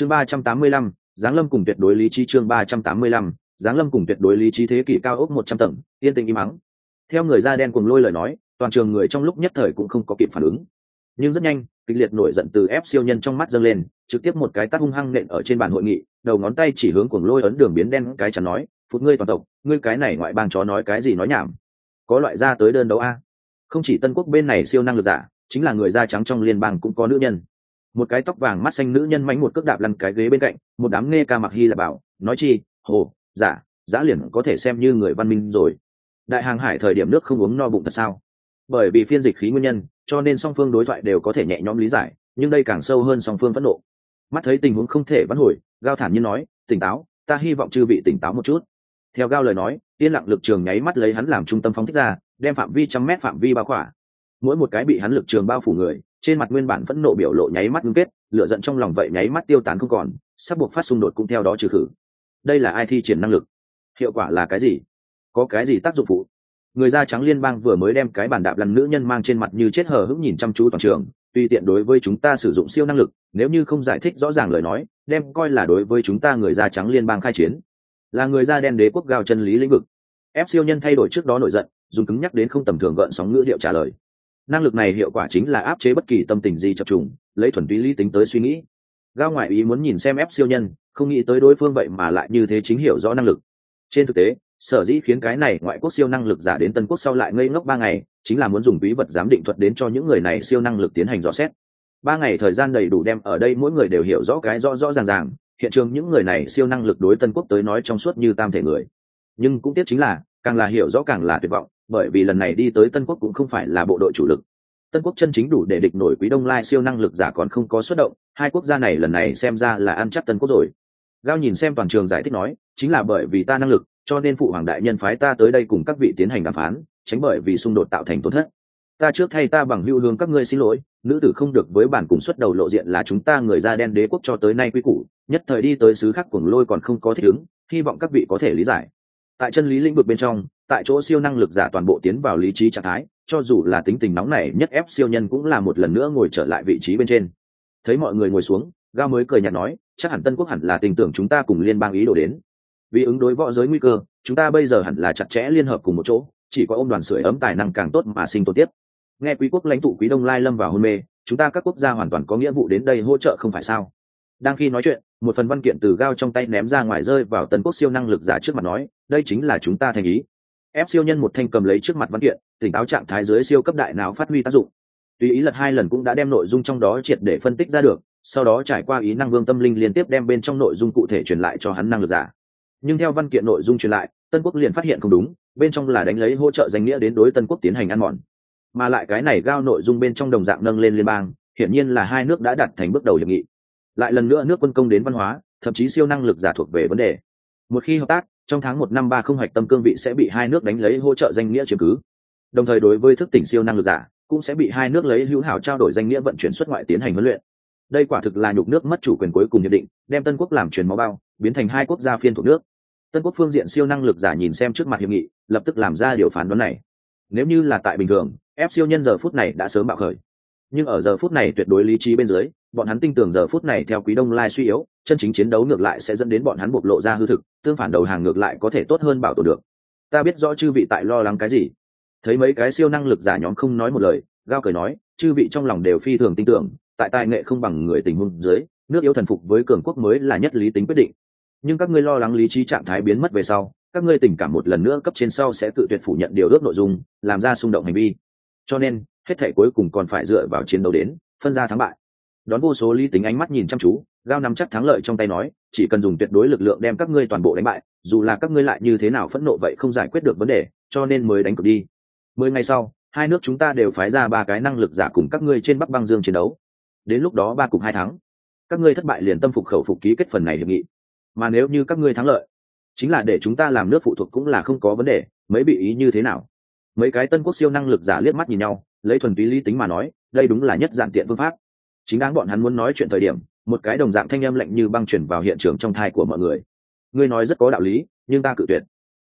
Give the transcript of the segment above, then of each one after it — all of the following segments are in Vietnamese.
chương ba trăm tám mươi lăm, giáng lâm cùng tuyệt đối lý trí chương ba trăm tám mươi lăm, giáng lâm cùng tuyệt đối lý trí thế kỷ cao ốc một trăm tầng, yên tĩnh im mắng theo người da đen cùng lôi lời nói, toàn trường người trong lúc nhất thời cũng không có kịp phản ứng. Nhưng rất nhanh, kịch liệt nổi giận từ ép siêu nhân trong mắt dâng lên, trực tiếp một cái tát hung hăng nện ở trên bàn hội nghị, đầu ngón tay chỉ hướng cuồng lôi ấn đường biến đen cái chắn nói phút ngươi toàn tộc, ngươi cái này ngoại bang chó nói cái gì nói nhảm? Có loại ra tới đơn đấu a. Không chỉ tân quốc bên này siêu năng lực giả, chính là người da trắng trong liên bang cũng có nữ nhân một cái tóc vàng mắt xanh nữ nhân mánh một cước đạp lăn cái ghế bên cạnh, một đám nghe ca mặc hy là bảo, nói chi, hồ giả giả liền có thể xem như người văn minh rồi. Đại hàng hải thời điểm nước không uống no bụng thật sao? Bởi vì phiên dịch khí nguyên nhân, cho nên song phương đối thoại đều có thể nhẹ nhõm lý giải, nhưng đây càng sâu hơn song phương phẫn nộ. Mắt thấy tình huống không thể vãn hồi, gao thản nhiên nói, tỉnh táo, ta hy vọng chư vị tỉnh táo một chút. Theo gao lời nói, yên lặng lực trường nháy mắt lấy hắn làm trung tâm phóng thích ra, đem phạm vi trăm mét phạm vi bao khỏa. Mỗi một cái bị hắn lực trường bao phủ người trên mặt nguyên bản phẫn nộ biểu lộ nháy mắt ngưng kết, lửa giận trong lòng vậy nháy mắt tiêu tán không còn, sắp buộc phát xung đột cũng theo đó trừ khử. Đây là ai thi triển năng lực? Hiệu quả là cái gì? Có cái gì tác dụng phụ? Người da trắng liên bang vừa mới đem cái bàn đạp lăn nữ nhân mang trên mặt như chết hờ hững nhìn chăm chú toàn trường, tuy tiện đối với chúng ta sử dụng siêu năng lực, nếu như không giải thích rõ ràng lời nói, đem coi là đối với chúng ta người da trắng liên bang khai chiến. Là người da đen đế quốc gào chân lý lĩnh vực. Ép siêu nhân thay đổi trước đó nổi giận, dùng cứng nhắc đến không tầm thường gợn sóng ngữ điệu trả lời năng lực này hiệu quả chính là áp chế bất kỳ tâm tình gì chập trùng, lấy thuần túy lý tính tới suy nghĩ. Gao ngoại ý muốn nhìn xem ép siêu nhân, không nghĩ tới đối phương vậy mà lại như thế chính hiểu rõ năng lực. Trên thực tế, sở dĩ khiến cái này ngoại quốc siêu năng lực giả đến tân quốc sau lại ngây ngốc ba ngày, chính là muốn dùng bí vật giám định thuật đến cho những người này siêu năng lực tiến hành dò xét. Ba ngày thời gian đầy đủ đem ở đây mỗi người đều hiểu rõ cái rõ rõ ràng ràng, hiện trường những người này siêu năng lực đối tân quốc tới nói trong suốt như tam thể người. Nhưng cũng tiếc chính là, càng là hiểu rõ càng là tuyệt vọng bởi vì lần này đi tới tân quốc cũng không phải là bộ đội chủ lực. Tân quốc chân chính đủ để địch nổi quý đông lai siêu năng lực giả còn không có xuất động, hai quốc gia này lần này xem ra là ăn chắc tân quốc rồi. Gao nhìn xem toàn trường giải thích nói, chính là bởi vì ta năng lực, cho nên phụ hoàng đại nhân phái ta tới đây cùng các vị tiến hành đàm phán, tránh bởi vì xung đột tạo thành tổn thất. Ta trước thay ta bằng hữu hướng các ngươi xin lỗi, nữ tử không được với bản cùng xuất đầu lộ diện là chúng ta người da đen đế quốc cho tới nay quy củ, nhất thời đi tới xứ khác cuồng lôi còn không có thích ứng, hy vọng các vị có thể lý giải tại chân lý lĩnh vực bên trong, tại chỗ siêu năng lực giả toàn bộ tiến vào lý trí trạng thái, cho dù là tính tình nóng này nhất ép siêu nhân cũng là một lần nữa ngồi trở lại vị trí bên trên. Thấy mọi người ngồi xuống ga mới cười nhạt nói, chắc hẳn tân quốc hẳn là tình tưởng chúng ta cùng liên bang ý đồ đến. Vì ứng đối võ giới nguy cơ, chúng ta bây giờ hẳn là chặt chẽ liên hợp cùng một chỗ, chỉ có ông đoàn sưởi ấm tài năng càng tốt mà sinh tồn tiếp. Nghe quý quốc lãnh tụ quý đông lai lâm vào hôn mê, chúng ta các quốc gia hoàn toàn có nghĩa vụ đến đây hỗ trợ không phải sao? Đang khi nói chuyện một phần văn kiện từ gao trong tay ném ra ngoài rơi vào tân quốc siêu năng lực giả trước mặt nói, đây chính là chúng ta thành ý. Ép siêu nhân một thanh cầm lấy trước mặt văn kiện, tỉnh táo trạng thái dưới siêu cấp đại nào phát huy tác dụng. Tùy ý lật hai lần cũng đã đem nội dung trong đó triệt để phân tích ra được, sau đó trải qua ý năng vương tâm linh liên tiếp đem bên trong nội dung cụ thể truyền lại cho hắn năng lực giả. Nhưng theo văn kiện nội dung truyền lại, tân quốc liền phát hiện không đúng, bên trong là đánh lấy hỗ trợ danh nghĩa đến đối tân quốc tiến hành ăn mòn. Mà lại cái này gao nội dung bên trong đồng dạng nâng lên liên bang, hiển nhiên là hai nước đã đặt thành bước đầu hiệp nghị lại lần nữa nước quân công đến văn hóa, thậm chí siêu năng lực giả thuộc về vấn đề. Một khi hợp tác, trong tháng một năm ba không hoạch tâm cương vị sẽ bị hai nước đánh lấy hỗ trợ danh nghĩa chứng cứ. Đồng thời đối với thức tỉnh siêu năng lực giả, cũng sẽ bị hai nước lấy hữu hảo trao đổi danh nghĩa vận chuyển xuất ngoại tiến hành huấn luyện. Đây quả thực là nhục nước mất chủ quyền cuối cùng hiệp định, đem tân quốc làm truyền máu bao, biến thành hai quốc gia phiên thuộc nước. Tân quốc phương diện siêu năng lực giả nhìn xem trước mặt hiệp nghị, lập tức làm ra điều phán đoán này. Nếu như là tại bình thường, ép siêu nhân giờ phút này đã sớm bạo khởi. Nhưng ở giờ phút này tuyệt đối lý trí bên dưới bọn hắn tin tưởng giờ phút này theo quý đông lai suy yếu, chân chính chiến đấu ngược lại sẽ dẫn đến bọn hắn bộc lộ ra hư thực, tương phản đầu hàng ngược lại có thể tốt hơn bảo tồn được. Ta biết rõ chư vị tại lo lắng cái gì. Thấy mấy cái siêu năng lực giả nhóm không nói một lời, gao cười nói, chư vị trong lòng đều phi thường tin tưởng, tại tài nghệ không bằng người tình huống dưới, nước yếu thần phục với cường quốc mới là nhất lý tính quyết định. Nhưng các ngươi lo lắng lý trí trạng thái biến mất về sau, các ngươi tình cảm một lần nữa cấp trên sau sẽ tự tuyệt phủ nhận điều ước nội dung, làm ra xung động hành vi. Cho nên, hết thể cuối cùng còn phải dựa vào chiến đấu đến, phân ra thắng bại đón vô số lý tính ánh mắt nhìn chăm chú, gao nắm chắc thắng lợi trong tay nói, chỉ cần dùng tuyệt đối lực lượng đem các ngươi toàn bộ đánh bại, dù là các ngươi lại như thế nào phẫn nộ vậy không giải quyết được vấn đề, cho nên mới đánh cược đi. Mười ngày sau, hai nước chúng ta đều phái ra ba cái năng lực giả cùng các ngươi trên bắc băng dương chiến đấu. Đến lúc đó ba cục hai thắng. Các ngươi thất bại liền tâm phục khẩu phục ký kết phần này hiệp nghị. Mà nếu như các ngươi thắng lợi, chính là để chúng ta làm nước phụ thuộc cũng là không có vấn đề, mấy bị ý như thế nào? Mấy cái tân quốc siêu năng lực giả liếc mắt nhìn nhau, lấy thuần túy lý tính mà nói, đây đúng là nhất dạng tiện phương pháp chính đáng bọn hắn muốn nói chuyện thời điểm, một cái đồng dạng thanh âm lạnh như băng chuyển vào hiện trường trong thai của mọi người. Ngươi nói rất có đạo lý, nhưng ta cự tuyệt.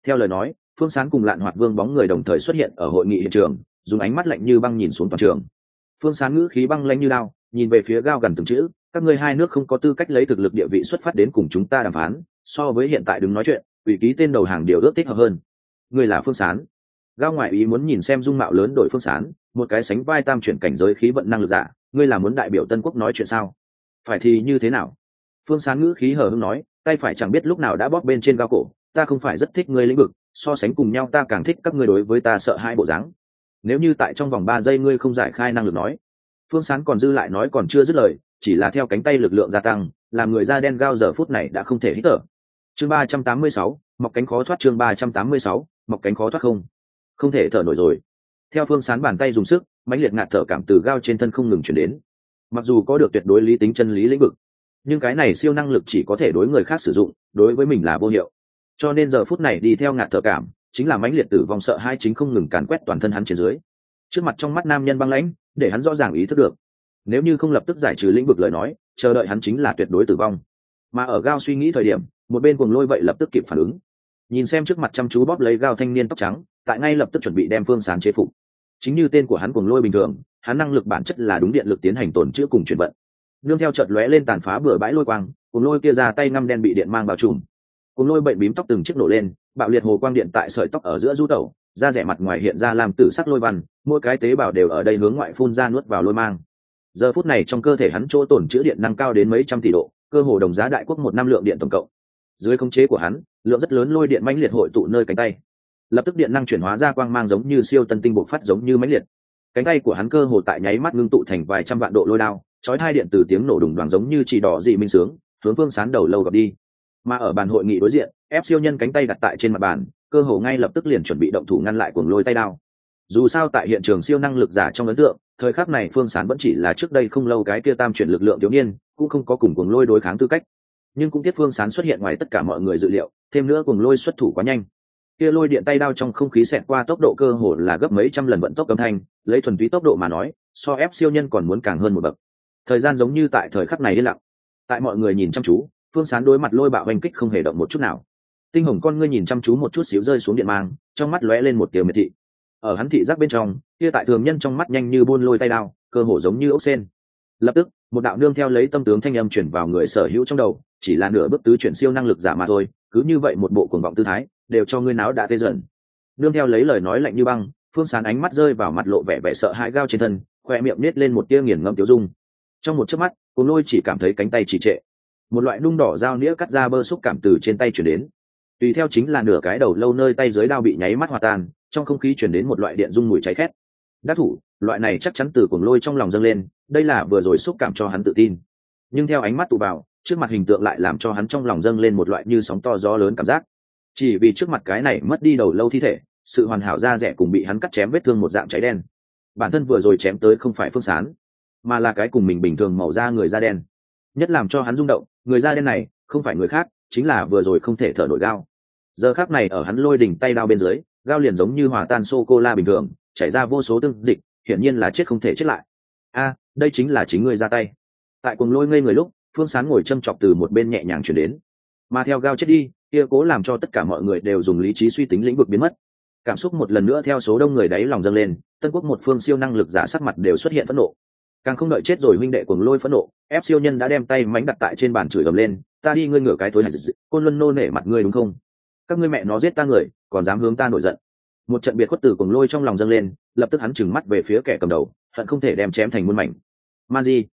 Theo lời nói, phương sán cùng lạn hoạt vương bóng người đồng thời xuất hiện ở hội nghị hiện trường, dùng ánh mắt lạnh như băng nhìn xuống toàn trường. Phương sán ngữ khí băng lanh như lao nhìn về phía gao gần từng chữ, các ngươi hai nước không có tư cách lấy thực lực địa vị xuất phát đến cùng chúng ta đàm phán, so với hiện tại đứng nói chuyện, ủy ký tên đầu hàng điều ước thích hợp hơn. Ngươi là phương sán. Gao ngoại ý muốn nhìn xem dung mạo lớn đổi phương sán, một cái sánh vai tam chuyển cảnh giới khí vận năng lực giả ngươi là muốn đại biểu tân quốc nói chuyện sao? Phải thì như thế nào? Phương sán ngữ khí hờ hưng nói, tay phải chẳng biết lúc nào đã bóp bên trên gao cổ, ta không phải rất thích ngươi lĩnh vực, so sánh cùng nhau ta càng thích các ngươi đối với ta sợ hai bộ dáng. Nếu như tại trong vòng ba giây ngươi không giải khai năng lực nói, phương sán còn dư lại nói còn chưa dứt lời, chỉ là theo cánh tay lực lượng gia tăng, làm người da đen gao giờ phút này đã không thể hít thở. Chương ba trăm tám mươi sáu, mọc cánh khó thoát chương ba trăm tám mươi sáu, mọc cánh khó thoát không. Không thể thở nổi rồi theo phương sán bàn tay dùng sức, mãnh liệt ngạt thở cảm từ gao trên thân không ngừng chuyển đến. Mặc dù có được tuyệt đối lý tính chân lý lĩnh vực, nhưng cái này siêu năng lực chỉ có thể đối người khác sử dụng, đối với mình là vô hiệu. Cho nên giờ phút này đi theo ngạt thở cảm, chính là mãnh liệt tử vong sợ hai chính không ngừng càn quét toàn thân hắn trên dưới. Trước mặt trong mắt nam nhân băng lãnh, để hắn rõ ràng ý thức được. Nếu như không lập tức giải trừ lĩnh vực lời nói, chờ đợi hắn chính là tuyệt đối tử vong. Mà ở gao suy nghĩ thời điểm, một bên cùng lôi vậy lập tức kịp phản ứng. Nhìn xem trước mặt chăm chú bóp lấy gao thanh niên tóc trắng, tại ngay lập tức chuẩn bị đem phương sán chế phục chính như tên của hắn cùng lôi bình thường, hắn năng lực bản chất là đúng điện lực tiến hành tồn chữa cùng chuyển vận. Nương theo chợt lóe lên tàn phá bừa bãi lôi quang cùng lôi kia ra tay ngăm đen bị điện mang bao trùm. Cùng lôi bệnh bím tóc từng chiếc nổ lên, bạo liệt hồ quang điện tại sợi tóc ở giữa du tẩu, da rẻ mặt ngoài hiện ra làm tử sắc lôi văn, mỗi cái tế bào đều ở đây hướng ngoại phun ra nuốt vào lôi mang. Giờ phút này trong cơ thể hắn chỗ tổn chữ điện năng cao đến mấy trăm tỷ độ, cơ hồ đồng giá đại quốc một năm lượng điện tổng cộng. Dưới khống chế của hắn, lượng rất lớn lôi điện mãnh liệt hội tụ nơi cánh tay lập tức điện năng chuyển hóa ra quang mang giống như siêu tân tinh bộc phát giống như máy liệt. Cánh tay của hắn cơ hồ tại nháy mắt ngưng tụ thành vài trăm vạn độ lôi đao, chói hai điện từ tiếng nổ đùng đoàn giống như chỉ đỏ dị minh sướng, hướng phương sán đầu lâu gặp đi. Mà ở bàn hội nghị đối diện, ép siêu nhân cánh tay đặt tại trên mặt bàn, cơ hồ ngay lập tức liền chuẩn bị động thủ ngăn lại cuồng lôi tay đao. Dù sao tại hiện trường siêu năng lực giả trong ấn tượng, thời khắc này phương sán vẫn chỉ là trước đây không lâu cái kia tam chuyển lực lượng thiếu niên, cũng không có cùng cuồng lôi đối kháng tư cách. Nhưng cũng tiếc phương sán xuất hiện ngoài tất cả mọi người dự liệu, thêm nữa cuồng lôi xuất thủ quá nhanh kia lôi điện tay đao trong không khí xẹt qua tốc độ cơ hồ là gấp mấy trăm lần vận tốc âm thanh, lấy thuần túy tốc độ mà nói, so ép siêu nhân còn muốn càng hơn một bậc. Thời gian giống như tại thời khắc này yên lặng. Tại mọi người nhìn chăm chú, phương sán đối mặt lôi bạo oanh kích không hề động một chút nào. Tinh hồng con ngươi nhìn chăm chú một chút xíu rơi xuống điện mang, trong mắt lóe lên một tiểu miệt thị. Ở hắn thị giác bên trong, kia tại thường nhân trong mắt nhanh như buôn lôi tay đao, cơ hồ giống như ốc sen. Lập tức, một đạo nương theo lấy tâm tướng thanh âm chuyển vào người sở hữu trong đầu, chỉ là nửa bước tứ chuyển siêu năng lực giả mà thôi, cứ như vậy một bộ cuồng vọng tư thái đều cho ngươi náo đã tê dần. Nương theo lấy lời nói lạnh như băng, phương sán ánh mắt rơi vào mặt lộ vẻ vẻ sợ hãi gao trên thân, khoe miệng nết lên một tia nghiền ngẫm tiêu dung. Trong một chớp mắt cùng lôi chỉ cảm thấy cánh tay trì trệ. Một loại nung đỏ dao nĩa cắt ra bơ xúc cảm từ trên tay chuyển đến. Tùy theo chính là nửa cái đầu lâu nơi tay dưới đao bị nháy mắt hòa tan, trong không khí chuyển đến một loại điện dung mùi cháy khét. Đắc thủ, loại này chắc chắn từ cuồng lôi trong lòng dâng lên, đây là vừa rồi xúc cảm cho hắn tự tin. Nhưng theo ánh mắt tụ vào, trước mặt hình tượng lại làm cho hắn trong lòng dâng lên một loại như sóng to gió lớn cảm giác chỉ vì trước mặt cái này mất đi đầu lâu thi thể, sự hoàn hảo da rẻ cùng bị hắn cắt chém vết thương một dạng cháy đen. Bản thân vừa rồi chém tới không phải phương sán, mà là cái cùng mình bình thường màu da người da đen. Nhất làm cho hắn rung động, người da đen này không phải người khác, chính là vừa rồi không thể thở nổi gao. Giờ khác này ở hắn lôi đỉnh tay đao bên dưới, gao liền giống như hòa tan sô cô la bình thường, chảy ra vô số tương dịch, hiển nhiên là chết không thể chết lại. A, đây chính là chính người ra tay. Tại cùng lôi ngây người lúc, phương sán ngồi châm chọc từ một bên nhẹ nhàng chuyển đến. Mà theo gao chết đi kia cố làm cho tất cả mọi người đều dùng lý trí suy tính lĩnh vực biến mất. Cảm xúc một lần nữa theo số đông người đáy lòng dâng lên, tân quốc một phương siêu năng lực giả sắc mặt đều xuất hiện phẫn nộ. Càng không đợi chết rồi huynh đệ cuồng lôi phẫn nộ, ép siêu nhân đã đem tay mánh đặt tại trên bàn chửi ầm lên, ta đi, ngươi ngửa cái thối này côn luân nô nể mặt ngươi đúng không? Các ngươi mẹ nó giết ta người, còn dám hướng ta nổi giận. Một trận biệt khuất tử cuồng lôi trong lòng dâng lên, lập tức hắn trừng mắt về phía kẻ cầm đầu, hận không thể đem chém thành muôn mảnh. Man di,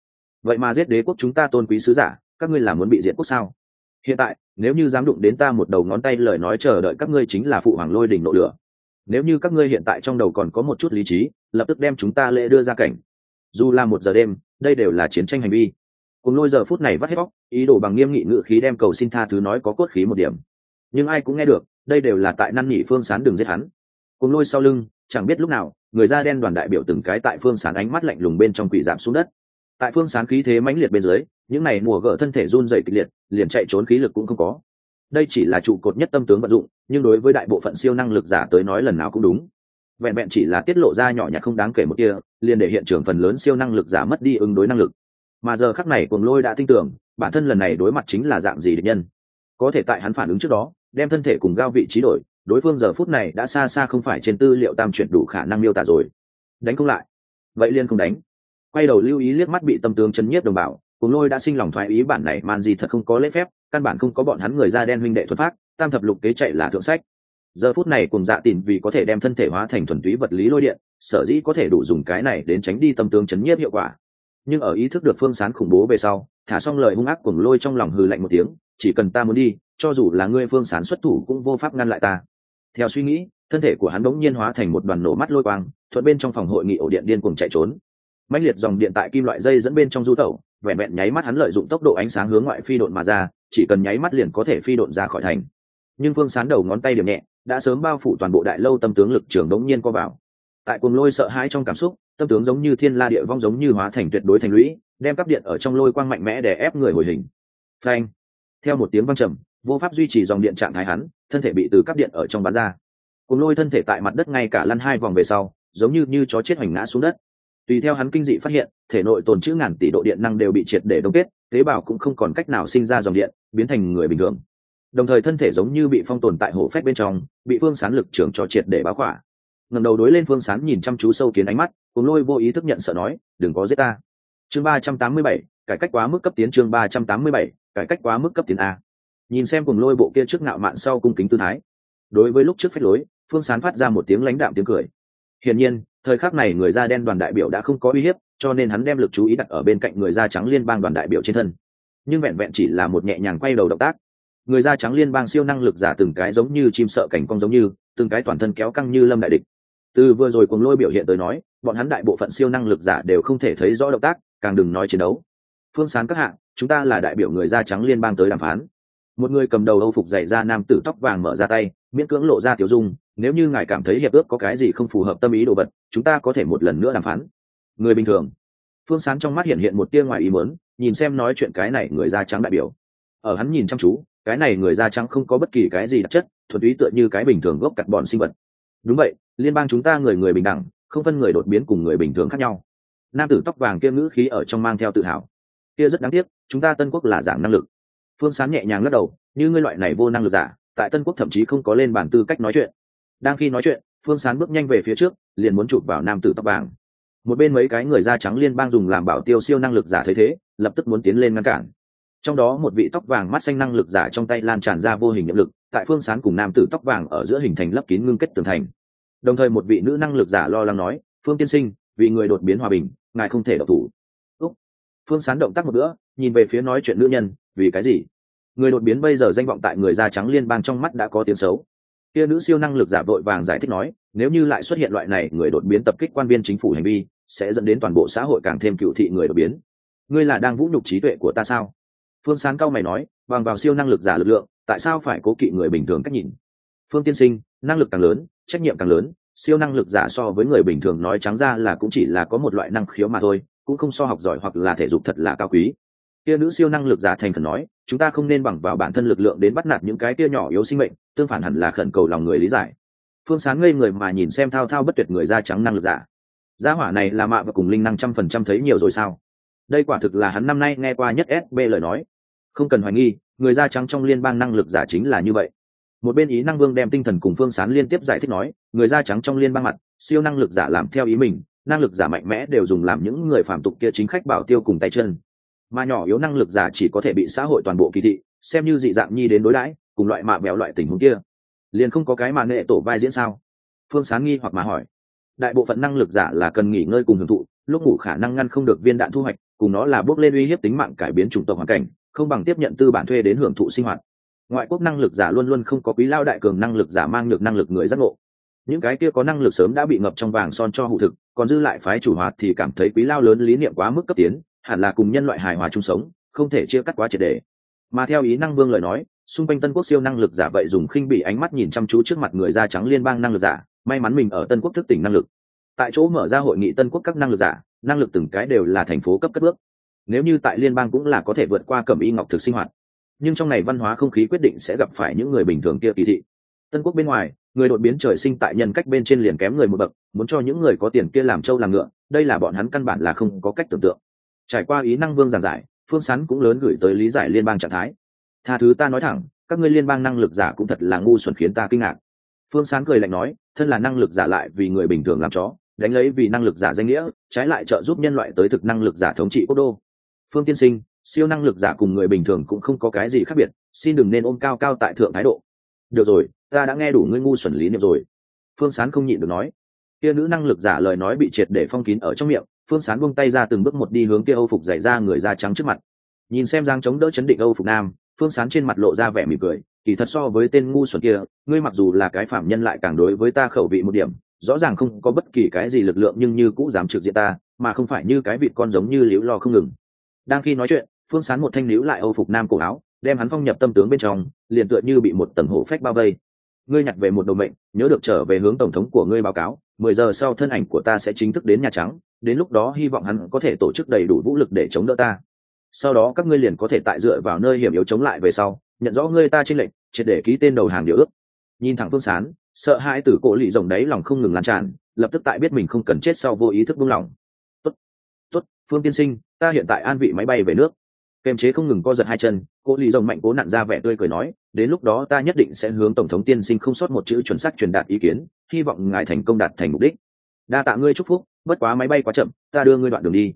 vậy mà giết đế quốc chúng ta tôn quý sứ giả, các ngươi là muốn bị diệt quốc sao? Hiện tại, nếu như dám đụng đến ta một đầu ngón tay lời nói chờ đợi các ngươi chính là phụ hoàng lôi đỉnh nộ lửa. Nếu như các ngươi hiện tại trong đầu còn có một chút lý trí, lập tức đem chúng ta lễ đưa ra cảnh. Dù là một giờ đêm, đây đều là chiến tranh hành vi. Cùng lôi giờ phút này vắt hết bóc ý đồ bằng nghiêm nghị ngự khí đem cầu xin tha thứ nói có cốt khí một điểm. Nhưng ai cũng nghe được, đây đều là tại năn nỉ phương sán đường giết hắn. Cùng lôi sau lưng, chẳng biết lúc nào, người da đen đoàn đại biểu từng cái tại phương sán ánh mắt lạnh lùng bên trong quỷ giảm xuống đất tại phương sán khí thế mãnh liệt bên dưới, những này mùa gỡ thân thể run dày kịch liệt, liền chạy trốn khí lực cũng không có. Đây chỉ là trụ cột nhất tâm tướng vận dụng, nhưng đối với đại bộ phận siêu năng lực giả tới nói lần nào cũng đúng. Vẹn vẹn chỉ là tiết lộ ra nhỏ nhặt không đáng kể một kia, liền để hiện trường phần lớn siêu năng lực giả mất đi ứng đối năng lực. Mà giờ khắc này cuồng lôi đã tin tưởng, bản thân lần này đối mặt chính là dạng gì địch nhân. Có thể tại hắn phản ứng trước đó, đem thân thể cùng gao vị trí đổi, đối phương giờ phút này đã xa xa không phải trên tư liệu tam chuyển đủ khả năng miêu tả rồi. Đánh không lại. Vậy liên không đánh quay đầu lưu ý liếc mắt bị tâm tướng chấn nhiếp đồng bào, cùng lôi đã sinh lòng thoái ý bản này man gì thật không có lễ phép, căn bản không có bọn hắn người da đen huynh đệ thuật pháp tam thập lục kế chạy là thượng sách. Giờ phút này cùng dạ tìm vì có thể đem thân thể hóa thành thuần túy vật lý lôi điện, sở dĩ có thể đủ dùng cái này đến tránh đi tâm tướng chấn nhiếp hiệu quả. Nhưng ở ý thức được phương sán khủng bố về sau, thả xong lời hung ác cùng lôi trong lòng hừ lạnh một tiếng, chỉ cần ta muốn đi, cho dù là ngươi phương sán xuất thủ cũng vô pháp ngăn lại ta. Theo suy nghĩ, thân thể của hắn bỗng nhiên hóa thành một đoàn nổ mắt lôi quang, thuận bên trong phòng hội nghị ổ điện điên cuồng chạy trốn mạnh liệt dòng điện tại kim loại dây dẫn bên trong du tẩu, vẹn vẹn nháy mắt hắn lợi dụng tốc độ ánh sáng hướng ngoại phi độn mà ra, chỉ cần nháy mắt liền có thể phi độn ra khỏi thành. Nhưng phương sán đầu ngón tay điểm nhẹ, đã sớm bao phủ toàn bộ đại lâu tâm tướng lực trường đống nhiên co vào. Tại cuồng lôi sợ hãi trong cảm xúc, tâm tướng giống như thiên la địa vong giống như hóa thành tuyệt đối thành lũy, đem cắp điện ở trong lôi quang mạnh mẽ để ép người hồi hình. Phanh! Theo một tiếng văng trầm, vô pháp duy trì dòng điện trạng thái hắn, thân thể bị từ cắp điện ở trong bán ra. Cuồng lôi thân thể tại mặt đất ngay cả lăn hai vòng về sau, giống như như chó chết hoành ngã xuống đất tùy theo hắn kinh dị phát hiện, thể nội tồn chữ ngàn tỷ độ điện năng đều bị triệt để đông kết, tế bào cũng không còn cách nào sinh ra dòng điện, biến thành người bình thường. Đồng thời thân thể giống như bị phong tồn tại hổ phách bên trong, bị phương sán lực trưởng cho triệt để báo khỏa. Ngầm đầu đối lên phương sán nhìn chăm chú sâu kiến ánh mắt cùng lôi vô ý thức nhận sợ nói, đừng có giết ta. Chương ba trăm tám mươi bảy, cải cách quá mức cấp tiến chương ba trăm tám mươi bảy, cải cách quá mức cấp tiến a. Nhìn xem cùng lôi bộ kia trước ngạo mạn sau cung kính tư thái. Đối với lúc trước phép lối, phương sán phát ra một tiếng lãnh đạm tiếng cười hiển nhiên, thời khắc này người da đen đoàn đại biểu đã không có uy hiếp, cho nên hắn đem lực chú ý đặt ở bên cạnh người da trắng liên bang đoàn đại biểu trên thân. Nhưng vẹn vẹn chỉ là một nhẹ nhàng quay đầu động tác. Người da trắng liên bang siêu năng lực giả từng cái giống như chim sợ cảnh cong giống như, từng cái toàn thân kéo căng như lâm đại địch. Từ vừa rồi cùng lôi biểu hiện tới nói, bọn hắn đại bộ phận siêu năng lực giả đều không thể thấy rõ động tác, càng đừng nói chiến đấu. Phương sán các hạng chúng ta là đại biểu người da trắng liên bang tới đàm phán. Một người cầm đầu âu phục dạy ra nam tử tóc vàng mở ra tay, miễn cưỡng lộ ra tiểu dung nếu như ngài cảm thấy hiệp ước có cái gì không phù hợp tâm ý đồ vật, chúng ta có thể một lần nữa đàm phán. Người bình thường. Phương sán trong mắt hiện hiện một tia ngoài ý mớn nhìn xem nói chuyện cái này người da trắng đại biểu. Ở hắn nhìn chăm chú, cái này người da trắng không có bất kỳ cái gì đặc chất, thuần túy tựa như cái bình thường gốc cặt bọn sinh vật. Đúng vậy, liên bang chúng ta người người bình đẳng, không phân người đột biến cùng người bình thường khác nhau. Nam tử tóc vàng kia ngữ khí ở trong mang theo tự hào. Kia rất đáng tiếc, chúng ta tân quốc là giảm năng lực. Phương sán nhẹ nhàng lắc đầu, như ngươi loại này vô năng lực giả, tại tân quốc thậm chí không có lên bản tư cách nói chuyện đang khi nói chuyện, phương sán bước nhanh về phía trước, liền muốn chụp vào nam tử tóc vàng. Một bên mấy cái người da trắng liên bang dùng làm bảo tiêu siêu năng lực giả thấy thế, lập tức muốn tiến lên ngăn cản. Trong đó một vị tóc vàng mắt xanh năng lực giả trong tay lan tràn ra vô hình nhiệm lực, tại phương sán cùng nam tử tóc vàng ở giữa hình thành lấp kín ngưng kết tường thành. Đồng thời một vị nữ năng lực giả lo lắng nói, phương tiên sinh, vì người đột biến hòa bình, ngài không thể độc thủ. Úc. phương sán động tác một bữa, nhìn về phía nói chuyện nữ nhân, vì cái gì? Người đột biến bây giờ danh vọng tại người da trắng liên bang trong mắt đã có tiếng xấu kia nữ siêu năng lực giả vội vàng giải thích nói, nếu như lại xuất hiện loại này người đột biến tập kích quan viên chính phủ hành vi, sẽ dẫn đến toàn bộ xã hội càng thêm cựu thị người đột biến. Ngươi là đang vũ nhục trí tuệ của ta sao? Phương Sáng cao mày nói, bằng vào siêu năng lực giả lực lượng, tại sao phải cố kỵ người bình thường cách nhìn? Phương tiên sinh, năng lực càng lớn, trách nhiệm càng lớn, siêu năng lực giả so với người bình thường nói trắng ra là cũng chỉ là có một loại năng khiếu mà thôi, cũng không so học giỏi hoặc là thể dục thật là cao quý kia nữ siêu năng lực giả thành khẩn nói, chúng ta không nên bằng vào bản thân lực lượng đến bắt nạt những cái kia nhỏ yếu sinh mệnh, tương phản hẳn là khẩn cầu lòng người lý giải. Phương sáng ngây người mà nhìn xem thao thao bất tuyệt người da trắng năng lực giả. Gia hỏa này là mạ và cùng linh năng trăm phần trăm thấy nhiều rồi sao? Đây quả thực là hắn năm nay nghe qua nhất sb lời nói. Không cần hoài nghi, người da trắng trong liên bang năng lực giả chính là như vậy. Một bên ý năng vương đem tinh thần cùng phương sán liên tiếp giải thích nói, người da trắng trong liên bang mặt, siêu năng lực giả làm theo ý mình, năng lực giả mạnh mẽ đều dùng làm những người phạm tục kia chính khách bảo tiêu cùng tay chân mà nhỏ yếu năng lực giả chỉ có thể bị xã hội toàn bộ kỳ thị, xem như dị dạng nhi đến đối đãi, cùng loại mạ bèo loại tình huống kia. Liền không có cái mà nghệ tổ vai diễn sao? Phương Sáng nghi hoặc mà hỏi. Đại bộ phận năng lực giả là cần nghỉ ngơi cùng hưởng thụ, lúc ngủ khả năng ngăn không được viên đạn thu hoạch, cùng nó là bước lên uy hiếp tính mạng cải biến chủng tộc hoàn cảnh, không bằng tiếp nhận tư bản thuê đến hưởng thụ sinh hoạt. Ngoại quốc năng lực giả luôn luôn không có quý lao đại cường năng lực giả mang được năng lực người giác ngộ. Những cái kia có năng lực sớm đã bị ngập trong vàng son cho hụ thực, còn dư lại phái chủ hoạt thì cảm thấy quý lao lớn lý niệm quá mức cấp tiến hẳn là cùng nhân loại hài hòa chung sống, không thể chia cắt quá triệt đề. Mà theo ý năng vương lời nói, xung quanh tân quốc siêu năng lực giả vậy dùng khinh bị ánh mắt nhìn chăm chú trước mặt người da trắng liên bang năng lực giả, may mắn mình ở tân quốc thức tỉnh năng lực. Tại chỗ mở ra hội nghị tân quốc các năng lực giả, năng lực từng cái đều là thành phố cấp cất bước. Nếu như tại liên bang cũng là có thể vượt qua cẩm y ngọc thực sinh hoạt, nhưng trong này văn hóa không khí quyết định sẽ gặp phải những người bình thường kia kỳ thị. Tân quốc bên ngoài, người đột biến trời sinh tại nhân cách bên trên liền kém người một bậc, muốn cho những người có tiền kia làm trâu làm ngựa, đây là bọn hắn căn bản là không có cách tưởng tượng trải qua ý năng vương giảng giải, phương sán cũng lớn gửi tới lý giải liên bang trạng thái. Tha thứ ta nói thẳng, các ngươi liên bang năng lực giả cũng thật là ngu xuẩn khiến ta kinh ngạc. Phương sán cười lạnh nói, thân là năng lực giả lại vì người bình thường làm chó, đánh lấy vì năng lực giả danh nghĩa, trái lại trợ giúp nhân loại tới thực năng lực giả thống trị quốc đô. Phương tiên sinh, siêu năng lực giả cùng người bình thường cũng không có cái gì khác biệt, xin đừng nên ôm cao cao tại thượng thái độ. Được rồi, ta đã nghe đủ ngươi ngu xuẩn lý niệm rồi. Phương sán không nhịn được nói. Kia nữ năng lực giả lời nói bị triệt để phong kín ở trong miệng phương sán buông tay ra từng bước một đi hướng kia âu phục dày ra người da trắng trước mặt. Nhìn xem giang chống đỡ chấn định âu phục nam, phương sán trên mặt lộ ra vẻ mỉm cười, kỳ thật so với tên ngu xuẩn kia, ngươi mặc dù là cái phạm nhân lại càng đối với ta khẩu vị một điểm, rõ ràng không có bất kỳ cái gì lực lượng nhưng như cũng dám trực diện ta, mà không phải như cái vịt con giống như liễu lo không ngừng. Đang khi nói chuyện, phương sán một thanh liễu lại âu phục nam cổ áo, đem hắn phong nhập tâm tướng bên trong, liền tựa như bị một tầng hổ phách bao vây. Ngươi nhặt về một đồ mệnh, nhớ được trở về hướng tổng thống của ngươi báo cáo mười giờ sau thân ảnh của ta sẽ chính thức đến nhà trắng, đến lúc đó hy vọng hắn có thể tổ chức đầy đủ vũ lực để chống đỡ ta. Sau đó các ngươi liền có thể tại dựa vào nơi hiểm yếu chống lại về sau, nhận rõ ngươi ta trên lệnh, triệt để ký tên đầu hàng điều ước. Nhìn thẳng phương sán, sợ hãi từ cổ lì rồng đấy lòng không ngừng lan tràn, lập tức tại biết mình không cần chết sau vô ý thức buông lỏng. Tốt tốt, phương tiên sinh, ta hiện tại an vị máy bay về nước kềm chế không ngừng co giật hai chân, cô lì rồng mạnh cố nặn ra vẻ tươi cười nói, đến lúc đó ta nhất định sẽ hướng tổng thống tiên sinh không sót một chữ chuẩn xác truyền đạt ý kiến, hy vọng ngài thành công đạt thành mục đích. Đa tạ ngươi chúc phúc, bất quá máy bay quá chậm, ta đưa ngươi đoạn đường đi.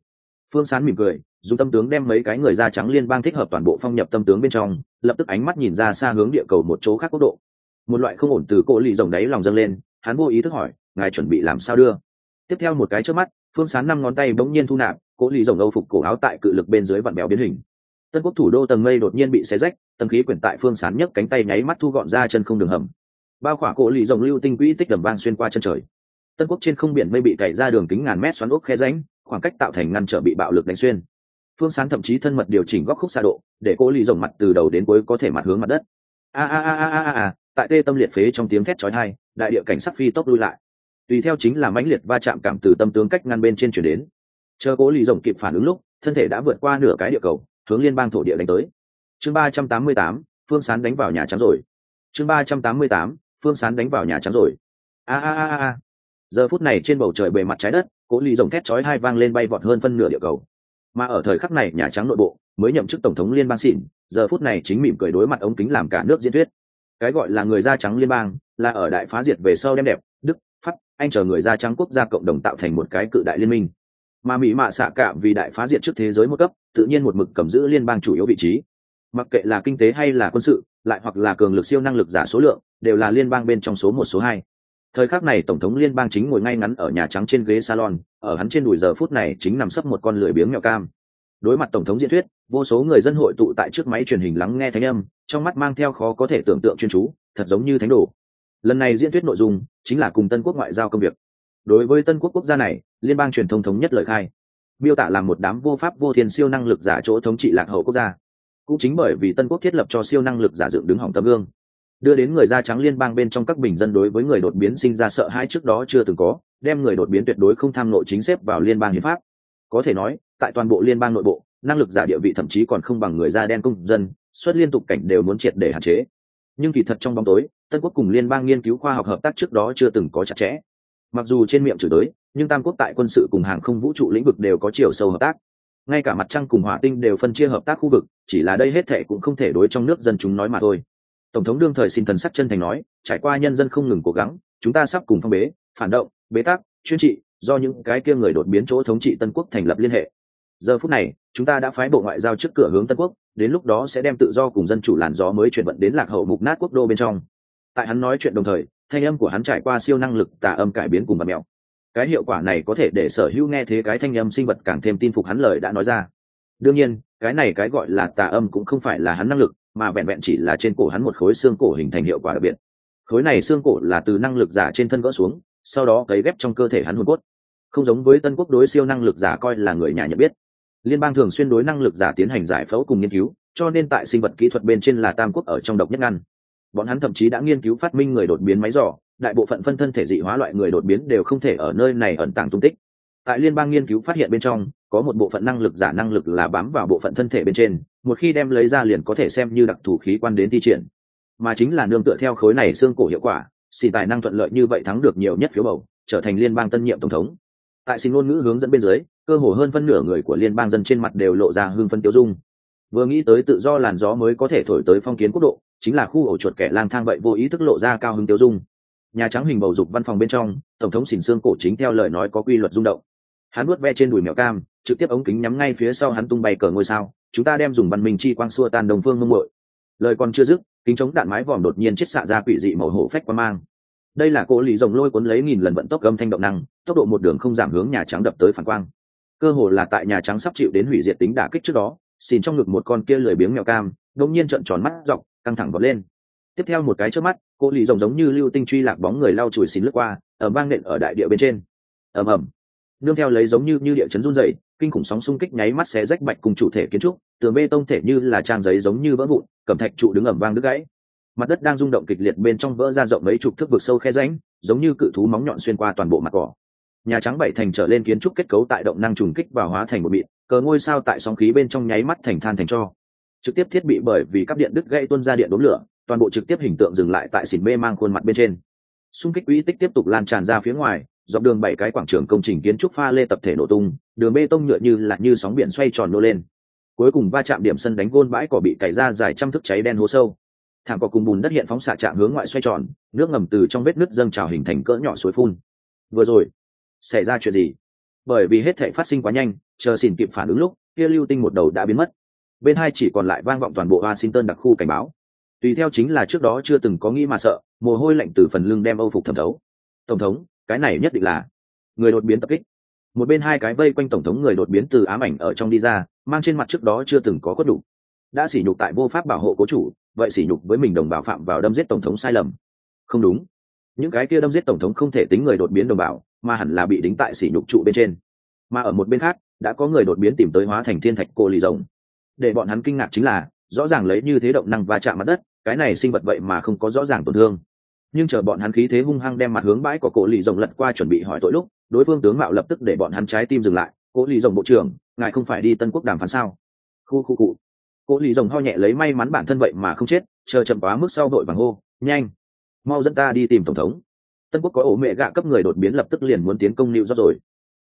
Phương sán mỉm cười, dùng tâm tướng đem mấy cái người da trắng liên bang thích hợp toàn bộ phong nhập tâm tướng bên trong, lập tức ánh mắt nhìn ra xa hướng địa cầu một chỗ khác quốc độ. Một loại không ổn từ cô lì rồng đáy lòng dâng lên, hắn vô ý thức hỏi, ngài chuẩn bị làm sao đưa? Tiếp theo một cái trước mắt, phương sán năm ngón tay bỗng nhiên thu nạp cỗ lì rồng âu phục cổ áo tại cự lực bên dưới vặn béo biến hình tân quốc thủ đô tầng mây đột nhiên bị xé rách, tầng khí quyển tại phương sán nhấc cánh tay nháy mắt thu gọn ra chân không đường hầm. Bao khỏa cỗ lì rồng lưu tinh quỹ tích đầm vang xuyên qua chân trời. Tân quốc trên không biển mây bị cày ra đường kính ngàn mét xoắn ốc khe ránh khoảng cách tạo thành ngăn trở bị bạo lực đánh xuyên. Phương sán thậm chí thân mật điều chỉnh góc khúc xa độ, để cỗ lì rồng mặt từ đầu đến cuối có thể mặt hướng mặt đất. A a a a a a tại tê tâm liệt phế trong tiếng thét chói tai, đại địa cảnh sắc phi tốc lui lại. Tùy theo chính là mãnh liệt va chạm cảm từ tâm tướng cách ngăn bên trên chuyển đến. Chờ cố lì rồng kịp phản ứng lúc, thân thể đã vượt qua nửa cái địa cầu hướng liên bang thổ địa đánh tới. Chương ba trăm tám mươi tám, phương sán đánh vào nhà trắng rồi. Chương ba trăm tám mươi tám, phương sán đánh vào nhà trắng rồi. A a a a giờ phút này trên bầu trời bề mặt trái đất, cố lì rồng thét chói hai vang lên bay vọt hơn phân nửa địa cầu. Mà ở thời khắc này, nhà trắng nội bộ mới nhậm chức tổng thống liên bang xỉn giờ phút này chính mỉm cười đối mặt ống kính làm cả nước diễn thuyết. Cái gọi là người da trắng liên bang là ở đại phá diệt về sau đem đẹp, đức, pháp, anh chờ người da trắng quốc gia cộng đồng tạo thành một cái cự đại liên minh mà mỹ mạ xạ cả vì đại phá diệt trước thế giới một cấp, tự nhiên một mực cầm giữ liên bang chủ yếu vị trí. Mặc kệ là kinh tế hay là quân sự, lại hoặc là cường lực siêu năng lực giả số lượng, đều là liên bang bên trong số một, số hai. Thời khắc này tổng thống liên bang chính ngồi ngay ngắn ở nhà trắng trên ghế salon, ở hắn trên đùi giờ phút này chính nằm sấp một con lười biếng mèo cam. Đối mặt tổng thống diễn thuyết, vô số người dân hội tụ tại trước máy truyền hình lắng nghe thanh âm, trong mắt mang theo khó có thể tưởng tượng chuyên chú, thật giống như thánh đồ. Lần này diễn thuyết nội dung chính là cùng tân quốc ngoại giao công việc đối với tân quốc quốc gia này, liên bang truyền thông thống nhất lời khai. Miêu tả là một đám vô pháp vô thiên siêu năng lực giả chỗ thống trị lạc hậu quốc gia. Cũng chính bởi vì tân quốc thiết lập cho siêu năng lực giả dựng đứng hỏng tấm gương. Đưa đến người da trắng liên bang bên trong các bình dân đối với người đột biến sinh ra sợ hãi trước đó chưa từng có, đem người đột biến tuyệt đối không tham nội chính xếp vào liên bang hiến pháp. Có thể nói, tại toàn bộ liên bang nội bộ, năng lực giả địa vị thậm chí còn không bằng người da đen công dân, xuất liên tục cảnh đều muốn triệt để hạn chế. Nhưng kỳ thật trong bóng tối, tân quốc cùng liên bang nghiên cứu khoa học hợp tác trước đó chưa từng có chặt chẽ mặc dù trên miệng chửi tới, nhưng tam quốc tại quân sự cùng hàng không vũ trụ lĩnh vực đều có chiều sâu hợp tác. Ngay cả mặt trăng cùng hỏa tinh đều phân chia hợp tác khu vực, chỉ là đây hết thệ cũng không thể đối trong nước dân chúng nói mà thôi. Tổng thống đương thời xin thần sắc chân thành nói, trải qua nhân dân không ngừng cố gắng, chúng ta sắp cùng phong bế, phản động, bế tắc, chuyên trị, do những cái kia người đột biến chỗ thống trị tân quốc thành lập liên hệ. Giờ phút này, chúng ta đã phái bộ ngoại giao trước cửa hướng tân quốc, đến lúc đó sẽ đem tự do cùng dân chủ làn gió mới chuyển vận đến lạc hậu mục nát quốc đô bên trong tại hắn nói chuyện đồng thời, thanh âm của hắn trải qua siêu năng lực, tà âm cải biến cùng bà mèo cái hiệu quả này có thể để sở hữu nghe thế cái thanh âm sinh vật càng thêm tin phục hắn lời đã nói ra. Đương nhiên, cái này cái gọi là tà âm cũng không phải là hắn năng lực, mà vẹn vẹn chỉ là trên cổ hắn một khối xương cổ hình thành hiệu quả đặc biệt. Khối này xương cổ là từ năng lực giả trên thân gỡ xuống, sau đó cấy ghép trong cơ thể hắn hồn cốt. Không giống với tân quốc đối siêu năng lực giả coi là người nhà nhận biết. Liên bang thường xuyên đối năng lực giả tiến hành giải phẫu cùng nghiên cứu, cho nên tại sinh vật kỹ thuật bên trên là tam quốc ở trong độc nhất ngăn bọn hắn thậm chí đã nghiên cứu phát minh người đột biến máy dò đại bộ phận phân thân thể dị hóa loại người đột biến đều không thể ở nơi này ẩn tàng tung tích. Tại liên bang nghiên cứu phát hiện bên trong, có một bộ phận năng lực giả năng lực là bám vào bộ phận thân thể bên trên, một khi đem lấy ra liền có thể xem như đặc thù khí quan đến thi triển. Mà chính là nương tựa theo khối này xương cổ hiệu quả, xì tài năng thuận lợi như vậy thắng được nhiều nhất phiếu bầu, trở thành liên bang tân nhiệm tổng thống. Tại xin ngôn ngữ hướng dẫn bên dưới, cơ hồ hơn phân nửa người của liên bang dân trên mặt đều lộ ra hương phân tiêu dung. Vừa nghĩ tới tự do làn gió mới có thể thổi tới phong kiến quốc độ chính là khu ổ chuột kẻ lang thang vậy vô ý thức lộ ra cao hứng tiêu dung. Nhà trắng hình bầu dục văn phòng bên trong, tổng thống xỉn xương cổ chính theo lời nói có quy luật rung động. Hắn nuốt ve trên đùi mèo cam, trực tiếp ống kính nhắm ngay phía sau hắn tung bay cờ ngôi sao, chúng ta đem dùng văn minh chi quang xua tan đồng phương mông muội. Lời còn chưa dứt, kính chống đạn mái vòm đột nhiên chết xạ ra quỷ dị màu hổ phách qua mang. Đây là cỗ lì rồng lôi cuốn lấy nghìn lần vận tốc âm thanh động năng, tốc độ một đường không giảm hướng nhà trắng đập tới phản quang. Cơ hồ là tại nhà trắng sắp chịu đến hủy diệt tính đả kích trước đó xin trong ngực một con kia lười biếng mèo cam, đột nhiên trợn tròn mắt dọc căng thẳng vọt lên. Tiếp theo một cái trước mắt, cô lì rồng giống như lưu tinh truy lạc bóng người lau chùi xin lướt qua, ở vang nện ở đại địa bên trên. Ầm ầm. Nương theo lấy giống như như địa chấn run dày kinh khủng sóng xung kích nháy mắt xé rách bạch cùng chủ thể kiến trúc, tường bê tông thể như là trang giấy giống như vỡ vụn, cẩm thạch trụ đứng ẩm vang đứt gãy. Mặt đất đang rung động kịch liệt bên trong vỡ ra rộng mấy chục thước vực sâu khe ránh giống như cự thú móng nhọn xuyên qua toàn bộ mặt cỏ. Nhà trắng bảy thành trở lên kiến trúc kết cấu tại động năng trùng kích và hóa thành một mịn, cờ ngôi sao tại sóng khí bên trong nháy mắt thành than thành cho trực tiếp thiết bị bởi vì cắp điện đứt gây tuôn ra điện đốn lửa, toàn bộ trực tiếp hình tượng dừng lại tại xỉn mê mang khuôn mặt bên trên. Xung kích quỹ tích tiếp tục lan tràn ra phía ngoài, dọc đường bảy cái quảng trường công trình kiến trúc pha lê tập thể nổ tung, đường bê tông nhựa như là như sóng biển xoay tròn nô lên. Cuối cùng va chạm điểm sân đánh gôn bãi cỏ bị cày ra dài trăm thước cháy đen hố sâu. Thảm cỏ cùng bùn đất hiện phóng xạ chạm hướng ngoại xoay tròn, nước ngầm từ trong vết nứt dâng trào hình thành cỡ nhỏ suối phun. Vừa rồi, xảy ra chuyện gì? Bởi vì hết thể phát sinh quá nhanh, chờ xỉn kịp phản ứng lúc, kia lưu tinh một đầu đã biến mất bên hai chỉ còn lại vang vọng toàn bộ washington đặc khu cảnh báo. Tùy theo chính là trước đó chưa từng có nghĩ mà sợ, mồ hôi lạnh từ phần lưng đem âu phục thẩm thấu. Tổng thống, cái này nhất định là người đột biến tập kích. Một bên hai cái vây quanh tổng thống người đột biến từ ám ảnh ở trong đi ra, mang trên mặt trước đó chưa từng có quất đủ. Đã sỉ nhục tại vô pháp bảo hộ cố chủ, vậy sỉ nhục với mình đồng bào phạm vào đâm giết tổng thống sai lầm. Không đúng. Những cái kia đâm giết tổng thống không thể tính người đột biến đồng bào, mà hẳn là bị đính tại sỉ nhục trụ bên trên. Mà ở một bên khác, đã có người đột biến tìm tới hóa thành thiên thạch cô lì rồng để bọn hắn kinh ngạc chính là, rõ ràng lấy như thế động năng va chạm mặt đất, cái này sinh vật vậy mà không có rõ ràng tổn thương. Nhưng chờ bọn hắn khí thế hung hăng đem mặt hướng bãi của cổ lì rồng lật qua chuẩn bị hỏi tội lúc, đối phương tướng mạo lập tức để bọn hắn trái tim dừng lại. Cố lì rồng bộ trưởng, ngài không phải đi tân quốc đàm phán sao? Khu khu cụ cố lì rồng ho nhẹ lấy may mắn bản thân vậy mà không chết, chờ chậm quá mức sau đội vàng hô, nhanh, mau dẫn ta đi tìm tổng thống. Tân quốc có ổ mẹ gạ cấp người đột biến lập tức liền muốn tiến công nịu rót rồi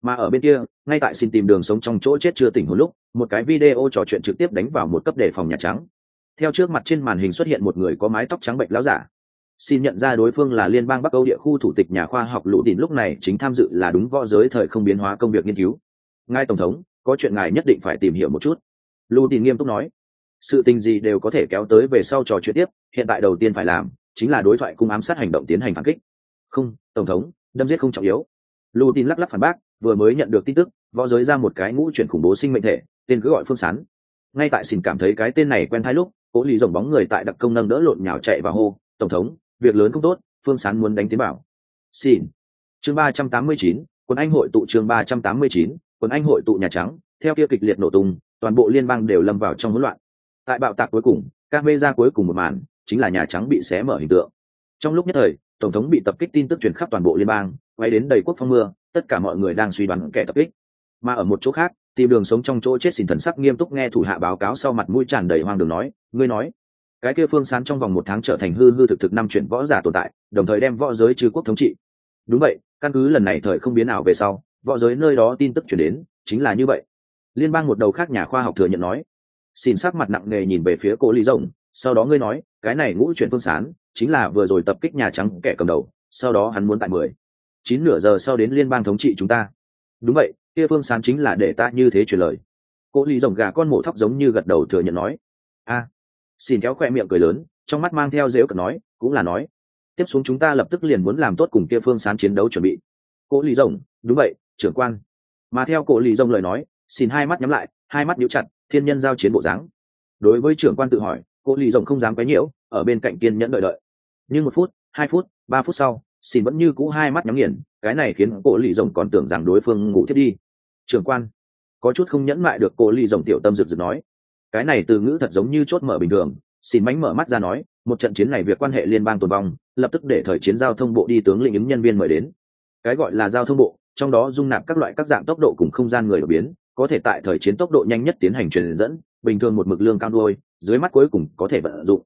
mà ở bên kia, ngay tại xin tìm đường sống trong chỗ chết chưa tỉnh hồi lúc, một cái video trò chuyện trực tiếp đánh vào một cấp đề phòng nhà trắng. Theo trước mặt trên màn hình xuất hiện một người có mái tóc trắng bệnh láo giả. Xin nhận ra đối phương là liên bang bắc âu địa khu thủ tịch nhà khoa học lũ đỉnh lúc này chính tham dự là đúng võ giới thời không biến hóa công việc nghiên cứu. Ngài tổng thống, có chuyện ngài nhất định phải tìm hiểu một chút. Lũ đỉnh nghiêm túc nói. Sự tình gì đều có thể kéo tới về sau trò chuyện tiếp, hiện tại đầu tiên phải làm, chính là đối thoại cung ám sát hành động tiến hành phản kích. Không, tổng thống, đâm giết không trọng yếu. Lũ tin lắc lắc phản bác vừa mới nhận được tin tức, võ giới ra một cái ngũ chuyển khủng bố sinh mệnh thể, tên cứ gọi phương sán. Ngay tại xin cảm thấy cái tên này quen thai lúc, cố lì rồng bóng người tại đặc công nâng đỡ lộn nhào chạy vào hô, tổng thống, việc lớn không tốt, phương sán muốn đánh tiến bảo. Xin chương ba trăm tám mươi chín, quân anh hội tụ chương ba trăm tám mươi chín, quân anh hội tụ nhà trắng, theo kia kịch liệt nổ tung, toàn bộ liên bang đều lâm vào trong hỗn loạn. Tại bạo tạc cuối cùng, các mê ra cuối cùng một màn, chính là nhà trắng bị xé mở hình tượng. Trong lúc nhất thời, tổng thống bị tập kích tin tức truyền khắp toàn bộ liên bang, quay đến đầy quốc phong mưa tất cả mọi người đang suy đoán kẻ tập kích. Mà ở một chỗ khác, tìm đường sống trong chỗ chết xin thần sắc nghiêm túc nghe thủ hạ báo cáo sau mặt mũi tràn đầy hoang đường nói, ngươi nói, cái kia phương sán trong vòng một tháng trở thành hư hư thực thực năm chuyện võ giả tồn tại, đồng thời đem võ giới trừ quốc thống trị. Đúng vậy, căn cứ lần này thời không biến ảo về sau, võ giới nơi đó tin tức chuyển đến, chính là như vậy. Liên bang một đầu khác nhà khoa học thừa nhận nói. Xin sắc mặt nặng nề nhìn về phía cô lý rồng, sau đó ngươi nói, cái này ngũ chuyển phương sán, chính là vừa rồi tập kích nhà trắng kẻ cầm đầu, sau đó hắn muốn tại mười chín nửa giờ sau đến liên bang thống trị chúng ta. Đúng vậy, kia phương sán chính là để ta như thế truyền lời. Cô ly rồng gà con mổ thóc giống như gật đầu thừa nhận nói. A, xin kéo khoe miệng cười lớn, trong mắt mang theo dễu cật nói, cũng là nói. Tiếp xuống chúng ta lập tức liền muốn làm tốt cùng kia phương sán chiến đấu chuẩn bị. Cô ly rồng, đúng vậy, trưởng quan. Mà theo cô ly rồng lời nói, xin hai mắt nhắm lại, hai mắt nhíu chặt, thiên nhân giao chiến bộ dáng. Đối với trưởng quan tự hỏi cô ly rồng không dám quấy nhiễu, ở bên cạnh kiên nhẫn đợi đợi. Nhưng một phút, hai phút, ba phút sau xin vẫn như cũ hai mắt nhắm nghiền cái này khiến cô lý rồng còn tưởng rằng đối phương ngủ thiết đi. Trường quan có chút không nhẫn mại được cô lý rồng tiểu tâm rực rực nói. Cái này từ ngữ thật giống như chốt mở bình thường. Xin mánh mở mắt ra nói một trận chiến này việc quan hệ liên bang tồn vong lập tức để thời chiến giao thông bộ đi tướng lĩnh ứng nhân viên mời đến. Cái gọi là giao thông bộ trong đó dung nạp các loại các dạng tốc độ cùng không gian người đột biến có thể tại thời chiến tốc độ nhanh nhất tiến hành truyền dẫn bình thường một mực lương cao đuôi, dưới mắt cuối cùng có thể vận dụng.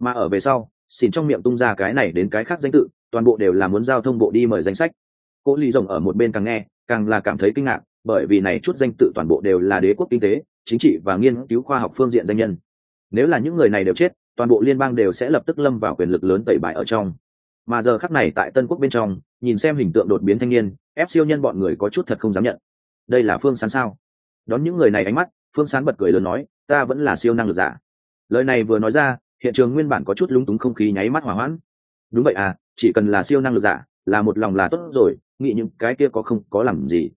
Mà ở về sau xin trong miệng tung ra cái này đến cái khác danh tự, toàn bộ đều là muốn giao thông bộ đi mời danh sách. Cô ly rồng ở một bên càng nghe, càng là cảm thấy kinh ngạc, bởi vì này chút danh tự toàn bộ đều là đế quốc kinh tế, chính trị và nghiên cứu khoa học phương diện danh nhân. Nếu là những người này đều chết, toàn bộ liên bang đều sẽ lập tức lâm vào quyền lực lớn tẩy bại ở trong. Mà giờ khắc này tại tân quốc bên trong, nhìn xem hình tượng đột biến thanh niên, ép siêu nhân bọn người có chút thật không dám nhận. Đây là phương sán sao? Đón những người này ánh mắt, phương sán bật cười lớn nói, ta vẫn là siêu năng lực giả. Lời này vừa nói ra hiện trường nguyên bản có chút lúng túng không khí nháy mắt hỏa hoãn. Đúng vậy à chỉ cần là siêu năng lực giả, là một lòng là tốt rồi, nghĩ những cái kia có không, có làm gì.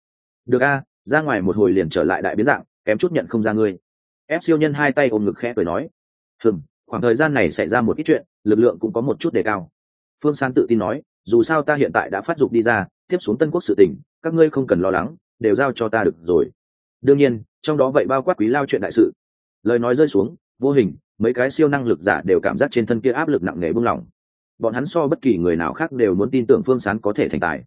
Được a, ra ngoài một hồi liền trở lại đại biến dạng, kém chút nhận không ra ngươi. Ép siêu nhân hai tay ôm ngực khẽ cười nói. Hừm, khoảng thời gian này xảy ra một ít chuyện, lực lượng cũng có một chút đề cao. Phương san tự tin nói, dù sao ta hiện tại đã phát dục đi ra, tiếp xuống tân quốc sự tỉnh các ngươi không cần lo lắng, đều giao cho ta được rồi. Đương nhiên, trong đó vậy bao quát quý lao chuyện đại sự. Lời nói rơi xuống, vô hình mấy cái siêu năng lực giả đều cảm giác trên thân kia áp lực nặng nề buông lỏng bọn hắn so bất kỳ người nào khác đều muốn tin tưởng phương sán có thể thành tài.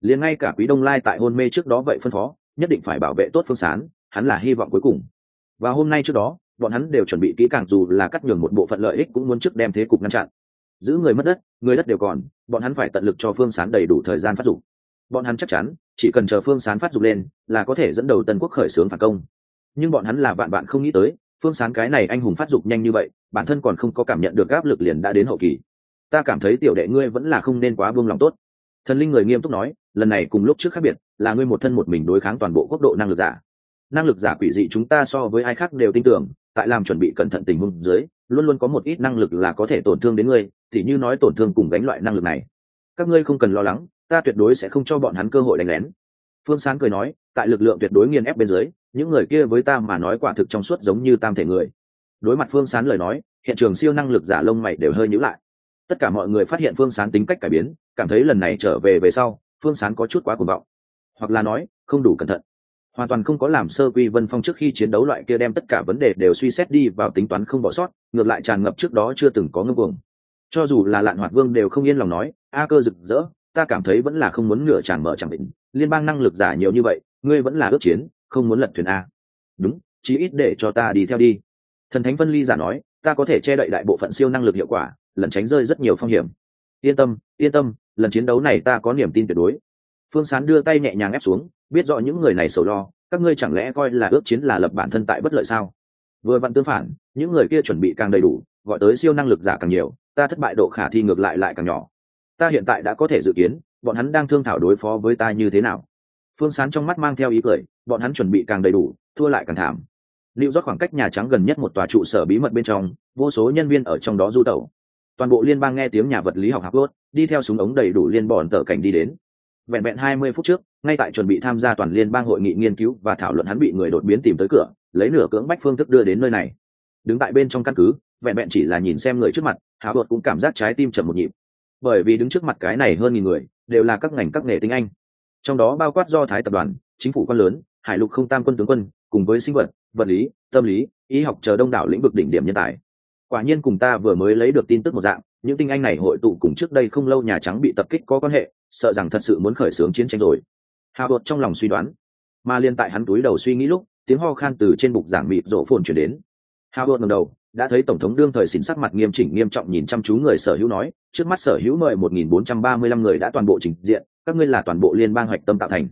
Liền ngay cả quý đông lai tại hôn mê trước đó vậy phân phó, nhất định phải bảo vệ tốt phương sán, hắn là hy vọng cuối cùng. Và hôm nay trước đó, bọn hắn đều chuẩn bị kỹ càng dù là cắt nhường một bộ phận lợi ích cũng muốn trước đem thế cục ngăn chặn. Giữ người mất đất, người đất đều còn, bọn hắn phải tận lực cho phương sán đầy đủ thời gian phát dụng bọn hắn chắc chắn, chỉ cần chờ phương sán phát dụng lên, là có thể dẫn đầu tân quốc khởi xướng phản công. Nhưng bọn hắn là bạn bạn không nghĩ tới phương sán cái này anh hùng phát dục nhanh như vậy, bản thân còn không có cảm nhận được áp lực liền đã đến hậu kỳ. Ta cảm thấy tiểu đệ ngươi vẫn là không nên quá buông lòng tốt. Thần linh người nghiêm túc nói, lần này cùng lúc trước khác biệt, là ngươi một thân một mình đối kháng toàn bộ quốc độ năng lực giả. Năng lực giả quỷ dị chúng ta so với ai khác đều tin tưởng, tại làm chuẩn bị cẩn thận tình huống dưới, luôn luôn có một ít năng lực là có thể tổn thương đến ngươi thì như nói tổn thương cùng gánh loại năng lực này. Các ngươi không cần lo lắng, ta tuyệt đối sẽ không cho bọn hắn cơ hội đánh lén. Phương sáng cười nói, tại lực lượng tuyệt đối nghiền ép bên dưới những người kia với ta mà nói quả thực trong suốt giống như tam thể người. Đối mặt phương sán lời nói, hiện trường siêu năng lực giả lông mày đều hơi nhữ lại. Tất cả mọi người phát hiện phương sán tính cách cải biến, cảm thấy lần này trở về về sau, phương sán có chút quá cuồng vọng. Hoặc là nói, không đủ cẩn thận. Hoàn toàn không có làm sơ quy vân phong trước khi chiến đấu loại kia đem tất cả vấn đề đều suy xét đi vào tính toán không bỏ sót, ngược lại tràn ngập trước đó chưa từng có ngưng cuồng. Cho dù là lạn hoạt vương đều không yên lòng nói, a cơ rực rỡ, ta cảm thấy vẫn là không muốn nửa tràn mở chẳng định. Liên bang năng lực giả nhiều như vậy, ngươi vẫn là ước chiến không muốn lật thuyền a. Đúng, chí ít để cho ta đi theo đi. Thần thánh vân ly giả nói, ta có thể che đậy đại bộ phận siêu năng lực hiệu quả lẩn tránh rơi rất nhiều phong hiểm. Yên tâm yên tâm, lần chiến đấu này ta có niềm tin tuyệt đối. Phương sán đưa tay nhẹ nhàng ép xuống, biết rõ những người này sầu lo, các ngươi chẳng lẽ coi là ước chiến là lập bản thân tại bất lợi sao? Vừa vặn tương phản, những người kia chuẩn bị càng đầy đủ, gọi tới siêu năng lực giả càng nhiều, ta thất bại độ khả thi ngược lại lại càng nhỏ. Ta hiện tại đã có thể dự kiến, bọn hắn đang thương thảo đối phó với ta như thế nào? Phương sán trong mắt mang theo ý cười, bọn hắn chuẩn bị càng đầy đủ, thua lại càng thảm. Lưu rót khoảng cách nhà trắng gần nhất một tòa trụ sở bí mật bên trong, vô số nhân viên ở trong đó du tẩu. Toàn bộ liên bang nghe tiếng nhà vật lý học học lốt đi theo súng ống đầy đủ liên bòn tờ cảnh đi đến. Vẹn vẹn hai mươi phút trước, ngay tại chuẩn bị tham gia toàn liên bang hội nghị nghiên cứu và thảo luận hắn bị người đột biến tìm tới cửa, lấy nửa cưỡng bách phương thức đưa đến nơi này. Đứng tại bên trong căn cứ, vẹn vẹn chỉ là nhìn xem người trước mặt hào đột cũng cảm giác trái tim chậm một nhịp. Bởi vì đứng trước mặt cái này hơn nghìn người, đều là các ngành các nghề tiếng anh trong đó bao quát do thái tập đoàn, chính phủ quan lớn, hải lục không tam quân tướng quân, cùng với sinh vật vật lý, tâm lý, y học chờ đông đảo lĩnh vực đỉnh điểm nhân tài. Quả nhiên cùng ta vừa mới lấy được tin tức một dạng, những tinh anh này hội tụ cùng trước đây không lâu nhà trắng bị tập kích có quan hệ, sợ rằng thật sự muốn khởi xướng chiến tranh rồi. Hào bột trong lòng suy đoán, mà liên tại hắn túi đầu suy nghĩ lúc, tiếng ho khan từ trên bục giảng mịt rổ phồn chuyển đến. Hào bột ngầm đầu, đã thấy tổng thống đương thời xỉn sắc mặt nghiêm chỉnh nghiêm trọng nhìn chăm chú người sở hữu nói, trước mắt sở hữu mời 1.435 người đã toàn bộ trình diện các ngươi là toàn bộ liên bang hoạch tâm tạo thành.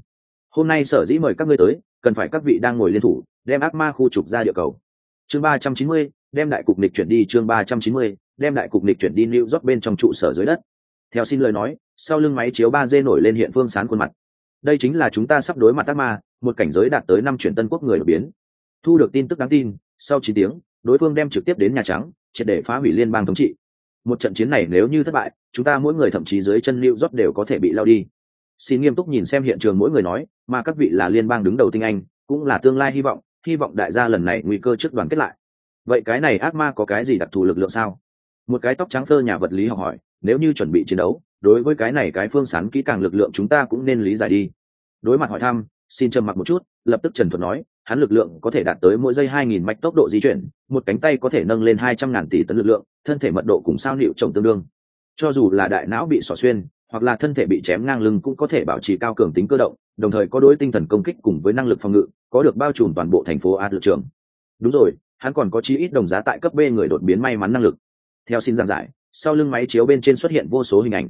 Hôm nay sở dĩ mời các ngươi tới cần phải các vị đang ngồi liên thủ đem ác ma khu trục ra địa cầu. Chương 390, đem đại cục nịch chuyển đi chương 390, đem đại cục nịch chuyển đi lưu rót bên trong trụ sở dưới đất. Theo xin lời nói sau lưng máy chiếu ba d nổi lên hiện phương sán khuôn mặt. Đây chính là chúng ta sắp đối mặt ác ma một cảnh giới đạt tới năm chuyển tân quốc người đột biến. Thu được tin tức đáng tin sau chín tiếng đối phương đem trực tiếp đến nhà trắng triệt để phá hủy liên bang thống trị. Một trận chiến này nếu như thất bại chúng ta mỗi người thậm chí dưới chân lưu rót đều có thể bị lao đi xin nghiêm túc nhìn xem hiện trường mỗi người nói, mà các vị là liên bang đứng đầu tinh anh, cũng là tương lai hy vọng hy vọng đại gia lần này nguy cơ trước đoàn kết lại. Vậy cái này ác ma có cái gì đặc thù lực lượng sao? Một cái tóc trắng thơ nhà vật lý học hỏi, nếu như chuẩn bị chiến đấu, đối với cái này cái phương sán kỹ càng lực lượng chúng ta cũng nên lý giải đi. Đối mặt hỏi thăm, xin trầm mặc một chút, lập tức trần thuật nói, hắn lực lượng có thể đạt tới mỗi giây 2.000 mạch tốc độ di chuyển, một cánh tay có thể nâng lên 200 ngàn tỷ tấn lực lượng, thân thể mật độ cùng sao liệu trồng tương đương. Cho dù là đại não bị xỏ xuyên hoặc là thân thể bị chém ngang lưng cũng có thể bảo trì cao cường tính cơ động, đồng thời có đối tinh thần công kích cùng với năng lực phòng ngự, có được bao trùm toàn bộ thành phố a lực trường. Đúng rồi, hắn còn có chí ít đồng giá tại cấp b người đột biến may mắn năng lực. Theo xin giảng giải, sau lưng máy chiếu bên trên xuất hiện vô số hình ảnh.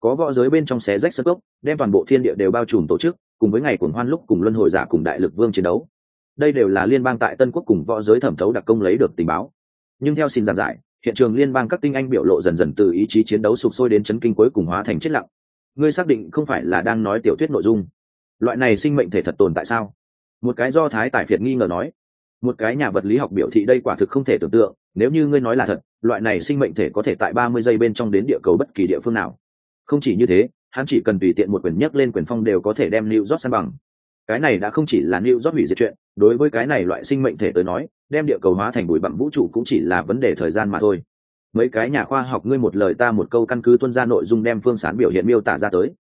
Có võ giới bên trong xé rách sơ cốc, đem toàn bộ thiên địa đều bao trùm tổ chức, cùng với ngày cuồng hoan lúc cùng luân hồi giả cùng đại lực vương chiến đấu. Đây đều là liên bang tại tân quốc cùng võ giới thẩm thấu đặc công lấy được tình báo. Nhưng theo xin giảng giải hiện trường liên bang các tinh anh biểu lộ dần dần từ ý chí chiến đấu sụp sôi đến chấn kinh cuối cùng hóa thành chết lặng. Ngươi xác định không phải là đang nói tiểu thuyết nội dung. Loại này sinh mệnh thể thật tồn tại sao? Một cái do thái tài phiệt nghi ngờ nói. Một cái nhà vật lý học biểu thị đây quả thực không thể tưởng tượng, nếu như ngươi nói là thật, loại này sinh mệnh thể có thể tại ba mươi giây bên trong đến địa cầu bất kỳ địa phương nào. Không chỉ như thế, hắn chỉ cần tùy tiện một quyền nhấc lên quyền phong đều có thể đem lưu rót san bằng. Cái này đã không chỉ là New York hủy diệt chuyện, đối với cái này loại sinh mệnh thể tới nói, đem địa cầu hóa thành bụi bặm vũ trụ cũng chỉ là vấn đề thời gian mà thôi. Mấy cái nhà khoa học ngươi một lời ta một câu căn cứ tuân ra nội dung đem phương sán biểu hiện miêu tả ra tới.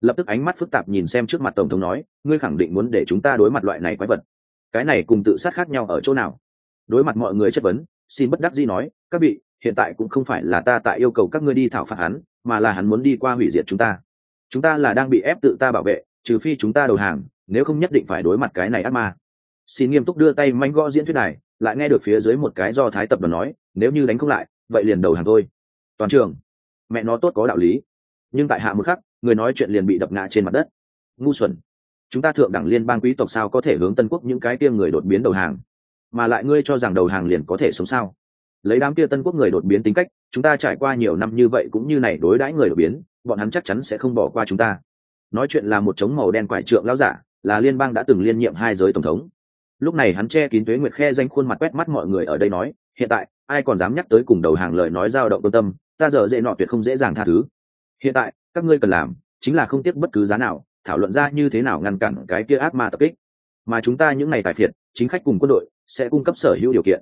Lập tức ánh mắt phức tạp nhìn xem trước mặt tổng thống nói, ngươi khẳng định muốn để chúng ta đối mặt loại này quái vật. Cái này cùng tự sát khác nhau ở chỗ nào? Đối mặt mọi người chất vấn, xin bất đắc dĩ nói, các vị, hiện tại cũng không phải là ta tại yêu cầu các ngươi đi thảo phạt hắn, mà là hắn muốn đi qua hủy diệt chúng ta chúng ta là đang bị ép tự ta bảo vệ trừ phi chúng ta đầu hàng nếu không nhất định phải đối mặt cái này ác ma. Xin nghiêm túc đưa tay manh gõ diễn thuyết này lại nghe được phía dưới một cái do thái tập đoàn nói, nếu như đánh không lại, vậy liền đầu hàng thôi. Toàn trường. Mẹ nó tốt có đạo lý. Nhưng tại hạ một khắc, người nói chuyện liền bị đập ngã trên mặt đất. Ngu xuẩn. Chúng ta thượng đẳng liên bang quý tộc sao có thể hướng tân quốc những cái kia người đột biến đầu hàng? Mà lại ngươi cho rằng đầu hàng liền có thể sống sao? Lấy đám kia tân quốc người đột biến tính cách, chúng ta trải qua nhiều năm như vậy cũng như này đối đãi người đột biến, bọn hắn chắc chắn sẽ không bỏ qua chúng ta. Nói chuyện là một chống màu đen quải trượng lão giả là liên bang đã từng liên nhiệm hai giới tổng thống. Lúc này hắn che kín tuế nguyệt khe danh khuôn mặt quét mắt mọi người ở đây nói, hiện tại, ai còn dám nhắc tới cùng đầu hàng lời nói giao động quan tâm, ta giờ dễ nọ tuyệt không dễ dàng tha thứ. Hiện tại, các ngươi cần làm chính là không tiếc bất cứ giá nào, thảo luận ra như thế nào ngăn cản cái kia ác ma tập kích. Mà chúng ta những ngày tài phiệt, chính khách cùng quân đội sẽ cung cấp sở hữu điều kiện.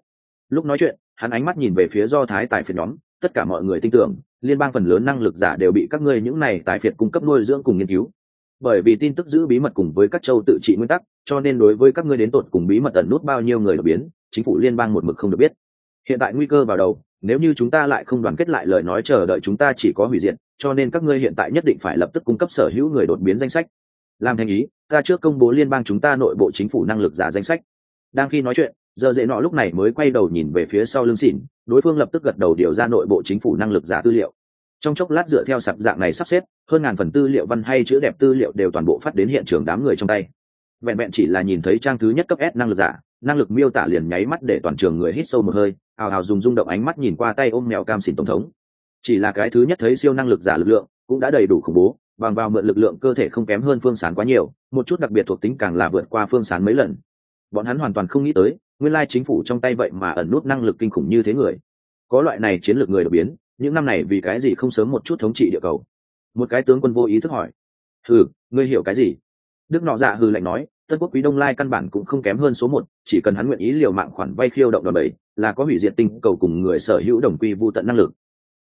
Lúc nói chuyện, hắn ánh mắt nhìn về phía do thái tài phiệt nhóm, tất cả mọi người tin tưởng, liên bang phần lớn năng lực giả đều bị các ngươi những này tài phiệt cung cấp nuôi dưỡng cùng nghiên cứu bởi vì tin tức giữ bí mật cùng với các châu tự trị nguyên tắc, cho nên đối với các ngươi đến tột cùng bí mật ẩn nút bao nhiêu người đột biến, chính phủ liên bang một mực không được biết. Hiện tại nguy cơ vào đầu, nếu như chúng ta lại không đoàn kết lại lời nói chờ đợi chúng ta chỉ có hủy diệt, cho nên các ngươi hiện tại nhất định phải lập tức cung cấp sở hữu người đột biến danh sách. Làm thành ý, ta trước công bố liên bang chúng ta nội bộ chính phủ năng lực giả danh sách. Đang khi nói chuyện, giờ dễ nọ lúc này mới quay đầu nhìn về phía sau lưng xỉn, đối phương lập tức gật đầu điều ra nội bộ chính phủ năng lực giả tư liệu trong chốc lát dựa theo sạp dạng này sắp xếp, hơn ngàn phần tư liệu văn hay chữ đẹp tư liệu đều toàn bộ phát đến hiện trường đám người trong tay. Vẹn vẹn chỉ là nhìn thấy trang thứ nhất cấp s năng lực giả, năng lực miêu tả liền nháy mắt để toàn trường người hít sâu một hơi hào hào dùng rung động ánh mắt nhìn qua tay ôm mèo cam xỉn tổng thống. Chỉ là cái thứ nhất thấy siêu năng lực giả lực lượng, cũng đã đầy đủ khủng bố, bằng vào mượn lực lượng cơ thể không kém hơn phương sán quá nhiều, một chút đặc biệt thuộc tính càng là vượt qua phương sán mấy lần. Bọn hắn hoàn toàn không nghĩ tới, nguyên lai chính phủ trong tay vậy mà ẩn nút năng lực kinh khủng như thế người. Có loại này chiến lược người đột biến những năm này vì cái gì không sớm một chút thống trị địa cầu? Một cái tướng quân vô ý thức hỏi. Hừ, ngươi hiểu cái gì? Đức nọ dạ hừ lạnh nói, tân quốc quý đông lai căn bản cũng không kém hơn số một, chỉ cần hắn nguyện ý liều mạng khoản vay khiêu động đòn bẩy, là có hủy diệt tinh cầu cùng người sở hữu đồng quy vô tận năng lực.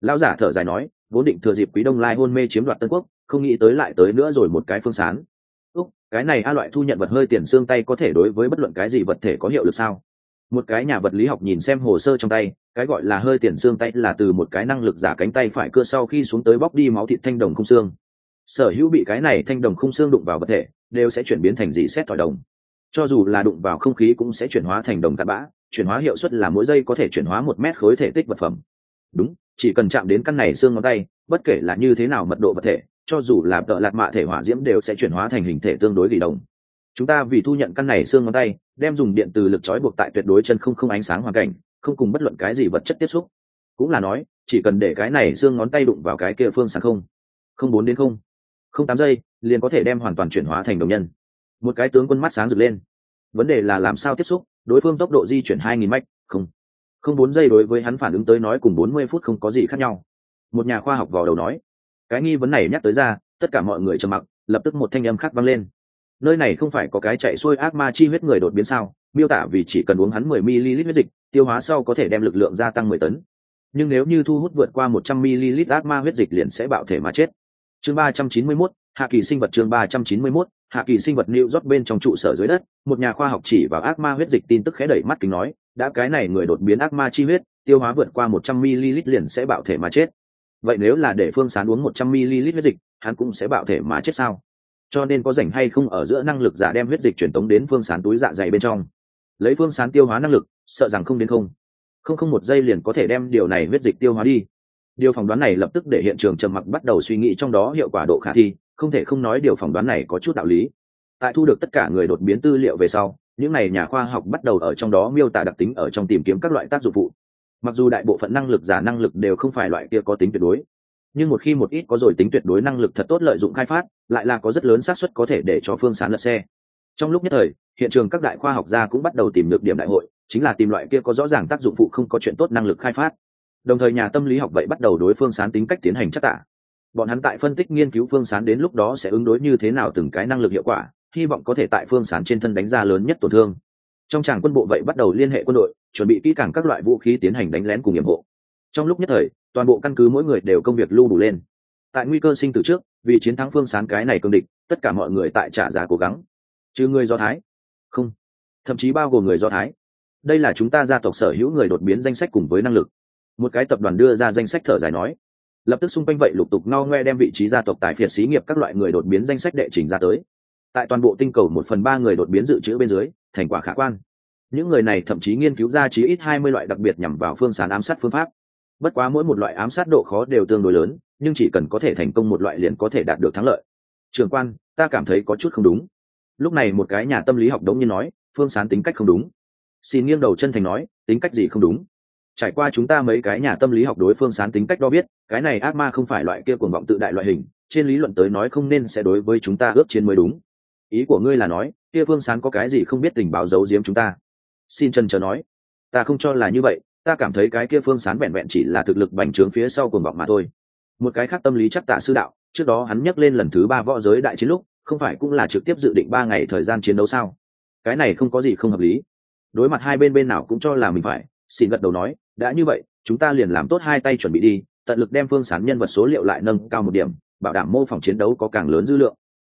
Lão giả thở dài nói, vốn định thừa dịp quý đông lai hôn mê chiếm đoạt tân quốc, không nghĩ tới lại tới nữa rồi một cái phương sán. Úc, cái này a loại thu nhận vật hơi tiền xương tay có thể đối với bất luận cái gì vật thể có hiệu lực sao? Một cái nhà vật lý học nhìn xem hồ sơ trong tay, cái gọi là hơi tiền xương tay là từ một cái năng lực giả cánh tay phải cưa sau khi xuống tới bóc đi máu thịt thanh đồng không xương. Sở hữu bị cái này thanh đồng không xương đụng vào vật thể, đều sẽ chuyển biến thành dị xét thỏi đồng. Cho dù là đụng vào không khí cũng sẽ chuyển hóa thành đồng cát bã, chuyển hóa hiệu suất là mỗi giây có thể chuyển hóa một mét khối thể tích vật phẩm. Đúng, chỉ cần chạm đến căn này xương ngón tay, bất kể là như thế nào mật độ vật thể, cho dù là tợ lạc mạ thể hỏa diễm đều sẽ chuyển hóa thành hình thể tương đối gỉ đồng chúng ta vì thu nhận căn này xương ngón tay, đem dùng điện từ lực trói buộc tại tuyệt đối chân không không ánh sáng hoàn cảnh, không cùng bất luận cái gì vật chất tiếp xúc. Cũng là nói, chỉ cần để cái này xương ngón tay đụng vào cái kia phương sáng không không bốn đến không không tám giây, liền có thể đem hoàn toàn chuyển hóa thành đồng nhân. Một cái tướng quân mắt sáng rực lên. Vấn đề là làm sao tiếp xúc, đối phương tốc độ di chuyển hai nghìn mạch không không bốn giây đối với hắn phản ứng tới nói cùng bốn mươi phút không có gì khác nhau. Một nhà khoa học vào đầu nói. Cái nghi vấn này nhắc tới ra, tất cả mọi người trầm mặc, lập tức một thanh âm khác vang lên nơi này không phải có cái chạy xuôi ác ma chi huyết người đột biến sao miêu tả vì chỉ cần uống hắn mười ml huyết dịch tiêu hóa sau có thể đem lực lượng gia tăng mười tấn nhưng nếu như thu hút vượt qua một trăm ml ác ma huyết dịch liền sẽ bạo thể mà chết chương ba trăm chín mươi 391, hạ kỳ sinh vật chương ba trăm chín mươi 391, hạ kỳ sinh vật New rót bên trong trụ sở dưới đất, một nhà khoa học chỉ vào ác ma huyết dịch tin tức khẽ đẩy mắt kính nói, đã cái này người đột biến ác ma chi huyết, tiêu hóa vượt qua một trăm ml liền sẽ bạo thể mà chết. Vậy nếu là để Phương Sán uống một trăm ml huyết dịch, hắn cũng sẽ bạo thể mà chết sao? Cho nên có rảnh hay không ở giữa năng lực giả đem huyết dịch truyền tống đến phương sán túi dạ dày bên trong. Lấy phương sán tiêu hóa năng lực, sợ rằng không đến không. Không không một giây liền có thể đem điều này huyết dịch tiêu hóa đi. Điều phỏng đoán này lập tức để hiện trường trầm mặc bắt đầu suy nghĩ trong đó hiệu quả độ khả thi, không thể không nói điều phỏng đoán này có chút đạo lý. Tại thu được tất cả người đột biến tư liệu về sau, những n à y nhà khoa học bắt đầu ở trong đó miêu tả đặc tính ở trong tìm kiếm các loại tác dụng phụ. Mặc dù đại bộ phận năng lực giả năng lực đều không phải loại kia có tính tuyệt đối nhưng một khi một ít có rồi tính tuyệt đối năng lực thật tốt lợi dụng khai phát, lại là có rất lớn xác suất có thể để cho phương sán lật xe. Trong lúc nhất thời, hiện trường các đại khoa học gia cũng bắt đầu tìm được điểm đại hội, chính là tìm loại kia có rõ ràng tác dụng phụ không có chuyện tốt năng lực khai phát. Đồng thời nhà tâm lý học vậy bắt đầu đối phương sán tính cách tiến hành chắc tả. Bọn hắn tại phân tích nghiên cứu phương sán đến lúc đó sẽ ứng đối như thế nào từng cái năng lực hiệu quả, hy vọng có thể tại phương sán trên thân đánh ra lớn nhất tổn thương. Trong tràng quân bộ vậy bắt đầu liên hệ quân đội, chuẩn bị kỹ càng các loại vũ khí tiến hành đánh lén cùng nhiệm hộ. Trong lúc nhất thời toàn bộ căn cứ mỗi người đều công việc lưu đủ lên. Tại nguy cơ sinh từ trước, vì chiến thắng phương sán cái này cương địch, tất cả mọi người tại trả giá cố gắng. Trừ người do thái? Không. Thậm chí bao gồm người do thái. Đây là chúng ta gia tộc sở hữu người đột biến danh sách cùng với năng lực. Một cái tập đoàn đưa ra danh sách thở dài nói. Lập tức xung quanh vậy lục tục no ngoe đem vị trí gia tộc tại phiệt xí nghiệp các loại người đột biến danh sách đệ trình ra tới. Tại toàn bộ tinh cầu một phần ba người đột biến dự trữ bên dưới, thành quả khả quan. Những người này thậm chí nghiên cứu ra chí ít hai mươi loại đặc biệt nhằm vào phương sán ám sát phương pháp bất quá mỗi một loại ám sát độ khó đều tương đối lớn, nhưng chỉ cần có thể thành công một loại liền có thể đạt được thắng lợi. Trường quan, ta cảm thấy có chút không đúng. Lúc này một cái nhà tâm lý học đống như nói, phương sán tính cách không đúng. Xin nghiêng đầu chân thành nói, tính cách gì không đúng? Trải qua chúng ta mấy cái nhà tâm lý học đối phương sán tính cách đo biết, cái này ác ma không phải loại kia cuồng vọng tự đại loại hình, trên lý luận tới nói không nên sẽ đối với chúng ta ước chiến mới đúng. Ý của ngươi là nói, kia phương sán có cái gì không biết tình báo giấu giếm chúng ta? Xin chân chờ nói. Ta không cho là như vậy ta cảm thấy cái kia phương sán vẹn vẹn chỉ là thực lực bành trướng phía sau cuồng vọng mà thôi. Một cái khác tâm lý chắc tạ sư đạo, trước đó hắn nhắc lên lần thứ ba võ giới đại chiến lúc, không phải cũng là trực tiếp dự định ba ngày thời gian chiến đấu sao? Cái này không có gì không hợp lý. Đối mặt hai bên bên nào cũng cho là mình phải xin gật đầu nói, đã như vậy, chúng ta liền làm tốt hai tay chuẩn bị đi, tận lực đem phương sán nhân vật số liệu lại nâng cao một điểm, bảo đảm mô phỏng chiến đấu có càng lớn dư lượng.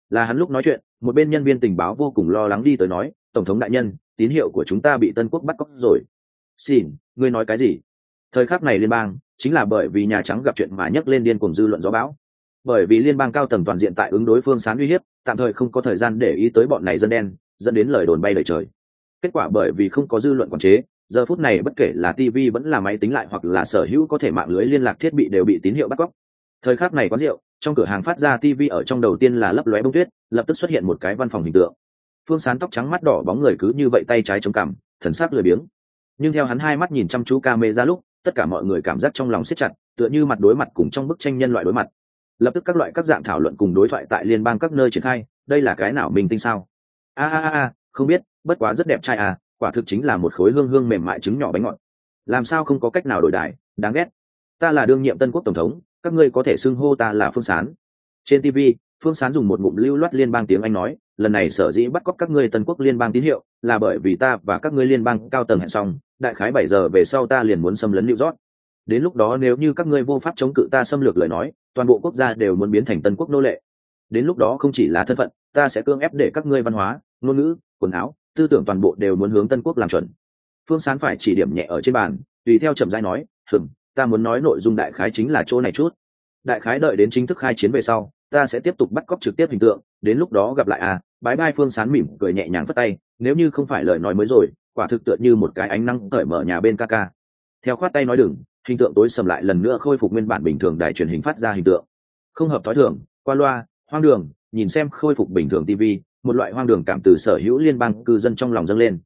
Là hắn lúc nói chuyện, một bên nhân viên tình báo vô cùng lo lắng đi tới nói, tổng thống đại nhân, tín hiệu của chúng ta bị tân quốc bắt cóc rồi xin ngươi nói cái gì? Thời khắc này liên bang chính là bởi vì nhà trắng gặp chuyện mà nhấc lên điên cùng dư luận gió bão. Bởi vì liên bang cao tầng toàn diện tại ứng đối phương sán uy hiếp, tạm thời không có thời gian để ý tới bọn này dân đen, dẫn đến lời đồn bay lời trời. Kết quả bởi vì không có dư luận quản chế, giờ phút này bất kể là tv vẫn là máy tính lại hoặc là sở hữu có thể mạng lưới liên lạc thiết bị đều bị tín hiệu bắt cóc. Thời khắc này quán rượu, trong cửa hàng phát ra tv ở trong đầu tiên là lấp lóe bông tuyết, lập tức xuất hiện một cái văn phòng hình tượng. Phương sán tóc trắng mắt đỏ bóng người cứ như vậy tay trái chống cằm, thần sắc lười biếng nhưng theo hắn hai mắt nhìn chăm chú ca mê ra lúc, tất cả mọi người cảm giác trong lòng siết chặt, tựa như mặt đối mặt cùng trong bức tranh nhân loại đối mặt. Lập tức các loại các dạng thảo luận cùng đối thoại tại liên bang các nơi triển khai, đây là cái nào mình tinh sao? A a a không biết, bất quá rất đẹp trai à quả thực chính là một khối hương hương mềm mại trứng nhỏ bánh ngọt. Làm sao không có cách nào đổi đại, đáng ghét. Ta là đương nhiệm tân quốc tổng thống, các ngươi có thể xưng hô ta là phương sán. Trên tv phương sán dùng một ngụm lưu loát liên bang tiếng anh nói, lần này sở dĩ bắt cóc các ngươi tân quốc liên bang tín hiệu, là bởi vì ta và các ngươi liên bang cao tầng hẹn xong, đại khái bảy giờ về sau ta liền muốn xâm lấn lưu rót đến lúc đó nếu như các ngươi vô pháp chống cự ta xâm lược lời nói, toàn bộ quốc gia đều muốn biến thành tân quốc nô lệ. Đến lúc đó không chỉ là thân phận, ta sẽ cưỡng ép để các ngươi văn hóa, ngôn ngữ, quần áo, tư tưởng toàn bộ đều muốn hướng tân quốc làm chuẩn. Phương sán phải chỉ điểm nhẹ ở trên bàn, tùy theo trầm giai nói hừng ta muốn nói nội dung đại khái chính là chỗ này chút. Đại khái đợi đến chính thức khai chiến về sau ta sẽ tiếp tục bắt cóc trực tiếp hình tượng, đến lúc đó gặp lại à bái bai phương sán mỉm cười nhẹ nhàng phất tay, nếu như không phải lời nói mới rồi, quả thực tựa như một cái ánh năng cởi mở nhà bên ca ca. Theo khoát tay nói đừng, hình tượng tối sầm lại lần nữa khôi phục nguyên bản bình thường đài truyền hình phát ra hình tượng. Không hợp thói thường, qua loa, hoang đường, nhìn xem khôi phục bình thường tv một loại hoang đường cảm từ sở hữu liên bang cư dân trong lòng dâng lên.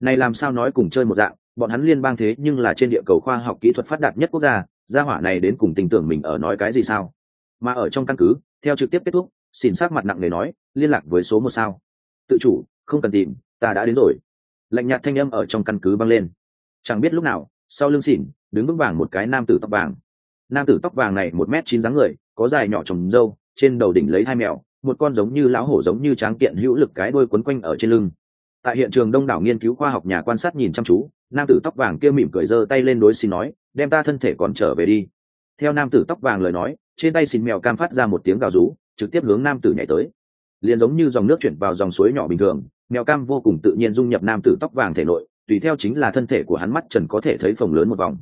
Này làm sao nói cùng chơi một dạng, bọn hắn liên bang thế nhưng là trên địa cầu khoa học kỹ thuật phát đạt nhất quốc gia gia hỏa này đến cùng tình tưởng mình ở nói cái gì sao? Mà ở trong căn cứ, theo trực tiếp kết thúc xin sát mặt nặng nề nói, liên lạc với số một sao. Tự chủ, không cần tìm, ta đã đến rồi. Lạnh nhạt thanh âm ở trong căn cứ băng lên. Chẳng biết lúc nào, sau lưng xỉn, đứng vững vàng một cái nam tử tóc vàng. Nam tử tóc vàng này một m chín dáng người, có dài nhỏ trồng râu, trên đầu đỉnh lấy hai mèo, một con giống như lão hổ giống như tráng kiện hữu lực cái đuôi quấn quanh ở trên lưng. Tại hiện trường đông đảo nghiên cứu khoa học nhà quan sát nhìn chăm chú, nam tử tóc vàng kia mỉm cười giơ tay lên đối xin nói, đem ta thân thể còn trở về đi. Theo nam tử tóc vàng lời nói trên tay xin mèo cam phát ra một tiếng gào rú, trực tiếp hướng nam tử nhảy tới. Liền giống như dòng nước chuyển vào dòng suối nhỏ bình thường, mèo cam vô cùng tự nhiên dung nhập nam tử tóc vàng thể nội, tùy theo chính là thân thể của hắn mắt trần có thể thấy phồng lớn một vòng.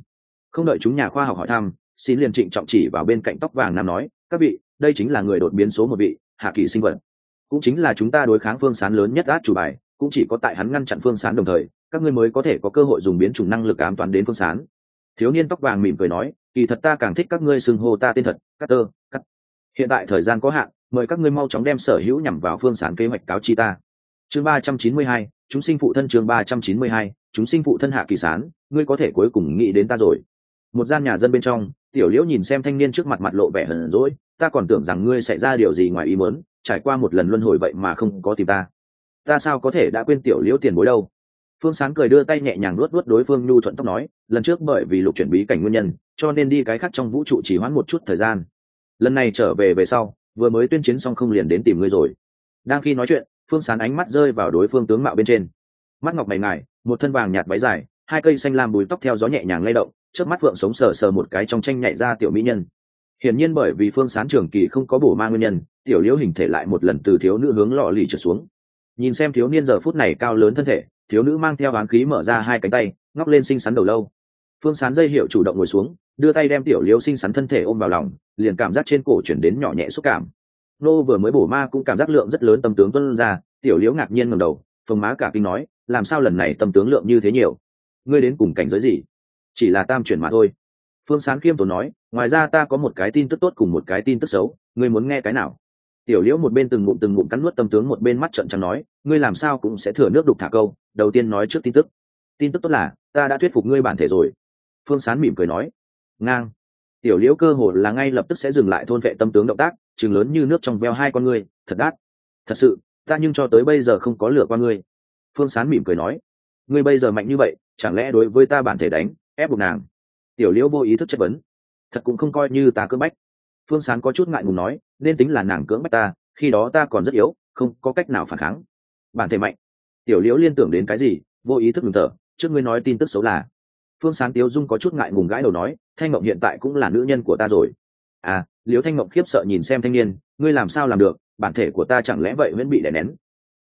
Không đợi chúng nhà khoa học hỏi thăm xin liền trịnh trọng chỉ vào bên cạnh tóc vàng nam nói, các vị, đây chính là người đột biến số một vị, hạ kỳ sinh vật. Cũng chính là chúng ta đối kháng phương sán lớn nhất át chủ bài, cũng chỉ có tại hắn ngăn chặn phương sán đồng thời, các ngươi mới có thể có cơ hội dùng biến chủng năng lực ám toán đến phương sán. Thiếu niên tóc vàng mỉm cười nói, kỳ thật ta càng thích các ngươi xưng hô ta tên thật cắt tơ cắt. Hiện tại thời gian có hạn, mời các ngươi mau chóng đem sở hữu nhằm vào phương sán kế hoạch cáo chi ta. Chương ba trăm chín mươi hai, chúng sinh phụ thân chương ba trăm chín mươi hai, chúng sinh phụ thân hạ kỳ sán, ngươi có thể cuối cùng nghĩ đến ta rồi. Một gian nhà dân bên trong, tiểu liễu nhìn xem thanh niên trước mặt mặt lộ vẻ hờn rỗi ta còn tưởng rằng ngươi xảy ra điều gì ngoài ý muốn, trải qua một lần luân hồi vậy mà không có tìm ta. Ta sao có thể đã quên tiểu liễu tiền bối đâu? Phương sán cười đưa tay nhẹ nhàng luốt luốt đối phương nhu thuận tóc nói, lần trước bởi vì lục chuyển bí cảnh nguyên nhân, cho nên đi cái khác trong vũ trụ chỉ hoãn một chút thời gian. Lần này trở về về sau, vừa mới tuyên chiến xong không liền đến tìm ngươi rồi. Đang khi nói chuyện, phương sán ánh mắt rơi vào đối phương tướng mạo bên trên. Mắt ngọc mày ngài một thân vàng nhạt váy dài, hai cây xanh lam bùi tóc theo gió nhẹ nhàng lay động trước mắt phượng sống sờ sờ một cái trong tranh nhảy ra tiểu mỹ nhân. Hiển nhiên bởi vì phương sán trường kỳ không có bổ ma nguyên nhân, tiểu liễu hình thể lại một lần từ thiếu nữ hướng lò lì trượt xuống. Nhìn xem thiếu niên giờ phút này cao lớn thân thể thiếu nữ mang theo áng khí mở ra hai cánh tay, ngóc lên xinh xắn đầu lâu. Phương sán dây hiệu chủ động ngồi xuống, đưa tay đem tiểu liễu xinh xắn thân thể ôm vào lòng, liền cảm giác trên cổ chuyển đến nhỏ nhẹ xúc cảm. Nô vừa mới bổ ma cũng cảm giác lượng rất lớn tâm tướng tuân ra, tiểu liễu ngạc nhiên ngầm đầu, phồng má cả kinh nói, làm sao lần này tâm tướng lượng như thế nhiều? Ngươi đến cùng cảnh giới gì? Chỉ là tam chuyển mà thôi. Phương sán khiêm tốn nói, ngoài ra ta có một cái tin tức tốt cùng một cái tin tức xấu, ngươi muốn nghe cái nào? Tiểu liễu một bên từng ngụm từng ngụm cắn nuốt tâm tướng một bên mắt trận trắng nói, ngươi làm sao cũng sẽ thừa nước đục thả câu, đầu tiên nói trước tin tức. Tin tức tốt là, ta đã thuyết phục ngươi bản thể rồi. Phương sán mỉm cười nói, ngang. Tiểu liễu cơ hồ là ngay lập tức sẽ dừng lại thôn vệ tâm tướng động tác chừng lớn như nước trong veo hai con ngươi, thật đắt thật sự, ta nhưng cho tới bây giờ không có lửa qua ngươi. Phương sán mỉm cười nói, ngươi bây giờ mạnh như vậy, chẳng lẽ đối với ta bản thể đánh, ép buộc nàng? Tiểu liễu vô ý thức chất vấn, thật cũng không coi như ta cưỡng bách. Phương sán có chút ngại ngùng nói nên tính là nàng cưỡng bách ta, khi đó ta còn rất yếu, không có cách nào phản kháng. Bản thể mạnh. Tiểu liễu liên tưởng đến cái gì, vô ý thức ngừng thở, trước ngươi nói tin tức xấu là. Phương sáng tiếu dung có chút ngại ngùng gãi đầu nói, thanh mộng hiện tại cũng là nữ nhân của ta rồi. À liễu thanh mộng khiếp sợ nhìn xem thanh niên, ngươi làm sao làm được, bản thể của ta chẳng lẽ vậy vẫn bị đè nén?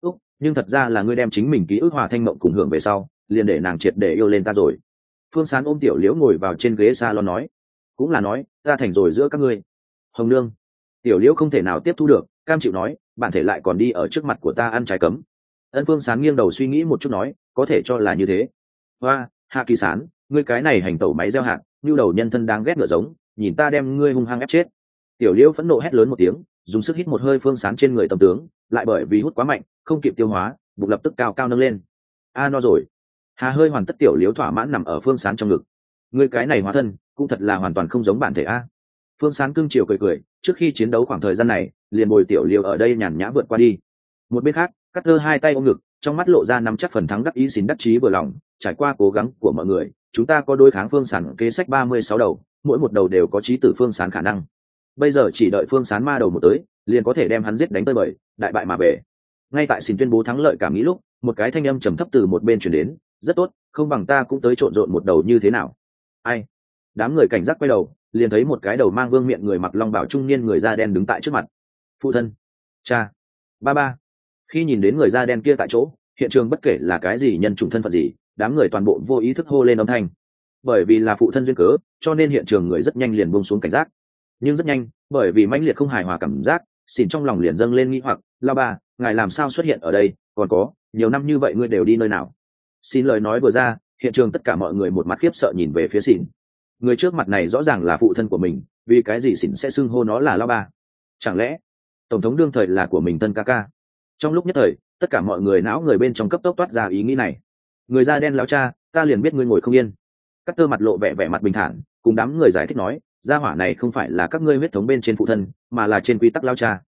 Úc, nhưng thật ra là ngươi đem chính mình ký ức hòa thanh mộng cùng hưởng về sau, liền để nàng triệt để yêu lên ta rồi. Phương sán ôm tiểu liễu ngồi vào trên ghế s a lon nói, cũng là nói, ta thành rồi giữa các ngươi. Hồng nương tiểu liễu không thể nào tiếp thu được, cam chịu nói bạn thể lại còn đi ở trước mặt của ta ăn trái cấm. Ân phương sán nghiêng đầu suy nghĩ một chút nói, có thể cho là như thế. Hoa, hạ kỳ sán, ngươi cái này hành tẩu máy gieo hạt như đầu nhân thân đang ghét ngựa giống, nhìn ta đem ngươi hung hăng ép chết. Tiểu liễu phẫn nộ hét lớn một tiếng, dùng sức hít một hơi phương sán trên người tầm tướng, lại bởi vì hút quá mạnh, không kịp tiêu hóa, bụng lập tức cao cao nâng lên. A no rồi. Hà hơi hoàn tất tiểu liễu thỏa mãn nằm ở phương sán trong ngực. Ngươi cái này hóa thân, cũng thật là hoàn toàn không giống bản thể a. Phương sán cưng chiều cười cười trước khi chiến đấu khoảng thời gian này, liền bồi tiểu liều ở đây nhàn nhã vượt qua đi. Một bên khác, cắt thơ hai tay ôm ngực, trong mắt lộ ra nắm chắc phần thắng đắc ý xin đắc chí vừa lòng, trải qua cố gắng của mọi người, chúng ta có đôi kháng phương sản kế sách ba mươi sáu đầu, mỗi một đầu đều có trí tử phương sán khả năng. Bây giờ chỉ đợi phương sán ma đầu một tới, liền có thể đem hắn giết đánh tơi bời, đại bại mà về. Ngay tại xin tuyên bố thắng lợi cảm nghĩ lúc, một cái thanh âm trầm thấp từ một bên chuyển đến, rất tốt, không bằng ta cũng tới trộn rộn một đầu như thế nào. Ai? Đám người cảnh giác quay đầu liền thấy một cái đầu mang vương miệng người mặc long bảo trung niên người da đen đứng tại trước mặt. Phụ thân, cha, ba ba. Khi nhìn đến người da đen kia tại chỗ, hiện trường bất kể là cái gì nhân chủng thân phận gì, đám người toàn bộ vô ý thức hô lên âm thanh. Bởi vì là phụ thân duyên cớ, cho nên hiện trường người rất nhanh liền bông xuống cảnh giác. Nhưng rất nhanh, bởi vì mãnh liệt không hài hòa cảm giác, xỉn trong lòng liền dâng lên nghĩ hoặc, la ba, ngài làm sao xuất hiện ở đây? Còn có, nhiều năm như vậy ngươi đều đi nơi nào? Xin lời nói vừa ra, hiện trường tất cả mọi người một mặt khiếp sợ nhìn về phía xỉn người trước mặt này rõ ràng là phụ thân của mình, vì cái gì xỉn sẽ xưng hô nó là lao ba? Chẳng lẽ tổng thống đương thời là của mình tân ca ca? Trong lúc nhất thời, tất cả mọi người não người bên trong cấp tốc toát ra ý nghĩ này. Người da đen lao cha, ta liền biết ngươi ngồi không yên. Các tơ mặt lộ vẻ vẻ mặt bình thản, cùng đám người giải thích nói, gia hỏa này không phải là các ngươi huyết thống bên trên phụ thân, mà là trên quy tắc lao cha.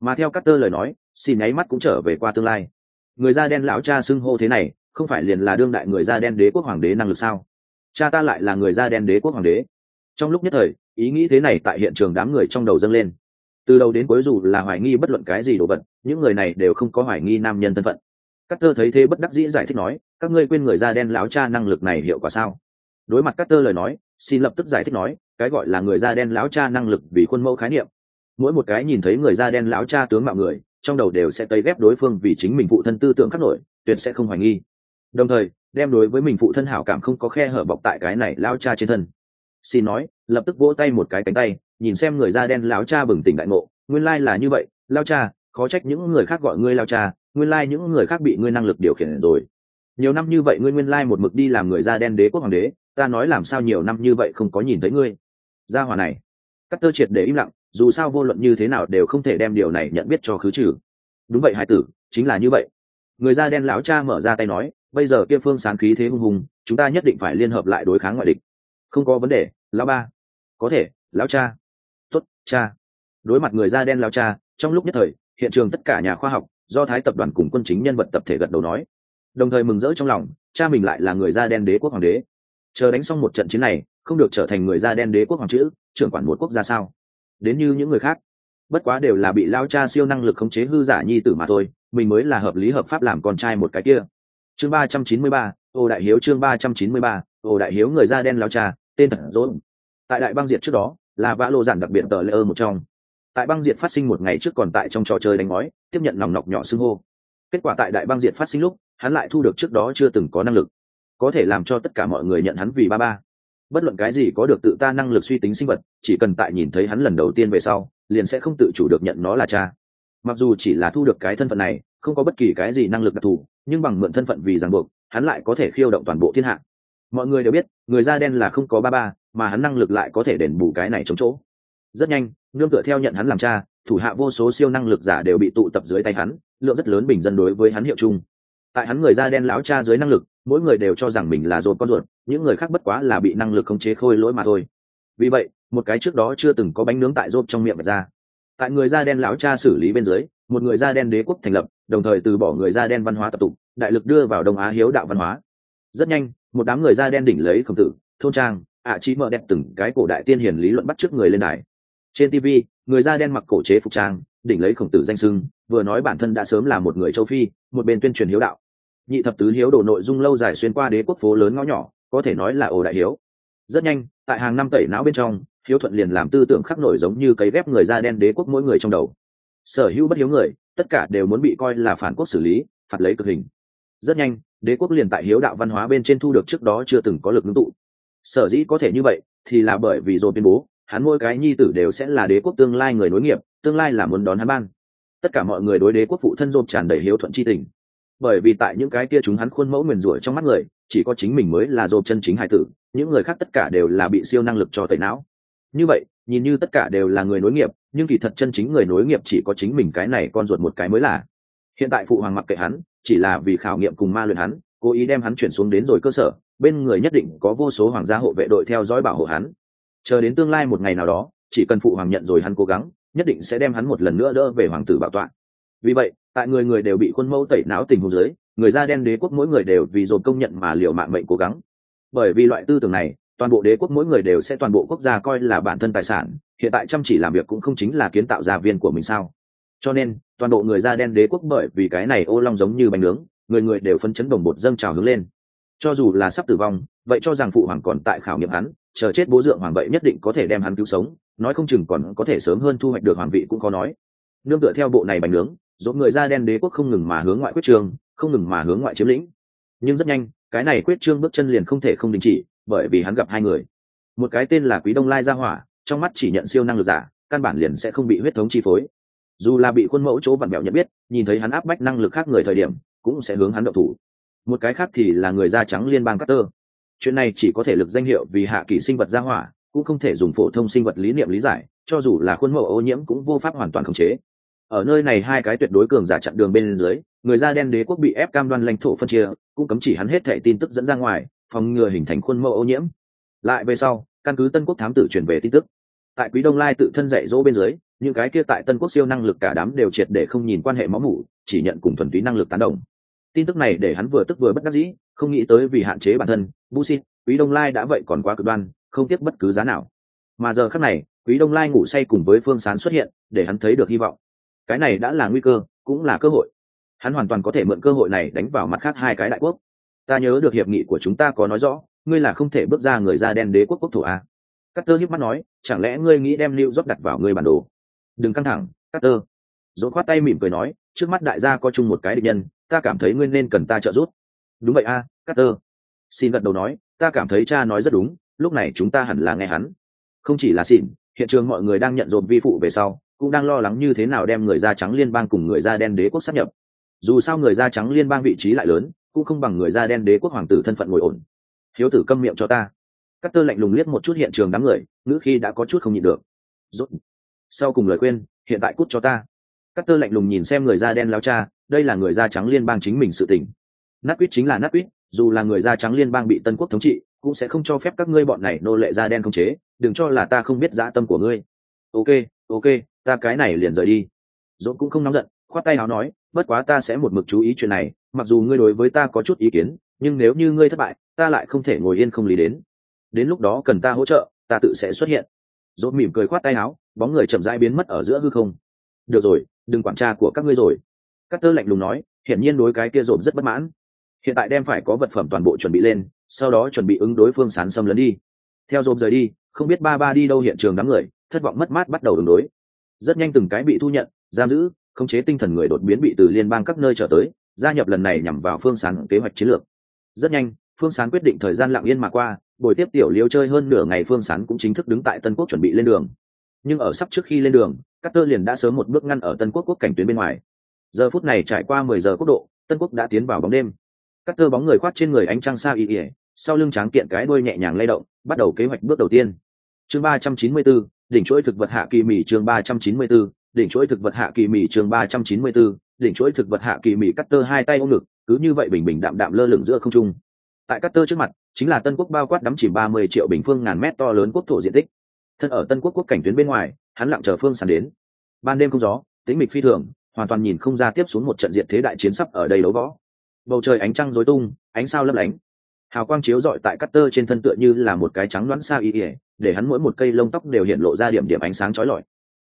Mà theo các tơ lời nói xin nháy mắt cũng trở về qua tương lai. Người da đen lão cha xưng hô thế này, không phải liền là đương đại người da đen đế quốc hoàng đế năng lực sao? Cha ta lại là người da đen đế quốc hoàng đế. Trong lúc nhất thời, ý nghĩ thế này tại hiện trường đám người trong đầu dâng lên. Từ đầu đến cuối dù là hoài nghi bất luận cái gì đồ vật, những người này đều không có hoài nghi nam nhân thân phận. Các tơ thấy thế bất đắc dĩ giải thích nói, các ngươi quên người da đen láo cha năng lực này hiệu quả sao? Đối mặt các tơ lời nói, xin lập tức giải thích nói, cái gọi là người da đen láo cha năng lực vì khuôn mẫu khái niệm. Mỗi một cái nhìn thấy người da đen láo cha tướng mạo người, trong đầu đều sẽ tấy ghép đối phương vì chính mình phụ thân tư tưởng khắc nổi, tuyệt sẽ không hoài nghi. Đồng thời đem đối với mình phụ thân hảo cảm không có khe hở bọc tại cái này lao cha trên thân. Xin nói, lập tức vỗ tay một cái cánh tay, nhìn xem người da đen lão cha bừng tỉnh đại ngộ, nguyên lai là như vậy, lao cha, khó trách những người khác gọi ngươi lao cha, nguyên lai những người khác bị ngươi năng lực điều khiển rồi. Nhiều năm như vậy ngươi nguyên lai một mực đi làm người da đen đế quốc hoàng đế, ta nói làm sao nhiều năm như vậy không có nhìn thấy ngươi. Gia hòa này, cắt tơ triệt để im lặng, dù sao vô luận như thế nào đều không thể đem điều này nhận biết cho khứ trừ. Đúng vậy, hải tử, chính là như vậy. Người da đen lão cha mở ra tay nói bây giờ kia phương sán khí thế hung hùng, chúng ta nhất định phải liên hợp lại đối kháng ngoại địch. Không có vấn đề, lão ba. Có thể, lão cha. Tuất cha. Đối mặt người da đen lão cha, trong lúc nhất thời, hiện trường tất cả nhà khoa học, do thái tập đoàn cùng quân chính nhân vật tập thể gật đầu nói. Đồng thời mừng rỡ trong lòng, cha mình lại là người da đen đế quốc hoàng đế. Chờ đánh xong một trận chiến này, không được trở thành người da đen đế quốc hoàng chữ, trưởng quản một quốc gia sao? Đến như những người khác. Bất quá đều là bị lao cha siêu năng lực khống chế hư giả nhi tử mà thôi, mình mới là hợp lý hợp pháp làm con trai một cái kia chương ba trăm chín mươi ba, ô đại hiếu chương ba trăm chín mươi ba, ô đại hiếu người da đen lao cha tên thật dỗ tại đại băng diệt trước đó, là vã lô giản đặc biệt tờ Lê ơ một trong. Tại băng diệt phát sinh một ngày trước còn tại trong trò chơi đánh ngói tiếp nhận nòng nọc nhỏ xưng hô. Kết quả tại đại băng diệt phát sinh lúc, hắn lại thu được trước đó chưa từng có năng lực. Có thể làm cho tất cả mọi người nhận hắn vì ba ba. Bất luận cái gì có được tự ta năng lực suy tính sinh vật, chỉ cần tại nhìn thấy hắn lần đầu tiên về sau, liền sẽ không tự chủ được nhận nó là cha. Mặc dù chỉ là thu được cái thân phận này, không có bất kỳ cái gì năng lực đặc thù nhưng bằng mượn thân phận vì ràng buộc, hắn lại có thể khiêu động toàn bộ thiên hạ. Mọi người đều biết, người da đen là không có ba ba, mà hắn năng lực lại có thể đền bù cái này chống chỗ. Rất nhanh, nương tựa theo nhận hắn làm cha, thủ hạ vô số siêu năng lực giả đều bị tụ tập dưới tay hắn, lượng rất lớn bình dân đối với hắn hiệu chung. Tại hắn người da đen lão cha dưới năng lực, mỗi người đều cho rằng mình là dồn con ruột, những người khác bất quá là bị năng lực khống chế khôi lỗi mà thôi. Vì vậy, một cái trước đó chưa từng có bánh nướng tại rộp trong miệng ra. Tại người da đen lão cha xử lý bên dưới, một người da đen đế quốc thành lập đồng thời từ bỏ người da đen văn hóa tập tục, đại lực đưa vào đông á hiếu đạo văn hóa. Rất nhanh, một đám người da đen đỉnh lấy khổng tử, thôn trang, ạ à trí mợ đẹp từng cái cổ đại tiên hiền lý luận bắt trước người lên đài. Trên tv người da đen mặc cổ chế phục trang, đỉnh lấy khổng tử danh sưng, vừa nói bản thân đã sớm là một người châu phi, một bên tuyên truyền hiếu đạo. Nhị thập tứ hiếu đổ nội dung lâu dài xuyên qua đế quốc phố lớn ngõ nhỏ, có thể nói là ồ đại hiếu. Rất nhanh, tại hàng năm tẩy não bên trong, hiếu thuận liền làm tư tưởng khắc nổi giống như cấy ghép người da đen đế quốc mỗi người trong đầu sở hữu bất hiếu người, tất cả đều muốn bị coi là phản quốc xử lý, phạt lấy cực hình. Rất nhanh, đế quốc liền tại hiếu đạo văn hóa bên trên thu được trước đó chưa từng có lực ngưng tụ. Sở dĩ có thể như vậy, thì là bởi vì rồi tuyên bố, hắn mỗi cái nhi tử đều sẽ là đế quốc tương lai người nối nghiệp, tương lai là muốn đón hắn ban. Tất cả mọi người đối đế quốc phụ thân dồn tràn đầy hiếu thuận c h i tình. Bởi vì tại những cái kia chúng hắn khuôn mẫu nguyền rủa trong mắt người, chỉ có chính mình mới là dồn chân chính hải tử, những người khác tất cả đều là bị siêu năng lực cho tẩy não như vậy, nhìn như tất cả đều là người nối nghiệp, nhưng kỳ thật chân chính người nối nghiệp chỉ có chính mình cái này con ruột một cái mới là. Hiện tại phụ hoàng mặc kệ hắn, chỉ là vì khảo nghiệm cùng ma luyện hắn, cố ý đem hắn chuyển xuống đến rồi cơ sở, bên người nhất định có vô số hoàng gia hộ vệ đội theo dõi bảo hộ hắn. Chờ đến tương lai một ngày nào đó, chỉ cần phụ hoàng nhận rồi hắn cố gắng, nhất định sẽ đem hắn một lần nữa đỡ về hoàng tử bảo tọa. Vì vậy, tại người người đều bị khuôn mẫu tẩy não tình hồ dưới, người da đen đế quốc mỗi người đều vì dồn công nhận mà liều mạng mệnh cố gắng. Bởi vì loại tư tưởng này toàn bộ đế quốc mỗi người đều sẽ toàn bộ quốc gia coi là bản thân tài sản, hiện tại chăm chỉ làm việc cũng không chính là kiến tạo gia viên của mình sao? Cho nên, toàn bộ người da đen đế quốc bởi vì cái này ô long giống như bánh nướng, người người đều phân chấn đồng bột dâng trào hướng lên. Cho dù là sắp tử vong, vậy cho rằng phụ hoàng còn tại khảo nghiệm hắn, chờ chết bố dượng hoàng vậy nhất định có thể đem hắn cứu sống, nói không chừng còn có thể sớm hơn thu hoạch được hoàng vị cũng có nói. Nương tựa theo bộ này bánh nướng dốt người da đen đế quốc không ngừng mà hướng ngoại quyết trương không ngừng mà hướng ngoại chiếm lĩnh. Nhưng rất nhanh, cái này quyết trương bước chân liền không thể không đình chỉ bởi vì hắn gặp hai người. Một cái tên là quý đông lai gia hỏa, trong mắt chỉ nhận siêu năng lực giả, căn bản liền sẽ không bị huyết thống chi phối. Dù là bị khuôn mẫu chỗ vặn bẹo nhận biết, nhìn thấy hắn áp bách năng lực khác người thời điểm, cũng sẽ hướng hắn độc thủ. Một cái khác thì là người da trắng liên bang Carter. chuyện này chỉ có thể lực danh hiệu vì hạ kỳ sinh vật gia hỏa, cũng không thể dùng phổ thông sinh vật lý niệm lý giải, cho dù là khuôn mẫu ô nhiễm cũng vô pháp hoàn toàn khống chế. Ở nơi này hai cái tuyệt đối cường giả chặn đường bên dưới, người da đen đế quốc bị ép cam đoan lãnh thổ phân chia, cũng cấm chỉ hắn hết thệ tin tức dẫn ra ngoài phòng ngừa hình thành khuôn mẫu ô nhiễm. Lại về sau, căn cứ tân quốc thám tử truyền về tin tức, tại quý đông lai tự thân dạy dỗ bên dưới, những cái kia tại tân quốc siêu năng lực cả đám đều triệt để không nhìn quan hệ máu mủ, chỉ nhận cùng thuần túy năng lực tán đồng. Tin tức này để hắn vừa tức vừa bất đắc dĩ, không nghĩ tới vì hạn chế bản thân bu xin, quý đông lai đã vậy còn quá cực đoan, không tiếc bất cứ giá nào. Mà giờ khác này, quý đông lai ngủ say cùng với phương sán xuất hiện, để hắn thấy được hy vọng. Cái này đã là nguy cơ, cũng là cơ hội. Hắn hoàn toàn có thể mượn cơ hội này đánh vào mặt khác hai cái đại quốc ta nhớ được hiệp nghị của chúng ta có nói rõ ngươi là không thể bước ra người da đen đế quốc quốc thổ a. Cắt tơ hiếp mắt nói chẳng lẽ ngươi nghĩ đem lưu dốc đặt vào ngươi bản đồ? Đừng căng thẳng cắt tơ dỗ khoát tay mỉm cười nói trước mắt đại gia có chung một cái địch nhân ta cảm thấy ngươi nên cần ta trợ giúp. Đúng vậy a à, cắt tơ xin gật đầu nói ta cảm thấy cha nói rất đúng lúc này chúng ta hẳn là nghe hắn. Không chỉ là xỉn hiện trường mọi người đang nhận dồn vi phụ về sau cũng đang lo lắng như thế nào đem người da trắng liên bang cùng người da đen đế quốc sắp nhập. Dù sao người da trắng liên bang vị trí lại lớn cũng không bằng người da đen đế quốc hoàng tử thân phận ngồi ổn. Hiếu tử câm miệng cho ta. Cắt tơ lạnh lùng liếc một chút hiện trường đám người, ngữ khi đã có chút không nhịn được. Rốt. Sau cùng lời khuyên, hiện tại cút cho ta. Cắt tơ lạnh lùng nhìn xem người da đen lao cha, đây là người da trắng liên bang chính mình sự tình. Nát quýt chính là nát quýt, dù là người da trắng liên bang bị tân quốc thống trị, cũng sẽ không cho phép các ngươi bọn này nô lệ da đen không chế, đừng cho là ta không biết dã tâm của ngươi. Ok ok, ta cái này liền rời đi. Dốt cũng không nóng giận, khoát tay áo nói, bất quá ta sẽ một mực chú ý chuyện này mặc dù ngươi đối với ta có chút ý kiến, nhưng nếu như ngươi thất bại, ta lại không thể ngồi yên không lý đến. Đến lúc đó cần ta hỗ trợ, ta tự sẽ xuất hiện. Dốt mỉm cười khoát tay áo, bóng người chậm rãi biến mất ở giữa hư không. Được rồi, đừng quản tra của các ngươi rồi. Các tơ lạnh lùng nói, hiển nhiên đối cái kia rộp rất bất mãn. Hiện tại đem phải có vật phẩm toàn bộ chuẩn bị lên, sau đó chuẩn bị ứng đối phương sán xâm lấn đi. Theo rộp rời đi, không biết ba ba đi đâu hiện trường đám người, thất vọng mất mát bắt đầu ứng đối. Rất nhanh từng cái bị thu nhận, giam giữ, khống chế tinh thần người đột biến bị từ liên bang các nơi trở tới gia nhập lần này nhằm vào phương sán kế hoạch chiến lược. Rất nhanh, phương sán quyết định thời gian lặng yên mà qua, buổi tiếp tiểu liêu chơi hơn nửa ngày phương sán cũng chính thức đứng tại tân quốc chuẩn bị lên đường. Nhưng ở sắp trước khi lên đường các tơ liền đã sớm một bước ngăn ở tân quốc quốc cảnh tuyến bên ngoài. Giờ phút này trải qua mười giờ quốc độ, tân quốc đã tiến vào bóng đêm. Các tơ bóng người khoát trên người ánh trăng sao y ỉa, sau lưng tráng kiện cái đuôi nhẹ nhàng lay động, bắt đầu kế hoạch bước đầu tiên. Chương ba trăm chín mươi bốn, đỉnh chuỗi thực vật hạ kỳ mỉ chương ba trăm chín mươi bốn, đỉnh chuỗi thực vật hạ kỳ mỉ chương ba trăm chín mươi bốn đỉnh chuỗi thực vật hạ kỳ mỹ cắt tơ hai tay ôm ngực, cứ như vậy bình bình đạm đạm lơ lửng giữa không trung. Tại cắt tơ trước mặt, chính là tân quốc bao quát đắm chỉ ba mươi triệu bình phương ngàn mét to lớn quốc thổ diện tích. Thân ở tân quốc quốc cảnh tuyến bên ngoài, hắn lặng chờ phương sàn đến. Ban đêm không gió tính mịch phi thường, hoàn toàn nhìn không ra tiếp xuống một trận diện thế đại chiến sắp ở đây đấu võ. Bầu trời ánh trăng rối tung, ánh sao lấp lánh. Hào quang chiếu rọi tại cắt tơ trên thân tựa như là một cái trắng đoán sao y ỉa để hắn mỗi một cây lông tóc đều hiện lộ ra điểm điểm ánh sáng chói lọi.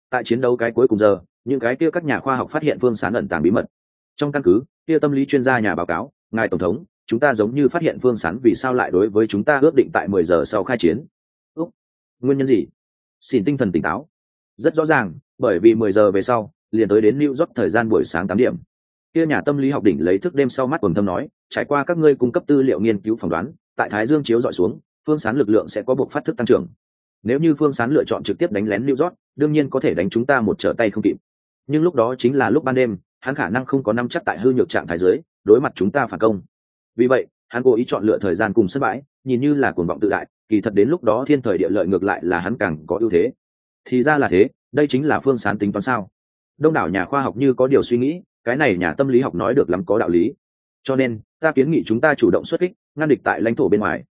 Tại chiến đấu cái cuối cùng giờ những cái kia các nhà khoa học phát hiện phương sán ẩn tàng bí mật. Trong căn cứ kia tâm lý chuyên gia nhà báo cáo ngài tổng thống chúng ta giống như phát hiện phương sán vì sao lại đối với chúng ta ước định tại mười giờ sau khai chiến. Úc, nguyên nhân gì? Xin tinh thần tỉnh táo. Rất rõ ràng bởi vì mười giờ về sau liền tới đến New York thời gian buổi sáng tám điểm. Kia nhà tâm lý học đỉnh lấy thức đêm sau mắt quần thâm nói trải qua các ngươi cung cấp tư liệu nghiên cứu phỏng đoán tại thái dương chiếu dọi xuống phương sán lực lượng sẽ có buộc phát thức tăng trưởng. Nếu như phương sán lựa chọn trực tiếp đánh lén New York đương nhiên có thể đánh chúng ta một trở tay không kịp nhưng lúc đó chính là lúc ban đêm, hắn khả năng không có năm chắc tại hư nhược trạng thái giới đối mặt chúng ta phản công. Vì vậy, hắn cố ý chọn lựa thời gian cùng sân bãi, nhìn như là cuồng vọng tự đại, kỳ thật đến lúc đó thiên thời địa lợi ngược lại là hắn càng có ưu thế. Thì ra là thế, đây chính là phương sán tính toán sao? Đông đảo nhà khoa học như có điều suy nghĩ, cái này nhà tâm lý học nói được lắm có đạo lý. Cho nên, ta kiến nghị chúng ta chủ động xuất kích, ngăn địch tại lãnh thổ bên ngoài.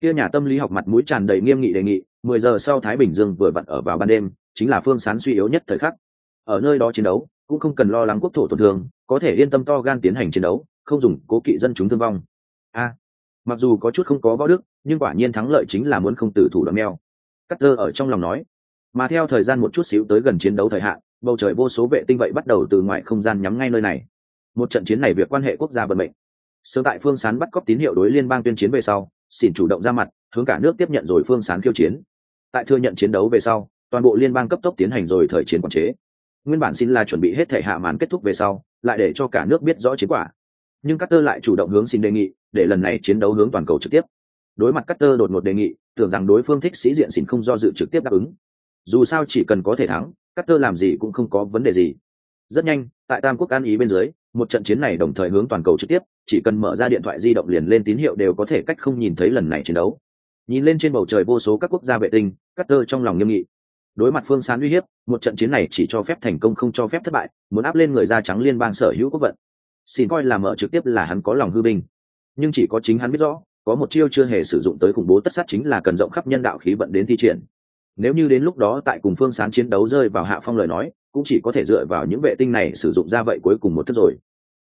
Kia nhà tâm lý học mặt mũi tràn đầy nghiêm nghị đề nghị, mười giờ sau thái bình dương vừa vặn ở vào ban đêm, chính là phương sán suy yếu nhất thời khắc ở nơi đó chiến đấu, cũng không cần lo lắng quốc thổ tổn thương, có thể yên tâm to gan tiến hành chiến đấu, không dùng cố kỵ dân chúng thương vong. A, mặc dù có chút không có võ đức, nhưng quả nhiên thắng lợi chính là muốn không tử thủ đoạn mèo. Cắt tơ ở trong lòng nói. Mà theo thời gian một chút xíu tới gần chiến đấu thời hạn, bầu trời vô số vệ tinh vậy bắt đầu từ ngoài không gian nhắm ngay nơi này. Một trận chiến này việc quan hệ quốc gia vận mệnh. Sớm tại phương sán bắt cóc tín hiệu đối liên bang tuyên chiến về sau, xỉn chủ động ra mặt, hướng cả nước tiếp nhận rồi phương sán khiêu chiến. Tại thừa nhận chiến đấu về sau, toàn bộ liên bang cấp tốc tiến hành rồi thời chiến quản chế nguyên bản xin là chuẩn bị hết thể hạ màn kết thúc về sau, lại để cho cả nước biết rõ chiến quả. Nhưng Carter lại chủ động hướng xin đề nghị, để lần này chiến đấu hướng toàn cầu trực tiếp. Đối mặt Carter đột ngột đề nghị, tưởng rằng đối phương thích sĩ diện xin không do dự trực tiếp đáp ứng. Dù sao chỉ cần có thể thắng, Carter làm gì cũng không có vấn đề gì. Rất nhanh, tại tam quốc an ý bên dưới, một trận chiến này đồng thời hướng toàn cầu trực tiếp, chỉ cần mở ra điện thoại di động liền lên tín hiệu đều có thể cách không nhìn thấy lần này chiến đấu. Nhìn lên trên bầu trời vô số các quốc gia vệ tinh, Carter trong lòng nghiêm nghị đối mặt phương sán uy hiếp, một trận chiến này chỉ cho phép thành công, không cho phép thất bại, muốn áp lên người da trắng liên bang sở hữu quốc vận. Xin coi là mở trực tiếp là hắn có lòng hư binh. Nhưng chỉ có chính hắn biết rõ, có một chiêu chưa hề sử dụng tới khủng bố tất sát chính là cần rộng khắp nhân đạo khí vận đến thi triển. Nếu như đến lúc đó tại cùng phương sán chiến đấu rơi vào hạ phong lời nói, cũng chỉ có thể dựa vào những vệ tinh này sử dụng ra vậy cuối cùng một thức rồi.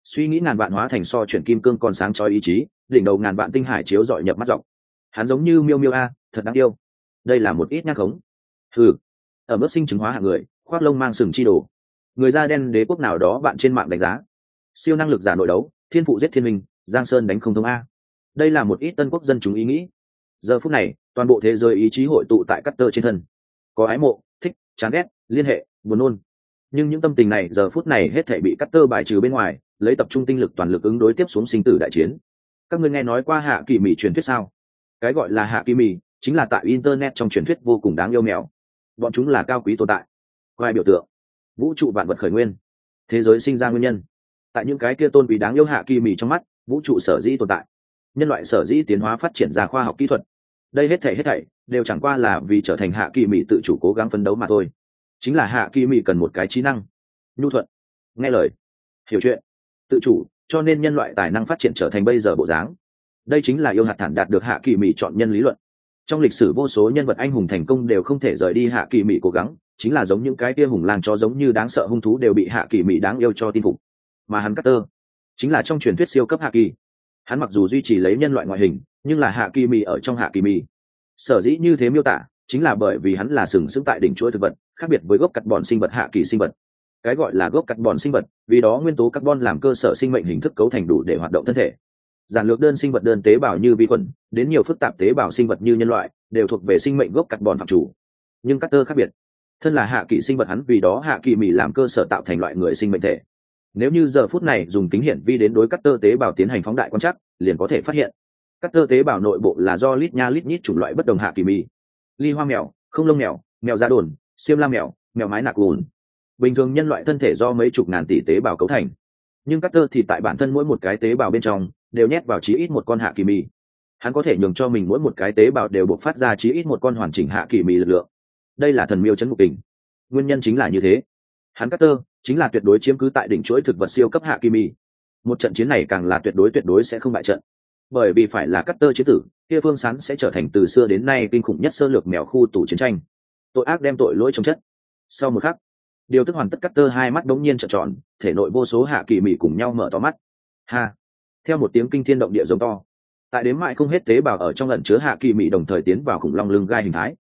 Suy nghĩ ngàn vạn hóa thành so chuyển kim cương còn sáng cho ý chí, đỉnh đầu ngàn vạn tinh hải chiếu dọi nhập mắt rộng. Hắn giống như miêu miêu a, thật đáng yêu. Đây là một ít nhắc khống. Thử ở mức sinh chứng hóa hạng người, khoác lông mang sừng chi đồ. Người da đen đế quốc nào đó bạn trên mạng đánh giá. Siêu năng lực giả nội đấu, thiên phụ giết thiên minh, giang sơn đánh không thông a. Đây là một ít tân quốc dân chúng ý nghĩ. Giờ phút này, toàn bộ thế giới ý chí hội tụ tại cắt tơ trên thân. Có ái mộ, thích, chán ghét, liên hệ, buồn nôn. Nhưng những tâm tình này giờ phút này hết thể bị cắt tơ bài trừ bên ngoài, lấy tập trung tinh lực toàn lực ứng đối tiếp xuống sinh tử đại chiến. Các ngươi nghe nói qua hạ kỳ mỹ truyền thuyết sao? Cái gọi là hạ kỳ mỹ chính là tại internet trong truyền thuyết vô cùng đáng yêu mèo bọn chúng là cao quý tồn tại. Ngoài biểu tượng, vũ trụ vạn vật khởi nguyên, thế giới sinh ra nguyên nhân. Tại những cái kia tôn quý đáng yêu hạ kỳ mì trong mắt, vũ trụ sở dĩ tồn tại. Nhân loại sở dĩ tiến hóa phát triển ra khoa học kỹ thuật. Đây hết thảy hết thảy đều chẳng qua là vì trở thành hạ kỳ mì tự chủ cố gắng phấn đấu mà thôi. Chính là hạ kỳ mì cần một cái trí năng. Nhu thuận. Nghe lời. Hiểu chuyện. Tự chủ, cho nên nhân loại tài năng phát triển trở thành bây giờ bộ dáng. Đây chính là yêu hạt thản đạt được hạ kỳ mì chọn nhân lý luận trong lịch sử vô số nhân vật anh hùng thành công đều không thể rời đi hạ kỳ mỹ cố gắng, chính là giống những cái tia hùng lang cho giống như đáng sợ hung thú đều bị hạ kỳ mỹ đáng yêu cho tin phục. Mà hắn cắt tơ chính là trong truyền thuyết siêu cấp hạ kỳ. Hắn mặc dù duy trì lấy nhân loại ngoại hình, nhưng là hạ kỳ mỹ ở trong hạ kỳ mỹ sở dĩ như thế miêu tả, chính là bởi vì hắn là sừng sững tại đỉnh chuỗi thực vật, khác biệt với gốc cắt bòn sinh vật hạ kỳ sinh vật. Cái gọi là gốc cắt bòn sinh vật, vì đó nguyên tố carbon làm cơ sở sinh mệnh hình thức cấu thành đủ để hoạt động thân thể giản lược đơn sinh vật đơn tế bào như vi khuẩn, đến nhiều phức tạp tế bào sinh vật như nhân loại, đều thuộc về sinh mệnh gốc carbon phạm chủ. Nhưng cắt tơ khác biệt. Thân là hạ kỳ sinh vật hắn vì đó hạ kỳ mì làm cơ sở tạo thành loại người sinh mệnh thể. Nếu như giờ phút này dùng kính hiển vi đến đối cắt tơ tế bào tiến hành phóng đại quan trắc, liền có thể phát hiện. Cắt tơ tế bào nội bộ là do lít nha lít nhít chủng loại bất đồng hạ kỳ mì ly hoa mèo, không lông mèo mèo da đồn, xiêm la mèo mèo mái nạc gùn. Bình thường nhân loại thân thể do mấy chục ngàn tỷ tế bào cấu thành. Nhưng cắt tơ thì tại bản thân mỗi một cái tế bào bên trong đều nhét vào chí ít một con hạ kỳ mì. Hắn có thể nhường cho mình mỗi một cái tế bào đều buộc phát ra chí ít một con hoàn chỉnh hạ kỳ mì lực lượng. Đây là thần miêu chấn ngục tình nguyên nhân chính là như thế. Hắn cắt tơ, chính là tuyệt đối chiếm cứ tại đỉnh chuỗi thực vật siêu cấp hạ kỳ mì. Một trận chiến này càng là tuyệt đối tuyệt đối sẽ không bại trận. Bởi vì phải là cắt tơ chế tử, kia phương sán sẽ trở thành từ xưa đến nay kinh khủng nhất sơ lược mèo khu tù chiến tranh. Tội ác đem tội lỗi trong chất. Sau một khắc, điều tức hoàn tất cắt tơ hai mắt đống nhiên trợn tròn, thể nội vô số hạ kỳ mị cùng nhau mở to mắt. Ha! Theo một tiếng kinh thiên động địa giống to. Tại đến mại không hết tế bào ở trong lần chứa hạ kỳ mị đồng thời tiến vào khủng long lưng gai hình thái.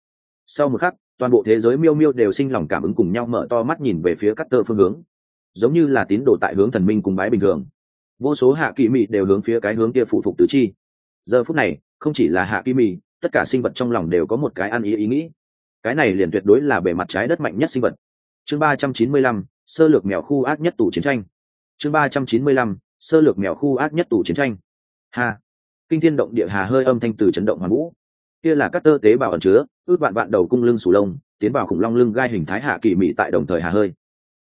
Sau một khắc, toàn bộ thế giới miêu miêu đều sinh lòng cảm ứng cùng nhau mở to mắt nhìn về phía cắt tơ phương hướng. Giống như là tín đồ tại hướng thần minh cùng bái bình thường. Vô số hạ kỳ mị đều hướng phía cái hướng kia phụ phục tứ chi. Giờ phút này, không chỉ là hạ kỳ mị, tất cả sinh vật trong lòng đều có một cái ăn ý ý nghĩ. Cái này liền tuyệt đối là bề mặt trái đất mạnh nhất sinh vật. Chương ba trăm chín mươi lăm, sơ lược mèo khu ác nhất tù chiến tranh. Chương ba trăm chín mươi lăm sơ lược mèo khu ác nhất tù chiến tranh. Hà kinh thiên động địa hà hơi âm thanh từ chấn động hoàn vũ. Kia là các tơ tế bào ẩn chứa, ước vạn vạn đầu cung lưng sù lông, tiến vào khủng long lưng gai hình thái hạ kỳ mị tại đồng thời hà hơi.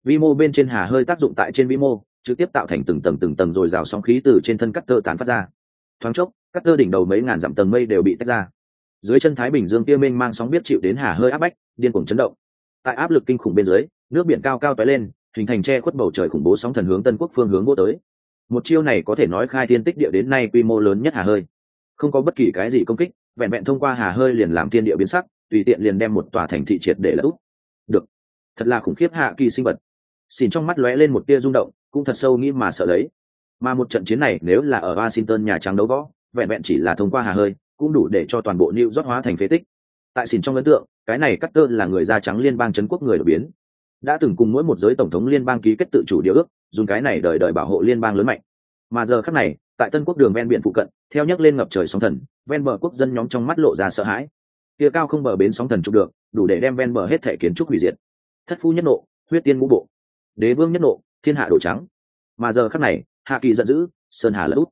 Vi mô bên trên hà hơi tác dụng tại trên vi mô, trực tiếp tạo thành từng tầng từng tầng rồi rào sóng khí từ trên thân cắt tơ tán phát ra. Thoáng chốc cắt tơ đỉnh đầu mấy ngàn dặm tầng mây đều bị tách ra. Dưới chân thái bình dương kia mênh mang sóng biết chịu đến hà hơi áp bách, điên cuồng chấn động. Tại áp lực kinh khủng bên dưới, nước biển cao cao tói lên, hình thành che khuất bầu trời khủng bố sóng thần hướng tân quốc phương hướng vô tới một chiêu này có thể nói khai thiên tích địa đến nay quy mô lớn nhất hà hơi. Không có bất kỳ cái gì công kích, vẹn vẹn thông qua hà hơi liền làm thiên địa biến sắc, tùy tiện liền đem một tòa thành thị triệt để lỡ úp. Được. Thật là khủng khiếp hạ kỳ sinh vật. Xìn trong mắt lóe lên một tia rung động, cũng thật sâu nghĩ mà sợ lấy. Mà một trận chiến này, nếu là ở washington nhà trắng đấu võ, vẹn vẹn chỉ là thông qua hà hơi, cũng đủ để cho toàn bộ new rót hóa thành phế tích. Tại xìn trong ấn tượng, cái này cắt tơ là người da trắng liên bang trấn quốc người đột biến đã từng cùng mỗi một giới tổng thống liên bang ký kết tự chủ điều ước, dùng cái này đời đời bảo hộ liên bang lớn mạnh. Mà giờ khắc này, tại tân quốc đường ven biển phụ cận, theo nhắc lên ngập trời sóng thần, ven bờ quốc dân nhóm trong mắt lộ ra sợ hãi. Kia cao không bờ bến sóng thần trục được, đủ để đem ven bờ hết thể kiến trúc hủy diệt. Thất phu nhất nộ, huyết tiên ngũ bộ. Đế vương nhất nộ, thiên hạ đổ trắng. Mà giờ khắc này, hạ kỳ giận dữ, sơn hà lỡ út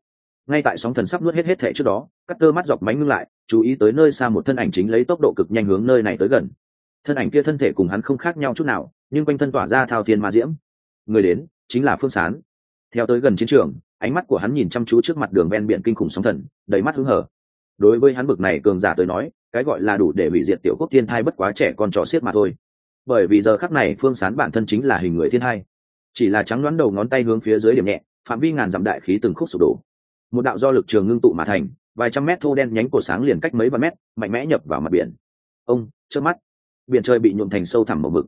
ngay tại sóng thần sắp nuốt hết hết thể trước đó, cắt tơ mắt dọc mánh ngưng lại, chú ý tới nơi xa một thân ảnh chính lấy tốc độ cực nhanh hướng nơi này tới gần thân ảnh kia thân thể cùng hắn không khác nhau chút nào, nhưng quanh thân tỏa ra thao thiên ma diễm. Người đến, chính là phương sán. Theo tới gần chiến trường, ánh mắt của hắn nhìn chăm chú trước mặt đường ven biển kinh khủng sóng thần, đầy mắt hứng hở. Đối với hắn bực này cường giả tới nói, cái gọi là đủ để hủy diệt tiểu quốc thiên thai bất quá trẻ con trò xiết mà thôi. Bởi vì giờ khắc này phương sán bản thân chính là hình người thiên hai chỉ là trắng đoán đầu ngón tay hướng phía dưới điểm nhẹ, phạm vi ngàn dặm đại khí từng khúc sụp đổ. Một đạo do lực trường ngưng tụ mà thành, vài trăm mét thô đen nhánh cổ sáng liền cách mấy vạn mét, mạnh mẽ nhập vào mặt biển. Ông trước mắt biển trời bị nhuộm thành sâu thẳm màu mực.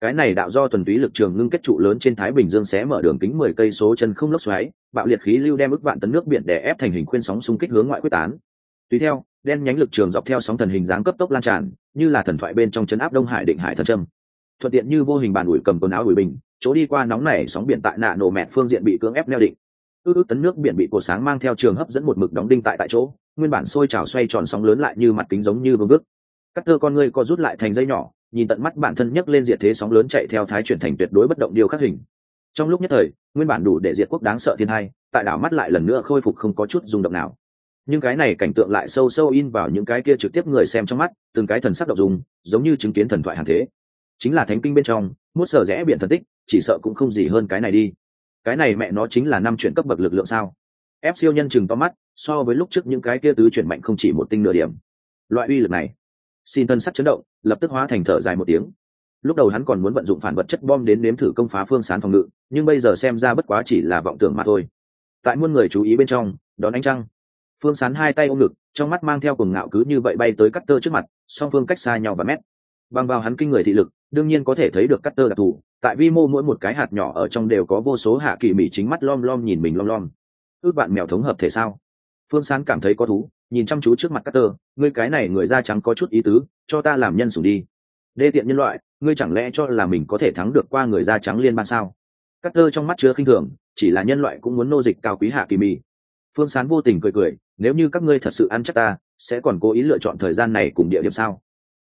Cái này đạo do tuần túy lực trường ngưng kết trụ lớn trên thái bình dương xé mở đường kính mười cây số chân không lốc xoáy, bạo liệt khí lưu đem ức vạn tấn nước biển để ép thành hình khuyên sóng xung kích hướng ngoại quyết tán. Tùy theo, đen nhánh lực trường dọc theo sóng thần hình dáng cấp tốc lan tràn, như là thần thoại bên trong chấn áp đông hải định hải thần trâm thuận tiện như vô hình bàn ủi cầm quần áo ủi bình, chỗ đi qua nóng này sóng biển tại nạ nổ mẹt phương diện bị cưỡng ép neo định. Ước ước tấn nước biển bị cột sáng mang theo trường hấp dẫn một mực đóng đinh tại tại chỗ, nguyên bản sôi trào xoay tròn sóng lớn lại như mặt kính giống như vương vức cắt tơ con ngươi co rút lại thành dây nhỏ, nhìn tận mắt bản thân nhấc lên diệt thế sóng lớn chạy theo thái chuyển thành tuyệt đối bất động điều khắc hình. Trong lúc nhất thời, nguyên bản đủ để diệt quốc đáng sợ thiên hai, tại đảo mắt lại lần nữa khôi phục không có chút rung động nào. Nhưng cái này cảnh tượng lại sâu sâu in vào những cái kia trực tiếp người xem trong mắt, từng cái thần sắc độc dùng giống như chứng kiến thần thoại hàng thế. Chính là thánh kinh bên trong muốn sợ rẽ biển thần tích, chỉ sợ cũng không gì hơn cái này đi. Cái này mẹ nó chính là năm chuyển cấp bậc lực lượng sao? Ép siêu nhân chừng to mắt, so với lúc trước những cái kia tứ chuyển mạnh không chỉ một tinh nửa điểm. Loại uy lực này xin thân sắc chấn động, lập tức hóa thành thở dài một tiếng. Lúc đầu hắn còn muốn vận dụng phản vật chất bom đến nếm thử công phá phương sán phòng ngự, nhưng bây giờ xem ra bất quá chỉ là vọng tưởng mà thôi. Tại muôn người chú ý bên trong, đón ánh trăng. Phương sán hai tay ôm ngực, trong mắt mang theo cùng ngạo cứ như vậy bay tới cắt tơ trước mặt, song phương cách xa nhau và mét. Bằng vào hắn kinh người thị lực, đương nhiên có thể thấy được cắt tơ đặc thù. Tại vi mô mỗi một cái hạt nhỏ ở trong đều có vô số hạ kỳ mỹ chính mắt lom lom nhìn mình lom lom. Ước bạn mèo thống hợp thể sao? Phương sán cảm thấy có thú nhìn chăm chú trước mặt Carter, ngươi cái này người da trắng có chút ý tứ cho ta làm nhân sủng đi. Đê tiện nhân loại ngươi chẳng lẽ cho là mình có thể thắng được qua người da trắng liên bang sao? Carter trong mắt chứa khinh thường chỉ là nhân loại cũng muốn nô dịch cao quý hạ kỳ mỹ phương sán vô tình cười cười nếu như các ngươi thật sự ăn chắc ta sẽ còn cố ý lựa chọn thời gian này cùng địa điểm sao?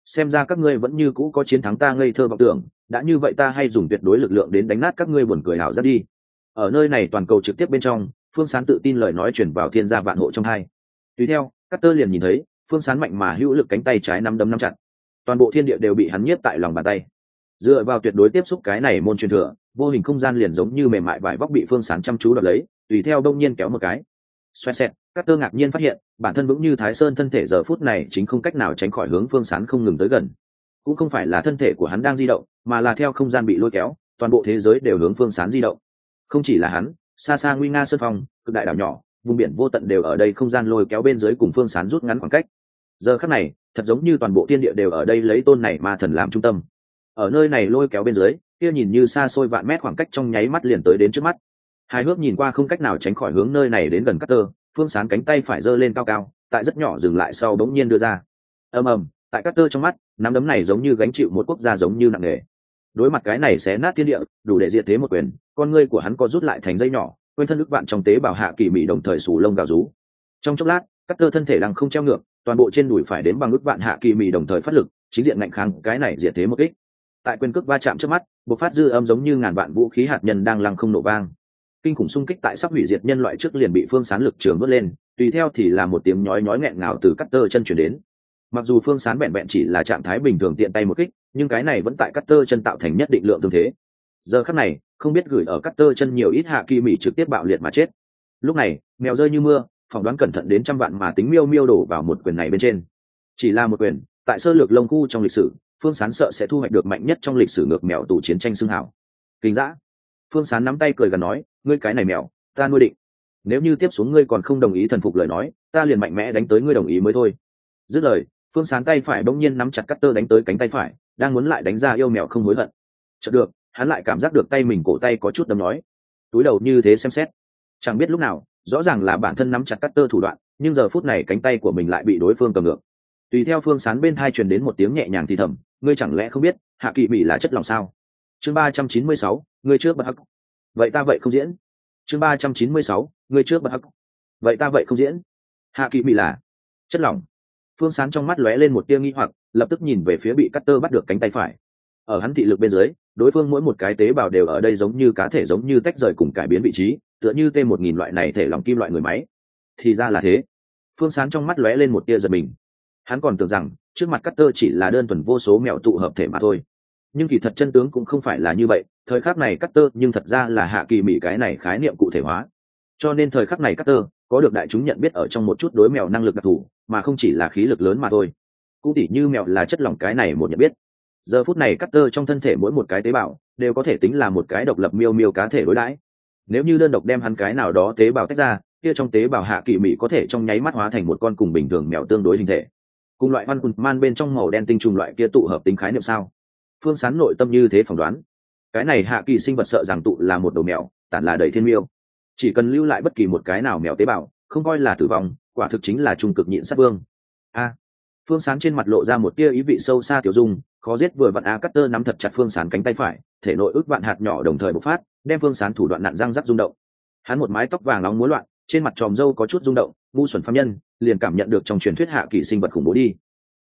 Xem ra các ngươi vẫn như cũ có chiến thắng ta ngây thơ vọng tưởng đã như vậy ta hay dùng tuyệt đối lực lượng đến đánh nát các ngươi buồn cười hảo ra đi. Ở nơi này toàn cầu trực tiếp bên trong phương sán tự tin lời nói truyền vào thiên gia vạn hộ trong hai. Tùy theo các tơ liền nhìn thấy, phương sán mạnh mà hữu lực cánh tay trái năm đấm năm chặt. Toàn bộ thiên địa đều bị hắn nhiếp tại lòng bàn tay. Dựa vào tuyệt đối tiếp xúc cái này môn truyền thừa, vô hình không gian liền giống như mềm mại vải vóc bị phương sán chăm chú đập lấy, tùy theo đông nhiên kéo một cái. Xoẹt xẹt các tơ ngạc nhiên phát hiện, bản thân vững như thái sơn thân thể giờ phút này chính không cách nào tránh khỏi hướng phương sán không ngừng tới gần. Cũng không phải là thân thể của hắn đang di động, mà là theo không gian bị lôi kéo, toàn bộ thế giới đều hướng phương sán di động. Không chỉ là hắn, xa xa nguy nga sơn phong, cực đại đảo nhỏ vùng biển vô tận đều ở đây không gian lôi kéo bên dưới cùng phương sán rút ngắn khoảng cách. Giờ khắc này, thật giống như toàn bộ thiên địa đều ở đây lấy tôn này ma thần làm trung tâm. Ở nơi này lôi kéo bên dưới, kia nhìn như xa xôi vạn mét khoảng cách trong nháy mắt liền tới đến trước mắt. Hai hước nhìn qua không cách nào tránh khỏi hướng nơi này đến gần cắt tơ phương sán cánh tay phải giơ lên cao cao, tại rất nhỏ dừng lại sau bỗng nhiên đưa ra. Ầm ầm, tại cắt tơ trong mắt, nắm đấm này giống như gánh chịu một quốc gia giống như nặng nề. Đối mặt cái này sẽ nát thiên địa, đủ để diệt thế một quyền, con ngươi của hắn có rút lại thành dây nhỏ quên thân ức vạn trong tế bào hạ kỳ mị đồng thời sù lông gào rú. Trong chốc lát, các tơ thân thể đang không treo ngược, toàn bộ trên đùi phải đến bằng ức vạn hạ kỳ mị đồng thời phát lực, chính diện ngạnh kháng, cái này diệt thế một kích. Tại quyền cước va chạm trước mắt, bộc phát dư âm giống như ngàn vạn vũ khí hạt nhân đang lăng không nổ vang. Kinh khủng xung kích tại sắp hủy diệt nhân loại trước liền bị phương sán lực trường vớt lên, tùy theo thì là một tiếng nhói nhói nghẹn ngào từ cắt tơ chân chuyển đến. Mặc dù phương sán vẹn vẹn chỉ là trạng thái bình thường tiện tay một kích, nhưng cái này vẫn tại cắt tơ chân tạo thành nhất định lượng tương thế. Giờ khắc này không biết gửi ở cắt tơ chân nhiều ít hạ kỳ mỹ trực tiếp bạo liệt mà chết. Lúc này, mèo rơi như mưa, phỏng đoán cẩn thận đến trăm vạn mà tính miêu miêu đổ vào một quyền này bên trên. Chỉ là một quyền, tại sơ lược lông khu trong lịch sử, phương sán sợ sẽ thu hoạch được mạnh nhất trong lịch sử ngược mèo tù chiến tranh xương hảo kinh giã phương sán nắm tay cười gần nói, ngươi cái này mèo, ta nuôi định. Nếu như tiếp xuống ngươi còn không đồng ý thần phục lời nói, ta liền mạnh mẽ đánh tới ngươi đồng ý mới thôi. Dứt lời, phương sán tay phải bỗng nhiên nắm chặt cắt tơ đánh tới cánh tay phải, đang muốn lại đánh ra yêu mèo không hối hận. Chợt được hắn lại cảm giác được tay mình cổ tay có chút đấm nói. Túi đầu như thế xem xét, chẳng biết lúc nào, rõ ràng là bản thân nắm chặt cắt tơ thủ đoạn, nhưng giờ phút này cánh tay của mình lại bị đối phương cầm ngược. Tùy theo phương sán bên thai truyền đến một tiếng nhẹ nhàng thì thầm, ngươi chẳng lẽ không biết, hạ kỵ mỹ là chất lòng sao? Chương ba trăm chín mươi sáu, ngươi trước bật hắc. Vậy ta vậy không diễn. Chương ba trăm chín mươi sáu, ngươi trước bật hắc. Vậy ta vậy không diễn. Hạ kỵ mỹ là chất lỏng phương sán trong mắt lóe lên một tia nghi hoặc, lập tức nhìn về phía bị cắt tơ bắt được cánh tay phải. Ở hắn thị lực bên dưới đối phương mỗi một cái tế bào đều ở đây giống như cá thể giống như tách rời cùng cải biến vị trí, tựa như t một nghìn loại này thể lòng kim loại người máy. Thì ra là thế. Phương sán trong mắt lóe lên một tia giật mình. Hắn còn tưởng rằng, trước mặt cắt tơ chỉ là đơn thuần vô số mẹo tụ hợp thể mà thôi. Nhưng kỳ thật chân tướng cũng không phải là như vậy, thời khắc này cắt tơ nhưng thật ra là hạ kỳ mỹ cái này khái niệm cụ thể hóa. Cho nên thời khắc này cắt tơ có được đại chúng nhận biết ở trong một chút đối mèo năng lực đặc thù, mà không chỉ là khí lực lớn mà thôi. Cũng tỉ như mèo là chất lỏng cái này một nhận biết giờ phút này cắt tơ trong thân thể mỗi một cái tế bào đều có thể tính là một cái độc lập miêu miêu cá thể đối đãi. Nếu như đơn độc đem hắn cái nào đó tế bào tách ra, kia trong tế bào hạ kỳ mỹ có thể trong nháy mắt hóa thành một con cùng bình thường mèo tương đối hình thể. Cùng loại văn quần man bên trong màu đen tinh trùng loại kia tụ hợp tính khái niệm sao? Phương sán nội tâm như thế phỏng đoán. Cái này hạ kỳ sinh vật sợ rằng tụ là một đầu mèo, tản là đầy thiên miêu. Chỉ cần lưu lại bất kỳ một cái nào mèo tế bào, không coi là tử vong, quả thực chính là trung cực nhịn sát vương phương sán trên mặt lộ ra một tia ý vị sâu xa tiểu dung, khó giết vừa vặn a cắt tơ nắm thật chặt phương sán cánh tay phải, thể nội ước vạn hạt nhỏ đồng thời bộc phát, đem phương sán thủ đoạn nặn răng rắc rung động. Hắn một mái tóc vàng nóng múa loạn, trên mặt tròm râu có chút rung động, ngu xuẩn phạm nhân, liền cảm nhận được trong truyền thuyết hạ kỳ sinh vật khủng bố đi.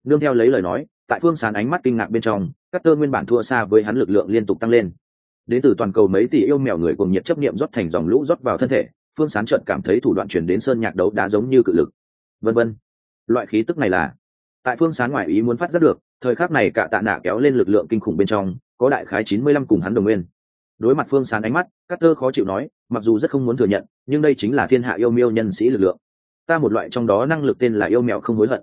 Nương theo lấy lời nói, tại phương sán ánh mắt kinh ngạc bên trong các tơ nguyên bản thua xa với hắn lực lượng liên tục tăng lên. Đến từ toàn cầu mấy tỷ yêu mèo người cùng nhiệt chấp niệm rót thành dòng lũ rót vào thân thể, phương sán trợn cảm thấy thủ đoạn chuyển đến sơn nhạc đấu đá giống như cự lực. Vân vân. Loại khí tức này là tại phương sán ngoại ý muốn phát giác được, thời khắc này cả tạ nạ kéo lên lực lượng kinh khủng bên trong, có đại khái chín mươi lăm cùng hắn đồng nguyên. Đối mặt phương sán ánh mắt các tơ khó chịu nói, mặc dù rất không muốn thừa nhận, nhưng đây chính là thiên hạ yêu miêu nhân sĩ lực lượng. Ta một loại trong đó năng lực tên là yêu mèo không hối hận.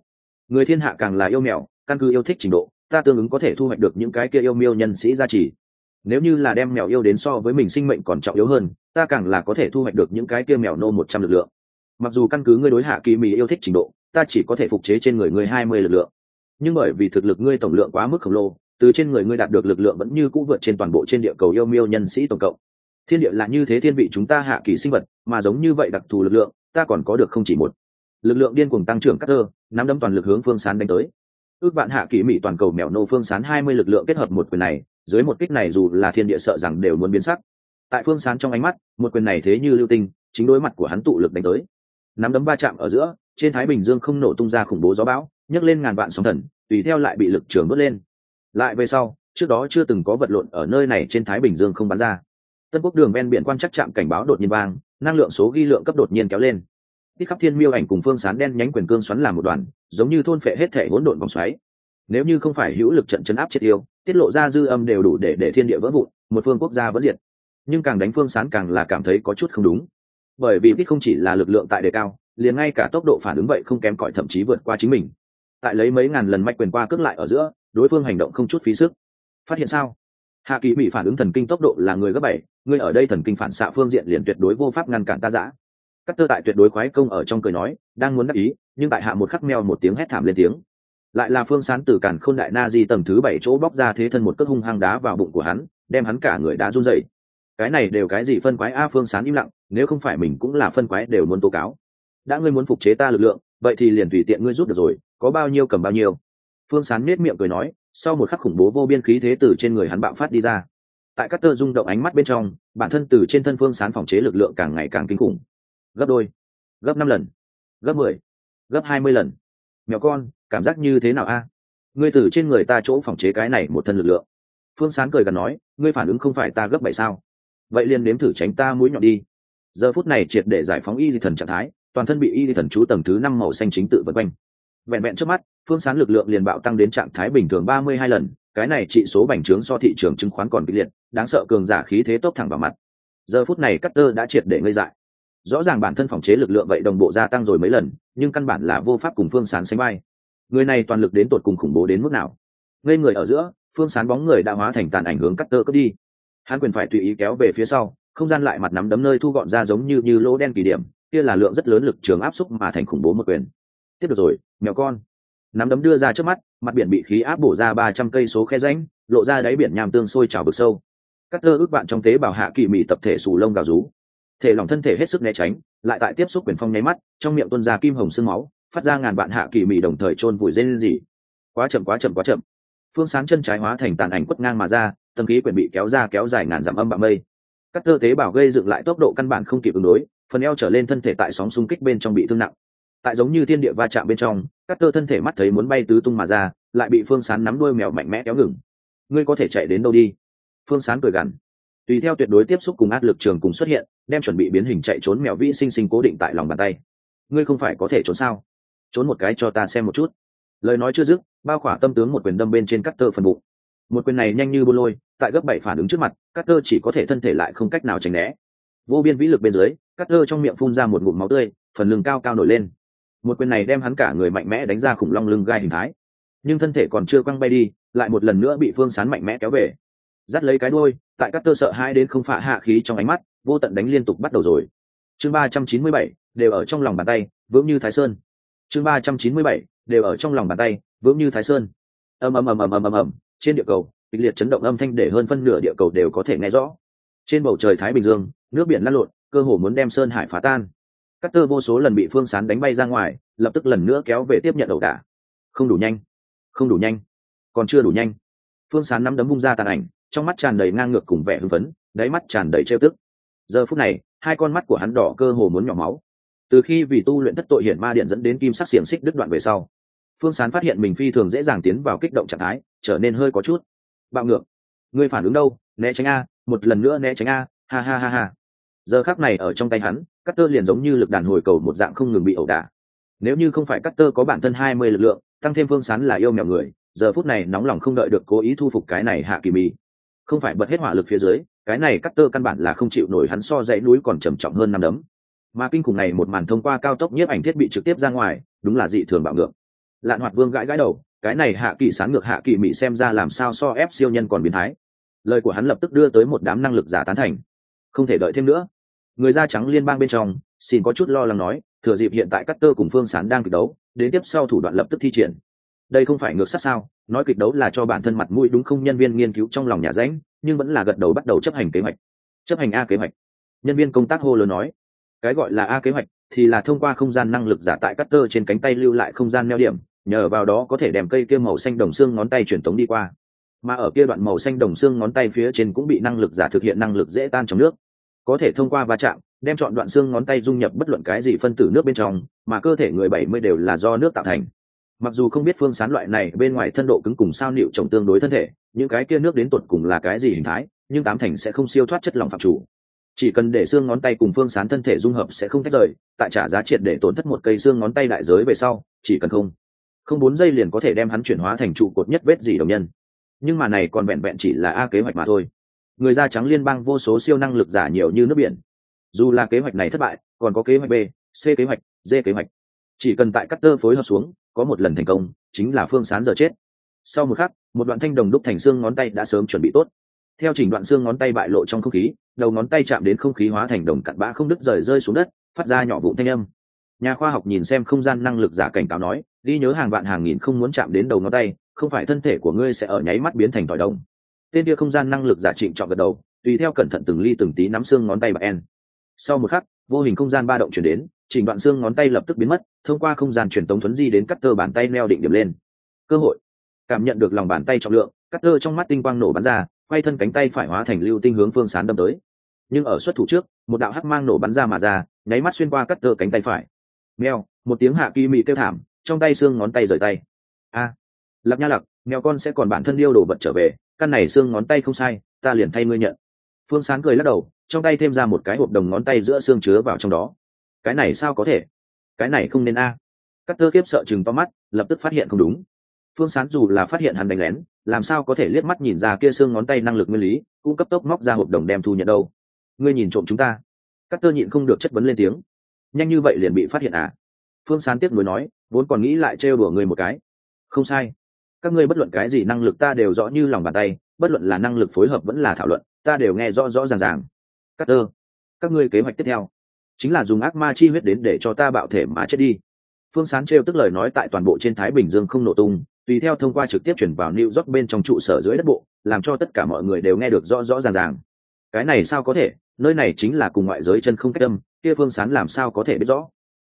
Người thiên hạ càng là yêu mèo căn cứ yêu thích trình độ, ta tương ứng có thể thu hoạch được những cái kia yêu miêu nhân sĩ gia trì. Nếu như là đem mèo yêu đến so với mình sinh mệnh còn trọng yếu hơn, ta càng là có thể thu hoạch được những cái kia mèo nô một trăm lực lượng. Mặc dù căn cứ ngươi đối hạ kỳ mỹ yêu thích trình độ ta chỉ có thể phục chế trên người ngươi hai mươi lực lượng. Nhưng bởi vì thực lực ngươi tổng lượng quá mức khổng lồ, từ trên người ngươi đạt được lực lượng vẫn như cũ vượt trên toàn bộ trên địa cầu yêu miêu nhân sĩ tổng cộng. Thiên địa là như thế thiên vị chúng ta hạ kỳ sinh vật, mà giống như vậy đặc thù lực lượng, ta còn có được không chỉ một. Lực lượng điên cuồng tăng trưởng các cơ nắm đấm toàn lực hướng phương sán đánh tới. Ước bạn hạ kỳ mỹ toàn cầu mèo nô phương sán hai mươi lực lượng kết hợp một quyền này, dưới một kích này dù là thiên địa sợ rằng đều muốn biến sắc. Tại phương sán trong ánh mắt, một quyền này thế như lưu tinh, chính đối mặt của hắn tụ lực đánh tới. Nắm đấm ba chạm ở giữa trên thái bình dương không nổ tung ra khủng bố gió bão, nhấc lên ngàn vạn sóng thần, tùy theo lại bị lực trường bớt lên. Lại về sau, trước đó chưa từng có vật lộn ở nơi này trên thái bình dương không bắn ra. Tân quốc đường ven biển quan chắc chạm cảnh báo đột nhiên vang, năng lượng số ghi lượng cấp đột nhiên kéo lên. Tích khắp thiên miêu ảnh cùng phương sán đen nhánh quyền cương xoắn làm một đoàn, giống như thôn phệ hết thể hỗn độn vòng xoáy. Nếu như không phải hữu lực trận chấn áp triệt tiêu, tiết lộ ra dư âm đều đủ để để thiên địa vỡ vụn, một phương quốc gia vẫn diệt. Nhưng càng đánh phương sán càng là cảm thấy có chút không đúng. Bởi vì tích không chỉ là lực lượng tại đề cao liền ngay cả tốc độ phản ứng vậy không kém cỏi thậm chí vượt qua chính mình. Tại lấy mấy ngàn lần mạch quyền qua cước lại ở giữa, đối phương hành động không chút phí sức. Phát hiện sao? Hạ kỳ bị phản ứng thần kinh tốc độ là người gấp bảy, người ở đây thần kinh phản xạ phương diện liền tuyệt đối vô pháp ngăn cản ta giã các tơ tại tuyệt đối khoái công ở trong cười nói, đang muốn đắc ý, nhưng tại hạ một khắc meo một tiếng hét thảm lên tiếng. Lại là phương sán từ cản khôn đại na di tầng thứ bảy chỗ bóc ra thế thân một cước hung hăng đá vào bụng của hắn, đem hắn cả người đá run dậy cái này đều cái gì phân quái? A, phương sán im lặng, nếu không phải mình cũng là phân quái đều muốn tố cáo đã ngươi muốn phục chế ta lực lượng, vậy thì liền tùy tiện ngươi rút được rồi, có bao nhiêu cầm bao nhiêu. Phương sán nết miệng cười nói, sau một khắc khủng bố vô biên khí thế từ trên người hắn bạo phát đi ra. Tại các tơ rung động ánh mắt bên trong, bản thân từ trên thân phương sán phòng chế lực lượng càng ngày càng kinh khủng. Gấp đôi, gấp năm lần, gấp mười, gấp hai mươi lần. Mèo con, cảm giác như thế nào a? Ngươi từ trên người ta chỗ phòng chế cái này một thân lực lượng. Phương sán cười gần nói, ngươi phản ứng không phải ta gấp bảy sao? Vậy liền nếm thử tránh ta mũi nhọn đi. Giờ phút này triệt để giải phóng y di thần trạng thái toàn thân bị y thần chú tầng thứ năm màu xanh chính tự vật quanh. Vẹn vẹn trước mắt, phương sán lực lượng liền bạo tăng đến trạng thái bình thường ba mươi hai lần, cái này trị số bành trướng so thị trường chứng khoán còn kịch liệt, đáng sợ cường giả khí thế tốc thẳng vào mặt. Giờ phút này cắt tơ đã triệt để ngây dại. Rõ ràng bản thân phòng chế lực lượng vậy đồng bộ gia tăng rồi mấy lần, nhưng căn bản là vô pháp cùng phương sán sánh vai. Người này toàn lực đến tột cùng khủng bố đến mức nào? Ngây người ở giữa, phương sán bóng người đã hóa thành tàn ảnh hướng cắt tơ cướp đi. Hắn quyền phải tùy ý kéo về phía sau, không gian lại mặt nắm đấm nơi thu gọn ra giống như như lỗ đen kỳ điểm kia là lượng rất lớn lực trường áp xúc mà thành khủng bố một quyền. Tiếp được rồi, mèo con. Nắm đấm đưa ra trước mắt, mặt biển bị khí áp bổ ra ba trăm cây số khe ránh lộ ra đáy biển nham tương sôi trào bực sâu. Cắt tơ ước bạn trong tế bào hạ kỳ mị tập thể sù lông gào rú. Thể lỏng thân thể hết sức né tránh, lại tại tiếp xúc quyền phong nháy mắt, trong miệng tuân ra kim hồng sương máu, phát ra ngàn bạn hạ kỳ mị đồng thời chôn vùi dây lên gì quá chậm quá chậm quá chậm. Phương sáng chân trái hóa thành tàn ảnh quất ngang mà ra tâm khí quyền bị kéo ra kéo dài ngàn dặm âm bạo mây các tơ tế bào gây dựng lại tốc độ căn bản không kịp ứng đối, phần eo trở lên thân thể tại sóng xung kích bên trong bị thương nặng. Tại giống như thiên địa va chạm bên trong, các tơ thân thể mắt thấy muốn bay tứ tung mà ra, lại bị phương sán nắm đuôi mèo mạnh mẽ kéo ngừng. Ngươi có thể chạy đến đâu đi? Phương sán cười gằn. Tùy theo tuyệt đối tiếp xúc cùng áp lực trường cùng xuất hiện, đem chuẩn bị biến hình chạy trốn mèo vĩ sinh sinh cố định tại lòng bàn tay. Ngươi không phải có thể trốn sao? Trốn một cái cho ta xem một chút. Lời nói chưa dứt, bao khỏa tâm tướng một quyền đâm bên trên cắt tơ phần bụng một quyền này nhanh như bô lôi, tại gấp bảy phản ứng trước mặt cắt thơ chỉ có thể thân thể lại không cách nào tránh né. Vô biên vĩ lực bên dưới cắt thơ trong miệng phun ra một ngụm máu tươi, phần lưng cao cao nổi lên. Một quyền này đem hắn cả người mạnh mẽ đánh ra khủng long lưng gai hình thái. Nhưng thân thể còn chưa quăng bay đi, lại một lần nữa bị phương sán mạnh mẽ kéo về. Dắt lấy cái đôi tại các tơ sợ hai đến không phạ hạ khí trong ánh mắt, vô tận đánh liên tục bắt đầu rồi. Chương ba trăm chín mươi bảy, đều ở trong lòng bàn tay, vững như thái sơn. Chương ba trăm chín mươi bảy, đều ở trong lòng bàn tay, vững như thái sơn. Ầm ầm ầm ầm ầm ầm ầm trên địa cầu, kịch liệt chấn động âm thanh để hơn phân nửa địa cầu đều có thể nghe rõ. Trên bầu trời thái bình dương, nước biển lăn lộn, cơ hồ muốn đem sơn hải phá tan. Các tơ vô số lần bị phương sán đánh bay ra ngoài, lập tức lần nữa kéo về tiếp nhận ẩu đả. Không đủ nhanh. Không đủ nhanh. Còn chưa đủ nhanh. Phương sán nắm đấm bung ra tàn ảnh, trong mắt tràn đầy ngang ngược cùng vẻ hưng phấn, đáy mắt tràn đầy trêu tức. Giờ phút này, hai con mắt của hắn đỏ cơ hồ muốn nhỏ máu. Từ khi vì tu luyện thất tội hiển ma điện dẫn đến kim sắc xiềng xích đứt đoạn về sau phương sán phát hiện mình phi thường dễ dàng tiến vào kích động trạng thái, trở nên hơi có chút. Bạo ngược. Ngươi phản ứng đâu? Né tránh a, một lần nữa né tránh a, ha ha ha ha. Giờ khác này ở trong tay hắn cắt tơ liền giống như lực đàn hồi cầu một dạng không ngừng bị ẩu đả. Nếu như không phải cắt tơ có bản thân hai mươi lực lượng, tăng thêm phương sán là yêu mèo người, giờ phút này nóng lòng không đợi được cố ý thu phục cái này hạ kỳ mì không phải bật hết hỏa lực phía dưới, cái này cắt tơ căn bản là không chịu nổi hắn so dãy núi còn trầm trọng hơn năm đấm. Mà kinh khủng này một màn thông qua cao tốc nhiếp ảnh thiết bị trực tiếp ra ngoài, đúng là dị thường bạo ngược lạn hoạt vương gãi gãi đầu, cái này hạ kỳ sáng ngược hạ kỳ mỹ xem ra làm sao so ép siêu nhân còn biến thái. Lời của hắn lập tức đưa tới một đám năng lực giả tán thành. Không thể đợi thêm nữa. Người da trắng liên bang bên trong, xin có chút lo lắng nói, thừa dịp hiện tại cắt tơ cùng phương sán đang kịch đấu, đến tiếp sau thủ đoạn lập tức thi triển. Đây không phải ngược sát sao, nói kịch đấu là cho bản thân mặt mũi đúng không nhân viên nghiên cứu trong lòng nhà ránh nhưng vẫn là gật đầu bắt đầu chấp hành kế hoạch. Chấp hành a kế hoạch. Nhân viên công tác hô lớn nói. Cái gọi là a kế hoạch thì là thông qua không gian năng lực giả tại cắt tơ trên cánh tay lưu lại không gian neo điểm nhờ vào đó có thể đem cây kia màu xanh đồng xương ngón tay truyền tống đi qua. Mà ở kia đoạn màu xanh đồng xương ngón tay phía trên cũng bị năng lực giả thực hiện năng lực dễ tan trong nước. Có thể thông qua va chạm, đem chọn đoạn xương ngón tay dung nhập bất luận cái gì phân tử nước bên trong, mà cơ thể người bảy mươi đều là do nước tạo thành. Mặc dù không biết phương sán loại này, bên ngoài thân độ cứng cùng sao nịu trồng tương đối thân thể, những cái kia nước đến tột cùng là cái gì hình thái, nhưng tám thành sẽ không siêu thoát chất lỏng phạm chủ. Chỉ cần để xương ngón tay cùng phương sán thân thể dung hợp sẽ không tách rời, tại trả giá triệt để tổn thất một cây xương ngón tay đại giới về sau, chỉ cần không không bốn giây liền có thể đem hắn chuyển hóa thành trụ cột nhất vết gì đồng nhân. Nhưng mà này còn vẹn vẹn chỉ là a kế hoạch mà thôi. Người da trắng liên bang vô số siêu năng lực giả nhiều như nước biển. Dù là kế hoạch này thất bại, còn có kế hoạch b, c kế hoạch, d kế hoạch. Chỉ cần tại cắt tơ phối hợp xuống, có một lần thành công, chính là phương sán giờ chết. Sau một khắc, một đoạn thanh đồng đúc thành xương ngón tay đã sớm chuẩn bị tốt. Theo chỉnh đoạn xương ngón tay bại lộ trong không khí, đầu ngón tay chạm đến không khí hóa thành đồng cặn bã không đứt rời rơi xuống đất, phát ra nhỏ vụ thanh âm. Nhà khoa học nhìn xem không gian năng lực giả cảnh cáo nói ghi nhớ hàng vạn hàng nghìn không muốn chạm đến đầu ngón tay, không phải thân thể của ngươi sẽ ở nháy mắt biến thành tỏi đồng. Tên kia không gian năng lực giả trịnh chọn gật đầu, tùy theo cẩn thận từng ly từng tí nắm xương ngón tay bạc en. Sau một khắc, vô hình không gian ba động chuyển đến, chỉnh đoạn xương ngón tay lập tức biến mất, thông qua không gian truyền tống thuấn di đến cắt tơ bàn tay neo định điểm lên. Cơ hội. Cảm nhận được lòng bàn tay trọng lượng, cắt tơ trong mắt tinh quang nổ bắn ra, quay thân cánh tay phải hóa thành lưu tinh hướng phương sán đâm tới. Nhưng ở xuất thủ trước, một đạo hắc mang nổ bắn ra mà ra, nháy mắt xuyên qua cắt tơ cánh tay phải. Mèo, một tiếng hạ kỳ mị kêu thảm trong tay xương ngón tay rời tay. A à, lặc nha lạc mèo con sẽ còn bản thân điêu đồ vật trở về căn này xương ngón tay không sai ta liền thay ngươi nhận. Phương sán cười lắc đầu trong tay thêm ra một cái hộp đồng ngón tay giữa xương chứa vào trong đó. Cái này sao có thể? Cái này không nên a. À. cắt tơ kiếp sợ chừng to mắt lập tức phát hiện không đúng. Phương sán dù là phát hiện hắn đánh lén làm sao có thể liếc mắt nhìn ra kia xương ngón tay năng lực nguyên lý cũng cấp tốc móc ra hộp đồng đem thu nhận đâu. Ngươi nhìn trộm chúng ta. Cắt tơ nhịn không được chất vấn lên tiếng. Nhanh như vậy liền bị phát hiện à? Phương sán tiếp nối nói vốn còn nghĩ lại trêu đùa người một cái. Không sai. Các ngươi bất luận cái gì năng lực ta đều rõ như lòng bàn tay, bất luận là năng lực phối hợp vẫn là thảo luận, ta đều nghe rõ rõ ràng ràng. Cắt tơ các ngươi kế hoạch tiếp theo. Chính là dùng ác ma chi huyết đến để cho ta bạo thể mà chết đi. Phương sán trêu tức lời nói tại toàn bộ trên thái bình dương không nổ tung, tùy theo thông qua trực tiếp chuyển vào new york bên trong trụ sở dưới đất bộ, làm cho tất cả mọi người đều nghe được rõ rõ ràng ràng. Cái này sao có thể? Nơi này chính là cùng ngoại giới chân không cách âm, kia phương sán làm sao có thể biết rõ?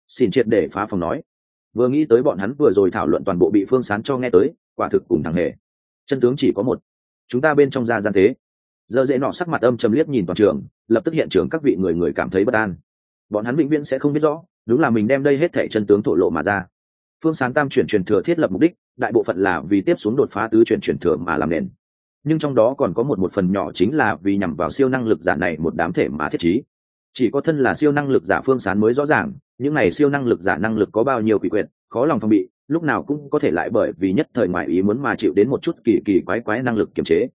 Xin triệt để phá phòng nói vừa nghĩ tới bọn hắn vừa rồi thảo luận toàn bộ bị phương sán cho nghe tới, quả thực cùng thằng hề. Chân tướng chỉ có một. Chúng ta bên trong ra gian thế. Giờ dễ nọ sắc mặt âm chầm liếc nhìn toàn trường, lập tức hiện trường các vị người người cảm thấy bất an. Bọn hắn vĩnh viễn sẽ không biết rõ, đúng là mình đem đây hết thẻ chân tướng thổ lộ mà ra. Phương sán tam chuyển truyền thừa thiết lập mục đích, đại bộ phận là vì tiếp xuống đột phá tứ chuyển truyền thừa mà làm nền. Nhưng trong đó còn có một một phần nhỏ chính là vì nhằm vào siêu năng lực giả này một đám thể mà thiết trí chỉ có thân là siêu năng lực giả phương sán mới rõ ràng, những này siêu năng lực giả năng lực có bao nhiêu quỷ quyệt, khó lòng phòng bị, lúc nào cũng có thể lại bởi vì nhất thời ngoại ý muốn mà chịu đến một chút kỳ kỳ quái quái năng lực kiềm chế.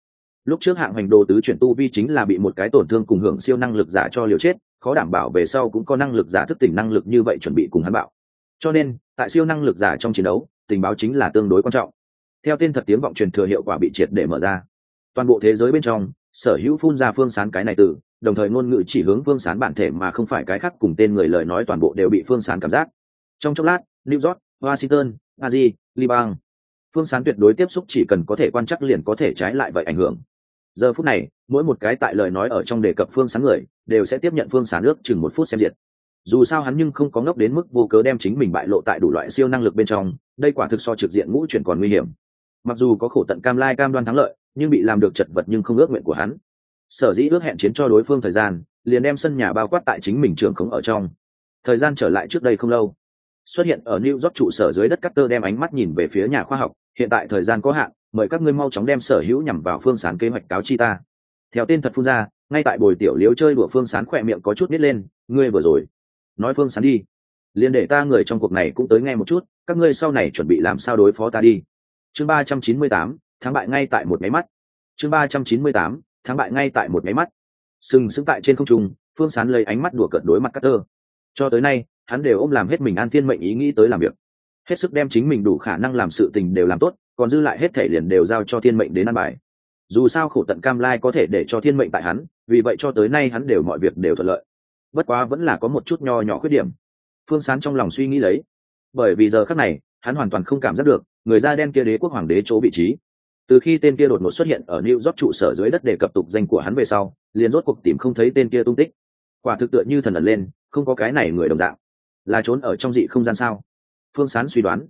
Lúc trước hạng hành đồ tứ chuyển tu vi chính là bị một cái tổn thương cùng hưởng siêu năng lực giả cho liều chết, khó đảm bảo về sau cũng có năng lực giả thức tỉnh năng lực như vậy chuẩn bị cùng hắn bạo. Cho nên, tại siêu năng lực giả trong chiến đấu, tình báo chính là tương đối quan trọng. Theo tên thật tiếng vọng truyền thừa hiệu quả bị triệt để mở ra. Toàn bộ thế giới bên trong, sở hữu phun ra phương sán cái này từ đồng thời ngôn ngữ chỉ hướng phương sán bản thể mà không phải cái khác cùng tên người lời nói toàn bộ đều bị phương sán cảm giác. Trong chốc lát, new york, washington aji liban. Phương sán tuyệt đối tiếp xúc chỉ cần có thể quan chắc liền có thể trái lại vậy ảnh hưởng. Giờ phút này, mỗi một cái tại lời nói ở trong đề cập phương sán người, đều sẽ tiếp nhận phương sán nước chừng một phút xem diệt. Dù sao hắn nhưng không có ngốc đến mức vô cớ đem chính mình bại lộ tại đủ loại siêu năng lực bên trong, đây quả thực so trực diện ngũ chuyển còn nguy hiểm. Mặc dù có khổ tận cam lai cam đoan thắng lợi, nhưng bị làm được chật vật nhưng không ước nguyện của hắn sở dĩ ước hẹn chiến cho đối phương thời gian, liền đem sân nhà bao quát tại chính mình trường khống ở trong. Thời gian trở lại trước đây không lâu, xuất hiện ở new york trụ sở dưới đất cutter đem ánh mắt nhìn về phía nhà khoa học, hiện tại thời gian có hạn, mời các ngươi mau chóng đem sở hữu nhằm vào phương sán kế hoạch cáo chi ta. Theo tên thật phun ra, ngay tại bồi tiểu liếu chơi đùa phương sán khỏe miệng có chút nít lên, ngươi vừa rồi. Nói phương sán đi. Liền để ta người trong cuộc này cũng tới nghe một chút, các ngươi sau này chuẩn bị làm sao đối phó ta đi. Chương ba trăm chín mươi tám, thắng bại ngay tại một máy mắt. Chương ba trăm chín mươi tám thắng bại ngay tại một máy mắt. Sừng sững tại trên không trung, phương sán lấy ánh mắt đùa cợt đối mặt cắt tơ cho tới nay, hắn đều ôm làm hết mình an thiên mệnh ý nghĩ tới làm việc. Hết sức đem chính mình đủ khả năng làm sự tình đều làm tốt, còn dư lại hết thể liền đều giao cho thiên mệnh đến ăn bài. Dù sao khổ tận cam lai có thể để cho thiên mệnh tại hắn, vì vậy cho tới nay hắn đều mọi việc đều thuận lợi. Bất quá vẫn là có một chút nho nhỏ khuyết điểm. Phương sán trong lòng suy nghĩ lấy. Bởi vì giờ khác này, hắn hoàn toàn không cảm giác được, người da đen kia đế quốc hoàng đế chỗ vị trí từ khi tên kia đột ngột xuất hiện ở new york trụ sở dưới đất để cập tục danh của hắn về sau, liền rốt cuộc tìm không thấy tên kia tung tích. Quả thực tựa như thần ẩn lên, không có cái này người đồng dạng. Là trốn ở trong dị không gian sao? Phương sán suy đoán.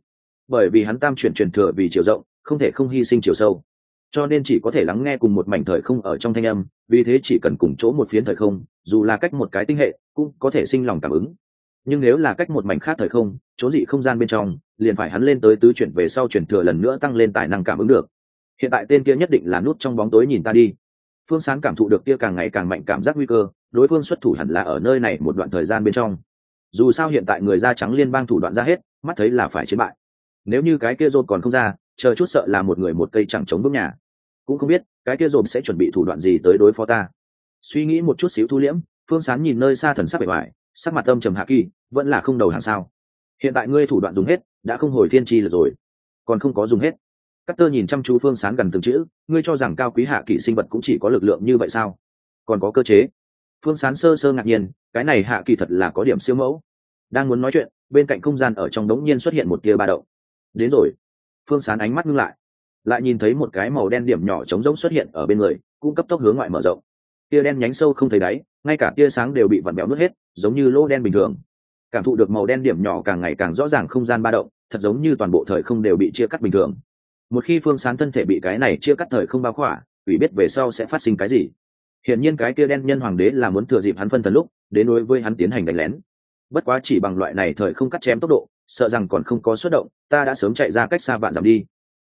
Bởi vì hắn tam chuyển truyền thừa vì chiều rộng, không thể không hy sinh chiều sâu. Cho nên chỉ có thể lắng nghe cùng một mảnh thời không ở trong thanh âm, vì thế chỉ cần cùng chỗ một phiến thời không, dù là cách một cái tinh hệ, cũng có thể sinh lòng cảm ứng. Nhưng nếu là cách một mảnh khác thời không, chỗ dị không gian bên trong, liền phải hắn lên tới tứ chuyển về sau chuyển thừa lần nữa tăng lên tài năng cảm ứng được hiện tại tên kia nhất định là nút trong bóng tối nhìn ta đi. Phương sáng cảm thụ được kia càng ngày càng mạnh cảm giác nguy cơ, đối phương xuất thủ hẳn là ở nơi này một đoạn thời gian bên trong. Dù sao hiện tại người da trắng liên bang thủ đoạn ra hết, mắt thấy là phải chiến bại. Nếu như cái kia rôn còn không ra, chờ chút sợ là một người một cây chẳng chống bước nhà. Cũng không biết, cái kia rôn sẽ chuẩn bị thủ đoạn gì tới đối phó ta. Suy nghĩ một chút xíu thu liễm, phương sán nhìn nơi xa thần sắc bề ngoài, sắc mặt âm trầm hạ kỳ, vẫn là không đầu hàng sao. Hiện tại ngươi thủ đoạn dùng hết, đã không hồi thiên tri là rồi. Còn không có dùng hết cắt tơ nhìn chăm chú phương sán gần từng chữ, ngươi cho rằng cao quý hạ kỵ sinh vật cũng chỉ có lực lượng như vậy sao? Còn có cơ chế? Phương sán sơ sơ ngạc nhiên, cái này hạ kỳ thật là có điểm siêu mẫu. Đang muốn nói chuyện, bên cạnh không gian ở trong đống nhiên xuất hiện một tia ba đậu đến rồi. Phương sán ánh mắt ngưng lại lại nhìn thấy một cái màu đen điểm nhỏ trống rỗng xuất hiện ở bên người, cũng cấp tốc hướng ngoại mở rộng. Tia đen nhánh sâu không thấy đáy, ngay cả tia sáng đều bị vặn béo nuốt hết, giống như lô đen bình thường. Cảm thụ được màu đen điểm nhỏ càng ngày càng rõ ràng không gian ba động, thật giống như toàn bộ thời không đều bị chia cắt bình thường một khi phương sán thân thể bị cái này chia cắt thời không bao khỏa, ủy biết về sau sẽ phát sinh cái gì? Hiển nhiên cái kia đen nhân hoàng đế là muốn thừa dịp hắn phân thần lúc, đến đối với hắn tiến hành đánh lén. Bất quá chỉ bằng loại này thời không cắt chém tốc độ, sợ rằng còn không có xuất động, ta đã sớm chạy ra cách xa vạn dặm đi.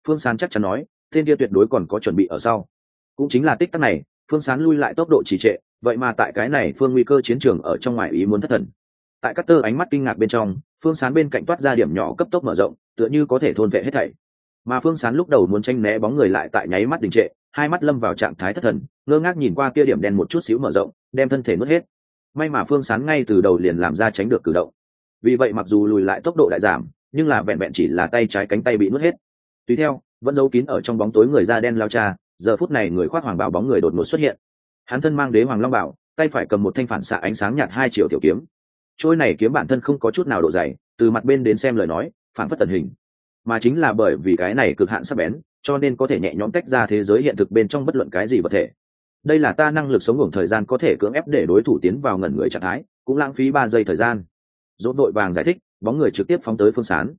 Phương sán chắc chắn nói, tên kia tuyệt đối còn có chuẩn bị ở sau. Cũng chính là tích tắc này, phương sán lui lại tốc độ trì trệ, vậy mà tại cái này phương nguy cơ chiến trường ở trong ngoài ý muốn thất thần. Tại các tơ ánh mắt kinh ngạc bên trong, phương sán bên cạnh toát ra điểm nhỏ cấp tốc mở rộng, tựa như có thể thôn vệ hết thảy mà phương sán lúc đầu muốn tranh né bóng người lại tại nháy mắt đình trệ, hai mắt lâm vào trạng thái thất thần, ngơ ngác nhìn qua kia điểm đen một chút xíu mở rộng, đem thân thể nuốt hết. May mà phương sán ngay từ đầu liền làm ra tránh được cử động. Vì vậy mặc dù lùi lại tốc độ đại giảm, nhưng là vẹn vẹn chỉ là tay trái cánh tay bị nuốt hết. Tùy theo, vẫn giấu kín ở trong bóng tối người da đen lao cha, giờ phút này người khoác hoàng bảo bóng người đột ngột xuất hiện. Hắn thân mang đế hoàng long bảo, tay phải cầm một thanh phản xạ ánh sáng nhạt hai triệu tiểu kiếm. Trôi này kiếm bản thân không có chút nào độ dày, từ mặt bên đến xem lời nói, phản phất tần hình mà chính là bởi vì cái này cực hạn sắc bén, cho nên có thể nhẹ nhõm tách ra thế giới hiện thực bên trong bất luận cái gì vật thể. Đây là ta năng lực sống ngủ thời gian có thể cưỡng ép để đối thủ tiến vào ngẩn người trạng thái, cũng lãng phí ba giây thời gian. Dỗ đội vàng giải thích, bóng người trực tiếp phóng tới phương sán.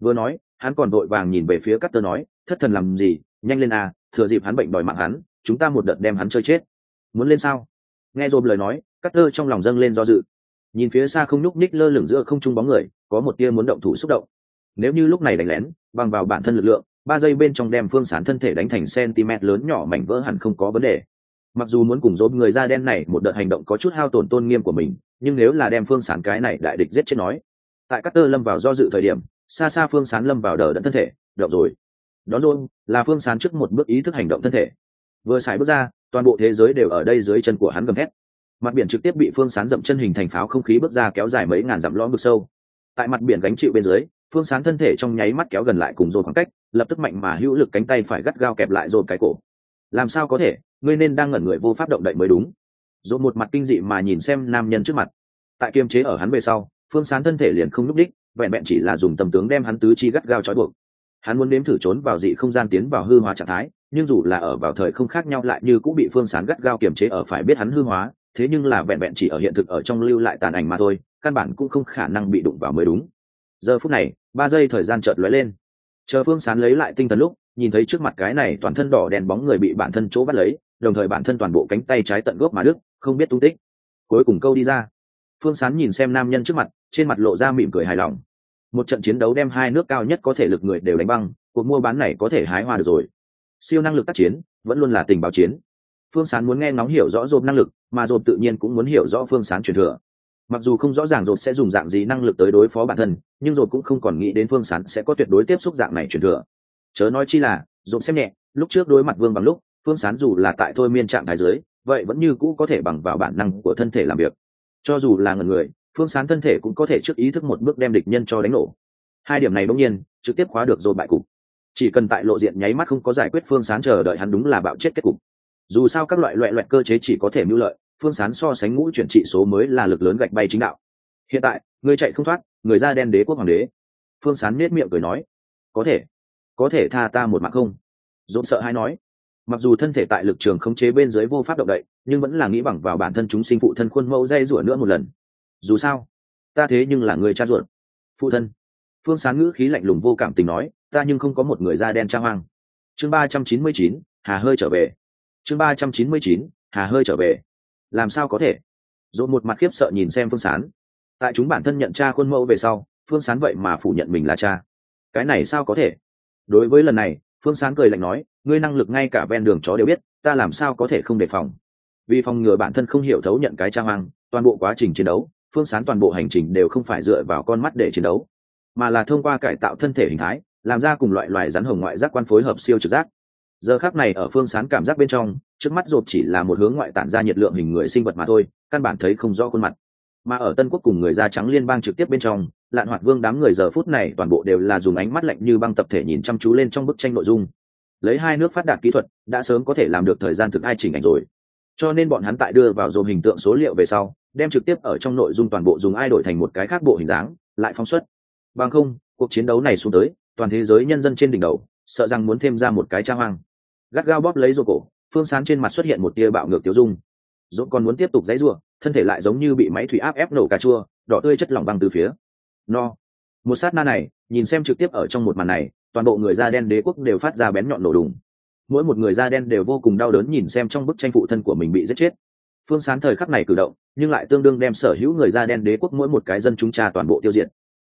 Vừa nói, hắn còn đội vàng nhìn về phía cắt tơ nói, thất thần làm gì? Nhanh lên à thừa dịp hắn bệnh đòi mạng hắn, chúng ta một đợt đem hắn chơi chết. Muốn lên sao? Nghe dồn lời nói cắt tơ trong lòng dâng lên do dự. Nhìn phía xa không nhúc ních lơ lửng giữa không trung bóng người, có một tia muốn động thủ xúc động nếu như lúc này đánh lén, bằng vào bản thân lực lượng, ba giây bên trong đem phương sán thân thể đánh thành cm lớn nhỏ mảnh vỡ hẳn không có vấn đề. Mặc dù muốn cùng dốt người da đen này một đợt hành động có chút hao tổn tôn nghiêm của mình, nhưng nếu là đem phương sán cái này đại địch giết chết nói, tại các tơ lâm vào do dự thời điểm, xa xa phương sán lâm vào đờ đẫn thân thể, động rồi. Đó rồi là phương sán trước một bước ý thức hành động thân thể. Vừa xài bước ra, toàn bộ thế giới đều ở đây dưới chân của hắn gầm thét. Mặt biển trực tiếp bị phương sán dậm chân hình thành pháo không khí bước ra kéo dài mấy ngàn dặm lõm vực sâu. Tại mặt biển gánh chịu bên dưới phương sán thân thể trong nháy mắt kéo gần lại cùng rồi khoảng cách, lập tức mạnh mà hữu lực cánh tay phải gắt gao kẹp lại rồi cái cổ. Làm sao có thể, ngươi nên đang ngẩn người vô pháp động đậy mới đúng. Rồi một mặt kinh dị mà nhìn xem nam nhân trước mặt. Tại kiềm chế ở hắn về sau, phương sán thân thể liền không nhúc đích vẹn vẹn chỉ là dùng tầm tướng đem hắn tứ chi gắt gao trói buộc. Hắn muốn nếm thử trốn vào dị không gian tiến vào hư hóa trạng thái, nhưng dù là ở vào thời không khác nhau lại như cũng bị phương sán gắt gao kiềm chế ở phải biết hắn hư hóa, thế nhưng là vẹn vẹn chỉ ở hiện thực ở trong lưu lại tàn ảnh mà thôi, căn bản cũng không khả năng bị đụng vào mới đúng giờ phút này, ba giây thời gian chợt lóe lên. Chờ phương sán lấy lại tinh thần lúc, nhìn thấy trước mặt cái này toàn thân đỏ đèn bóng người bị bản thân chỗ bắt lấy, đồng thời bản thân toàn bộ cánh tay trái tận gốc mà đức không biết tung tích. Cuối cùng câu đi ra. Phương sán nhìn xem nam nhân trước mặt, trên mặt lộ ra mỉm cười hài lòng. Một trận chiến đấu đem hai nước cao nhất có thể lực người đều đánh băng, cuộc mua bán này có thể hái hoa được rồi. Siêu năng lực tác chiến, vẫn luôn là tình báo chiến. Phương sán muốn nghe ngóng hiểu rõ dồn năng lực, mà dồn tự nhiên cũng muốn hiểu rõ phương sán truyền thừa mặc dù không rõ ràng rột sẽ dùng dạng gì năng lực tới đối phó bản thân, nhưng rột cũng không còn nghĩ đến phương sán sẽ có tuyệt đối tiếp xúc dạng này truyền thừa. Chớ nói chi là, rột xem nhẹ, lúc trước đối mặt vương bằng lúc, phương sán dù là tại thôi miên trạng thái dưới, vậy vẫn như cũ có thể bằng vào bản năng của thân thể làm việc. Cho dù là ngần người, phương sán thân thể cũng có thể trước ý thức một bước đem địch nhân cho đánh nổ. Hai điểm này bỗng nhiên, trực tiếp khóa được rồi bại cục. Chỉ cần tại lộ diện nháy mắt không có giải quyết phương sán chờ đợi hắn đúng là bạo chết kết cục. Dù sao các loại loại loại cơ chế chỉ có thể mưu lợi phương sán so sánh ngũ chuyển trị số mới là lực lớn gạch bay chính đạo. Hiện tại, người chạy không thoát, người ra đen đế quốc hoàng đế. Phương sán nết miệng cười nói, có thể có thể tha ta một mạng không? Dỗn sợ hay nói, mặc dù thân thể tại lực trường khống chế bên dưới vô pháp động đậy, nhưng vẫn là nghĩ bằng vào bản thân chúng sinh phụ thân khuôn mẫu dây rủa nữa một lần. Dù sao, ta thế nhưng là người cha ruột. Phụ thân, phương Sán ngữ khí lạnh lùng vô cảm tình nói, ta nhưng không có một người da đen cha hoang. Chương ba trăm chín mươi chín, hà hơi trở về. Chương ba trăm chín mươi chín, hà hơi trở về làm sao có thể? Dồn một mặt khiếp sợ nhìn xem phương sán. Tại chúng bản thân nhận cha khuôn mẫu về sau, phương sán vậy mà phủ nhận mình là cha. Cái này sao có thể? Đối với lần này, phương sán cười lạnh nói, ngươi năng lực ngay cả ven đường chó đều biết, ta làm sao có thể không đề phòng? Vì phòng ngừa bản thân không hiểu thấu nhận cái cha hoang, toàn bộ quá trình chiến đấu, phương sán toàn bộ hành trình đều không phải dựa vào con mắt để chiến đấu, mà là thông qua cải tạo thân thể hình thái, làm ra cùng loại loài rắn hồng ngoại giác quan phối hợp siêu trực giác giờ khác này ở phương sán cảm giác bên trong, trước mắt rộp chỉ là một hướng ngoại tản ra nhiệt lượng hình người sinh vật mà thôi, căn bản thấy không rõ khuôn mặt. Mà ở tân quốc cùng người da trắng liên bang trực tiếp bên trong, lạn hoạt vương đám người giờ phút này toàn bộ đều là dùng ánh mắt lạnh như băng tập thể nhìn chăm chú lên trong bức tranh nội dung. Lấy hai nước phát đạt kỹ thuật, đã sớm có thể làm được thời gian thực ai chỉnh ảnh rồi. Cho nên bọn hắn tại đưa vào dồn hình tượng số liệu về sau, đem trực tiếp ở trong nội dung toàn bộ dùng ai đổi thành một cái khác bộ hình dáng, lại phóng xuất. Bằng không, cuộc chiến đấu này xuống tới, toàn thế giới nhân dân trên đỉnh đầu, sợ rằng muốn thêm ra một cái trang hoang gắt gao bóp lấy rô cổ, phương sán trên mặt xuất hiện một tia bạo ngược tiêu dung. Dốt còn muốn tiếp tục dãy rủa thân thể lại giống như bị máy thủy áp ép nổ cà chua, đỏ tươi chất lỏng băng từ phía. No. Một sát na này, nhìn xem trực tiếp ở trong một màn này, toàn bộ người da đen đế quốc đều phát ra bén nhọn nổ đùng. Mỗi một người da đen đều vô cùng đau đớn nhìn xem trong bức tranh phụ thân của mình bị giết chết. Phương sán thời khắc này cử động, nhưng lại tương đương đem sở hữu người da đen đế quốc mỗi một cái dân chúng trà toàn bộ tiêu diệt.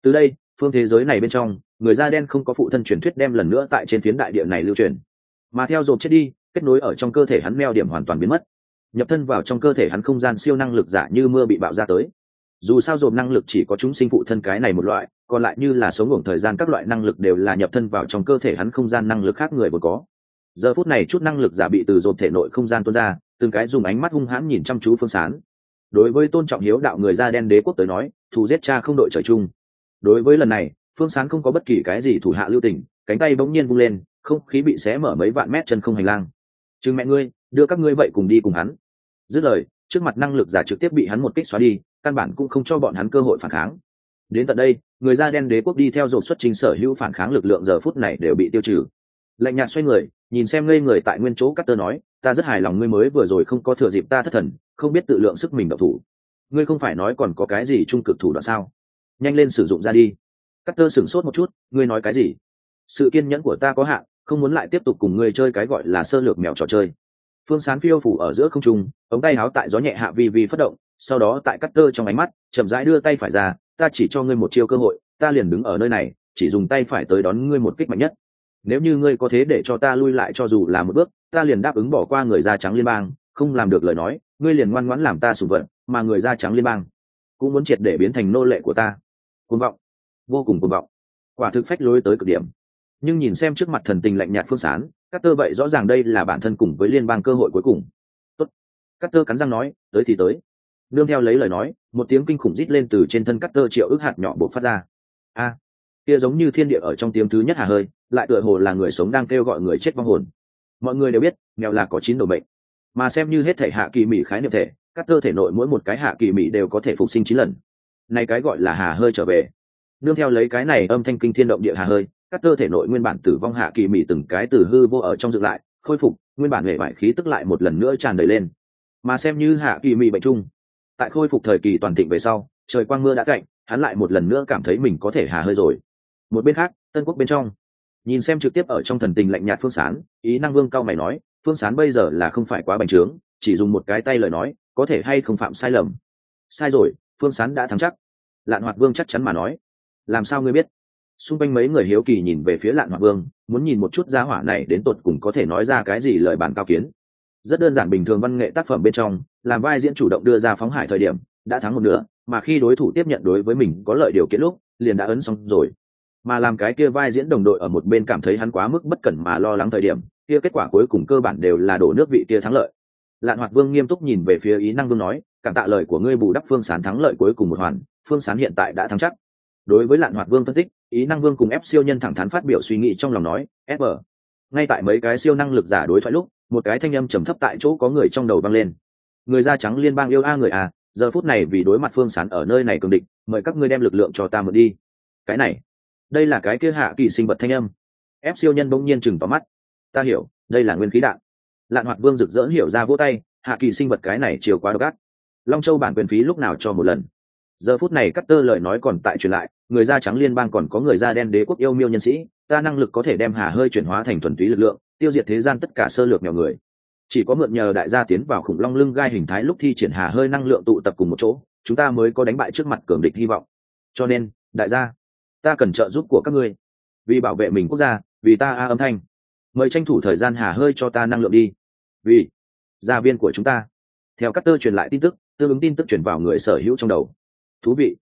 Từ đây, phương thế giới này bên trong, người da đen không có phụ thân truyền thuyết đem lần nữa tại trên phiến đại địa này lưu truyền mà theo dồn chết đi, kết nối ở trong cơ thể hắn meo điểm hoàn toàn biến mất. Nhập thân vào trong cơ thể hắn không gian siêu năng lực giả như mưa bị bạo ra tới. Dù sao dồn năng lực chỉ có chúng sinh phụ thân cái này một loại, còn lại như là sống ngủ thời gian các loại năng lực đều là nhập thân vào trong cơ thể hắn không gian năng lực khác người vừa có. Giờ phút này chút năng lực giả bị từ dồn thể nội không gian tuôn ra, từng cái dùng ánh mắt hung hãn nhìn chăm chú phương sán. Đối với tôn trọng hiếu đạo người da đen đế quốc tới nói, thù giết cha không đội trời chung. Đối với lần này, phương sán không có bất kỳ cái gì thủ hạ lưu tình, cánh tay bỗng nhiên vung lên không khí bị xé mở mấy vạn mét chân không hành lang. Chừng mẹ ngươi, đưa các ngươi vậy cùng đi cùng hắn. Dứt lời, trước mặt năng lực giả trực tiếp bị hắn một kích xóa đi, căn bản cũng không cho bọn hắn cơ hội phản kháng. Đến tận đây, người da đen đế quốc đi theo dột xuất trình sở hữu phản kháng lực lượng giờ phút này đều bị tiêu trừ. Lạnh nhạt xoay người, nhìn xem ngây người tại nguyên chỗ cắt tơ nói, ta rất hài lòng ngươi mới vừa rồi không có thừa dịp ta thất thần, không biết tự lượng sức mình độc thủ. Ngươi không phải nói còn có cái gì trung cực thủ đoạn sao? Nhanh lên sử dụng ra đi. Cắt tơ sửng sốt một chút, ngươi nói cái gì? Sự kiên nhẫn của ta có hạn không muốn lại tiếp tục cùng ngươi chơi cái gọi là sơ lược mèo trò chơi. Phương sán phiêu phủ ở giữa không trung, ống tay háo tại gió nhẹ hạ vi vi phất động, sau đó tại cắt tơ trong ánh mắt, chậm rãi đưa tay phải ra, ta chỉ cho ngươi một chiêu cơ hội, ta liền đứng ở nơi này, chỉ dùng tay phải tới đón ngươi một kích mạnh nhất. Nếu như ngươi có thế để cho ta lui lại cho dù là một bước, ta liền đáp ứng bỏ qua người da trắng liên bang, không làm được lời nói, ngươi liền ngoan ngoãn làm ta sủng vận mà người da trắng liên bang cũng muốn triệt để biến thành nô lệ của ta. Cuồng vọng, vô cùng cuồng vọng. Quả thực phách lối tới cực điểm nhưng nhìn xem trước mặt thần tình lạnh nhạt phương sán các tơ vậy rõ ràng đây là bản thân cùng với liên bang cơ hội cuối cùng. Tốt. các tơ cắn răng nói, tới thì tới. Nương theo lấy lời nói, một tiếng kinh khủng rít lên từ trên thân cắt tơ triệu ước hạt nhỏ buộc phát ra. A. Kia giống như thiên địa ở trong tiếng thứ nhất hà hơi, lại tựa hồ là người sống đang kêu gọi người chết vong hồn. Mọi người đều biết, mèo là có chín đồ bệnh mà xem như hết thể hạ kỳ mỹ khái niệm thể các cơ thể nội mỗi một cái hạ kỳ mỹ đều có thể phục sinh chín lần. Nay cái gọi là hà hơi trở về. Nương theo lấy cái này âm thanh kinh thiên động địa hà hơi các cơ thể nội nguyên bản tử vong hạ kỳ mị từng cái từ hư vô ở trong dựng lại, khôi phục, nguyên bản hệ bại khí tức lại một lần nữa tràn đầy lên. Mà xem như hạ kỳ mị bệnh chung, tại khôi phục thời kỳ toàn thịnh về sau, trời quang mưa đã cạnh, hắn lại một lần nữa cảm thấy mình có thể hà hơi rồi. Một bên khác, tân quốc bên trong, nhìn xem trực tiếp ở trong thần tình lạnh nhạt phương sán, ý năng vương cao mày nói, phương sán bây giờ là không phải quá bành trướng, chỉ dùng một cái tay lời nói, có thể hay không phạm sai lầm? Sai rồi, phương sán đã thắng chắc. Lạn hoạt vương chắc chắn mà nói. Làm sao ngươi biết? Xung quanh mấy người hiếu kỳ nhìn về phía lạn hoạt vương, muốn nhìn một chút giá hỏa này đến tột cùng có thể nói ra cái gì lời bàn cao kiến. Rất đơn giản bình thường văn nghệ tác phẩm bên trong, làm vai diễn chủ động đưa ra phóng hải thời điểm, đã thắng một nửa, mà khi đối thủ tiếp nhận đối với mình có lợi điều kiện lúc, liền đã ấn xong rồi. Mà làm cái kia vai diễn đồng đội ở một bên cảm thấy hắn quá mức bất cẩn mà lo lắng thời điểm, kia kết quả cuối cùng cơ bản đều là đổ nước vị kia thắng lợi. Lạn hoạt vương nghiêm túc nhìn về phía ý năng vương nói, cảm tạ lời của ngươi bù đắp phương sán thắng lợi cuối cùng một hoàn, phương sán hiện tại đã thắng chắc. Đối với lạn hoạt vương phân tích ý năng vương cùng ép siêu nhân thẳng thắn phát biểu suy nghĩ trong lòng nói ép ở ngay tại mấy cái siêu năng lực giả đối thoại lúc một cái thanh âm trầm thấp tại chỗ có người trong đầu vang lên. Người da trắng liên bang yêu a người a, giờ phút này vì đối mặt phương sán ở nơi này cường định mời các ngươi đem lực lượng cho ta mượn đi. Cái này đây là cái kia hạ kỳ sinh vật thanh âm. Ép siêu nhân bỗng nhiên chừng tóm mắt. Ta hiểu đây là nguyên khí đạn. Lạn hoạt vương rực rỡ hiểu ra vỗ tay hạ kỳ sinh vật cái này chiều quá độc ác. Long châu bản quyền phí lúc nào cho một lần? Giờ phút này cắt tơ lời nói còn tại truyền lại, người da trắng liên bang còn có người da đen đế quốc yêu miêu nhân sĩ ta năng lực có thể đem hà hơi chuyển hóa thành thuần túy lực lượng, tiêu diệt thế gian tất cả sơ lược nhỏ người. Chỉ có mượn nhờ đại gia tiến vào khủng long lưng gai hình thái lúc thi triển hà hơi năng lượng tụ tập cùng một chỗ, chúng ta mới có đánh bại trước mặt cường địch hy vọng. Cho nên, đại gia, ta cần trợ giúp của các ngươi. Vì bảo vệ mình quốc gia, vì ta a âm thanh. Mời tranh thủ thời gian hà hơi cho ta năng lượng đi. Vì gia viên của chúng ta. Theo các tơ truyền lại tin tức, tương ứng tin tức chuyển vào người sở hữu trong đầu thú vị.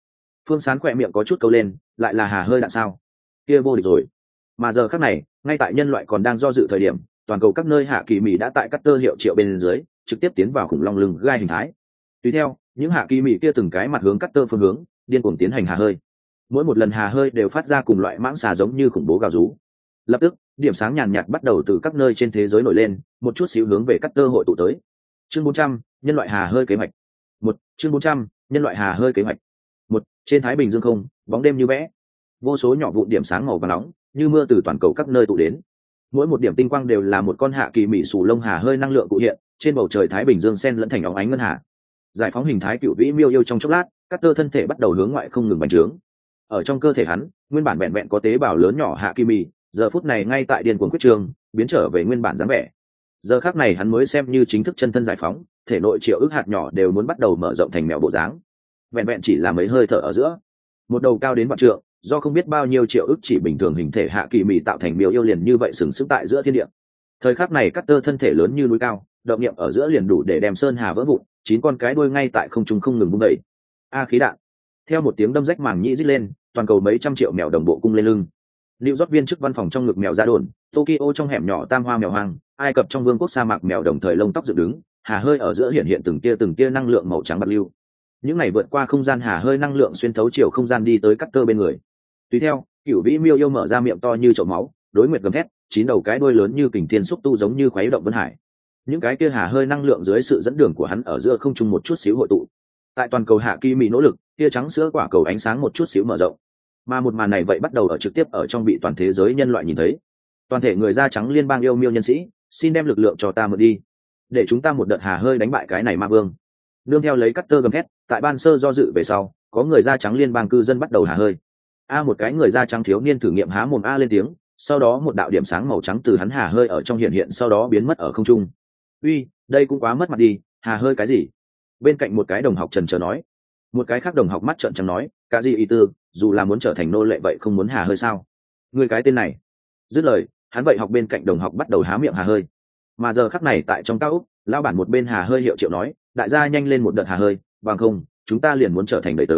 Phương sán khỏe miệng có chút câu lên, lại là hà hơi đạn sao? Kia vô địch rồi. Mà giờ khác này, ngay tại nhân loại còn đang do dự thời điểm, toàn cầu các nơi hạ kỳ mỹ đã tại các tơ hiệu triệu bên dưới, trực tiếp tiến vào khủng long lưng gai hình thái. Tùy theo, những hạ kỳ mỹ kia từng cái mặt hướng cắt tơ phương hướng, điên cuồng tiến hành hà hơi. Mỗi một lần hà hơi đều phát ra cùng loại mãng xà giống như khủng bố gào rú. Lập tức, điểm sáng nhàn nhạt bắt đầu từ các nơi trên thế giới nổi lên, một chút xíu hướng về cắt tơ hội tụ tới. Chương bốn trăm, nhân loại hà hơi kế hoạch. Một, chương bốn trăm nhân loại hà hơi kế hoạch. Một, trên thái bình dương không, bóng đêm như vẽ. Vô số nhỏ vụ điểm sáng màu và nóng, như mưa từ toàn cầu các nơi tụ đến. Mỗi một điểm tinh quang đều là một con hạ kỳ mỹ sù lông hà hơi năng lượng cụ hiện, trên bầu trời thái bình dương sen lẫn thành óng ánh ngân hà. Giải phóng hình thái cựu vĩ miêu yêu trong chốc lát, các tơ thân thể bắt đầu hướng ngoại không ngừng bành trướng. Ở trong cơ thể hắn, nguyên bản vẹn vẹn có tế bào lớn nhỏ hạ kỳ mì giờ phút này ngay tại điền cuồng quyết trường, biến trở về nguyên bản dáng vẻ giờ khác này hắn mới xem như chính thức chân thân giải phóng, thể nội triệu ước hạt nhỏ đều muốn bắt đầu mở rộng thành mèo bộ dáng. Vẹn vẹn chỉ là mấy hơi thở ở giữa, một đầu cao đến vạn trượng, do không biết bao nhiêu triệu ước chỉ bình thường hình thể hạ kỳ mì tạo thành miêu yêu liền như vậy sừng sững tại giữa thiên địa. Thời khắc này cắt tơ thân thể lớn như núi cao, động niệm ở giữa liền đủ để đem sơn hà vỡ vụn, chín con cái đuôi ngay tại không trung không ngừng bung đẩy a khí đạn. Theo một tiếng đâm rách màng nhĩ rít lên, toàn cầu mấy trăm triệu mèo đồng bộ cung lên lưng. Lưu rót viên chức văn phòng trong ngực mèo ra đồn, tokyo trong hẻm nhỏ tam hoa mèo hoang ai cập trong vương quốc sa mạc mèo đồng thời lông tóc dựng đứng, hà hơi ở giữa hiện hiện từng tia từng tia năng lượng màu trắng bạc lưu. Những ngày vượt qua không gian hà hơi năng lượng xuyên thấu chiều không gian đi tới cắt tơ bên người. Tùy theo cựu vĩ miêu yêu mở ra miệng to như chậu máu, đối nguyệt gầm thét, chín đầu cái đuôi lớn như kình thiên xúc tu giống như khuấy động vân hải. Những cái kia hà hơi năng lượng dưới sự dẫn đường của hắn ở giữa không trung một chút xíu hội tụ. Tại toàn cầu hạ kỳ mỹ nỗ lực, tia trắng sữa quả cầu ánh sáng một chút xíu mở rộng. Mà một màn này vậy bắt đầu ở trực tiếp ở trong bị toàn thế giới nhân loại nhìn thấy. Toàn thể người da trắng liên bang yêu miêu nhân sĩ xin đem lực lượng cho ta mượn đi, để chúng ta một đợt hà hơi đánh bại cái này ma vương. Nương theo lấy cắt tơ gầm thét, tại ban sơ do dự về sau, có người da trắng liên bang cư dân bắt đầu hà hơi. A một cái người da trắng thiếu niên thử nghiệm há mồm a lên tiếng, sau đó một đạo điểm sáng màu trắng từ hắn hà hơi ở trong hiện hiện sau đó biến mất ở không trung. Uy, đây cũng quá mất mặt đi, hà hơi cái gì? Bên cạnh một cái đồng học trần trờ nói. Một cái khác đồng học mắt trợn trắng nói, cả gì ý tư, dù là muốn trở thành nô lệ vậy không muốn hà hơi sao? Người cái tên này. Dứt lời hắn vậy học bên cạnh đồng học bắt đầu há miệng hà hơi. Mà giờ khắc này tại trong cao úc lao bản một bên hà hơi hiệu triệu nói, đại gia nhanh lên một đợt hà hơi, bằng không, chúng ta liền muốn trở thành đầy tớ.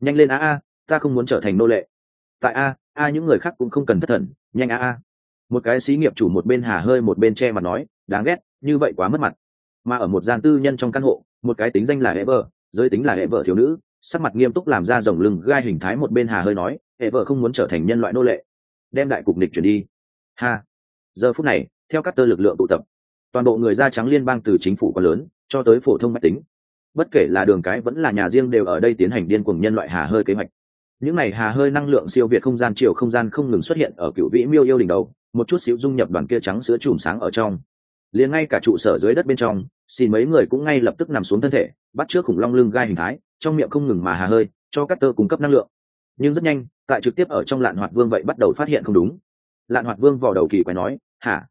Nhanh lên a a, ta không muốn trở thành nô lệ. Tại a a những người khác cũng không cần thất thần, nhanh a a. Một cái xí nghiệp chủ một bên hà hơi một bên che mặt nói, đáng ghét, như vậy quá mất mặt. Mà ở một gian tư nhân trong căn hộ, một cái tính danh là hệ vợ giới tính là hệ vợ thiếu nữ, sắc mặt nghiêm túc làm ra dòng lưng gai hình thái một bên hà hơi nói hệ vợ không muốn trở thành nhân loại nô lệ. Đem đại cục nịch chuyển đi ha! Giờ phút này, theo các tơ lực lượng tụ tập, toàn bộ người da trắng liên bang từ chính phủ quá lớn, cho tới phổ thông mách tính. Bất kể là đường cái vẫn là nhà riêng đều ở đây tiến hành điên cuồng nhân loại hà hơi kế hoạch. Những này hà hơi năng lượng siêu việt không gian, chiều không gian không ngừng xuất hiện ở cựu vĩ miêu yêu đỉnh đầu, một chút xíu dung nhập đoàn kia trắng sữa chùm sáng ở trong. Liền ngay cả trụ sở dưới đất bên trong xin mấy người cũng ngay lập tức nằm xuống thân thể, bắt trước khủng long lưng gai hình thái, trong miệng không ngừng mà hà hơi, cho các tơ cung cấp năng lượng. Nhưng rất nhanh, tại trực tiếp ở trong lạn hoạt vương vậy bắt đầu phát hiện không đúng lạn hoạt vương vỏ đầu kỳ quái nói, hả?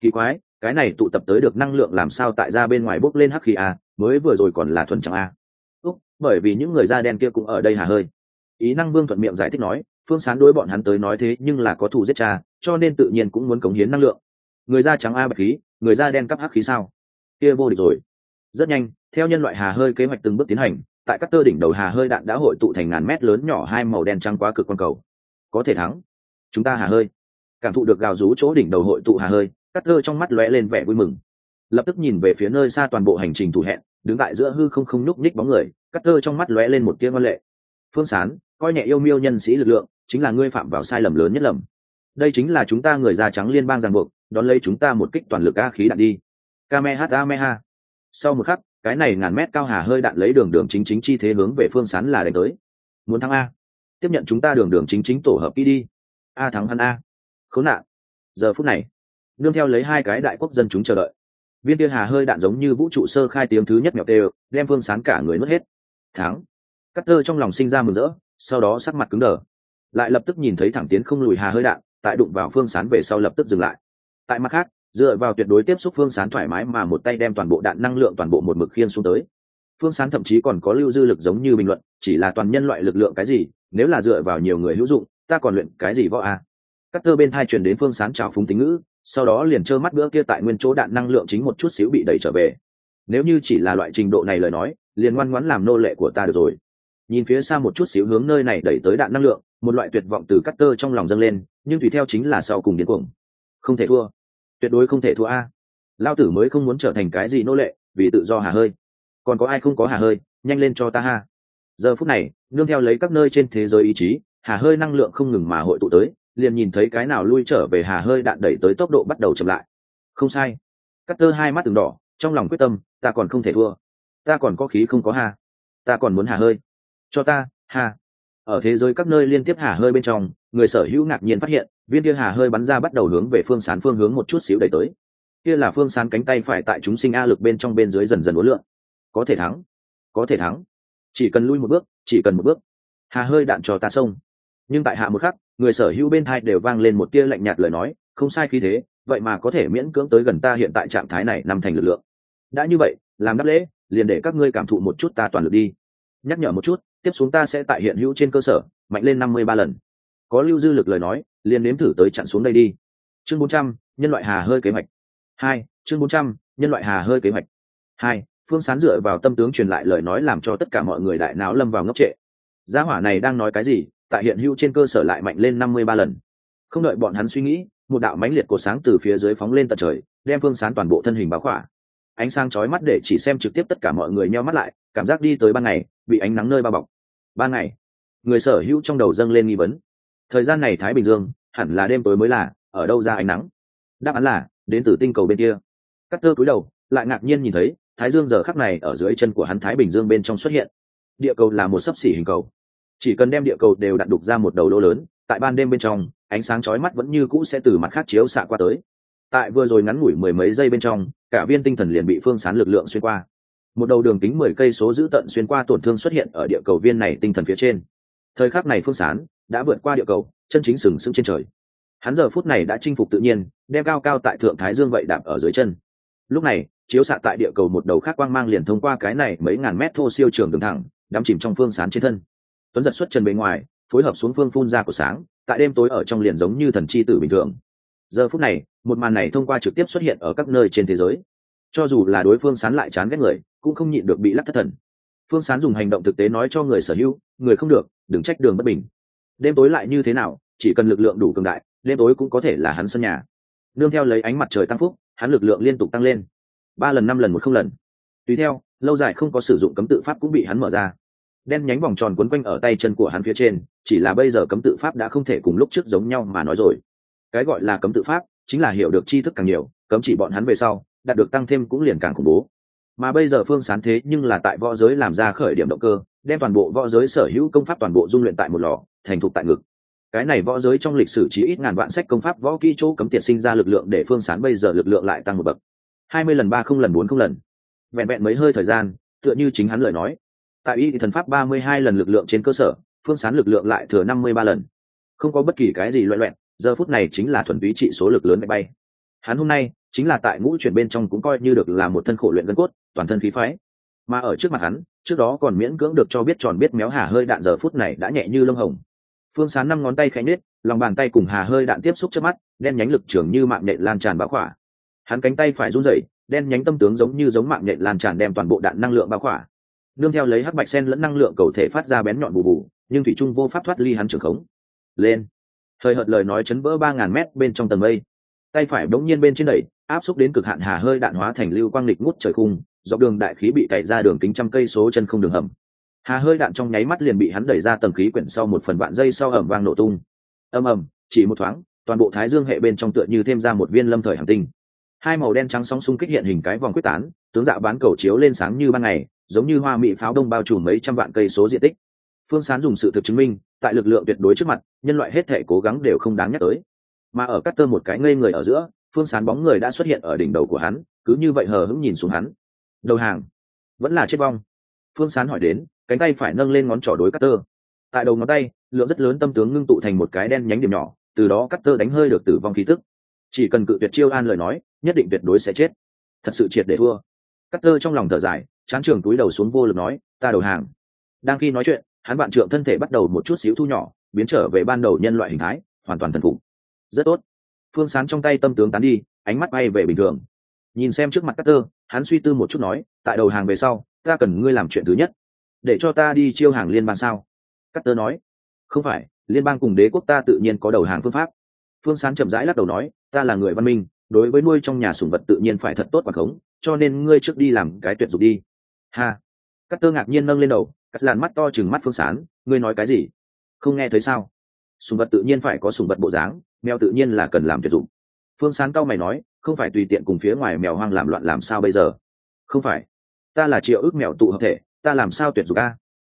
Kỳ quái, cái này tụ tập tới được năng lượng làm sao tại ra bên ngoài bốc lên hắc khí a mới vừa rồi còn là thuần trắng a úc, bởi vì những người da đen kia cũng ở đây hà hơi. Ý năng vương thuận miệng giải thích nói, phương sán đối bọn hắn tới nói thế nhưng là có thù giết cha, cho nên tự nhiên cũng muốn cống hiến năng lượng. Người da trắng a bạch khí, người da đen cắp hắc khí sao? Kia vô địch rồi. Rất nhanh, theo nhân loại hà hơi kế hoạch từng bước tiến hành, tại các tơ đỉnh đầu hà hơi đạn đã hội tụ thành ngàn mét lớn nhỏ hai màu đen trắng quá cực quan cầu. Có thể thắng. Chúng ta hà hơi cảm thụ được gào rú chỗ đỉnh đầu hội tụ hà hơi cắt thơ trong mắt lóe lên vẻ vui mừng. Lập tức nhìn về phía nơi xa toàn bộ hành trình thủ hẹn, đứng tại giữa hư không không nhúc nhích bóng người cắt thơ trong mắt lóe lên một tiếng văn lệ. Phương sán, coi nhẹ yêu miêu nhân sĩ lực lượng, chính là ngươi phạm vào sai lầm lớn nhất lầm. Đây chính là chúng ta người da trắng liên bang giang buộc, đón lấy chúng ta một kích toàn lực a khí đạn đi. Kamehameha. Sau một khắc, cái này ngàn mét cao hà hơi đạn lấy đường đường chính chính chi thế hướng về phương sán là đánh tới. Muốn thắng a. Tiếp nhận chúng ta đường đường chính chính tổ hợp kỹ đi. A thắng hắn a khốn nạn. Giờ phút này nương theo lấy hai cái đại quốc dân chúng chờ đợi, viên tia hà hơi đạn giống như vũ trụ sơ khai tiếng thứ nhất mèo tê, đem phương sán cả người nuốt hết. Thắng. Cắt tơ trong lòng sinh ra mừng rỡ, sau đó sắc mặt cứng đờ. Lại lập tức nhìn thấy thẳng tiến không lùi hà hơi đạn, tại đụng vào phương sán về sau lập tức dừng lại. Tại mặt khác, dựa vào tuyệt đối tiếp xúc phương sán thoải mái mà một tay đem toàn bộ đạn năng lượng toàn bộ một mực khiên xuống tới. Phương sán thậm chí còn có lưu dư lực giống như bình luận, chỉ là toàn nhân loại lực lượng cái gì, nếu là dựa vào nhiều người hữu dụng, ta còn luyện cái gì võ a? à? Cắt tơ bên thai truyền đến phương sán trào phúng tính ngữ, sau đó liền trơ mắt bữa kia tại nguyên chỗ đạn năng lượng chính một chút xíu bị đẩy trở về. Nếu như chỉ là loại trình độ này lời nói, liền ngoan ngoãn làm nô lệ của ta được rồi. Nhìn phía xa một chút xíu hướng nơi này đẩy tới đạn năng lượng, một loại tuyệt vọng từ cắt tơ trong lòng dâng lên, nhưng tùy theo chính là sau cùng điên cuồng. Không thể thua. Tuyệt đối không thể thua a. Lao tử mới không muốn trở thành cái gì nô lệ, vì tự do hà hơi. Còn có ai không có hà hơi, nhanh lên cho ta ha. Giờ phút này, nương theo lấy các nơi trên thế giới ý chí, hà hơi năng lượng không ngừng mà hội tụ tới liền nhìn thấy cái nào lui trở về hà hơi đạn đẩy tới tốc độ bắt đầu chậm lại. Không sai. Cắt tơ hai mắt từng đỏ, trong lòng quyết tâm, ta còn không thể thua. Ta còn có khí không có hà. Ta còn muốn hà hơi. Cho ta, hà. Ở thế giới các nơi liên tiếp hà hơi bên trong, người sở hữu ngạc nhiên phát hiện, viên kia hà hơi bắn ra bắt đầu hướng về phương sán phương hướng một chút xíu đẩy tới. Kia là phương sán cánh tay phải tại chúng sinh a lực bên trong bên dưới dần dần uốn lượn. Có thể thắng. Có thể thắng. Chỉ cần lui một bước, chỉ cần một bước. Hà hơi đạn cho ta xông. Nhưng tại hạ một khắc người sở hữu bên thai đều vang lên một tia lạnh nhạt lời nói, không sai khi thế, vậy mà có thể miễn cưỡng tới gần ta hiện tại trạng thái này nằm thành lực lượng. Đã như vậy, làm đáp lễ, liền để các ngươi cảm thụ một chút ta toàn lực đi. Nhắc nhở một chút, tiếp xuống ta sẽ tại hiện hữu trên cơ sở, mạnh lên năm mươi ba lần. Có lưu dư lực lời nói, liền nếm thử tới chặn xuống đây đi. Chương bốn trăm, nhân loại hà hơi kế hoạch. Hai, chương bốn trăm, nhân loại hà hơi kế hoạch. Hai, phương sán dựa vào tâm tướng truyền lại lời nói làm cho tất cả mọi người đại não lâm vào ngốc trệ. Gia hỏa này đang nói cái gì? Tại hiện hữu trên cơ sở lại mạnh lên năm mươi ba lần. Không đợi bọn hắn suy nghĩ, một đạo mãnh liệt cột sáng từ phía dưới phóng lên tận trời, đem phương sán toàn bộ thân hình báo khỏa. Ánh sáng chói mắt để chỉ xem trực tiếp tất cả mọi người nheo mắt lại, cảm giác đi tới ban ngày, bị ánh nắng nơi bao bọc. Ban ngày, người sở hữu trong đầu dâng lên nghi vấn. Thời gian này thái bình dương, hẳn là đêm tối mới là, ở đâu ra ánh nắng? Đáp án là, đến từ tinh cầu bên kia. Cắt tơ cúi đầu, lại ngạc nhiên nhìn thấy, thái dương giờ khắc này ở dưới chân của hắn thái bình dương bên trong xuất hiện. Địa cầu là một sấp xỉ hình cầu chỉ cần đem địa cầu đều đặt đục ra một đầu lỗ lớn, tại ban đêm bên trong, ánh sáng chói mắt vẫn như cũ sẽ từ mặt khác chiếu xạ qua tới. Tại vừa rồi ngắn ngủi mười mấy giây bên trong, cả viên tinh thần liền bị phương sán lực lượng xuyên qua. Một đầu đường kính mười cây số giữ tận xuyên qua tổn thương xuất hiện ở địa cầu viên này tinh thần phía trên. Thời khắc này phương sán đã vượt qua địa cầu, chân chính sừng sững trên trời. Hắn giờ phút này đã chinh phục tự nhiên, đem cao cao tại thượng thái dương vậy đạp ở dưới chân. Lúc này, chiếu xạ tại địa cầu một đầu khác quang mang liền thông qua cái này mấy ngàn mét thô siêu trường đường thẳng, đắm chìm trong phương sán trên thân tuấn giật xuất trần bề ngoài, phối hợp xuống phương phun ra của sáng, tại đêm tối ở trong liền giống như thần chi tử bình thường. Giờ phút này, một màn này thông qua trực tiếp xuất hiện ở các nơi trên thế giới. Cho dù là đối phương sán lại chán ghét người, cũng không nhịn được bị lắc thất thần. Phương sán dùng hành động thực tế nói cho người sở hữu, người không được, đừng trách đường bất bình. Đêm tối lại như thế nào, chỉ cần lực lượng đủ cường đại, đêm tối cũng có thể là hắn sân nhà. Nương theo lấy ánh mặt trời tăng phúc, hắn lực lượng liên tục tăng lên. Ba lần, năm lần, một không lần. Tùy theo, lâu dài không có sử dụng cấm tự pháp cũng bị hắn mở ra đen nhánh vòng tròn quấn quanh ở tay chân của hắn phía trên, chỉ là bây giờ cấm tự pháp đã không thể cùng lúc trước giống nhau mà nói rồi. Cái gọi là cấm tự pháp chính là hiểu được tri thức càng nhiều, cấm chỉ bọn hắn về sau, đạt được tăng thêm cũng liền càng khủng bố. Mà bây giờ phương sán thế nhưng là tại võ giới làm ra khởi điểm động cơ, đem toàn bộ võ giới sở hữu công pháp toàn bộ dung luyện tại một lò, thành thục tại ngực. Cái này võ giới trong lịch sử chỉ ít ngàn vạn sách công pháp võ kỹ chỗ cấm tiệt sinh ra lực lượng để phương sán bây giờ lực lượng lại tăng một bậc. Hai mươi lần, ba không lần, bốn không lần. Vẹn vẹn mấy hơi thời gian, tựa như chính hắn lời nói tại y thần pháp ba mươi hai lần lực lượng trên cơ sở, phương sán lực lượng lại thừa năm mươi ba lần. Không có bất kỳ cái gì loẹ loẹn giờ phút này chính là thuần túy trị số lực lớn bay bay. Hắn hôm nay, chính là tại ngũ chuyển bên trong cũng coi như được là một thân khổ luyện gân cốt, toàn thân khí phái. Mà ở trước mặt hắn, trước đó còn miễn cưỡng được cho biết tròn biết méo hà hơi đạn giờ phút này đã nhẹ như lông hồng. Phương sán năm ngón tay khẽ nết lòng bàn tay cùng hà hơi đạn tiếp xúc trước mắt, đen nhánh lực trưởng như mạng nhện lan tràn bá khỏa. Hắn cánh tay phải run rẩy, đen nhánh tâm tướng giống như giống mạng nhện lan tràn đem toàn bộ đạn năng lượng bao khỏa nương theo lấy hắc bạch sen lẫn năng lượng cầu thể phát ra bén nhọn bù bù, nhưng thủy trung vô pháp thoát ly hắn trưởng khống. Lên. Thời hợt lời nói chấn vỡ ba ngàn mét bên trong tầng mây. Tay phải đống nhiên bên trên đẩy, áp xúc đến cực hạn hà hơi đạn hóa thành lưu quang lịch ngút trời khung, dọc đường đại khí bị cày ra đường kính trăm cây số chân không đường hầm. Hà hơi đạn trong nháy mắt liền bị hắn đẩy ra tầng khí quyển sau một phần vạn dây sau ẩm vang nổ tung. Ầm ầm, chỉ một thoáng, toàn bộ thái dương hệ bên trong tựa như thêm ra một viên lâm thời hành tinh. Hai màu đen trắng song xung kích hiện hình cái vòng quyết tán, tướng dạ bán cầu chiếu lên sáng như ban ngày giống như hoa mỹ pháo đông bao trùm mấy trăm vạn cây số diện tích. Phương sán dùng sự thực chứng minh, tại lực lượng tuyệt đối trước mặt, nhân loại hết thể cố gắng đều không đáng nhắc tới. Mà ở cắt tơ một cái ngây người ở giữa, phương sán bóng người đã xuất hiện ở đỉnh đầu của hắn, cứ như vậy hờ hững nhìn xuống hắn. Đầu hàng. Vẫn là chết vong. Phương sán hỏi đến, cánh tay phải nâng lên ngón trỏ đối cắt tơ. Tại đầu ngón tay, lượng rất lớn tâm tướng ngưng tụ thành một cái đen nhánh điểm nhỏ, từ đó cắt tơ đánh hơi được tử vong khí tức. Chỉ cần cự tuyệt chiêu an lời nói, nhất định tuyệt đối sẽ chết. Thật sự triệt để thua. Cắt tơ trong lòng thở dài chán trường túi đầu xuống vô lực nói, ta đầu hàng. Đang khi nói chuyện, hắn bạn trượng thân thể bắt đầu một chút xíu thu nhỏ, biến trở về ban đầu nhân loại hình thái, hoàn toàn thần phục. Rất tốt. Phương sán trong tay tâm tướng tán đi, ánh mắt bay về bình thường. Nhìn xem trước mặt cắt tơ hắn suy tư một chút nói, tại đầu hàng về sau, ta cần ngươi làm chuyện thứ nhất. Để cho ta đi chiêu hàng liên bang sao? Cắt tơ nói. Không phải, liên bang cùng đế quốc ta tự nhiên có đầu hàng phương pháp. Phương sán chậm rãi lắc đầu nói, ta là người văn minh, đối với nuôi trong nhà sủng vật tự nhiên phải thật tốt và khống, cho nên ngươi trước đi làm cái tuyệt dục đi ha. Cắt tơ ngạc nhiên nâng lên đầu cắt làn mắt to chừng mắt phương sán ngươi nói cái gì? Không nghe thấy sao? Sùng vật tự nhiên phải có sùng vật bộ dáng mèo tự nhiên là cần làm tuyệt dụng. Phương sán cao mày nói không phải tùy tiện cùng phía ngoài mèo hoang làm loạn làm sao bây giờ? Không phải. Ta là triệu ước mèo tụ hợp thể ta làm sao tuyệt dụng a?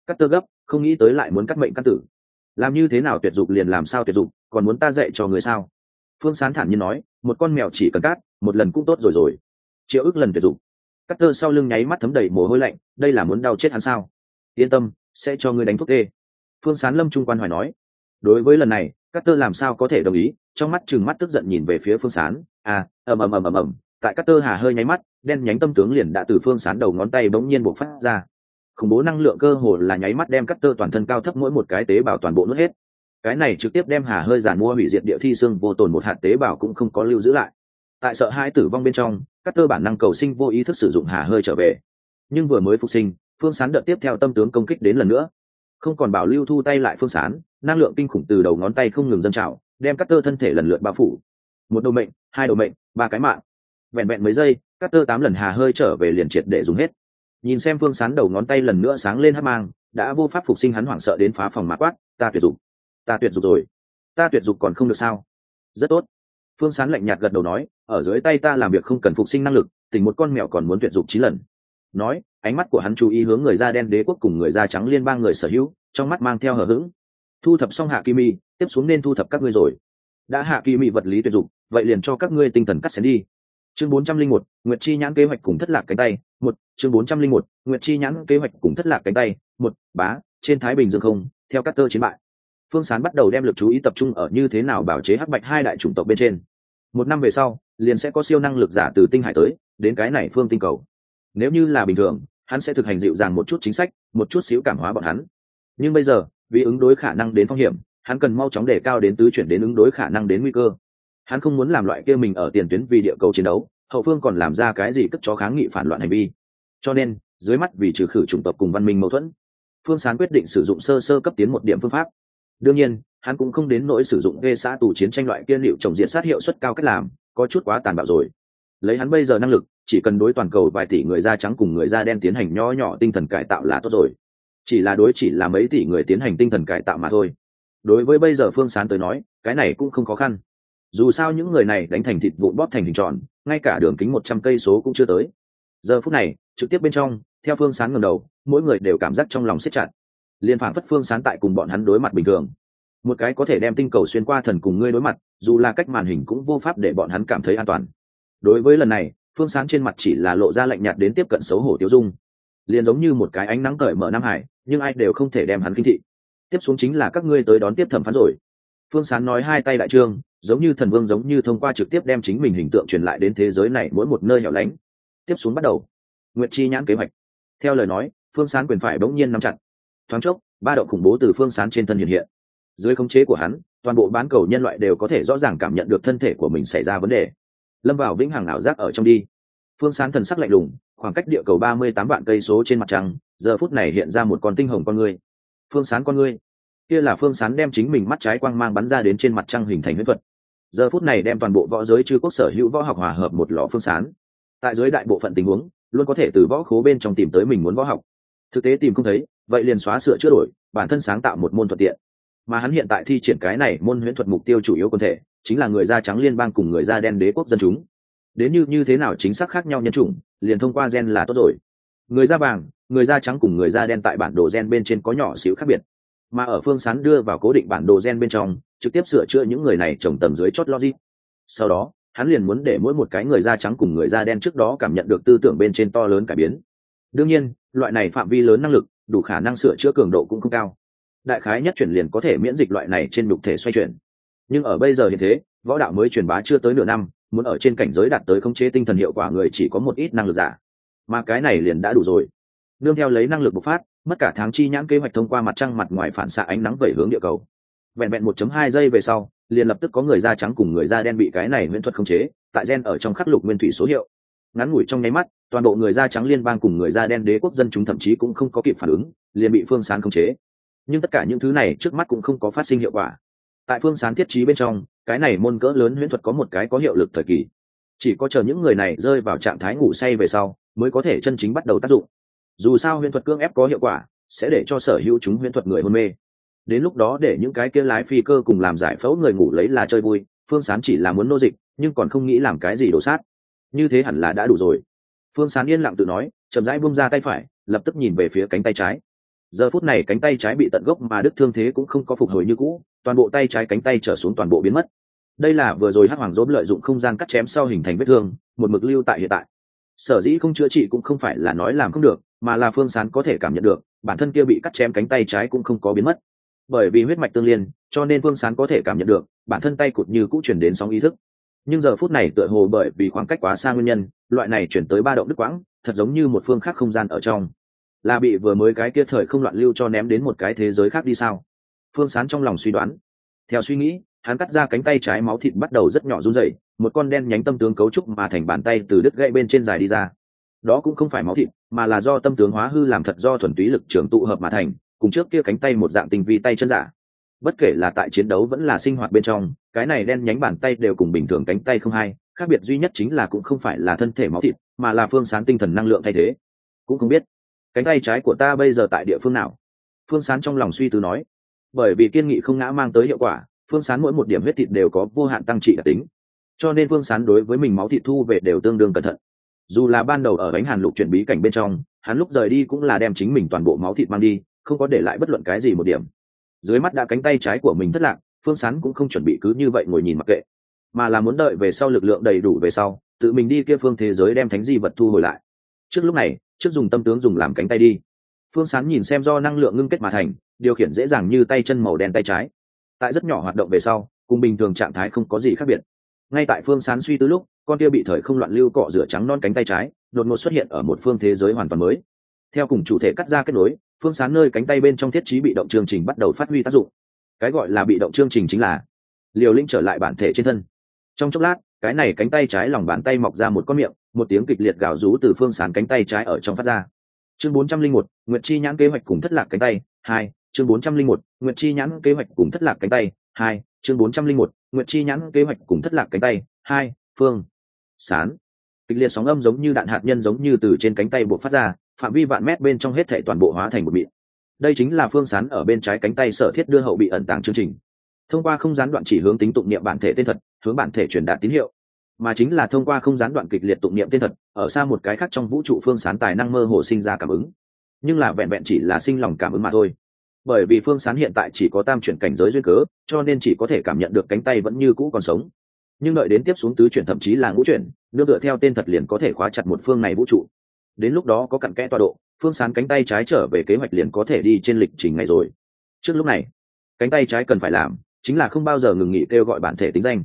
Cắt tơ gấp không nghĩ tới lại muốn cắt mệnh cắt tử. Làm như thế nào tuyệt dụng liền làm sao tuyệt dụng, còn muốn ta dạy cho người sao? Phương sán thản nhiên nói một con mèo chỉ cần cắt một lần cũng tốt rồi rồi. Triệu ước lần tuyệt dụng cắt tơ sau lưng nháy mắt thấm đầy mồ hôi lạnh, đây là muốn đau chết hắn sao? Yên tâm, sẽ cho ngươi đánh thuốc tê. Phương sán lâm trung quan hoài nói. Đối với lần này cắt tơ làm sao có thể đồng ý? Trong mắt chừng mắt tức giận nhìn về phía phương sán. À ầm ầm ầm ầm ầm. Tại cắt tơ hà hơi nháy mắt, đen nhánh tâm tướng liền đã từ phương sán đầu ngón tay bỗng nhiên bộc phát ra. Khủng bố năng lượng cơ hồ là nháy mắt đem cắt tơ toàn thân cao thấp mỗi một cái tế bào toàn bộ nuốt hết. Cái này trực tiếp đem hà hơi giàn mua hủy diệt địa thi xương, vô tồn một hạt tế bào cũng không có lưu giữ lại. Tại sợ hai tử vong bên trong các tơ bản năng cầu sinh vô ý thức sử dụng hà hơi trở về. Nhưng vừa mới phục sinh, phương sán đợt tiếp theo tâm tướng công kích đến lần nữa. Không còn bảo lưu thu tay lại phương sán, năng lượng kinh khủng từ đầu ngón tay không ngừng dâng trào, đem các tơ thân thể lần lượt bao phủ. Một đầu mệnh, hai đầu mệnh, ba cái mạng. Vẹn vẹn mấy giây, các tơ tám lần hà hơi trở về liền triệt để dùng hết. Nhìn xem phương sán đầu ngón tay lần nữa sáng lên hát mang, đã vô pháp phục sinh hắn hoảng sợ đến phá phòng mã quát, ta tuyệt dục, ta tuyệt dục rồi. Ta tuyệt dục còn không được sao? Rất tốt phương sán lạnh nhạt gật đầu nói, ở dưới tay ta làm việc không cần phục sinh năng lực, tình một con mèo còn muốn tuyệt dục chín lần. Nói, ánh mắt của hắn chú ý hướng người da đen đế quốc cùng người da trắng liên bang người sở hữu, trong mắt mang theo hờ hững. Thu thập xong hạ kỳ mi, tiếp xuống nên thu thập các ngươi rồi. Đã hạ kỳ mi vật lý tuyệt dụng, vậy liền cho các ngươi tinh thần cắt xén đi. Chương bốn trăm linh một, nguyệt chi nhãn kế hoạch cùng thất lạc cánh tay, một, chương bốn trăm linh một, nguyệt chi nhãn kế hoạch cùng thất lạc cánh tay, một, bá, trên thái bình dương không, theo các tơ chiến bại phương sán bắt đầu đem lực chú ý tập trung ở như thế nào bảo chế hắc bạch hai đại chủng tộc bên trên. Một năm về sau, liền sẽ có siêu năng lực giả từ tinh hải tới, đến cái này phương tinh cầu. Nếu như là bình thường, hắn sẽ thực hành dịu dàng một chút chính sách, một chút xíu cảm hóa bọn hắn. Nhưng bây giờ, vì ứng đối khả năng đến phong hiểm, hắn cần mau chóng đề cao đến tứ chuyển đến ứng đối khả năng đến nguy cơ. Hắn không muốn làm loại kia mình ở tiền tuyến vì địa cầu chiến đấu, hậu phương còn làm ra cái gì cất cho kháng nghị phản loạn hành vi. Cho nên, dưới mắt vì trừ khử chủng tộc cùng văn minh mâu thuẫn, phương sán quyết định sử dụng sơ sơ cấp tiến một điểm phương pháp đương nhiên, hắn cũng không đến nỗi sử dụng gây xã tù chiến tranh loại kiên liệu trồng diện sát hiệu suất cao cách làm, có chút quá tàn bạo rồi. Lấy hắn bây giờ năng lực, chỉ cần đối toàn cầu vài tỷ người da trắng cùng người da đen tiến hành nho nhỏ tinh thần cải tạo là tốt rồi. Chỉ là đối chỉ là mấy tỷ người tiến hành tinh thần cải tạo mà thôi. Đối với bây giờ phương sán tới nói, cái này cũng không khó khăn. Dù sao những người này đánh thành thịt vụn bóp thành hình tròn, ngay cả đường kính một trăm cây số cũng chưa tới. Giờ phút này, trực tiếp bên trong, theo phương sán ngầm đầu, mỗi người đều cảm giác trong lòng siết chặt liên phản phất phương sán tại cùng bọn hắn đối mặt bình thường. Một cái có thể đem tinh cầu xuyên qua thần cùng ngươi đối mặt, dù là cách màn hình cũng vô pháp để bọn hắn cảm thấy an toàn. Đối với lần này, phương sán trên mặt chỉ là lộ ra lạnh nhạt đến tiếp cận xấu hổ tiêu dung. Liền giống như một cái ánh nắng cởi mở nam hải, nhưng ai đều không thể đem hắn kinh thị. Tiếp xuống chính là các ngươi tới đón tiếp thẩm phán rồi. Phương sán nói hai tay đại trương, giống như thần vương giống như thông qua trực tiếp đem chính mình hình tượng truyền lại đến thế giới này mỗi một nơi hẻo lánh. Tiếp xuống bắt đầu. Nguyệt chi nhãn kế hoạch. Theo lời nói, phương sán quyền phải bỗng nhiên nắm chặt thoáng chốc, ba động khủng bố từ phương sán trên thân hiện hiện. Dưới khống chế của hắn, toàn bộ bán cầu nhân loại đều có thể rõ ràng cảm nhận được thân thể của mình xảy ra vấn đề. Lâm vào vĩnh hằng ảo giác ở trong đi. Phương sán thần sắc lạnh lùng, khoảng cách địa cầu ba mươi tám vạn cây số trên mặt trăng, giờ phút này hiện ra một con tinh hồng con ngươi. Phương sán con ngươi. Kia là phương sán đem chính mình mắt trái quang mang bắn ra đến trên mặt trăng hình thành huyết thuật. Giờ phút này đem toàn bộ võ giới chư quốc sở hữu võ học hòa hợp một lò phương sán. Tại giới đại bộ phận tình huống, luôn có thể từ võ khố bên trong tìm tới mình muốn võ học. Thực tế tìm không thấy vậy liền xóa sửa chữa đổi, bản thân sáng tạo một môn thuận tiện mà hắn hiện tại thi triển cái này môn huyễn thuật mục tiêu chủ yếu quân thể, chính là người da trắng liên bang cùng người da đen đế quốc dân chúng. Đến như như thế nào chính xác khác nhau nhân chủng, liền thông qua gen là tốt rồi. Người da vàng, người da trắng cùng người da đen tại bản đồ gen bên trên có nhỏ xíu khác biệt. Mà ở phương sán đưa vào cố định bản đồ gen bên trong, trực tiếp sửa chữa những người này trồng tầng dưới chót logic. Sau đó, hắn liền muốn để mỗi một cái người da trắng cùng người da đen trước đó cảm nhận được tư tưởng bên trên to lớn cải biến. Đương nhiên, loại này phạm vi lớn năng lực đủ khả năng sửa chữa cường độ cũng không cao. Đại khái nhất chuyển liền có thể miễn dịch loại này trên đục thể xoay chuyển. Nhưng ở bây giờ hiện thế, võ đạo mới truyền bá chưa tới nửa năm, muốn ở trên cảnh giới đạt tới khống chế tinh thần hiệu quả người chỉ có một ít năng lực giả. Mà cái này liền đã đủ rồi. Nương theo lấy năng lực bộc phát, mất cả tháng chi nhãn kế hoạch thông qua mặt trăng mặt ngoài phản xạ ánh nắng về hướng địa cầu. Vẹn vẹn 1.2 giây về sau, liền lập tức có người da trắng cùng người da đen bị cái này nguyên thuật khống chế, tại gen ở trong khắc lục nguyên thủy số hiệu. Ngắn ngủi trong nháy mắt toàn bộ người da trắng liên bang cùng người da đen đế quốc dân chúng thậm chí cũng không có kịp phản ứng, liền bị phương sán khống chế. Nhưng tất cả những thứ này trước mắt cũng không có phát sinh hiệu quả. Tại phương sán thiết trí bên trong, cái này môn cỡ lớn huyễn thuật có một cái có hiệu lực thời kỳ. Chỉ có chờ những người này rơi vào trạng thái ngủ say về sau, mới có thể chân chính bắt đầu tác dụng. Dù sao huyễn thuật cưỡng ép có hiệu quả, sẽ để cho sở hữu chúng huyễn thuật người hôn mê. Đến lúc đó để những cái kia lái phi cơ cùng làm giải phẫu người ngủ lấy là chơi vui, phương sán chỉ là muốn nô dịch, nhưng còn không nghĩ làm cái gì đổ sát. Như thế hẳn là đã đủ rồi phương sán yên lặng tự nói, chậm rãi bung ra tay phải, lập tức nhìn về phía cánh tay trái. Giờ phút này cánh tay trái bị tận gốc mà đức thương thế cũng không có phục hồi như cũ, toàn bộ tay trái cánh tay trở xuống toàn bộ biến mất. Đây là vừa rồi hắc hoàng dốm lợi dụng không gian cắt chém sau hình thành vết thương, một mực lưu tại hiện tại. Sở dĩ không chữa trị cũng không phải là nói làm không được, mà là phương sán có thể cảm nhận được, bản thân kia bị cắt chém cánh tay trái cũng không có biến mất. Bởi vì huyết mạch tương liên, cho nên phương sán có thể cảm nhận được, bản thân tay cụt như cũng chuyển đến sóng ý thức nhưng giờ phút này tựa hồ bởi vì khoảng cách quá xa nguyên nhân, loại này chuyển tới ba động đức quãng, thật giống như một phương khác không gian ở trong. Là bị vừa mới cái kia thời không loạn lưu cho ném đến một cái thế giới khác đi sao? Phương sán trong lòng suy đoán. Theo suy nghĩ, hắn cắt ra cánh tay trái máu thịt bắt đầu rất nhỏ run rẩy, một con đen nhánh tâm tướng cấu trúc mà thành bàn tay từ đứt gãy bên trên dài đi ra. Đó cũng không phải máu thịt, mà là do tâm tướng hóa hư làm thật do thuần túy lực trường tụ hợp mà thành, cùng trước kia cánh tay một dạng tình vi tay chân giả bất kể là tại chiến đấu vẫn là sinh hoạt bên trong, cái này đen nhánh bàn tay đều cùng bình thường cánh tay không hay khác biệt duy nhất chính là cũng không phải là thân thể máu thịt, mà là phương sán tinh thần năng lượng thay thế. Cũng không biết, cánh tay trái của ta bây giờ tại địa phương nào? Phương sán trong lòng suy tư nói. Bởi vì kiên nghị không ngã mang tới hiệu quả, phương sán mỗi một điểm huyết thịt đều có vô hạn tăng trị đặc tính. Cho nên phương sán đối với mình máu thịt thu về đều tương đương cẩn thận. Dù là ban đầu ở bánh hàn lục chuyển bí cảnh bên trong, hắn lúc rời đi cũng là đem chính mình toàn bộ máu thịt mang đi, không có để lại bất luận cái gì một điểm dưới mắt đã cánh tay trái của mình thất lạc, phương sán cũng không chuẩn bị cứ như vậy ngồi nhìn mặc kệ, mà là muốn đợi về sau lực lượng đầy đủ về sau, tự mình đi kia phương thế giới đem thánh di vật thu hồi lại. Trước lúc này, trước dùng tâm tướng dùng làm cánh tay đi. Phương sán nhìn xem do năng lượng ngưng kết mà thành, điều khiển dễ dàng như tay chân màu đen tay trái. Tại rất nhỏ hoạt động về sau, cùng bình thường trạng thái không có gì khác biệt. Ngay tại phương sán suy tư lúc, con kia bị thời không loạn lưu cọ rửa trắng non cánh tay trái, đột ngột xuất hiện ở một phương thế giới hoàn toàn mới. Theo cùng chủ thể cắt ra kết nối phương sán nơi cánh tay bên trong thiết trí bị động chương trình bắt đầu phát huy tác dụng. Cái gọi là bị động chương trình chính là liều linh trở lại bản thể trên thân. Trong chốc lát, cái này cánh tay trái lòng bàn tay mọc ra một con miệng, một tiếng kịch liệt gào rú từ phương sán cánh tay trái ở trong phát ra. Chương bốn trăm linh một, nguyệt chi nhãn kế hoạch cùng thất lạc cánh tay, hai, chương bốn trăm linh một, nguyệt chi nhãn kế hoạch cùng thất lạc cánh tay, hai, chương bốn trăm linh một, nguyệt chi nhãn kế hoạch cùng thất lạc cánh tay, hai, phương, sán. Kịch liệt sóng âm giống như đạn hạt nhân giống như từ trên cánh tay buộc phát ra phạm vi vạn mét bên trong hết thể toàn bộ hóa thành một mịn. Đây chính là phương sán ở bên trái cánh tay sở thiết đưa hậu bị ẩn tàng chương trình. Thông qua không gián đoạn chỉ hướng tính tụng niệm bản thể tên thật, hướng bản thể truyền đạt tín hiệu. Mà chính là thông qua không gián đoạn kịch liệt tụng niệm tên thật, ở xa một cái khác trong vũ trụ phương sán tài năng mơ hồ sinh ra cảm ứng. Nhưng là vẹn vẹn chỉ là sinh lòng cảm ứng mà thôi. Bởi vì phương sán hiện tại chỉ có tam chuyển cảnh giới duyên cớ, cho nên chỉ có thể cảm nhận được cánh tay vẫn như cũ còn sống. Nhưng đợi đến tiếp xuống tứ chuyển thậm chí là ngũ chuyển, nương tựa theo tên thật liền có thể khóa chặt một phương này vũ trụ đến lúc đó có cặn kẽ tọa độ, phương sán cánh tay trái trở về kế hoạch liền có thể đi trên lịch trình ngày rồi. Trước lúc này, cánh tay trái cần phải làm chính là không bao giờ ngừng nghỉ kêu gọi bản thể tính danh.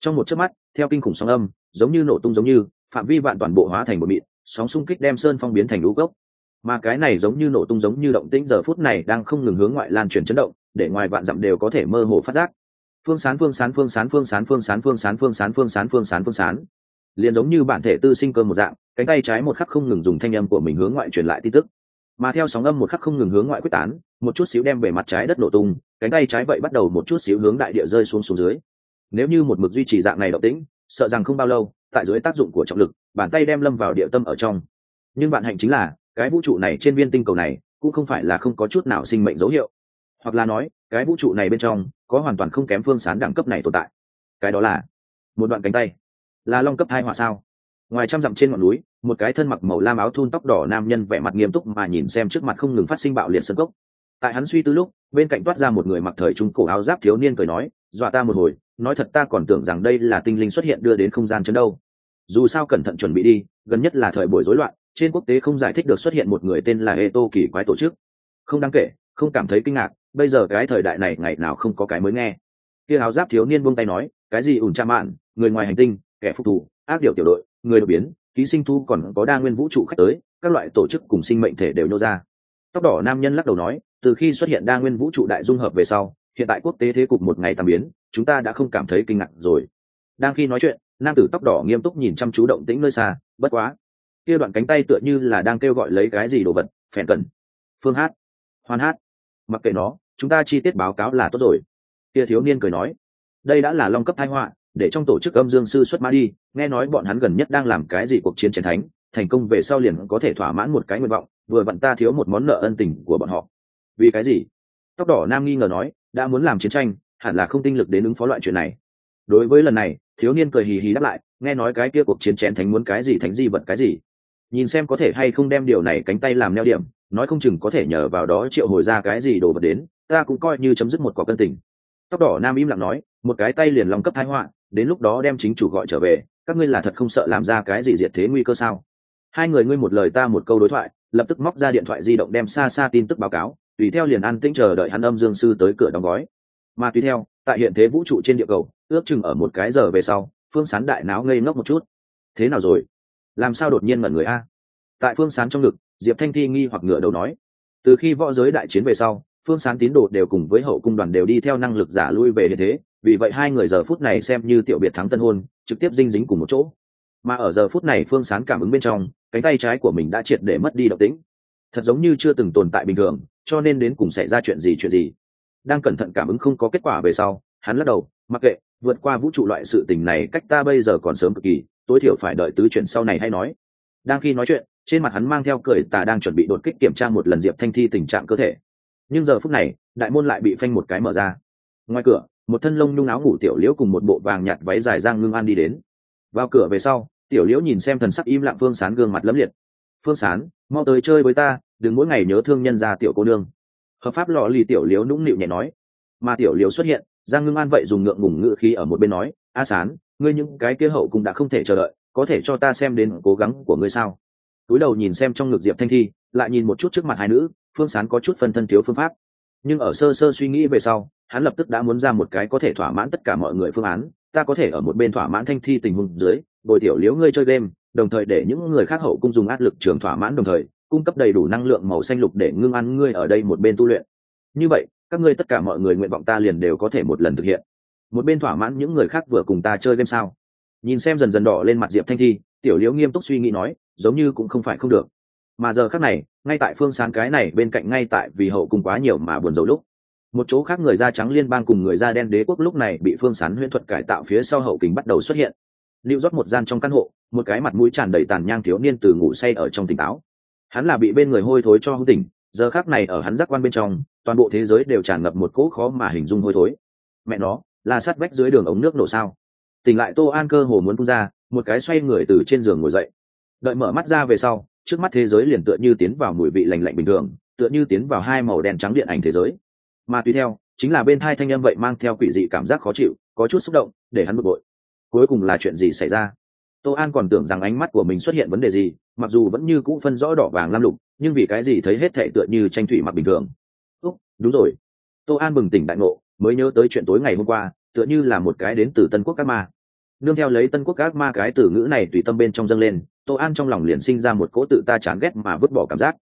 Trong một chớp mắt, theo kinh khủng sóng âm, giống như nổ tung giống như, phạm vi vạn toàn bộ hóa thành một mịn, sóng xung kích đem sơn phong biến thành lũ gốc. Mà cái này giống như nổ tung giống như động tĩnh giờ phút này đang không ngừng hướng ngoại lan truyền chấn động, để ngoài vạn dặm đều có thể mơ hồ phát giác. Phương sán phương sán phương sán phương sán phương sán phương sán phương sán phương sán phương sán phương sán liền giống như bản thể tư sinh cơ một dạng, cánh tay trái một khắc không ngừng dùng thanh âm của mình hướng ngoại truyền lại tin tức. Mà theo sóng âm một khắc không ngừng hướng ngoại quyết tán, một chút xíu đem về mặt trái đất nổ tung, cánh tay trái vậy bắt đầu một chút xíu hướng đại địa rơi xuống xuống dưới. Nếu như một mực duy trì dạng này động tĩnh, sợ rằng không bao lâu, tại dưới tác dụng của trọng lực, bàn tay đem lâm vào địa tâm ở trong. Nhưng bạn hạnh chính là, cái vũ trụ này trên viên tinh cầu này cũng không phải là không có chút nào sinh mệnh dấu hiệu. Hoặc là nói, cái vũ trụ này bên trong có hoàn toàn không kém phương sán đẳng cấp này tồn tại. Cái đó là một đoạn cánh tay là long cấp hai họa sao? Ngoài trăm dặm trên ngọn núi, một cái thân mặc màu lam áo thun tóc đỏ nam nhân vẻ mặt nghiêm túc mà nhìn xem trước mặt không ngừng phát sinh bạo liệt sân cốc. Tại hắn suy tư lúc, bên cạnh toát ra một người mặc thời trung cổ áo giáp thiếu niên cười nói, dọa ta một hồi, nói thật ta còn tưởng rằng đây là tinh linh xuất hiện đưa đến không gian chấn đâu. Dù sao cẩn thận chuẩn bị đi, gần nhất là thời buổi rối loạn, trên quốc tế không giải thích được xuất hiện một người tên là hệ tô kỳ quái tổ chức. Không đáng kể, không cảm thấy kinh ngạc, bây giờ cái thời đại này ngày nào không có cái mới nghe. Kia áo giáp thiếu niên buông tay nói, cái gì ủn cha mạn, người ngoài hành tinh kẻ phục thù, ác điều tiểu đội người đột biến ký sinh thu còn có đa nguyên vũ trụ khách tới các loại tổ chức cùng sinh mệnh thể đều nô ra. Tóc đỏ nam nhân lắc đầu nói từ khi xuất hiện đa nguyên vũ trụ đại dung hợp về sau hiện tại quốc tế thế cục một ngày tạm biến chúng ta đã không cảm thấy kinh ngạc rồi. Đang khi nói chuyện nam tử tóc đỏ nghiêm túc nhìn chăm chú động tĩnh nơi xa bất quá. Kia đoạn cánh tay tựa như là đang kêu gọi lấy cái gì đồ vật phèn cần phương hát. Hoan hát. Mặc kệ nó chúng ta chi tiết báo cáo là tốt rồi. Kia thiếu niên cười nói đây đã là long cấp thái họa để trong tổ chức âm dương sư xuất mã đi, nghe nói bọn hắn gần nhất đang làm cái gì cuộc chiến chiến thánh, thành công về sau liền có thể thỏa mãn một cái nguyện vọng, vừa vặn ta thiếu một món nợ ân tình của bọn họ. Vì cái gì? Tóc đỏ nam nghi ngờ nói, đã muốn làm chiến tranh, hẳn là không tinh lực đến ứng phó loại chuyện này. Đối với lần này, thiếu niên cười hì hì đáp lại, nghe nói cái kia cuộc chiến chén thánh muốn cái gì thánh di vật cái gì. Nhìn xem có thể hay không đem điều này cánh tay làm neo điểm, nói không chừng có thể nhờ vào đó triệu hồi ra cái gì đồ vật đến, ta cũng coi như chấm dứt một quả cân tình. Tóc đỏ nam im lặng nói, một cái tay liền lòng cấp thái họa đến lúc đó đem chính chủ gọi trở về, các ngươi là thật không sợ làm ra cái gì diệt thế nguy cơ sao? Hai người ngươi một lời ta một câu đối thoại, lập tức móc ra điện thoại di động đem xa xa tin tức báo cáo, tùy theo liền an tĩnh chờ đợi hắn âm dương sư tới cửa đóng gói. Mà tùy theo, tại hiện thế vũ trụ trên địa cầu, ước chừng ở một cái giờ về sau, phương sán đại náo ngây ngốc một chút. Thế nào rồi? Làm sao đột nhiên mật người a? Tại phương sán trong ngực, diệp thanh thi nghi hoặc ngựa đầu nói. Từ khi võ giới đại chiến về sau, phương sán tín đồ đều cùng với hậu cung đoàn đều đi theo năng lực giả lui về hiện thế vì vậy hai người giờ phút này xem như tiểu biệt thắng tân hôn, trực tiếp dinh dính cùng một chỗ. Mà ở giờ phút này phương sán cảm ứng bên trong, cánh tay trái của mình đã triệt để mất đi độc tính thật giống như chưa từng tồn tại bình thường, cho nên đến cùng xảy ra chuyện gì chuyện gì. Đang cẩn thận cảm ứng không có kết quả về sau, hắn lắc đầu, mặc kệ, vượt qua vũ trụ loại sự tình này cách ta bây giờ còn sớm cực kỳ, tối thiểu phải đợi tứ chuyện sau này hay nói. Đang khi nói chuyện, trên mặt hắn mang theo cười tà đang chuẩn bị đột kích kiểm tra một lần diệp thanh thi tình trạng cơ thể. Nhưng giờ phút này, đại môn lại bị phanh một cái mở ra. Ngoài cửa một thân lông nhung áo ngủ tiểu liễu cùng một bộ vàng nhạt váy dài giang ngưng an đi đến. Vào cửa về sau, tiểu liễu nhìn xem thần sắc im lặng phương sán gương mặt lấm liệt. Phương sán, mau tới chơi với ta, đừng mỗi ngày nhớ thương nhân ra tiểu cô nương. Hợp pháp lò lì tiểu liễu nũng nịu nhẹ nói. Mà tiểu liễu xuất hiện, giang ngưng an vậy dùng ngượng ngùng ngự khí ở một bên nói, a sán, ngươi những cái kia hậu cũng đã không thể chờ đợi, có thể cho ta xem đến cố gắng của ngươi sao? Túi đầu nhìn xem trong ngực diệp thanh thi, lại nhìn một chút trước mặt hai nữ, phương sán có chút phân thân thiếu phương pháp nhưng ở sơ sơ suy nghĩ về sau, hắn lập tức đã muốn ra một cái có thể thỏa mãn tất cả mọi người phương án. Ta có thể ở một bên thỏa mãn thanh thi tình huống dưới, bồi tiểu liếu ngươi chơi game, đồng thời để những người khác hậu cung dùng áp lực trường thỏa mãn đồng thời, cung cấp đầy đủ năng lượng màu xanh lục để ngưng ăn ngươi ở đây một bên tu luyện. Như vậy, các ngươi tất cả mọi người nguyện vọng ta liền đều có thể một lần thực hiện. Một bên thỏa mãn những người khác vừa cùng ta chơi game sao? Nhìn xem dần dần đỏ lên mặt diệp thanh thi, tiểu liễu nghiêm túc suy nghĩ nói, giống như cũng không phải không được mà giờ khác này, ngay tại phương sáng cái này bên cạnh ngay tại vì hậu cung quá nhiều mà buồn rầu lúc. Một chỗ khác người da trắng liên bang cùng người da đen đế quốc lúc này bị phương sán huyễn thuật cải tạo phía sau hậu kính bắt đầu xuất hiện. Lưu rót một gian trong căn hộ, một cái mặt mũi tràn đầy tàn nhang thiếu niên từ ngủ say ở trong tỉnh táo. Hắn là bị bên người hôi thối cho hữu tỉnh, giờ khác này ở hắn giác quan bên trong, toàn bộ thế giới đều tràn ngập một cỗ khó mà hình dung hôi thối. Mẹ nó, là sát vách dưới đường ống nước nổ sao? Tỉnh lại tô an cơ hồ muốn phun ra, một cái xoay người từ trên giường ngồi dậy. Đợi mở mắt ra về sau trước mắt thế giới liền tựa như tiến vào mùi vị lành lạnh bình thường, tựa như tiến vào hai màu đen trắng điện ảnh thế giới. Mà tùy theo, chính là bên hai thanh âm vậy mang theo quỷ dị cảm giác khó chịu, có chút xúc động, để hắn bực bội. Cuối cùng là chuyện gì xảy ra? Tô an còn tưởng rằng ánh mắt của mình xuất hiện vấn đề gì, mặc dù vẫn như cũ phân rõ đỏ vàng lam lục, nhưng vì cái gì thấy hết thệ tựa như tranh thủy mặc bình thường? Úc, đúng rồi. Tô an bừng tỉnh đại ngộ, mới nhớ tới chuyện tối ngày hôm qua, tựa như là một cái đến từ tân quốc các ma. Nương theo lấy tân quốc các ma cái từ ngữ này tùy tâm bên trong dâng lên tô an trong lòng liền sinh ra một cỗ tự ta chán ghét mà vứt bỏ cảm giác.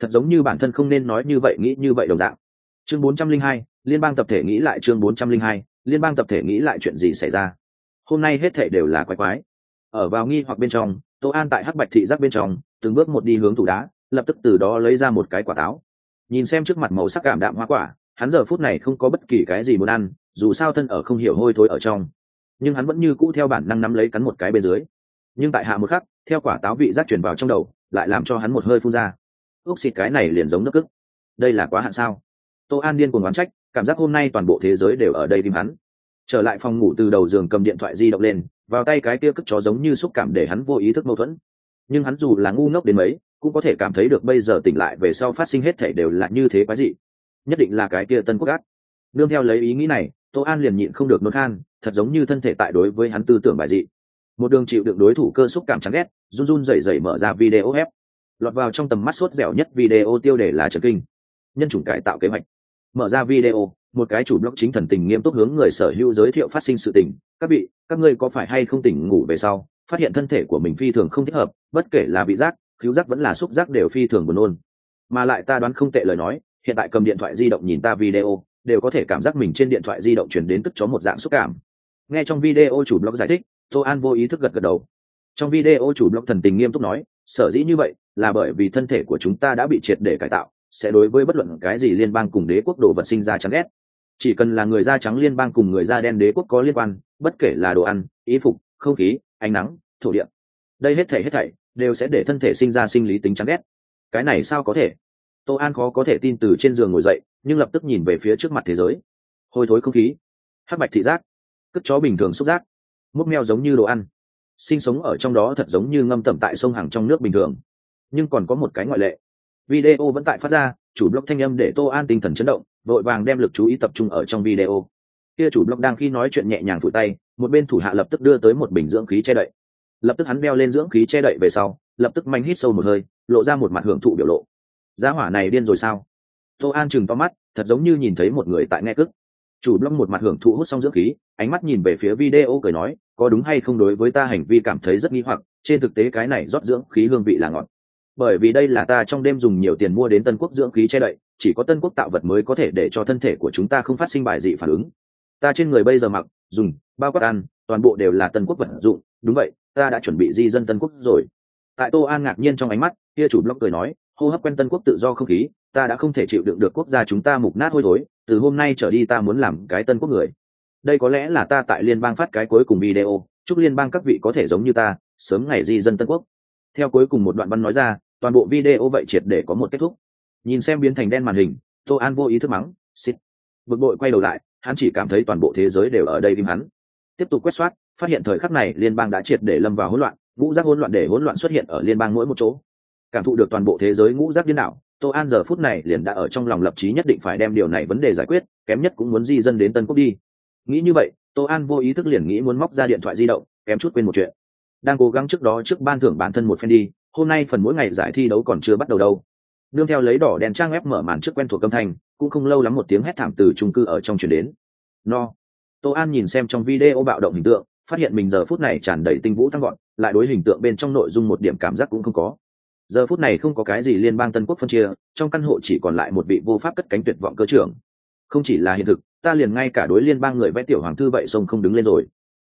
Thật giống như bản thân không nên nói như vậy nghĩ như vậy đồng dạng. Chương 402, liên bang tập thể nghĩ lại chương 402, liên bang tập thể nghĩ lại chuyện gì xảy ra? Hôm nay hết thể đều là quái quái. Ở vào nghi hoặc bên trong tô an tại hắc bạch thị giác bên trong từng bước một đi hướng tủ đá lập tức từ đó lấy ra một cái quả táo. Nhìn xem trước mặt màu sắc cảm đạm hoa quả hắn giờ phút này không có bất kỳ cái gì muốn ăn dù sao thân ở không hiểu hôi thối ở trong. Nhưng hắn vẫn như cũ theo bản năng nắm lấy cắn một cái bên dưới. Nhưng tại hạ một khắc theo quả táo vị giác truyền vào trong đầu, lại làm cho hắn một hơi phun ra. Ước xịt cái này liền giống nước cức. Đây là quá hạn sao? Tô an điên cuồng oán trách, cảm giác hôm nay toàn bộ thế giới đều ở đây tìm hắn. Trở lại phòng ngủ từ đầu giường cầm điện thoại di động lên, vào tay cái kia cất chó giống như xúc cảm để hắn vô ý thức mâu thuẫn. Nhưng hắn dù là ngu ngốc đến mấy, cũng có thể cảm thấy được bây giờ tỉnh lại về sau phát sinh hết thể đều là như thế quái dị. Nhất định là cái kia tân quốc gác nương theo lấy ý nghĩ này, tô an liền nhịn không được nôn khan, thật giống như thân thể tại đối với hắn tư tưởng bài dị một đường chịu đựng đối thủ cơ xúc cảm chán ghét, run run rẩy rẩy mở ra video ép lọt vào trong tầm mắt sốt dẻo nhất video tiêu đề là trần kinh. Nhân chủng cải tạo kế hoạch. Mở ra video, một cái chủ blog chính thần tình nghiêm túc hướng người sở hữu giới thiệu phát sinh sự tình. Các vị, các ngươi có phải hay không tỉnh ngủ về sau, phát hiện thân thể của mình phi thường không thích hợp, bất kể là vị giác cứu giác vẫn là xúc giác đều phi thường buồn nôn. Mà lại ta đoán không tệ lời nói, hiện tại cầm điện thoại di động nhìn ta video, đều có thể cảm giác mình trên điện thoại di động chuyển đến tức chó một dạng xúc cảm. Nghe trong video chủ blog giải thích tô an vô ý thức gật gật đầu. Trong video chủ blog thần tình nghiêm túc nói, sở dĩ như vậy là bởi vì thân thể của chúng ta đã bị triệt để cải tạo, sẽ đối với bất luận cái gì liên bang cùng đế quốc đồ vật sinh ra chán ghét. Chỉ cần là người da trắng liên bang cùng người da đen đế quốc có liên quan, bất kể là đồ ăn ý phục, không khí, ánh nắng, thổ địa, đây hết thảy hết thảy đều sẽ để thân thể sinh ra sinh lý tính chán ghét. Cái này sao có thể? Tô an khó có thể tin từ trên giường ngồi dậy, nhưng lập tức nhìn về phía trước mặt thế giới. Hôi thối không khí. Hắc bạch thị giác. Cất chó bình thường xúc giác múc meo giống như đồ ăn. Sinh sống ở trong đó thật giống như ngâm tẩm tại sông hàng trong nước bình thường. Nhưng còn có một cái ngoại lệ. Video vẫn tại phát ra, chủ blog thanh âm để tô an tinh thần chấn động, vội vàng đem lực chú ý tập trung ở trong video. Kia chủ blog đang khi nói chuyện nhẹ nhàng phủi tay, một bên thủ hạ lập tức đưa tới một bình dưỡng khí che đậy. Lập tức hắn beo lên dưỡng khí che đậy về sau, lập tức manh hít sâu một hơi, lộ ra một mặt hưởng thụ biểu lộ. Giá hỏa này điên rồi sao? Tô an chừng to mắt, thật giống như nhìn thấy một người tại nghe cức chủ blog một mặt hưởng thụ hút xong dưỡng khí, ánh mắt nhìn về phía video cười nói, có đúng hay không đối với ta hành vi cảm thấy rất nghi hoặc, trên thực tế cái này rót dưỡng khí hương vị là ngọt. Bởi vì đây là ta trong đêm dùng nhiều tiền mua đến tân quốc dưỡng khí che đậy, chỉ có tân quốc tạo vật mới có thể để cho thân thể của chúng ta không phát sinh bài dị phản ứng. Ta trên người bây giờ mặc, dùng, bao quát ăn, toàn bộ đều là tân quốc vật dụng, đúng vậy, ta đã chuẩn bị di dân tân quốc rồi. Tại tô an ngạc nhiên trong ánh mắt, kia chủ blog cười nói, hô hấp quen tân quốc tự do không khí, ta đã không thể chịu đựng được quốc gia chúng ta mục nát hôi thối từ hôm nay trở đi ta muốn làm cái tân quốc người. Đây có lẽ là ta tại liên bang phát cái cuối cùng video, chúc liên bang các vị có thể giống như ta, sớm ngày di dân tân quốc. Theo cuối cùng một đoạn văn nói ra, toàn bộ video vậy triệt để có một kết thúc. Nhìn xem biến thành đen màn hình, tô an vô ý thức mắng xít bực bội quay đầu lại, hắn chỉ cảm thấy toàn bộ thế giới đều ở đây tim hắn. Tiếp tục quét soát, phát hiện thời khắc này liên bang đã triệt để lâm vào hỗn loạn, ngũ rác hỗn loạn để hỗn loạn xuất hiện ở liên bang mỗi một chỗ. Cảm thụ được toàn bộ thế giới ngũ rác điên đảo tô an giờ phút này liền đã ở trong lòng lập trí nhất định phải đem điều này vấn đề giải quyết, kém nhất cũng muốn di dân đến tân quốc đi. Nghĩ như vậy, tô an vô ý thức liền nghĩ muốn móc ra điện thoại di động, kém chút quên một chuyện. Đang cố gắng trước đó trước ban thưởng bản thân một phen đi, hôm nay phần mỗi ngày giải thi đấu còn chưa bắt đầu đâu. Nương theo lấy đỏ đèn trang web mở màn trước quen thuộc âm thanh, cũng không lâu lắm một tiếng hét thảm từ trung cư ở trong chuyển đến. No. Tô an nhìn xem trong video bạo động hình tượng, phát hiện mình giờ phút này tràn đầy tinh vũ tăng gọn lại đối hình tượng bên trong nội dung một điểm cảm giác cũng không có giờ phút này không có cái gì liên bang tân quốc phân chia, trong căn hộ chỉ còn lại một vị vô pháp cất cánh tuyệt vọng cơ trưởng. Không chỉ là hiện thực, ta liền ngay cả đối liên bang người vẽ tiểu hoàng thư vậy sông không đứng lên rồi.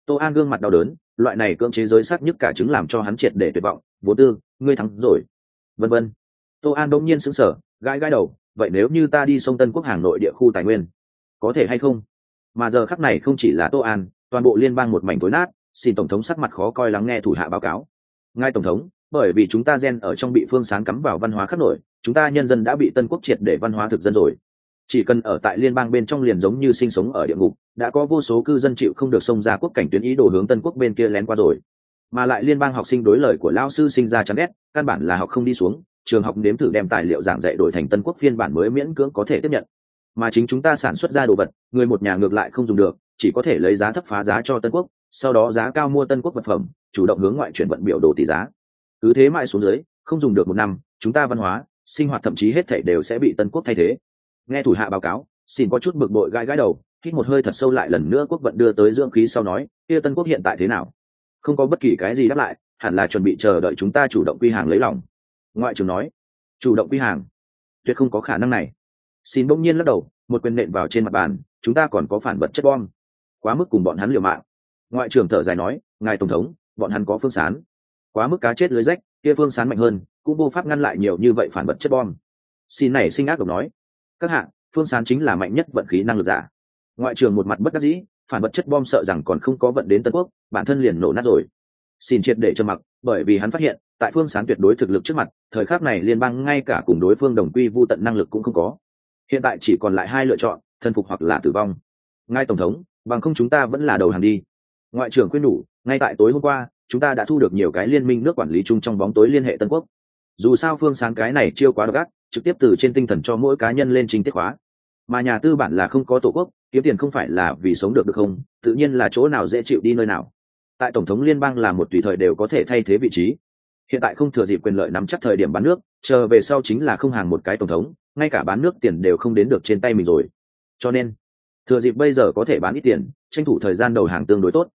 Tô an gương mặt đau đớn, loại này cưỡng chế giới sắc nhất cả chứng làm cho hắn triệt để tuyệt vọng. Vô tư, ngươi thắng rồi. Vân vân. Tô an đỗng nhiên sững sờ, gãi gãi đầu, vậy nếu như ta đi sông tân quốc hàng nội địa khu tài nguyên, có thể hay không? Mà giờ khắc này không chỉ là tô an, toàn bộ liên bang một mảnh tối nát, xin tổng thống sắc mặt khó coi lắng nghe thủ hạ báo cáo. Ngài tổng thống bởi vì chúng ta gen ở trong bị phương sáng cắm vào văn hóa khắc nổi, chúng ta nhân dân đã bị tân quốc triệt để văn hóa thực dân rồi. Chỉ cần ở tại liên bang bên trong liền giống như sinh sống ở địa ngục, đã có vô số cư dân chịu không được xông ra quốc cảnh tuyến ý đồ hướng tân quốc bên kia lén qua rồi. Mà lại liên bang học sinh đối lời của lao sư sinh ra chán ghét, căn bản là học không đi xuống, trường học nếm thử đem tài liệu giảng dạy đổi thành tân quốc phiên bản mới miễn cưỡng có thể tiếp nhận. Mà chính chúng ta sản xuất ra đồ vật, người một nhà ngược lại không dùng được, chỉ có thể lấy giá thấp phá giá cho tân quốc, sau đó giá cao mua tân quốc vật phẩm, chủ động hướng ngoại chuyển vận biểu đồ tỷ giá cứ thế mãi xuống dưới, không dùng được một năm, chúng ta văn hóa, sinh hoạt thậm chí hết thảy đều sẽ bị tân quốc thay thế. Nghe thủ hạ báo cáo, xin có chút bực bội gãi gãi đầu, hít một hơi thật sâu lại lần nữa quốc vận đưa tới dưỡng khí sau nói, kia tân quốc hiện tại thế nào? Không có bất kỳ cái gì đáp lại, hẳn là chuẩn bị chờ đợi chúng ta chủ động quy hàng lấy lòng. Ngoại trưởng nói, chủ động quy hàng? Tuyệt không có khả năng này. Xin bỗng nhiên lắc đầu, một quyền nện vào trên mặt bàn, chúng ta còn có phản vật chất bom. Quá mức cùng bọn hắn liều mạng. Ngoại trưởng thở dài nói, ngài tổng thống, bọn hắn có phương sán quá mức cá chết lưới rách kia phương sán mạnh hơn cũng vô pháp ngăn lại nhiều như vậy phản vật chất bom. Xin này sinh ác độc nói. Các hạng phương sán chính là mạnh nhất vận khí năng lực giả. Ngoại trưởng một mặt bất đắc dĩ phản vật chất bom sợ rằng còn không có vận đến tân quốc bản thân liền nổ nát rồi. Xin triệt để cho mặc bởi vì hắn phát hiện tại phương sán tuyệt đối thực lực trước mặt thời khắc này liên bang ngay cả cùng đối phương đồng quy vô tận năng lực cũng không có. Hiện tại chỉ còn lại hai lựa chọn thân phục hoặc là tử vong. Ngay tổng thống bằng không chúng ta vẫn là đầu hàng đi. Ngoại trưởng khuyên đủ, ngay tại tối hôm qua chúng ta đã thu được nhiều cái liên minh nước quản lý chung trong bóng tối liên hệ tân quốc. Dù sao phương sáng cái này chiêu quá độc ác, trực tiếp từ trên tinh thần cho mỗi cá nhân lên trình tiết hóa. Mà nhà tư bản là không có tổ quốc, kiếm tiền không phải là vì sống được được không, tự nhiên là chỗ nào dễ chịu đi nơi nào. Tại tổng thống liên bang là một tùy thời đều có thể thay thế vị trí. Hiện tại không thừa dịp quyền lợi nắm chắc thời điểm bán nước, chờ về sau chính là không hàng một cái tổng thống, ngay cả bán nước tiền đều không đến được trên tay mình rồi. Cho nên, thừa dịp bây giờ có thể bán ít tiền, tranh thủ thời gian đầu hàng tương đối tốt.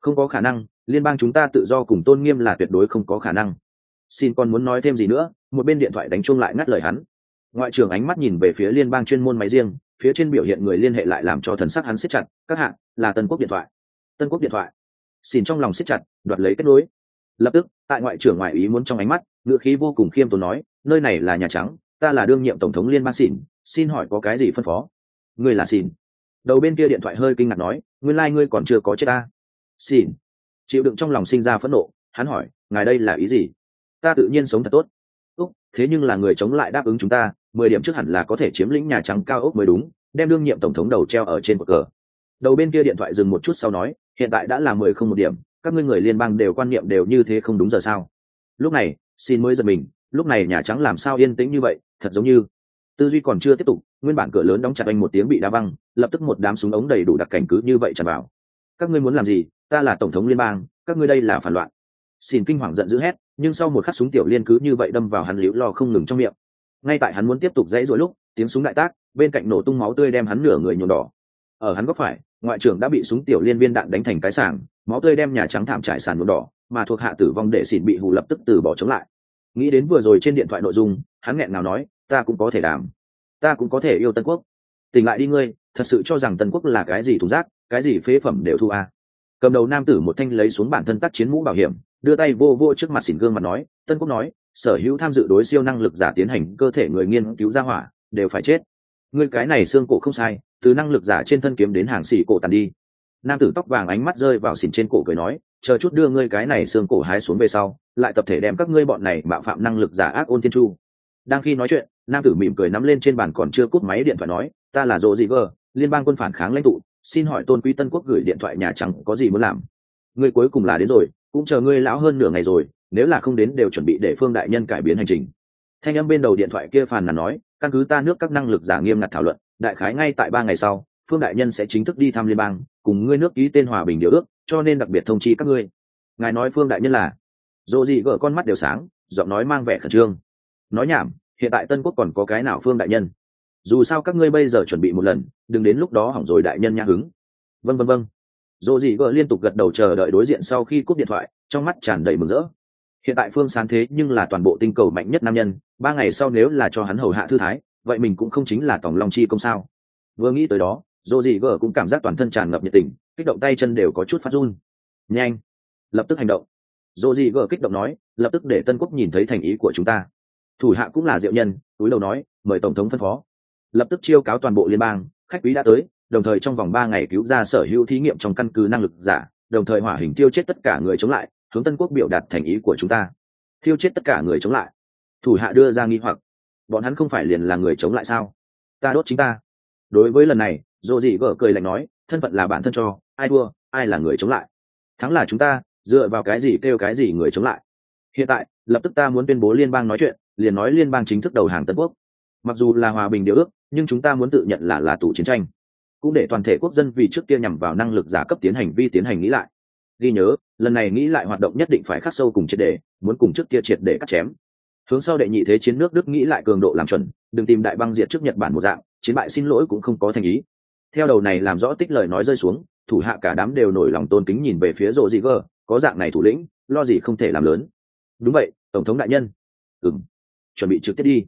Không có khả năng liên bang chúng ta tự do cùng tôn nghiêm là tuyệt đối không có khả năng. Xin còn muốn nói thêm gì nữa, một bên điện thoại đánh chuông lại ngắt lời hắn. Ngoại trưởng ánh mắt nhìn về phía liên bang chuyên môn máy riêng, phía trên biểu hiện người liên hệ lại làm cho thần sắc hắn siết chặt, các hạng là tân quốc điện thoại. Tân quốc điện thoại? Xin trong lòng siết chặt, đoạt lấy kết nối. Lập tức, tại ngoại trưởng ngoại ý muốn trong ánh mắt ngựa khí vô cùng khiêm tốn nói, nơi này là nhà trắng, ta là đương nhiệm tổng thống liên bang xỉn xin hỏi có cái gì phân phó? Người là xỉn đầu bên kia điện thoại hơi kinh ngạc nói, nguyên lai、like、ngươi còn chưa có chết ta. Xỉn chịu đựng trong lòng sinh ra phẫn nộ, hắn hỏi, ngài đây là ý gì? Ta tự nhiên sống thật tốt. Úc, thế nhưng là người chống lại đáp ứng chúng ta, mười điểm trước hẳn là có thể chiếm lĩnh nhà trắng cao ốc mới đúng, đem đương nhiệm tổng thống đầu treo ở trên cột cờ. Đầu bên kia điện thoại dừng một chút sau nói, hiện tại đã là mười không một điểm, các ngươi người liên bang đều quan niệm đều như thế không đúng giờ sao? Lúc này, xin mới giật mình, lúc này nhà trắng làm sao yên tĩnh như vậy, thật giống như tư duy còn chưa tiếp tục, nguyên bản cửa lớn đóng chặt anh một tiếng bị đá văng, lập tức một đám súng ống đầy đủ đặc cảnh cứ như vậy tràn vào. Các ngươi muốn làm gì? Ta là tổng thống liên bang, các ngươi đây là phản loạn. Xin kinh hoàng giận dữ hét, nhưng sau một khắc súng tiểu liên cứ như vậy đâm vào hắn liễu lo không ngừng trong miệng. Ngay tại hắn muốn tiếp tục dãy dỗi lúc, tiếng súng đại tác, bên cạnh nổ tung máu tươi đem hắn nửa người nhuộm đỏ. Ở hắn góc phải, ngoại trưởng đã bị súng tiểu liên viên đạn đánh thành cái sảng, máu tươi đem nhà trắng thảm trải sàn nhuộm đỏ, mà thuộc hạ tử vong để xỉn bị hù lập tức từ bỏ chống lại. Nghĩ đến vừa rồi trên điện thoại nội dung, hắn nghẹn nào nói, ta cũng có thể đảm. Ta cũng có thể yêu tân quốc. Tỉnh lại đi ngươi, thật sự cho rằng tân quốc là cái gì thùng rác, cái gì phế phẩm đều thu à cầm đầu nam tử một thanh lấy xuống bản thân tác chiến mũ bảo hiểm, đưa tay vô vô trước mặt xỉn gương mặt nói, tân quốc nói, sở hữu tham dự đối siêu năng lực giả tiến hành cơ thể người nghiên cứu ra hỏa, đều phải chết. Ngươi cái này xương cổ không sai, từ năng lực giả trên thân kiếm đến hàng xỉ cổ tàn đi. Nam tử tóc vàng ánh mắt rơi vào xỉn trên cổ cười nói, chờ chút đưa ngươi cái này xương cổ hái xuống về sau, lại tập thể đem các ngươi bọn này bạo phạm năng lực giả ác ôn thiên chu. Đang khi nói chuyện, nam tử mỉm cười nắm lên trên bàn còn chưa cúp máy điện thoại nói, ta là dỗ dị vơ, liên bang quân phản kháng lãnh tụ xin hỏi tôn quý tân quốc gửi điện thoại nhà chẳng có gì muốn làm. Ngươi cuối cùng là đến rồi, cũng chờ ngươi lão hơn nửa ngày rồi, nếu là không đến đều chuẩn bị để phương đại nhân cải biến hành trình. Thanh âm bên đầu điện thoại kia phàn nàn nói, căn cứ ta nước các năng lực giả nghiêm ngặt thảo luận, đại khái ngay tại ba ngày sau, phương đại nhân sẽ chính thức đi thăm liên bang, cùng ngươi nước ký tên hòa bình điều ước, cho nên đặc biệt thông chi các ngươi. Ngài nói phương đại nhân là? Dồ gì gỡ con mắt đều sáng, giọng nói mang vẻ khẩn trương. Nói nhảm, hiện tại tân quốc còn có cái nào phương đại nhân? Dù sao các ngươi bây giờ chuẩn bị một lần, đừng đến lúc đó hỏng rồi đại nhân nhã hứng. Vân vân vân dồ dị vợ liên tục gật đầu chờ đợi đối diện sau khi cúp điện thoại, trong mắt tràn đầy mừng rỡ. Hiện tại phương sán thế nhưng là toàn bộ tinh cầu mạnh nhất nam nhân, ba ngày sau nếu là cho hắn hầu hạ thư thái, vậy mình cũng không chính là tổng long chi công sao. Vừa nghĩ tới đó dồ dị vợ cũng cảm giác toàn thân tràn ngập nhiệt tình, kích động tay chân đều có chút phát run. Nhanh! Lập tức hành động. Dồ dị vợ kích động nói, lập tức để tân quốc nhìn thấy thành ý của chúng ta. Thủ hạ cũng là diệu nhân, túi đầu nói, mời tổng thống phân phó lập tức chiêu cáo toàn bộ liên bang, khách quý đã tới, đồng thời trong vòng ba ngày cứu ra sở hữu thí nghiệm trong căn cứ năng lực giả, đồng thời hỏa hình tiêu chết tất cả người chống lại, hướng tân quốc biểu đạt thành ý của chúng ta. Thiêu chết tất cả người chống lại. Thủ hạ đưa ra nghi hoặc. Bọn hắn không phải liền là người chống lại sao? Ta đốt chính ta. Đối với lần này dồ dị vợ cười lạnh nói, thân phận là bản thân cho, ai đua ai là người chống lại. Thắng là chúng ta, dựa vào cái gì kêu cái gì người chống lại. Hiện tại, lập tức ta muốn tuyên bố liên bang nói chuyện, liền nói liên bang chính thức đầu hàng tân quốc. Mặc dù là hòa bình điều ước nhưng chúng ta muốn tự nhận là là tù chiến tranh. Cũng để toàn thể quốc dân vì trước kia nhằm vào năng lực giả cấp tiến hành vi tiến hành nghĩ lại. Ghi nhớ, lần này nghĩ lại hoạt động nhất định phải khắc sâu cùng triệt để, muốn cùng trước kia triệt để cắt chém. Hướng sau đệ nhị thế chiến nước đức nghĩ lại cường độ làm chuẩn, đừng tìm đại băng diệt trước nhật bản một dạng, chiến bại xin lỗi cũng không có thành ý. Theo đầu này làm rõ tích lời nói rơi xuống, thủ hạ cả đám đều nổi lòng tôn kính nhìn về phía rộ dị gờ có dạng này thủ lĩnh, lo gì không thể làm lớn. Đúng vậy, tổng thống đại nhân. Ừ m chuẩn bị trực tiếp đi.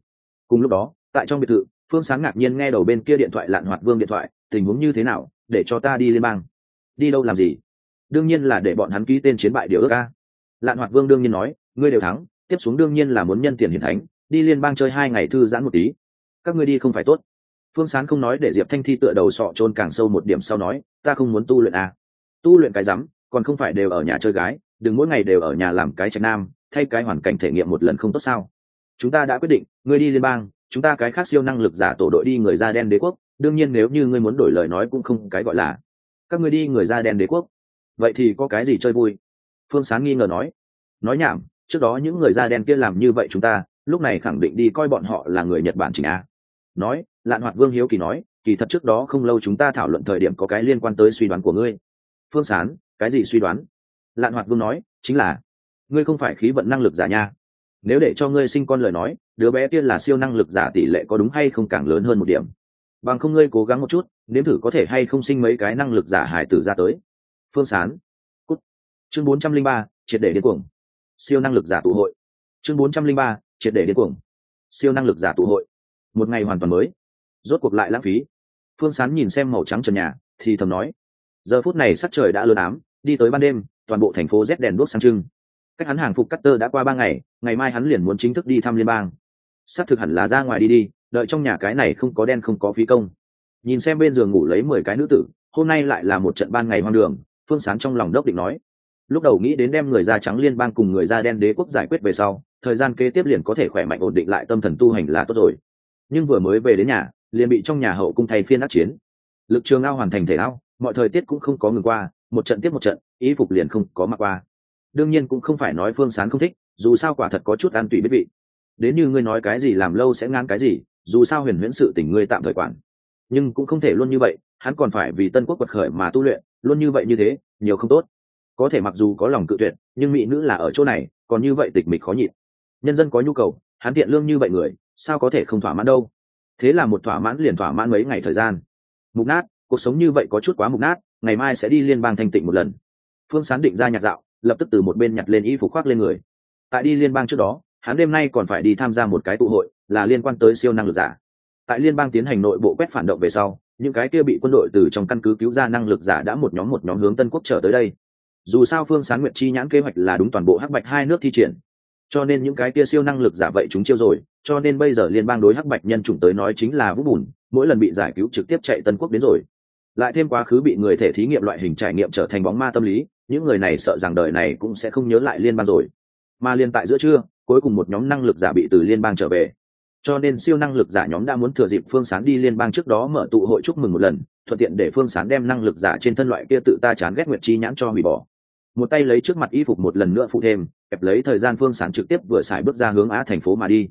Cùng lúc đó, tại trong biệt thự phương sáng ngạc nhiên nghe đầu bên kia điện thoại lạn hoạt vương điện thoại, tình huống như thế nào, để cho ta đi liên bang. Đi đâu làm gì? Đương nhiên là để bọn hắn ký tên chiến bại điều ước ca lạn hoạt vương đương nhiên nói, ngươi đều thắng, tiếp xuống đương nhiên là muốn nhân tiền hiển thánh, đi liên bang chơi hai ngày thư giãn một tí. Các ngươi đi không phải tốt. Phương sán không nói để diệp thanh thi tựa đầu sọ trôn càng sâu một điểm sau nói, ta không muốn tu luyện à. tu luyện cái rắm, còn không phải đều ở nhà chơi gái, đừng mỗi ngày đều ở nhà làm cái trạch nam, thay cái hoàn cảnh thể nghiệm một lần không tốt sao? Chúng ta đã quyết định, ngươi đi liên bang chúng ta cái khác siêu năng lực giả tổ đội đi người da đen đế quốc, đương nhiên nếu như ngươi muốn đổi lời nói cũng không cái gọi là, các ngươi đi người da đen đế quốc. Vậy thì có cái gì chơi vui? Phương sán nghi ngờ nói. Nói nhảm, trước đó những người da đen kia làm như vậy chúng ta, lúc này khẳng định đi coi bọn họ là người nhật bản chính a nói, lạn hoạt vương hiếu kỳ nói, kỳ thật trước đó không lâu chúng ta thảo luận thời điểm có cái liên quan tới suy đoán của ngươi. Phương sán cái gì suy đoán? Lạn hoạt vương nói, chính là, ngươi không phải khí vận năng lực giả nha. Nếu để cho ngươi sinh con lời nói đứa bé kia là siêu năng lực giả tỷ lệ có đúng hay không càng lớn hơn một điểm. Bằng không ngươi cố gắng một chút, nếm thử có thể hay không sinh mấy cái năng lực giả hải tử ra tới. Phương sán. Cút. Chương bốn trăm linh ba, triệt để điên cuồng. Siêu năng lực giả tụ hội. Chương bốn trăm linh ba, triệt để điên cuồng. Siêu năng lực giả tụ hội. Một ngày hoàn toàn mới. Rốt cuộc lại lãng phí. Phương sán nhìn xem màu trắng trần nhà, thì thầm nói, giờ phút này sắc trời đã lơ ám, đi tới ban đêm, toàn bộ thành phố rét đèn đốt sang trưng. Cách hắn hàng phục cutter đã qua ba ngày ngày mai hắn liền muốn chính thức đi thăm liên bang xác thực hẳn là ra ngoài đi đi, đợi trong nhà cái này không có đen không có phí công. Nhìn xem bên giường ngủ lấy mười cái nữ tử, hôm nay lại là một trận ban ngày hoang đường, phương sán trong lòng đốc định nói. Lúc đầu nghĩ đến đem người da trắng liên bang cùng người da đen đế quốc giải quyết về sau, thời gian kế tiếp liền có thể khỏe mạnh ổn định lại tâm thần tu hành là tốt rồi. Nhưng vừa mới về đến nhà, liền bị trong nhà hậu cung thay phiên át chiến. Lực trường ao hoàn thành thể ao, mọi thời tiết cũng không có ngừng qua, một trận tiếp một trận ý phục liền không có mặc qua. Đương nhiên cũng không phải nói phương sán không thích, dù sao quả thật có chút an tùy biết vị đến như ngươi nói cái gì làm lâu sẽ ngang cái gì, dù sao huyền huyễn sự tình ngươi tạm thời quản. Nhưng cũng không thể luôn như vậy, hắn còn phải vì tân quốc quật khởi mà tu luyện, luôn như vậy như thế, nhiều không tốt. Có thể mặc dù có lòng cự tuyệt, nhưng mỹ nữ là ở chỗ này, còn như vậy tịch mịch khó nhịn. Nhân dân có nhu cầu, hắn tiện lương như vậy người, sao có thể không thỏa mãn đâu? Thế là một thỏa mãn liền thỏa mãn mấy ngày thời gian. Mục nát, cuộc sống như vậy có chút quá mục nát, ngày mai sẽ đi liên bang thanh tịnh một lần. Phương sán định ra nhạc dạo, lập tức từ một bên nhặt lên y phục khoác lên người. Tại đi liên bang trước đó hắn đêm nay còn phải đi tham gia một cái tụ hội, là liên quan tới siêu năng lực giả. Tại liên bang tiến hành nội bộ quét phản động về sau, những cái kia bị quân đội từ trong căn cứ cứu ra năng lực giả đã một nhóm một nhóm hướng tân quốc trở tới đây. Dù sao phương sán nguyện chi nhãn kế hoạch là đúng toàn bộ hắc bạch hai nước thi triển. Cho nên những cái kia siêu năng lực giả vậy chúng chiêu rồi, cho nên bây giờ liên bang đối hắc bạch nhân chủng tới nói chính là vũ bùn, mỗi lần bị giải cứu trực tiếp chạy tân quốc đến rồi. Lại thêm quá khứ bị người thể thí nghiệm loại hình trải nghiệm trở thành bóng ma tâm lý, những người này sợ rằng đời này cũng sẽ không nhớ lại liên bang rồi. Mà liên tại giữa trưa cuối cùng một nhóm năng lực giả bị từ liên bang trở về. Cho nên siêu năng lực giả nhóm đã muốn thừa dịp phương sán đi liên bang trước đó mở tụ hội chúc mừng một lần, thuận tiện để phương sán đem năng lực giả trên thân loại kia tự ta chán ghét nguyệt chi nhãn cho hủy bỏ. Một tay lấy trước mặt y phục một lần nữa phụ thêm, kẹp lấy thời gian phương sán trực tiếp vừa xài bước ra hướng á thành phố mà đi.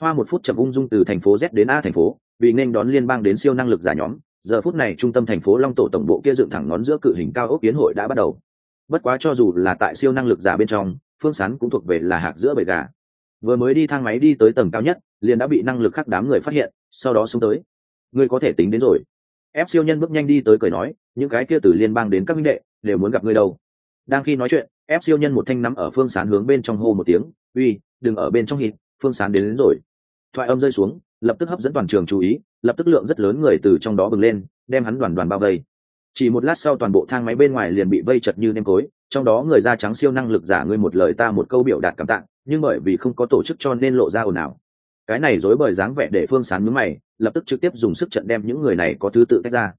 Hoa một phút chậm ung dung từ thành phố z đến a thành phố, vì nên đón liên bang đến siêu năng lực giả nhóm. Giờ phút này trung tâm thành phố long tổ tổng bộ kia dựng thẳng ngón giữa cự hình cao ốc tiến hội đã bắt đầu. Bất quá cho dù là tại siêu năng lực giả bên trong phương sán cũng thuộc về là hạc giữa bầy gà. Vừa mới đi thang máy đi tới tầng cao nhất liền đã bị năng lực khác đám người phát hiện sau đó xuống tới. Ngươi có thể tính đến rồi. Ép siêu nhân bước nhanh đi tới cười nói những cái kia từ liên bang đến các minh đệ đều muốn gặp ngươi đâu. Đang khi nói chuyện ép siêu nhân một thanh nắm ở phương sán hướng bên trong hô một tiếng uy đừng ở bên trong hít phương sán đến, đến rồi. Thoại âm rơi xuống lập tức hấp dẫn toàn trường chú ý lập tức lượng rất lớn người từ trong đó bừng lên đem hắn đoàn đoàn bao vây. Chỉ một lát sau toàn bộ thang máy bên ngoài liền bị vây chật như nêm cối trong đó người da trắng siêu năng lực giả ngươi một lời ta một câu biểu đạt cảm tạng nhưng bởi vì không có tổ chức cho nên lộ ra ồn ào. Cái này dối bời dáng vẻ để phương sán mướn mày, lập tức trực tiếp dùng sức trận đem những người này có thứ tự tách ra.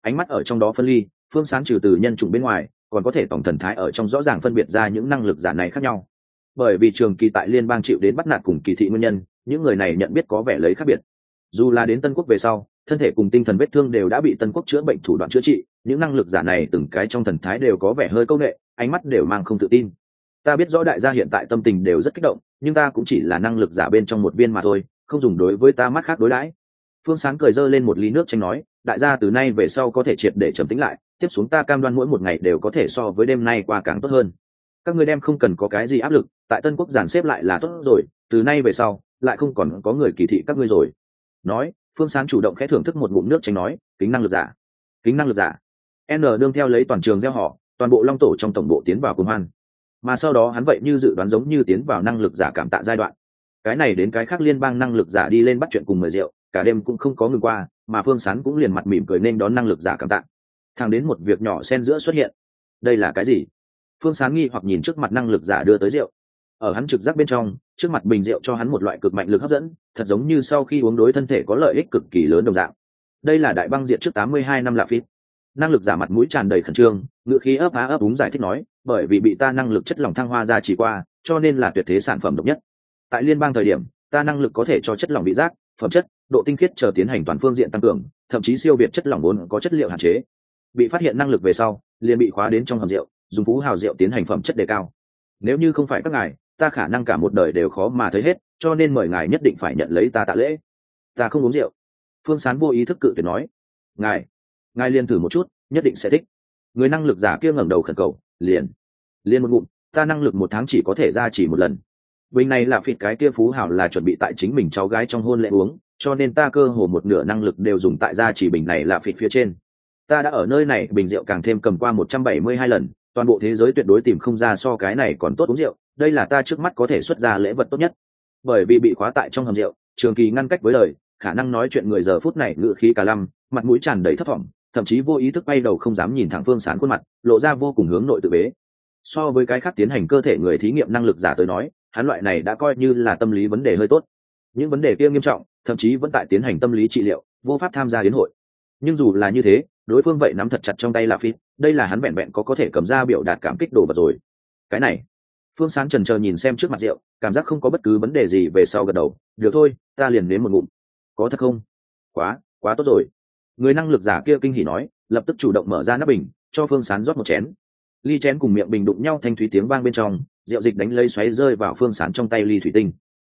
Ánh mắt ở trong đó phân ly, phương sán trừ từ nhân chủng bên ngoài, còn có thể tổng thần thái ở trong rõ ràng phân biệt ra những năng lực giả này khác nhau. Bởi vì trường kỳ tại liên bang chịu đến bắt nạt cùng kỳ thị nguyên nhân, những người này nhận biết có vẻ lấy khác biệt. Dù là đến tân quốc về sau, thân thể cùng tinh thần vết thương đều đã bị tân quốc chữa bệnh thủ đoạn chữa trị, những năng lực giả này từng cái trong thần thái đều có vẻ hơi công nghệ ánh mắt đều mang không tự tin. Ta biết rõ đại gia hiện tại tâm tình đều rất kích động, nhưng ta cũng chỉ là năng lực giả bên trong một viên mà thôi, không dùng đối với ta mắt khác đối đãi. Phương sáng cười dơ lên một ly nước tranh nói, đại gia từ nay về sau có thể triệt để trầm tĩnh lại, tiếp xuống ta cam đoan mỗi một ngày đều có thể so với đêm nay qua càng tốt hơn. Các ngươi đem không cần có cái gì áp lực, tại tân quốc giàn xếp lại là tốt rồi, từ nay về sau, lại không còn có người kỳ thị các ngươi rồi. Nói, phương sáng chủ động khẽ thưởng thức một ngụm nước chanh nói, kính năng lực giả, kính năng lực giả. N đương theo lấy toàn trường gieo họ toàn bộ long tổ trong tổng bộ tiến vào cùng hoan. Mà sau đó hắn vậy như dự đoán giống như tiến vào năng lực giả cảm tạ giai đoạn. Cái này đến cái khác liên bang năng lực giả đi lên bắt chuyện cùng mời rượu, cả đêm cũng không có ngừng qua, mà phương sán cũng liền mặt mỉm cười nên đón năng lực giả cảm tạ. Thang đến một việc nhỏ xen giữa xuất hiện. Đây là cái gì? Phương sán nghi hoặc nhìn trước mặt năng lực giả đưa tới rượu. Ở hắn trực giác bên trong, trước mặt bình rượu cho hắn một loại cực mạnh lực hấp dẫn, thật giống như sau khi uống đối thân thể có lợi ích cực kỳ lớn đồng dạng. Đây là đại băng diện trước tám mươi hai năm lạ phít năng lực giả mặt mũi tràn đầy khẩn trương, ngựa khí ấp á ấp úng giải thích nói, bởi vì bị ta năng lực chất lỏng thăng hoa ra chỉ qua, cho nên là tuyệt thế sản phẩm độc nhất. Tại liên bang thời điểm, ta năng lực có thể cho chất lỏng bị rác phẩm chất, độ tinh khiết chờ tiến hành toàn phương diện tăng cường, thậm chí siêu việt chất lỏng vốn có chất liệu hạn chế. Bị phát hiện năng lực về sau, liền bị khóa đến trong hầm rượu, dùng phú hào rượu tiến hành phẩm chất đề cao. Nếu như không phải các ngài, ta khả năng cả một đời đều khó mà thấy hết, cho nên mời ngài nhất định phải nhận lấy ta tạ lễ. Ta không uống rượu. Phương sán vô ý thức cự tuyệt nói. Ngài ngài liền thử một chút, nhất định sẽ thích. Người năng lực giả kia ngẩng đầu khẩn cầu, liền liền một ngụm, ta năng lực một tháng chỉ có thể ra chỉ một lần. Bình này là phịt cái kia phú hảo là chuẩn bị tại chính mình cháu gái trong hôn lễ uống, cho nên ta cơ hồ một nửa năng lực đều dùng tại ra chỉ bình này là phịt phía trên. Ta đã ở nơi này, bình rượu càng thêm cầm qua một trăm bảy mươi hai lần, toàn bộ thế giới tuyệt đối tìm không ra so cái này còn tốt uống rượu, đây là ta trước mắt có thể xuất ra lễ vật tốt nhất. Bởi vì bị khóa tại trong hầm rượu, trường kỳ ngăn cách với lời khả năng nói chuyện người giờ phút này ngự khí cả lăm, mặt mũi tràn đầy thất vọng thậm chí vô ý thức bay đầu không dám nhìn thẳng phương sán khuôn mặt, lộ ra vô cùng hướng nội tự bế. So với cái khác tiến hành cơ thể người thí nghiệm năng lực giả tới nói, hắn loại này đã coi như là tâm lý vấn đề hơi tốt. Những vấn đề kia nghiêm trọng, thậm chí vẫn tại tiến hành tâm lý trị liệu, vô pháp tham gia đến hội. Nhưng dù là như thế, đối phương vậy nắm thật chặt trong tay là phi đây là hắn vẹn vẹn có có thể cầm ra biểu đạt cảm kích đồ vật rồi. Cái này, phương sán trần trờ nhìn xem trước mặt rượu, cảm giác không có bất cứ vấn đề gì về sau gật đầu. Được thôi, ta liền nếm một ngụm. Có thật không? Quá quá tốt rồi người năng lực giả kia kinh hỉ nói, lập tức chủ động mở ra nắp bình, cho phương sán rót một chén. Ly chén cùng miệng bình đụng nhau thanh thúy tiếng vang bên trong, rượu dịch đánh lây xoáy rơi vào phương sán trong tay ly thủy tinh.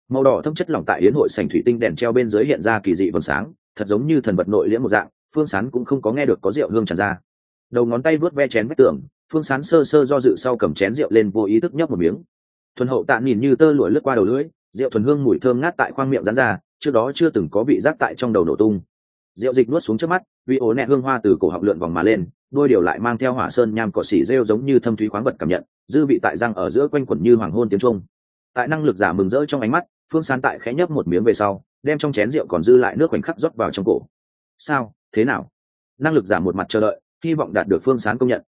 Màu đỏ thâm chất lỏng tại yến hội sành thủy tinh đèn treo bên dưới hiện ra kỳ dị vầng sáng, thật giống như thần vật nội liễm một dạng, phương sán cũng không có nghe được có rượu hương tràn ra. Đầu ngón tay vuốt ve chén vách tường, phương sán sơ sơ do dự sau cầm chén rượu lên vô ý thức nhấp một miếng. Thuần hậu tạ nhìn như tơ lụa lướt qua đầu lưỡi, rượu thuần hương mùi thơm ngát tại khoang miệng rán ra, trước đó chưa từng có vị giác tại trong đầu nổ tung rượu dịch nuốt xuống trước mắt vị ố nẹ hương hoa từ cổ họng lượn vòng mà lên, đôi điều lại mang theo hỏa sơn nham cỏ xỉ rêu giống như thâm thúy khoáng vật cảm nhận, dư vị tại răng ở giữa quanh quẩn như hoàng hôn tiếng trung tại năng lực giả mừng rỡ trong ánh mắt, phương sán tại khẽ nhấp một miếng về sau, đem trong chén rượu còn dư lại nước khoảnh khắc rót vào trong cổ. Sao? Thế nào? Năng lực giả một mặt chờ đợi, hy vọng đạt được phương sán công nhận.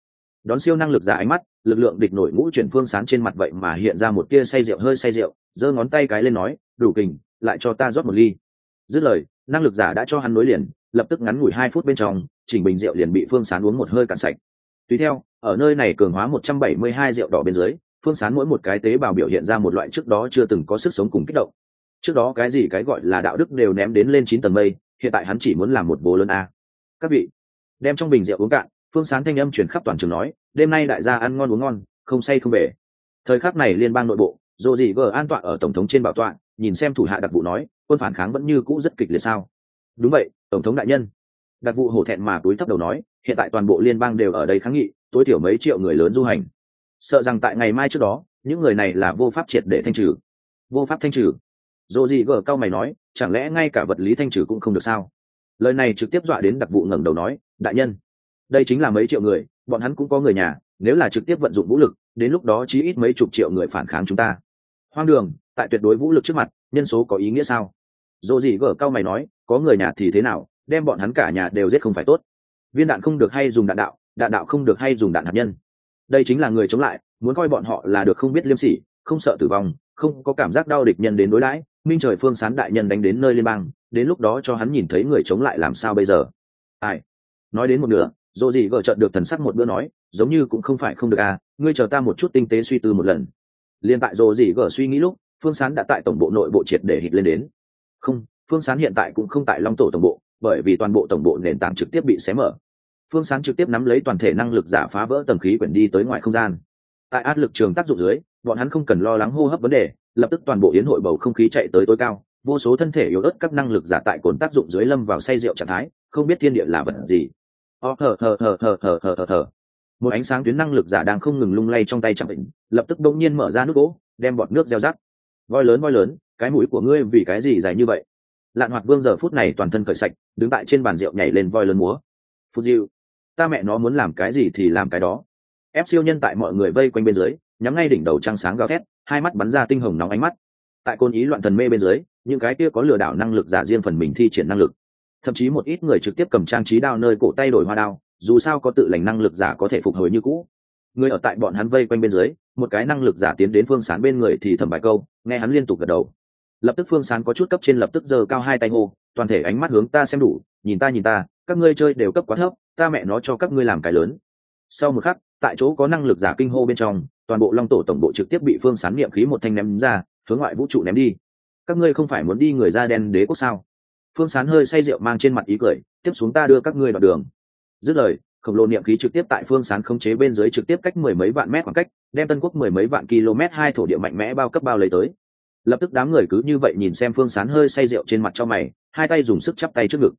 Đón siêu năng lực giả ánh mắt, lực lượng địch nổi ngũ chuyển phương sán trên mặt vậy mà hiện ra một tia say rượu, hơi say rượu, giơ ngón tay cái lên nói, đủ kình, lại cho ta rót một ly. Dứt lời năng lực giả đã cho hắn nối liền, lập tức ngắn ngủi hai phút bên trong, chỉnh bình rượu liền bị phương sán uống một hơi cạn sạch. Tùy theo, ở nơi này cường hóa một trăm bảy mươi hai rượu đỏ bên dưới, phương sán mỗi một cái tế bào biểu hiện ra một loại trước đó chưa từng có sức sống cùng kích động. Trước đó cái gì cái gọi là đạo đức đều ném đến lên chín tầng mây, hiện tại hắn chỉ muốn làm một bố lớn a. Các vị, đem trong bình rượu uống cạn, phương sán thanh âm chuyển khắp toàn trường nói, đêm nay đại gia ăn ngon uống ngon, không say không về. Thời khắc này liên bang nội bộ dồ dị vờ an tọa ở tổng thống trên bảo tọa, nhìn xem thủ hạ đặc vụ nói quân phản kháng vẫn như cũ rất kịch liệt sao? Đúng vậy, tổng thống đại nhân. Đặc vụ hổ thẹn mà túi thấp đầu nói, hiện tại toàn bộ liên bang đều ở đây kháng nghị, tối thiểu mấy triệu người lớn du hành. Sợ rằng tại ngày mai trước đó, những người này là vô pháp triệt để thanh trừ. Vô pháp thanh trừ. Dồ gì gờ cao mày nói, chẳng lẽ ngay cả vật lý thanh trừ cũng không được sao? Lời này trực tiếp dọa đến đặc vụ ngẩng đầu nói, đại nhân, đây chính là mấy triệu người, bọn hắn cũng có người nhà, nếu là trực tiếp vận dụng vũ lực, đến lúc đó chí ít mấy chục triệu người phản kháng chúng ta. Hoang đường, tại tuyệt đối vũ lực trước mặt nhân số có ý nghĩa sao? Dồ dị gở cao mày nói, có người nhà thì thế nào, đem bọn hắn cả nhà đều giết không phải tốt. Viên đạn không được hay dùng đạn đạo đạn đạo không được hay dùng đạn hạt nhân. Đây chính là người chống lại, muốn coi bọn họ là được không biết liêm sỉ, không sợ tử vong, không có cảm giác đau địch nhân đến đối đãi, minh trời phương sán đại nhân đánh đến nơi liên bang, đến lúc đó cho hắn nhìn thấy người chống lại làm sao bây giờ. Ai? Nói đến một nửa dồ gì vợ trợn được thần sắc một bữa nói, giống như cũng không phải không được à ngươi chờ ta một chút tinh tế suy tư một lần. Liên tại dồ gì vợ suy nghĩ lúc phương sán đã tại tổng bộ nội bộ triệt để hít lên đến. Không, phương sán hiện tại cũng không tại long tổ tổng bộ, bởi vì toàn bộ tổng bộ nền tảng trực tiếp bị xé mở. Phương sán trực tiếp nắm lấy toàn thể năng lực giả phá vỡ tầng khí quyển đi tới ngoài không gian. Tại áp lực trường tác dụng dưới, bọn hắn không cần lo lắng hô hấp vấn đề, lập tức toàn bộ yến hội bầu không khí chạy tới tối cao, vô số thân thể yếu ớt các năng lực giả tại cồn tác dụng dưới lâm vào say rượu trạng thái, không biết thiên địa là vật gì. O thờ thờ thờ thờ thờ thờ thờ thờ. Một ánh sáng tuyến năng lực giả đang không ngừng lung lay trong tay chẳng định lập tức bỗng nhiên mở ra nút gỗ, đem bọt nước gieo rắc voi lớn voi lớn, cái mũi của ngươi vì cái gì dài như vậy? Lạn hoạt vương giờ phút này toàn thân cởi sạch, đứng tại trên bàn rượu nhảy lên voi lớn múa. Phút diệu ta mẹ nó muốn làm cái gì thì làm cái đó. Ép siêu nhân tại mọi người vây quanh bên dưới, nhắm ngay đỉnh đầu trăng sáng gào thét, hai mắt bắn ra tinh hồng nóng ánh mắt. Tại côn ý loạn thần mê bên dưới, những cái kia có lừa đảo năng lực giả riêng phần mình thi triển năng lực. Thậm chí một ít người trực tiếp cầm trang trí đao nơi cổ tay đổi hoa đao, dù sao có tự lành năng lực giả có thể phục hồi như cũ. Người ở tại bọn hắn vây quanh bên dưới, một cái năng lực giả tiến đến phương sán bên người thì thầm bài câu nghe hắn liên tục gật đầu. Lập tức phương sán có chút cấp trên lập tức giơ cao hai tay ngô toàn thể ánh mắt hướng ta xem đủ, nhìn ta nhìn ta, các ngươi chơi đều cấp quá thấp, ta mẹ nó cho các ngươi làm cái lớn. Sau một khắc, tại chỗ có năng lực giả kinh hô bên trong, toàn bộ long tổ tổng bộ trực tiếp bị phương sán niệm khí một thanh ném ra, hướng ngoại vũ trụ ném đi. Các ngươi không phải muốn đi người da đen đế quốc sao? Phương sán hơi say rượu mang trên mặt ý cười, tiếp xuống ta đưa các ngươi đoạn đường. Dứt lời khổng lồ niệm khí trực tiếp tại phương sán khống chế bên dưới trực tiếp cách mười mấy vạn mét khoảng cách, đem tân quốc mười mấy vạn km hai thổ địa mạnh mẽ bao cấp bao lấy tới. Lập tức đám người cứ như vậy nhìn xem phương sán hơi say rượu trên mặt cho mày, hai tay dùng sức chắp tay trước ngực.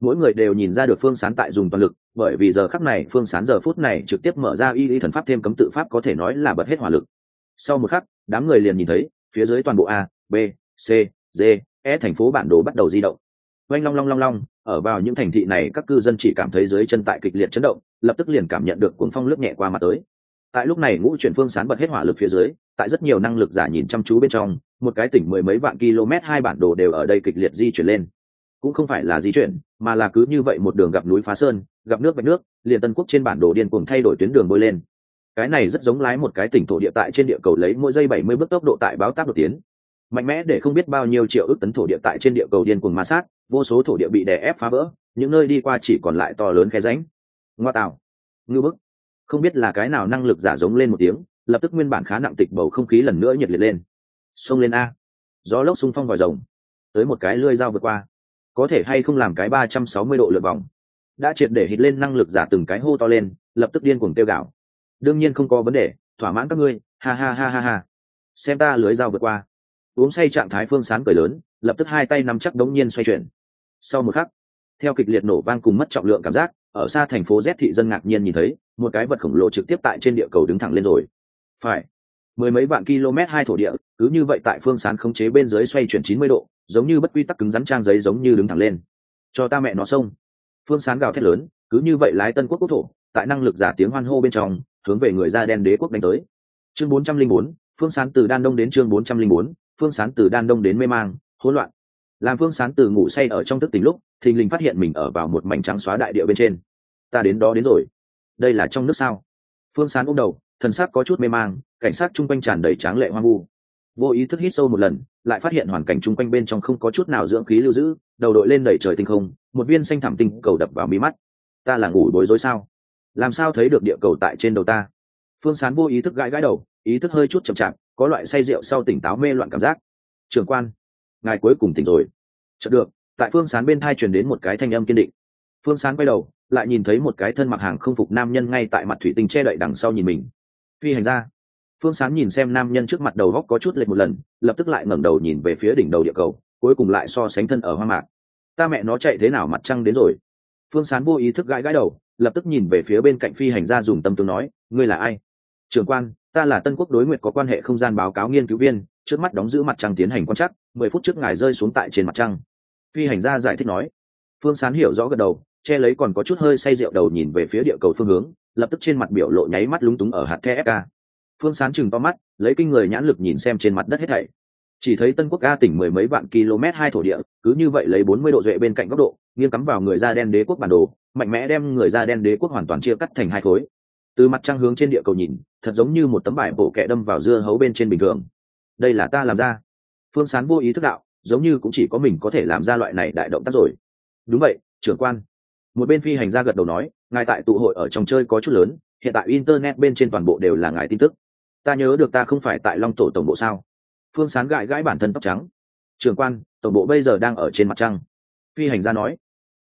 Mỗi người đều nhìn ra được phương sán tại dùng toàn lực, bởi vì giờ khắc này, phương sán giờ phút này trực tiếp mở ra y y thần pháp thêm cấm tự pháp có thể nói là bật hết hỏa lực. Sau một khắc, đám người liền nhìn thấy, phía dưới toàn bộ a, b, c, d e thành phố bản đồ bắt đầu di động. Oanh long long long long ở vào những thành thị này, các cư dân chỉ cảm thấy dưới chân tại kịch liệt chấn động, lập tức liền cảm nhận được cuồng phong lướt nhẹ qua mặt tới. Tại lúc này, ngũ chuyển phương sán bật hết hỏa lực phía dưới, tại rất nhiều năng lực giả nhìn chăm chú bên trong, một cái tỉnh mười mấy vạn km hai bản đồ đều ở đây kịch liệt di chuyển lên. Cũng không phải là di chuyển, mà là cứ như vậy một đường gặp núi phá sơn, gặp nước bạch nước, liền tân quốc trên bản đồ điên cuồng thay đổi tuyến đường bôi lên. Cái này rất giống lái một cái tỉnh thổ địa tại trên địa cầu lấy mỗi giây bảy mươi bước tốc độ tại báo tác đột tiến. Mạnh mẽ để không biết bao nhiêu triệu ước tấn thổ địa tại trên địa cầu điên cuồng ma sát vô số thổ địa bị đè ép phá vỡ, những nơi đi qua chỉ còn lại to lớn khe ránh ngoa tạo ngư bức. Không biết là cái nào năng lực giả giống lên một tiếng, lập tức nguyên bản khá nặng tịch bầu không khí lần nữa nhiệt liệt lên. Xông lên a. Gió lốc xung phong vòi rồng. Tới một cái lưới dao vượt qua. Có thể hay không làm cái ba trăm sáu mươi độ lượt vòng. Đã triệt để hít lên năng lực giả từng cái hô to lên, lập tức điên cuồng tiêu gạo đương nhiên không có vấn đề, thỏa mãn các ngươi. Ha ha ha ha ha. Xem ta lưới dao vượt qua. Uống say trạng thái phương sán cười lớn, lập tức hai tay nắm chắc đống nhiên xoay chuyển sau một khắc, theo kịch liệt nổ vang cùng mất trọng lượng cảm giác, ở xa thành phố z thị dân ngạc nhiên nhìn thấy, một cái vật khổng lồ trực tiếp tại trên địa cầu đứng thẳng lên rồi. Phải, mười mấy vạn km hai thổ địa, cứ như vậy tại phương sán khống chế bên dưới xoay chuyển chín mươi độ, giống như bất quy tắc cứng rắn trang giấy giống như đứng thẳng lên. Cho ta mẹ nó xông phương sán gào thét lớn, cứ như vậy lái tân quốc quốc thổ, tại năng lực giả tiếng hoan hô bên trong, hướng về người da đen đế quốc đánh tới. Chương bốn trăm linh bốn, phương sán từ đan đông đến chương bốn trăm linh bốn, phương sán từ đan đông đến mê mang, hỗn loạn làm phương sán từ ngủ say ở trong thức tỉnh lúc, thình lình phát hiện mình ở vào một mảnh trắng xóa đại địa bên trên. Ta đến đó đến rồi. Đây là trong nước sao? Phương sán ôm đầu, thần sắc có chút mê mang, cảnh sát chung quanh tràn đầy tráng lệ hoang vu. Vô ý thức hít sâu một lần, lại phát hiện hoàn cảnh chung quanh bên trong không có chút nào dưỡng khí lưu giữ, đầu đội lên đẩy trời tinh không, một viên xanh thảm tinh cầu đập vào mí mắt. Ta là ngủ bối rối sao? Làm sao thấy được địa cầu tại trên đầu ta? Phương sán vô ý thức gãi gãi đầu, ý thức hơi chút chậm chạp, có loại say rượu sau tỉnh táo mê loạn cảm giác. Trường quan ngài cuối cùng tỉnh rồi. Chợt được, tại phương sán bên thai truyền đến một cái thanh âm kiên định. Phương sán quay đầu, lại nhìn thấy một cái thân mặc hàng không phục nam nhân ngay tại mặt thủy tinh che đậy đằng sau nhìn mình. Phi hành ra phương sán nhìn xem nam nhân trước mặt đầu góc có chút lệch một lần, lập tức lại ngẩng đầu nhìn về phía đỉnh đầu địa cầu, cuối cùng lại so sánh thân ở hoa mạc. Ta mẹ nó chạy thế nào mặt trăng đến rồi? Phương sán vô ý thức gãi gãi đầu, lập tức nhìn về phía bên cạnh phi hành gia dùng tâm tướng nói, ngươi là ai? Trường quan, ta là tân quốc đối nguyện có quan hệ không gian báo cáo nghiên cứu viên trước mắt đóng giữ mặt trăng tiến hành quan trắc, mười phút trước ngài rơi xuống tại trên mặt trăng. Phi hành gia giải thích nói. Phương sán hiểu rõ gật đầu, che lấy còn có chút hơi say rượu đầu nhìn về phía địa cầu phương hướng, lập tức trên mặt biểu lộ nháy mắt lúng túng ở hạt the phương sán chừng to mắt, lấy kinh người nhãn lực nhìn xem trên mặt đất hết thảy. Chỉ thấy tân quốc ga tỉnh mười mấy vạn km hai thổ địa, cứ như vậy lấy bốn mươi độ duệ bên cạnh góc độ, nghiêng cắm vào người da đen đế quốc bản đồ, mạnh mẽ đem người da đen đế quốc hoàn toàn chia cắt thành hai khối. Từ mặt trăng hướng trên địa cầu nhìn, thật giống như một tấm vải bộ kẹ đâm vào dưa hấu bên trên bình thường đây là ta làm ra. Phương sán vô ý thức đạo, giống như cũng chỉ có mình có thể làm ra loại này đại động tác rồi. Đúng vậy, trưởng quan. Một bên phi hành gia gật đầu nói, ngài tại tụ hội ở trong chơi có chút lớn, hiện tại internet bên trên toàn bộ đều là ngài tin tức. Ta nhớ được ta không phải tại long tổ tổng bộ sao? Phương sán gãi gãi bản thân tóc trắng. Trưởng quan, tổng bộ bây giờ đang ở trên mặt trăng. Phi hành gia nói.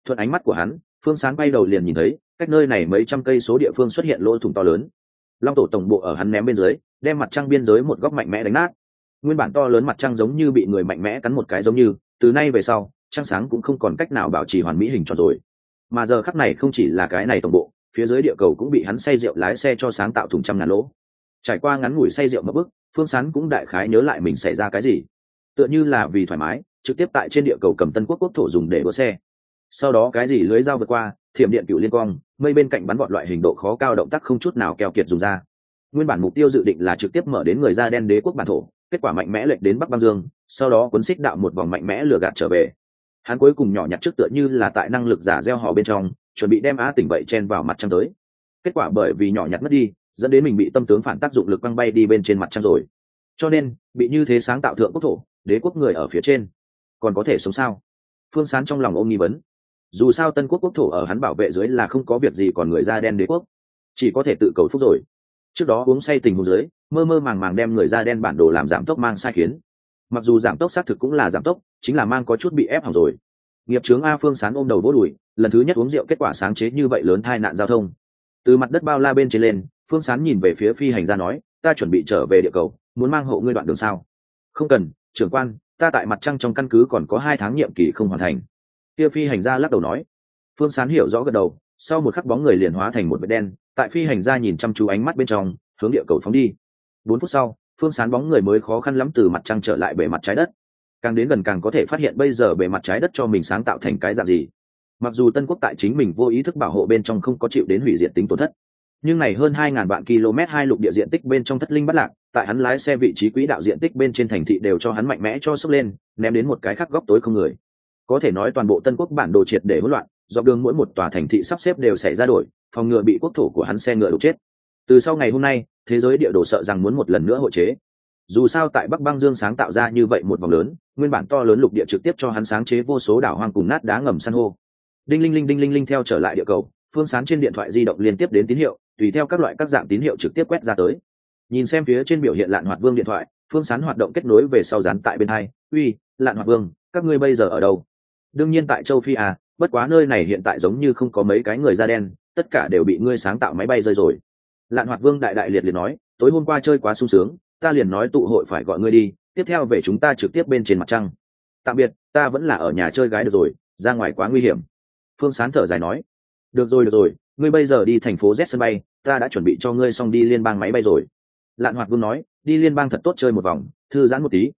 Thuận ánh mắt của hắn, phương sán bay đầu liền nhìn thấy, cách nơi này mấy trăm cây số địa phương xuất hiện lỗ thủng to lớn. Long tổ tổng bộ ở hắn ném bên dưới, đem mặt trăng biên giới một góc mạnh mẽ đánh nát nguyên bản to lớn mặt trăng giống như bị người mạnh mẽ cắn một cái giống như, từ nay về sau, trăng sáng cũng không còn cách nào bảo trì hoàn mỹ hình tròn rồi. Mà giờ khắc này không chỉ là cái này tổng bộ, phía dưới địa cầu cũng bị hắn say rượu lái xe cho sáng tạo thùng trăm ngàn lỗ. Trải qua ngắn ngủi say rượu mất bức phương sán cũng đại khái nhớ lại mình xảy ra cái gì. Tựa như là vì thoải mái, trực tiếp tại trên địa cầu cầm tân quốc quốc thổ dùng để đua xe. Sau đó cái gì lưới dao vượt qua, thiểm điện cựu liên quang, mây bên cạnh bắn vọt loại hình độ khó cao động tác không chút nào keo kiệt dùng ra. Nguyên bản mục tiêu dự định là trực tiếp mở đến người da đen đế quốc bản thổ kết quả mạnh mẽ lệch đến bắc băng dương, sau đó cuốn xích đạo một vòng mạnh mẽ lừa gạt trở về. Hắn cuối cùng nhỏ nhặt trước tựa như là tại năng lực giả gieo họ bên trong, chuẩn bị đem á tỉnh vậy chen vào mặt trăng tới. Kết quả bởi vì nhỏ nhặt mất đi, dẫn đến mình bị tâm tướng phản tác dụng lực băng bay đi bên trên mặt trăng rồi. Cho nên, bị như thế sáng tạo thượng quốc thổ, đế quốc người ở phía trên, còn có thể sống sao? Phương sán trong lòng ôm nghi vấn. Dù sao tân quốc quốc thổ ở hắn bảo vệ dưới là không có việc gì còn người da đen đế quốc. Chỉ có thể tự cầu phúc rồi. Trước đó uống say tình hồ dưới mơ mơ màng màng đem người da đen bản đồ làm giảm tốc mang sai khiến. Mặc dù giảm tốc xác thực cũng là giảm tốc, chính là mang có chút bị ép hỏng rồi. Nghiệp trướng a phương sán ôm đầu vỗ đùi, lần thứ nhất uống rượu kết quả sáng chế như vậy lớn tai nạn giao thông. Từ mặt đất bao la bên trên lên, phương sán nhìn về phía phi hành gia nói, ta chuẩn bị trở về địa cầu, muốn mang hộ ngươi đoạn đường sao? Không cần, trưởng quan, ta tại mặt trăng trong căn cứ còn có hai tháng nhiệm kỳ không hoàn thành. Kia phi hành gia lắc đầu nói. Phương sán hiểu rõ gật đầu, sau một khắc bóng người liền hóa thành một vệt đen, tại phi hành gia nhìn chăm chú ánh mắt bên trong, hướng địa cầu phóng đi bốn phút sau, phương sán bóng người mới khó khăn lắm từ mặt trăng trở lại bề mặt trái đất. Càng đến gần càng có thể phát hiện bây giờ bề mặt trái đất cho mình sáng tạo thành cái dạng gì. Mặc dù tân quốc tại chính mình vô ý thức bảo hộ bên trong không có chịu đến hủy diệt tính tổn thất, nhưng này hơn 2.000 vạn km hai lục địa diện tích bên trong thất linh bắt lạc, tại hắn lái xe vị trí quỹ đạo diện tích bên trên thành thị đều cho hắn mạnh mẽ cho sốc lên, ném đến một cái khác góc tối không người. Có thể nói toàn bộ tân quốc bản đồ triệt để hỗn loạn, dọc đường mỗi một tòa thành thị sắp xếp đều xảy ra đổi, phòng ngừa bị quốc thổ của hắn xe ngựa đục chết từ sau ngày hôm nay, thế giới địa đồ sợ rằng muốn một lần nữa hội chế. Dù sao tại bắc băng dương sáng tạo ra như vậy một vòng lớn, nguyên bản to lớn lục địa trực tiếp cho hắn sáng chế vô số đảo hoang cùng nát đá ngầm san hô. Đinh linh linh đinh linh linh theo trở lại địa cầu, phương sán trên điện thoại di động liên tiếp đến tín hiệu, tùy theo các loại các dạng tín hiệu trực tiếp quét ra tới. Nhìn xem phía trên biểu hiện lạn hoạt vương điện thoại, phương sán hoạt động kết nối về sau dán tại bên hai. Uy, lạn hoạt vương, các ngươi bây giờ ở đâu? Đương nhiên tại châu phi à bất quá nơi này hiện tại giống như không có mấy cái người da đen, tất cả đều bị ngươi sáng tạo máy bay rơi rồi lạn hoạt vương đại đại liệt liệt nói, tối hôm qua chơi quá sung sướng, ta liền nói tụ hội phải gọi ngươi đi, tiếp theo về chúng ta trực tiếp bên trên mặt trăng. Tạm biệt, ta vẫn là ở nhà chơi gái được rồi, ra ngoài quá nguy hiểm. Phương sán thở dài nói, được rồi được rồi, ngươi bây giờ đi thành phố z sân bay, ta đã chuẩn bị cho ngươi xong đi liên bang máy bay rồi. Lạn hoạt vương nói, đi liên bang thật tốt chơi một vòng, thư giãn một tí.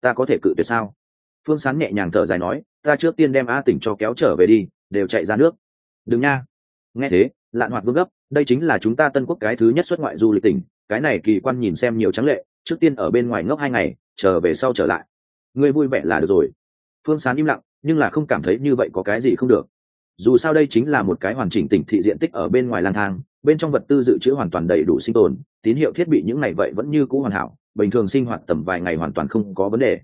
Ta có thể cự tuyệt sao? Phương sán nhẹ nhàng thở dài nói, ta trước tiên đem a tỉnh cho kéo trở về đi, đều chạy ra nước. Đừng nha. Nghe thế, lạn hoạt vương gấp đây chính là chúng ta tân quốc cái thứ nhất xuất ngoại du lịch tỉnh, cái này kỳ quan nhìn xem nhiều trắng lệ, trước tiên ở bên ngoài ngốc hai ngày, chờ về sau trở lại. Ngươi vui vẻ là được rồi. Phương sán im lặng, nhưng là không cảm thấy như vậy có cái gì không được. Dù sao đây chính là một cái hoàn chỉnh tỉnh thị diện tích ở bên ngoài lang thang, bên trong vật tư dự trữ hoàn toàn đầy đủ sinh tồn, tín hiệu thiết bị những ngày vậy vẫn như cũ hoàn hảo, bình thường sinh hoạt tầm vài ngày hoàn toàn không có vấn đề.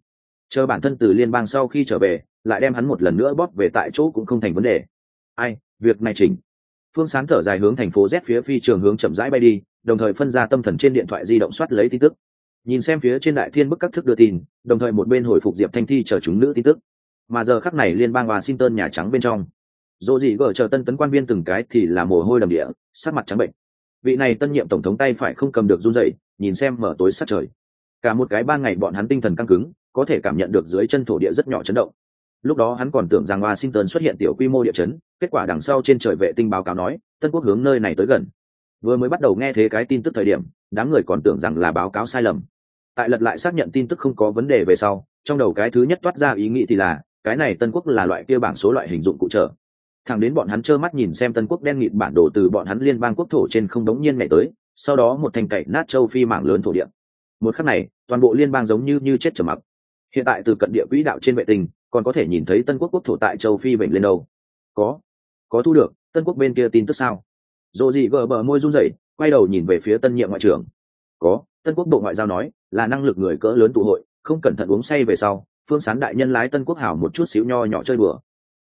Chờ bản thân từ liên bang sau khi trở về, lại đem hắn một lần nữa bóp về tại chỗ cũng không thành vấn đề. Ai, việc này chỉnh phương sán thở dài hướng thành phố z phía phi trường hướng chậm rãi bay đi, đồng thời phân ra tâm thần trên điện thoại di động soát lấy tin tức. Nhìn xem phía trên đại thiên bức các thức đưa tin, đồng thời một bên hồi phục diệp thanh thi chờ chúng nữ tin tức. Mà giờ khắc này liên bang washington nhà trắng bên trong. Dỗ dị gở chờ tân tấn quan viên từng cái thì là mồ hôi đầm địa sát mặt trắng bệnh. Vị này tân nhiệm tổng thống tay phải không cầm được run dậy nhìn xem mở tối sát trời. Cả một cái ban ngày bọn hắn tinh thần căng cứng, có thể cảm nhận được dưới chân thổ địa rất nhỏ chấn động lúc đó hắn còn tưởng rằng washington xuất hiện tiểu quy mô địa chấn, kết quả đằng sau trên trời vệ tinh báo cáo nói, tân quốc hướng nơi này tới gần. Vừa mới bắt đầu nghe thế cái tin tức thời điểm, đám người còn tưởng rằng là báo cáo sai lầm. Tại lật lại xác nhận tin tức không có vấn đề về sau, trong đầu cái thứ nhất toát ra ý nghĩ thì là, cái này tân quốc là loại kia bảng số loại hình dụng cụ trợ. Thẳng đến bọn hắn trơ mắt nhìn xem tân quốc đen nghịt bản đồ từ bọn hắn liên bang quốc thổ trên không đống nhiên mẹ tới, sau đó một thành cậy nát châu phi mảng lớn thổ địa. Một khắc này, toàn bộ liên bang giống như như chết trở mặc. Hiện tại từ cận địa quỹ đạo trên vệ tinh còn có thể nhìn thấy tân quốc quốc thổ tại châu phi bệnh lên đâu. Có. Có thu được, tân quốc bên kia tin tức sao? Dồ dị gờ bờ môi run rẩy, quay đầu nhìn về phía tân nhiệm ngoại trưởng. Có. Tân quốc bộ ngoại giao nói, là năng lực người cỡ lớn tụ hội, không cẩn thận uống say về sau, phương sán đại nhân lái tân quốc hảo một chút xíu nho nhỏ chơi bừa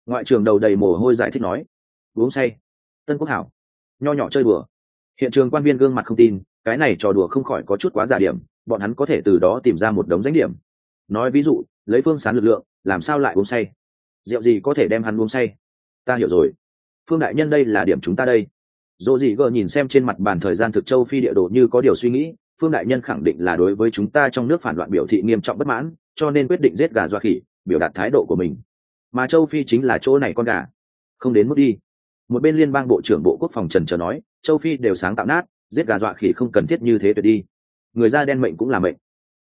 ngoại trưởng đầu đầy mồ hôi giải thích nói, uống say. Tân quốc hảo. Nho nhỏ chơi bừa hiện trường quan viên gương mặt không tin, cái này trò đùa không khỏi có chút quá giả điểm, bọn hắn có thể từ đó tìm ra một đống danh điểm. Nói ví dụ lấy phương sán lực lượng, làm sao lại uống say? Rượu gì có thể đem hắn uống say? Ta hiểu rồi. Phương đại nhân đây là điểm chúng ta đây. Dỗ gì gờ nhìn xem trên mặt bàn thời gian thực châu phi địa đồ như có điều suy nghĩ, phương đại nhân khẳng định là đối với chúng ta trong nước phản loạn biểu thị nghiêm trọng bất mãn, cho nên quyết định giết gà doa khỉ, biểu đạt thái độ của mình. Mà châu phi chính là chỗ này con gà. Không đến mức đi. Một bên liên bang bộ trưởng bộ quốc phòng trần trờ nói, châu phi đều sáng tạo nát, giết gà dọa khỉ không cần thiết như thế tuyệt đi. Người da đen mệnh cũng là mệnh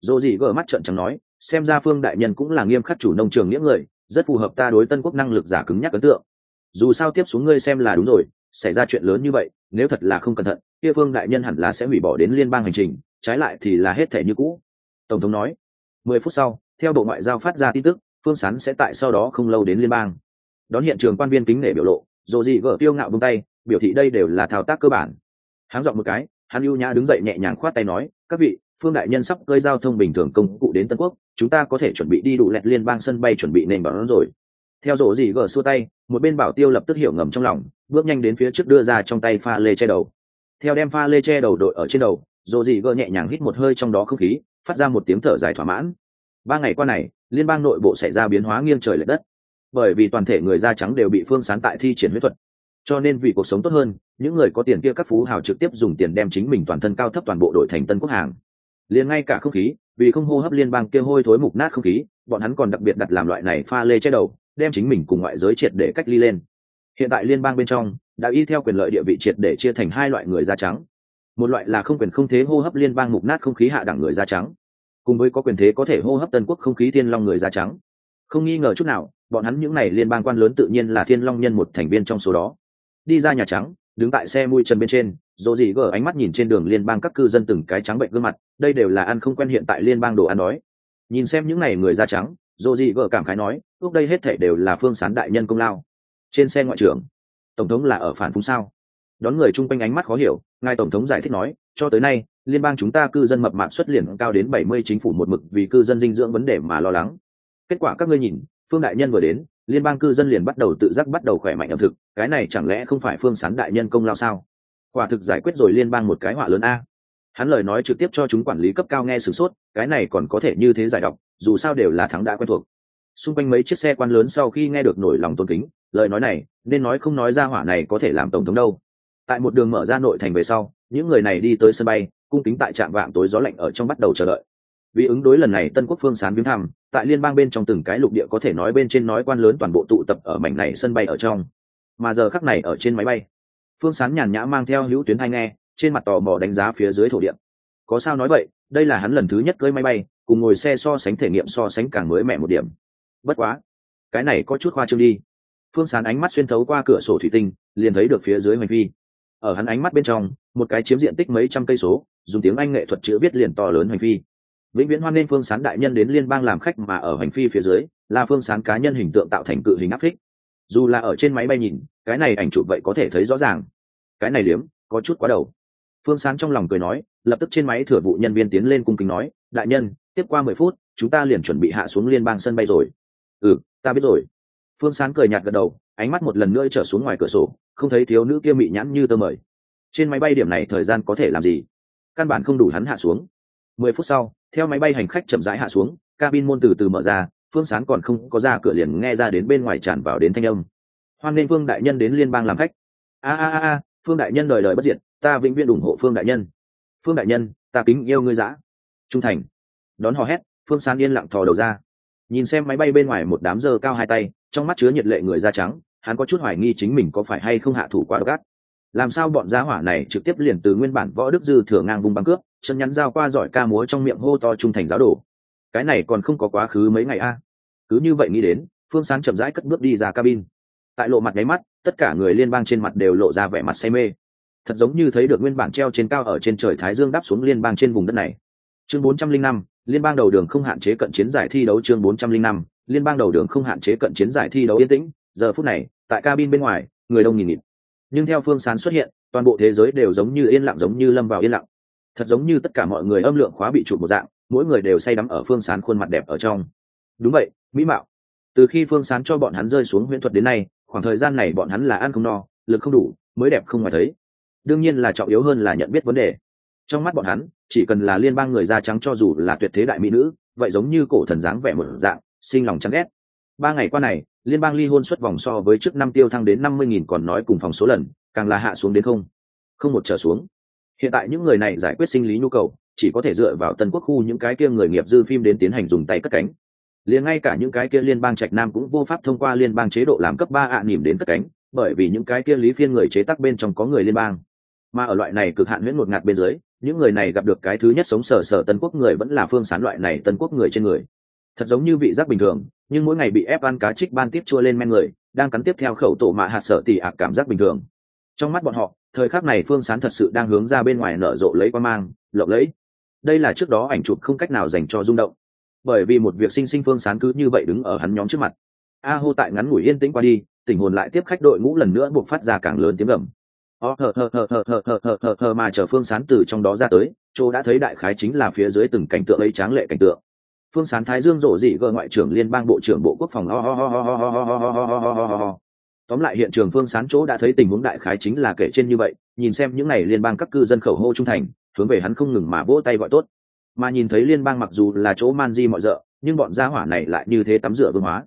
dỗ dị gờ mắt trợn trắng nói, xem ra phương đại nhân cũng là nghiêm khắc chủ nông trường nghĩa người, rất phù hợp ta đối tân quốc năng lực giả cứng nhắc ấn tượng. Dù sao tiếp xuống ngươi xem là đúng rồi, xảy ra chuyện lớn như vậy, nếu thật là không cẩn thận, kia phương đại nhân hẳn là sẽ hủy bỏ đến liên bang hành trình, trái lại thì là hết thể như cũ. Tổng thống nói. Mười phút sau, theo bộ ngoại giao phát ra tin tức, phương sán sẽ tại sau đó không lâu đến liên bang. Đón hiện trường quan viên kính nể biểu lộ dồ gì gỡ tiêu ngạo vung tay, biểu thị đây đều là thao tác cơ bản. Háng dọn một cái, hắn ưu nhã đứng dậy nhẹ nhàng khoát tay nói, các vị phương đại nhân sắp gây giao thông bình thường công cụ đến tân quốc, chúng ta có thể chuẩn bị đi đủ lẹt liên bang sân bay chuẩn bị nền bảo nó rồi. Theo rổ gì gờ xua tay, một bên bảo tiêu lập tức hiểu ngầm trong lòng, bước nhanh đến phía trước đưa ra trong tay pha lê che đầu. Theo đem pha lê che đầu đội ở trên đầu rổ gì gờ nhẹ nhàng hít một hơi trong đó không khí, phát ra một tiếng thở dài thỏa mãn. Ba ngày qua này, liên bang nội bộ xảy ra biến hóa nghiêng trời l ệ đất. Bởi vì toàn thể người da trắng đều bị phương sán tại thi triển huyết thuật. Cho nên vì cuộc sống tốt hơn, những người có tiền kia các phú hào trực tiếp dùng tiền đem chính mình toàn thân cao thấp toàn bộ đội thành tân quốc hàng liền ngay cả không khí, vì không hô hấp liên bang kia hôi thối mục nát không khí, bọn hắn còn đặc biệt đặt làm loại này pha lê che đầu, đem chính mình cùng ngoại giới triệt để cách ly lên. Hiện tại liên bang bên trong, đã y theo quyền lợi địa vị triệt để chia thành hai loại người da trắng. Một loại là không quyền không thế hô hấp liên bang mục nát không khí hạ đẳng người da trắng, cùng với có quyền thế có thể hô hấp tân quốc không khí thiên long người da trắng. Không nghi ngờ chút nào, bọn hắn những n à y liên bang quan lớn tự nhiên là thiên long nhân một thành viên trong số đó. Đi ra nhà trắng, đứng tại xe mui chân bên trên dỗ dị gờ ánh mắt nhìn trên đường liên bang các cư dân từng cái trắng bệnh gương mặt, đây đều là ăn không quen hiện tại liên bang đồ ăn đói. Nhìn xem những n à y người da trắng, dỗ dị gờ cảm khái nói, ước đây hết thể đều là phương sán đại nhân công lao. Trên xe ngoại trưởng, tổng thống là ở phản phúng sao? Đón người chung quanh ánh mắt khó hiểu, ngài tổng thống giải thích nói, cho tới nay, liên bang chúng ta cư dân mập mạp xuất liền cao đến bảy mươi chính phủ một mực vì cư dân dinh dưỡng vấn đề mà lo lắng. Kết quả các ngươi nhìn, phương đại nhân vừa đến, liên bang cư dân liền bắt đầu tự giác bắt đầu khỏe mạnh ẩm thực, cái này chẳng lẽ không phải phương sán đại nhân công lao sao? Quả thực giải quyết rồi liên bang một cái họa lớn a. Hắn lời nói trực tiếp cho chúng quản lý cấp cao nghe sửng sốt, cái này còn có thể như thế giải đọc dù sao đều là thắng đã quen thuộc. Xung quanh mấy chiếc xe quan lớn sau khi nghe được nổi lòng tôn kính, lời nói này, nên nói không nói ra hỏa này có thể làm tổng thống đâu. Tại một đường mở ra nội thành về sau, những người này đi tới sân bay, cung kính tại trạm vạng tối gió lạnh ở trong bắt đầu chờ đợi. Vì ứng đối lần này, tân quốc phương sán viếng thăm, tại liên bang bên trong từng cái lục địa có thể nói bên trên nói quan lớn toàn bộ tụ tập ở mảnh này sân bay ở trong. Mà giờ khắc này ở trên máy bay phương sán nhàn nhã mang theo hữu tuyến hai nghe, trên mặt tò mò đánh giá phía dưới thổ địa. Có sao nói vậy, đây là hắn lần thứ nhất cưới máy bay, cùng ngồi xe so sánh thể nghiệm so sánh càng mới mẹ một điểm. Bất quá, cái này có chút hoa trương đi. Phương sán ánh mắt xuyên thấu qua cửa sổ thủy tinh, liền thấy được phía dưới hành vi. Ở hắn ánh mắt bên trong, một cái chiếm diện tích mấy trăm cây số, dùng tiếng anh nghệ thuật chữ viết liền to lớn hành vi. Vĩnh viễn hoan nghênh phương sán đại nhân đến liên bang làm khách mà ở hành phi phía dưới, là phương sán cá nhân hình tượng tạo thành cự hình áp phích dù là ở trên máy bay nhìn, cái này ảnh chụp vậy có thể thấy rõ ràng. Cái này liếm, có chút quá đầu. Phương sán trong lòng cười nói, lập tức trên máy thừa vụ nhân viên tiến lên cung kính nói, đại nhân, tiếp qua mười phút, chúng ta liền chuẩn bị hạ xuống liên bang sân bay rồi. Ừ ta biết rồi. Phương sán cười nhạt gật đầu, ánh mắt một lần nữa trở xuống ngoài cửa sổ, không thấy thiếu nữ kia mị nhãn như tơ mời. Trên máy bay điểm này thời gian có thể làm gì? Căn bản không đủ hắn hạ xuống. Mười phút sau, theo máy bay hành khách chậm rãi hạ xuống, cabin môn từ từ mở ra phương sán còn không có ra cửa liền nghe ra đến bên ngoài tràn vào đến thanh âm. Hoan nên phương đại nhân đến liên bang làm khách. A a a phương đại nhân đời đời bất diệt, ta vĩnh viễn ủng hộ phương đại nhân. Phương đại nhân, ta kính yêu ngươi giã trung thành. Đón hò hét, phương sán yên lặng thò đầu ra. Nhìn xem máy bay bên ngoài một đám dơ cao hai tay, trong mắt chứa nhiệt lệ người da trắng, hắn có chút hoài nghi chính mình có phải hay không hạ thủ quá gắt làm sao bọn gia hỏa này trực tiếp liền từ nguyên bản võ đức dư thừa ngang vùng băng cướp, chân nhắn giao qua giỏi ca múa trong miệng hô to trung thành giáo đồ cái này còn không có quá khứ mấy ngày a. Cứ như vậy nghĩ đến phương sán chậm rãi cất bước đi ra cabin. Tại lộ mặt nháy mắt tất cả người liên bang trên mặt đều lộ ra vẻ mặt say mê. Thật giống như thấy được nguyên bản treo trên cao ở trên trời thái dương đáp xuống liên bang trên vùng đất này. Chương 405, liên bang đầu đường không hạn chế cận chiến giải thi đấu chương 405, liên bang đầu đường không hạn chế cận chiến giải thi đấu yên tĩnh. Giờ phút này tại cabin bên ngoài người đông nghìn nghịt. Nhưng theo phương sán xuất hiện toàn bộ thế giới đều giống như yên lặng giống như lâm vào yên lặng. Thật giống như tất cả mọi người âm lượng khóa bị chụp một dạng mỗi người đều say đắm ở phương sán khuôn mặt đẹp ở trong. Đúng vậy, mỹ mạo. Từ khi phương sán cho bọn hắn rơi xuống huyễn thuật đến nay, khoảng thời gian này bọn hắn là ăn không no, lực không đủ, mới đẹp không ngoài thấy. Đương nhiên là trọng yếu hơn là nhận biết vấn đề. Trong mắt bọn hắn, chỉ cần là liên bang người da trắng cho dù là tuyệt thế đại mỹ nữ, vậy giống như cổ thần dáng vẻ một dạng, sinh lòng chán ghét. Ba ngày qua này, liên bang ly hôn xuất vòng so với trước năm tiêu thăng đến năm mươi nghìn còn nói cùng phòng số lần, càng là hạ xuống đến không. Không một trở xuống. Hiện tại những người này giải quyết sinh lý nhu cầu chỉ có thể dựa vào tân quốc khu những cái kia người nghiệp dư phim đến tiến hành dùng tay cất cánh. Liền ngay cả những cái kia liên bang trạch nam cũng vô pháp thông qua liên bang chế độ làm cấp ba ạ à nỉm đến cất cánh, bởi vì những cái kia lý phiên người chế tác bên trong có người liên bang. Mà ở loại này cực hạn huyễn một ngạt bên dưới, những người này gặp được cái thứ nhất sống sờ sờ tân quốc người vẫn là phương sán loại này tân quốc người trên người. Thật giống như vị giác bình thường, nhưng mỗi ngày bị ép ăn cá trích ban tiếp chua lên men người, đang cắn tiếp theo khẩu tổ mạ hạt sợ tỉ ạc cảm giác bình thường. Trong mắt bọn họ, thời khắc này phương sán thật sự đang hướng ra bên ngoài nở rộ lấy qua mang, lộng lẫy đây là trước đó ảnh chụp không cách nào dành cho rung động bởi vì một việc sinh sinh phương sán cứ như vậy đứng ở hắn nhóm trước mặt a hô tại ngắn ngủi yên tĩnh qua đi tình hồn lại tiếp khách đội ngũ lần nữa buộc phát ra càng lớn tiếng gầm ó thờ thờ thờ thờ thờ thờ thờ thờ mà chờ phương sán từ trong đó ra tới chỗ đã thấy đại khái chính là phía dưới từng cảnh tượng ấy tráng lệ cảnh tượng phương sán thái dương rộ dị gợ ngoại trưởng liên bang bộ trưởng bộ quốc phòng tóm lại hiện trường phương sán chỗ đã thấy tình huống đại khái chính là kể trên như vậy nhìn xem những n à y liên bang các cư dân khẩu hô trung thành hướng về hắn không ngừng mà vỗ tay gọi tốt. Mà nhìn thấy liên bang mặc dù là chỗ man di mọi d nhưng bọn gia hỏa này lại như thế tắm rửa vương hóa.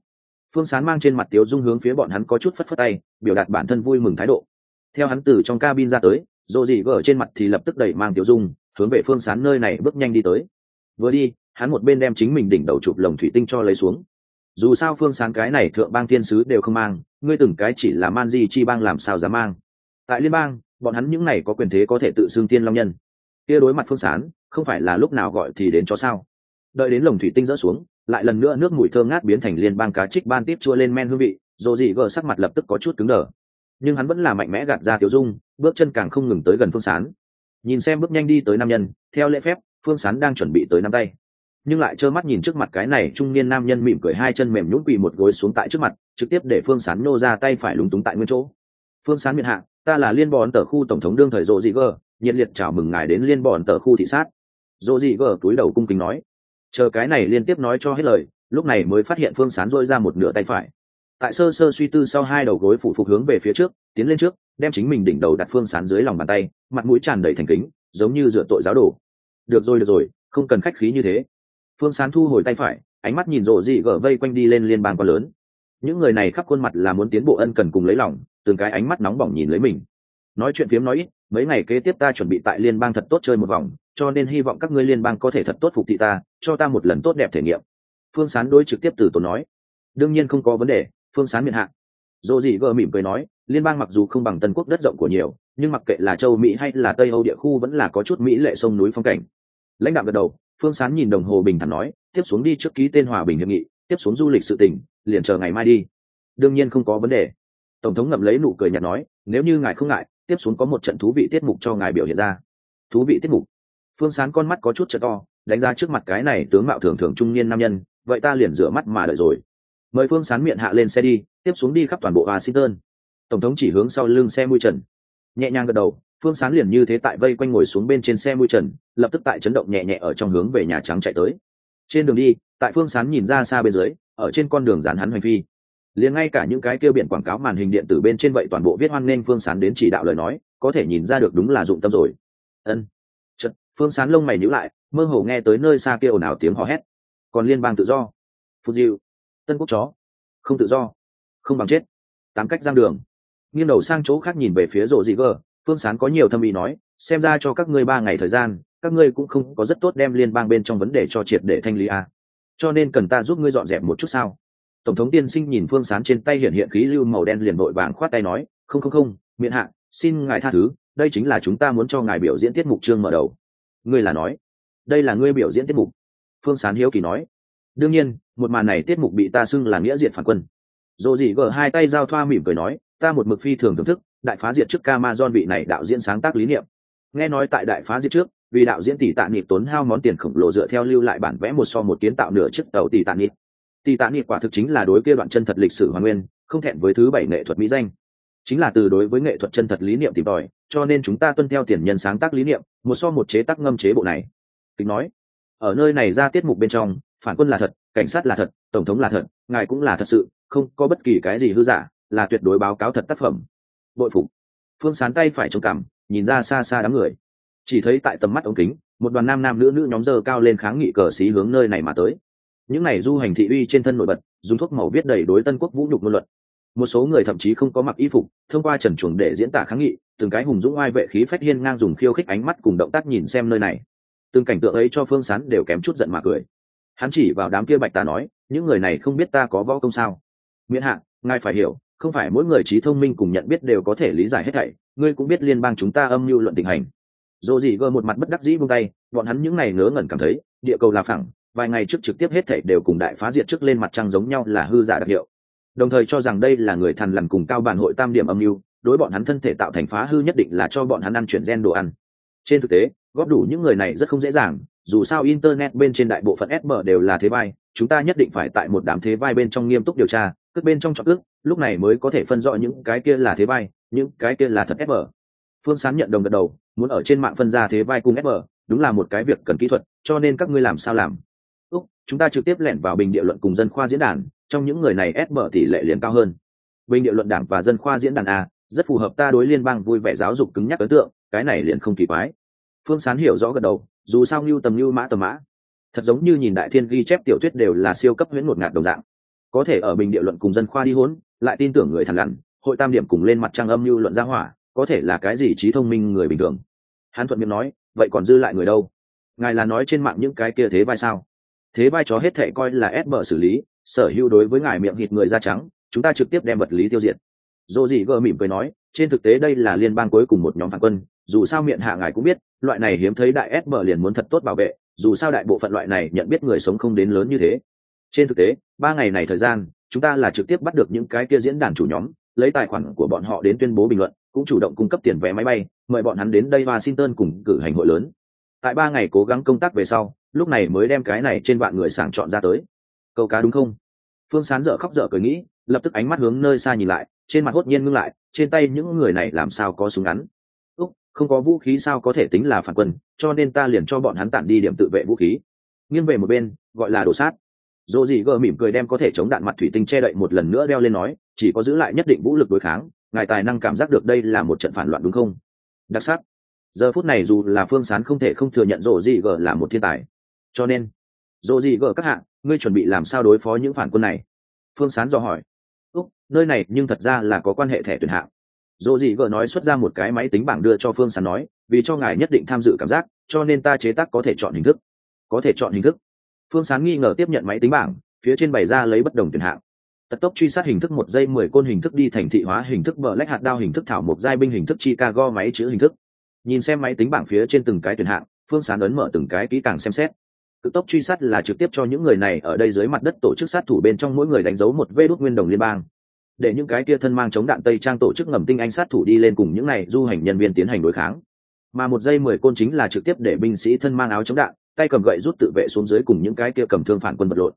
Phương sán mang trên mặt tiếu dung hướng phía bọn hắn có chút phất phất tay, biểu đạt bản thân vui mừng thái độ. Theo hắn từ trong cabin ra tới dồ dỉ ở trên mặt thì lập tức đẩy mang tiếu dung, hướng về phương sán nơi này bước nhanh đi tới. Vừa đi, hắn một bên đem chính mình đỉnh đầu chụp lồng thủy tinh cho lấy xuống. Dù sao phương sán cái này thượng bang thiên sứ đều không mang, ngươi từng cái chỉ là man di chi bang làm sao dám mang. Tại liên bang, bọn hắn những này có quyền thế có thể tự xưng tiên long nhân kia đối mặt phương sán, không phải là lúc nào gọi thì đến cho sao? Đợi đến lồng thủy tinh rỡ xuống, lại lần nữa nước mùi thơm ngát biến thành liên bang cá trích ban tiếp chua lên men hương vị dồ dị gờ sắc mặt lập tức có chút cứng đờ. Nhưng hắn vẫn là mạnh mẽ gạt ra tiểu dung, bước chân càng không ngừng tới gần phương sán. Nhìn xem bước nhanh đi tới nam nhân, theo lễ phép, phương sán đang chuẩn bị tới nắm tay. Nhưng lại trơ mắt nhìn trước mặt cái này trung niên nam nhân mỉm cười hai chân mềm nhũng quỳ một gối xuống tại trước mặt, trực tiếp để phương sán nô ra tay phải lúng túng tại nguyên chỗ. Phương sán miệng hạ, ta là liên bòn tờ khu tổng thống đương thời rộ dị gờ nhiệt liệt chào mừng ngài đến liên bọn tờ khu thị sát. Dỗ dị gờ túi đầu cung kính nói, chờ cái này liên tiếp nói cho hết lời, lúc này mới phát hiện phương sán dôi ra một nửa tay phải. Tại sơ sơ suy tư sau hai đầu gối phủ phục hướng về phía trước, tiến lên trước, đem chính mình đỉnh đầu đặt phương sán dưới lòng bàn tay, mặt mũi tràn đầy thành kính, giống như dựa tội giáo đồ. Được rồi được rồi, không cần khách khí như thế. Phương sán thu hồi tay phải, ánh mắt nhìn rộ dị gở vây quanh đi lên liên bang quá lớn. Những người này khắp khuôn mặt là muốn tiến bộ ân cần cùng lấy lòng, từng cái ánh mắt nóng bỏng nhìn lấy mình. Nói chuyện phiếm nói ít mấy ngày kế tiếp ta chuẩn bị tại liên bang thật tốt chơi một vòng, cho nên hy vọng các ngươi liên bang có thể thật tốt phục thị ta, cho ta một lần tốt đẹp thể nghiệm. Phương sán đối trực tiếp từ tốn nói. Đương nhiên không có vấn đề, phương sán miệng hạ. Dồ dị gờ mỉm cười nói, liên bang mặc dù không bằng tân quốc đất rộng của nhiều, nhưng mặc kệ là châu mỹ hay là tây âu địa khu vẫn là có chút mỹ lệ sông núi phong cảnh. Lãnh đạo gật đầu, phương sán nhìn đồng hồ bình thản nói, tiếp xuống đi trước ký tên hòa bình hiệp nghị, tiếp xuống du lịch sự tỉnh, liền chờ ngày mai đi. Đương nhiên không có vấn đề. Tổng thống ngậm lấy nụ cười nhạt nói, nếu như ngài không ngại tiếp xuống có một trận thú vị tiết mục cho ngài biểu hiện ra. Thú vị tiết mục. Phương sán con mắt có chút chợ to, đánh ra trước mặt cái này tướng mạo thường thường trung niên nam nhân, vậy ta liền rửa mắt mà đợi rồi. Mời phương sán miệng hạ lên xe đi, tiếp xuống đi khắp toàn bộ washington. Tổng thống chỉ hướng sau lưng xe mui trần. Nhẹ nhàng gật đầu, phương sán liền như thế tại vây quanh ngồi xuống bên trên xe mui trần, lập tức tại chấn động nhẹ nhẹ ở trong hướng về nhà trắng chạy tới. Trên đường đi, tại phương sán nhìn ra xa bên dưới, ở trên con đường dán hắn hành phi liền ngay cả những cái kêu biển quảng cáo màn hình điện tử bên trên vậy toàn bộ viết hoan nghênh phương sán đến chỉ đạo lời nói, có thể nhìn ra được đúng là dụng tâm rồi. Ân. Chật phương sán lông mày nhữ lại, mơ hồ nghe tới nơi xa kia ồn ào tiếng hò hét. Còn liên bang tự do. Phu diệu tân quốc chó. Không tự do. Không bằng chết. Tám cách giang đường. Nghiêng đầu sang chỗ khác nhìn về phía rộ dị gờ, phương sán có nhiều thâm ý nói, xem ra cho các ngươi ba ngày thời gian, các ngươi cũng không có rất tốt đem liên bang bên trong vấn đề cho triệt để thanh lý a à. cho nên cần ta giúp ngươi dọn dẹp một chút sao? Tổng thống tiên sinh nhìn phương sán trên tay hiện hiện khí lưu màu đen liền vội vàng khoát tay nói, không không không miễn hạ, xin ngài tha thứ, đây chính là chúng ta muốn cho ngài biểu diễn tiết mục chương mở đầu. Ngươi là nói, đây là ngươi biểu diễn tiết mục. Phương sán hiếu kỳ nói, đương nhiên, một màn này tiết mục bị ta xưng là nghĩa diện phản quân. Dồ dị gờ hai tay giao thoa mỉm cười nói, ta một mực phi thường thưởng thức, đại phá diệt trước Camazon vị này đạo diễn sáng tác lý niệm. Nghe nói tại đại phá diệt trước, vì đạo diễn tỷ tạ nịp tốn hao món tiền khổng lồ dựa theo lưu lại bản vẽ một so một kiến tạo nửa chiếc tàu tỷ tạ nịp tỷ tạ nịp quả thực chính là đối kia đoạn chân thật lịch sử hoàn nguyên, không thẹn với thứ bảy nghệ thuật mỹ danh. Chính là từ đối với nghệ thuật chân thật lý niệm tìm tòi, cho nên chúng ta tuân theo tiền nhân sáng tác lý niệm, một so một chế tác ngâm chế bộ này. Kính nói, ở nơi này ra tiết mục bên trong, phản quân là thật, cảnh sát là thật, tổng thống là thật, ngài cũng là thật sự, không có bất kỳ cái gì hư giả, là tuyệt đối báo cáo thật tác phẩm. Bội phục. Phương sán tay phải trông cảm nhìn ra xa xa đám người. Chỉ thấy tại tầm mắt ống kính, một đoàn nam nam nữ nữ nhóm dơ cao lên kháng nghị cờ xí hướng nơi này mà tới những này du hành thị uy trên thân nổi bật, dùng thuốc màu viết đầy đối tân quốc vũ nhục ngôn luận. Một số người thậm chí không có mặc y phục, thông qua trần chuồng để diễn tả kháng nghị, từng cái hùng dũng oai vệ khí phách hiên ngang dùng khiêu khích ánh mắt cùng động tác nhìn xem nơi này. Từng cảnh tượng ấy cho phương sán đều kém chút giận mà cười. Hắn chỉ vào đám kia bạch tà nói, những người này không biết ta có võ công sao? Miễn hạ, ngài phải hiểu, không phải mỗi người trí thông minh cùng nhận biết đều có thể lý giải hết thảy, ngươi cũng biết liên bang chúng ta âm mưu luận tình hành. Dồ dỉ gờ một mặt bất đắc dĩ vung tay, bọn hắn những này ngớ ngẩn cảm thấy, địa cầu là phẳng vài ngày trước trực tiếp hết thảy đều cùng đại phá diệt trước lên mặt trăng giống nhau là hư giả đặc hiệu. Đồng thời cho rằng đây là người thần lằn cùng cao bản hội tam điểm âm mưu, đối bọn hắn thân thể tạo thành phá hư nhất định là cho bọn hắn ăn chuyển gen đồ ăn. Trên thực tế, góp đủ những người này rất không dễ dàng, dù sao internet bên trên đại bộ phận sm đều là thế vai, chúng ta nhất định phải tại một đám thế vai bên trong nghiêm túc điều tra cướp bên trong chọn ước, lúc này mới có thể phân rõ những cái kia là thế vai, những cái kia là thật sm phương sán nhận đồng gật đầu, muốn ở trên mạng phân ra thế vai cùng sm đúng là một cái việc cần kỹ thuật, cho nên các ngươi làm sao làm? Chúng ta trực tiếp lẻn vào bình địa luận cùng dân khoa diễn đàn, trong những người này sm tỷ lệ liền cao hơn. Bình địa luận đảng và dân khoa diễn đàn a, rất phù hợp ta đối liên bang vui vẻ giáo dục cứng nhắc ấn tượng, cái này liền không kỳ quái. Phương sán hiểu rõ gật đầu, dù sao lưu tầm lưu mã tầm mã. Thật giống như nhìn đại thiên ghi chép tiểu thuyết đều là siêu cấp huyễn một ngạt đồng dạng. Có thể ở bình địa luận cùng dân khoa đi hốn, lại tin tưởng người thẳng lặn, hội tam điểm cùng lên mặt trăng âm lưu luận gia hỏa, có thể là cái gì trí thông minh người bình thường. Hắn thuận miệng nói, vậy còn dư lại người đâu? Ngài là nói trên mạng những cái kia thế vai sao? Thế vai chó hết thệ coi là ép bờ xử lý, sở hữu đối với ngài miệng thịt người da trắng, chúng ta trực tiếp đem vật lý tiêu diệt. Dô dị gờ mỉm cười nói, trên thực tế đây là liên bang cuối cùng một nhóm phản quân, dù sao miệng hạ ngài cũng biết, loại này hiếm thấy đại ép bờ liền muốn thật tốt bảo vệ, dù sao đại bộ phận loại này nhận biết người sống không đến lớn như thế. Trên thực tế, ba ngày này thời gian, chúng ta là trực tiếp bắt được những cái kia diễn đàn chủ nhóm, lấy tài khoản của bọn họ đến tuyên bố bình luận, cũng chủ động cung cấp tiền vé máy bay, mời bọn hắn đến đây washington cùng cử hành hội lớn tại ba ngày cố gắng công tác về sau, lúc này mới đem cái này trên vạn người sàng chọn ra tới. Câu cá đúng không? Phương sán dở khóc dở cười nghĩ, lập tức ánh mắt hướng nơi xa nhìn lại, trên mặt hốt nhiên ngưng lại, trên tay những người này làm sao có súng ngắn? Úc, không có vũ khí sao có thể tính là phản quân, cho nên ta liền cho bọn hắn tản đi điểm tự vệ vũ khí. Nghiêng về một bên, gọi là đổ sát. Dồ gì gờ mỉm cười đem có thể chống đạn mặt thủy tinh che đậy một lần nữa đeo lên nói, chỉ có giữ lại nhất định vũ lực đối kháng, ngài tài năng cảm giác được đây là một trận phản loạn đúng không? Đặc sắc giờ phút này dù là phương sán không thể không thừa nhận rộ dị gờ là một thiên tài. Cho nên rộ dị gờ các hạng ngươi chuẩn bị làm sao đối phó những phản quân này? Phương sán dò hỏi. Úc, nơi này nhưng thật ra là có quan hệ thẻ tuyển hạng. Dỗ dị gờ nói xuất ra một cái máy tính bảng đưa cho phương sán nói, vì cho ngài nhất định tham dự cảm giác, cho nên ta chế tác có thể chọn hình thức. Có thể chọn hình thức. Phương sán nghi ngờ tiếp nhận máy tính bảng, phía trên bày ra lấy bất đồng tuyển hạng. Tật tốc truy sát hình thức một giây mười côn hình thức đi thành thị hóa hình thức bờ lách hạt đao hình thức thảo một giai binh hình thức chicago máy chữ hình thức nhìn xem máy tính bảng phía trên từng cái tuyển hạng, phương sán ấn mở từng cái kỹ càng xem xét. Cực tốc truy sát là trực tiếp cho những người này ở đây dưới mặt đất tổ chức sát thủ bên trong mỗi người đánh dấu một vê đốt nguyên đồng liên bang. Để những cái kia thân mang chống đạn tây trang tổ chức ngầm tinh anh sát thủ đi lên cùng những này du hành nhân viên tiến hành đối kháng. Mà một giây mười côn chính là trực tiếp để binh sĩ thân mang áo chống đạn, tay cầm gậy rút tự vệ xuống dưới cùng những cái kia cầm thương phản quân vật lộn.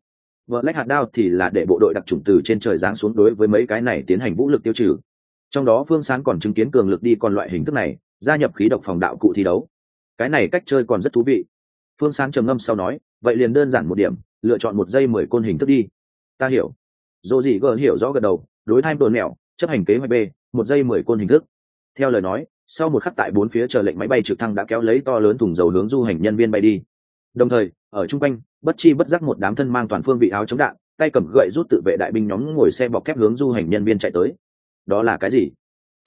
Vợ lách hạt đao thì là để bộ đội đặc trùng từ trên trời giáng xuống đối với mấy cái này tiến hành vũ lực tiêu trừ. Trong đó phương sáng còn chứng kiến cường lực đi còn loại hình thức này gia nhập khí độc phòng đạo cụ thi đấu. Cái này cách chơi còn rất thú vị. Phương sáng trầm ngâm sau nói, vậy liền đơn giản một điểm, lựa chọn một giây mười côn hình thức đi. Ta hiểu. Dù gì gờ hiểu rõ gật đầu, đối tham đồn mẹo chấp hành kế hoạch b, một giây mười côn hình thức. Theo lời nói, sau một khắc tại bốn phía chờ lệnh máy bay trực thăng đã kéo lấy to lớn thùng dầu hướng du hành nhân viên bay đi. Đồng thời, ở chung quanh, bất chi bất giác một đám thân mang toàn phương vị áo chống đạn, tay cầm gậy rút tự vệ đại binh nhóm ngồi xe bọc thép hướng du hành nhân viên chạy tới. Đó là cái gì?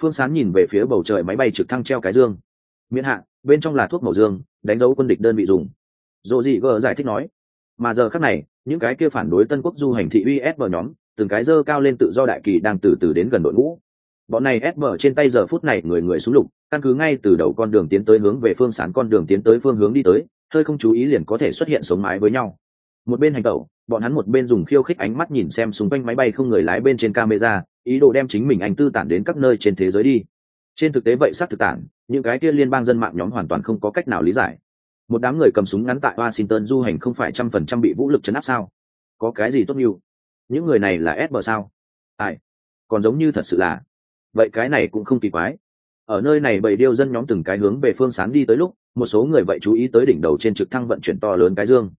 Phương sán nhìn về phía bầu trời máy bay trực thăng treo cái dương. Miễn hạn bên trong là thuốc màu dương, đánh dấu quân địch đơn vị dùng. Dồ dị gờ giải thích nói, mà giờ khác này, những cái kia phản đối tân quốc du hành thị uy s vào nhóm, từng cái dơ cao lên tự do đại kỳ đang từ từ đến gần đội ngũ. Bọn này ép mở trên tay giờ phút này người người xuống lục, căn cứ ngay từ đầu con đường tiến tới hướng về phương sán con đường tiến tới phương hướng đi tới, hơi không chú ý liền có thể xuất hiện sống mái với nhau. Một bên hành tẩu, bọn hắn một bên dùng khiêu khích ánh mắt nhìn xem xung quanh máy bay không người lái bên trên camera ý đồ đem chính mình anh tư tản đến các nơi trên thế giới đi. Trên thực tế vậy xác thực tản, những cái kia liên bang dân mạng nhóm hoàn toàn không có cách nào lý giải. Một đám người cầm súng ngắn tại washington du hành không phải trăm phần trăm bị vũ lực chấn áp sao? Có cái gì tốt nhiều những người này là ép bờ sao? Ai? Còn giống như thật sự là. Vậy cái này cũng không kỳ quái. Ở nơi này bầy điêu dân nhóm từng cái hướng về phương sáng đi tới lúc, một số người vậy chú ý tới đỉnh đầu trên trực thăng vận chuyển to lớn cái dương.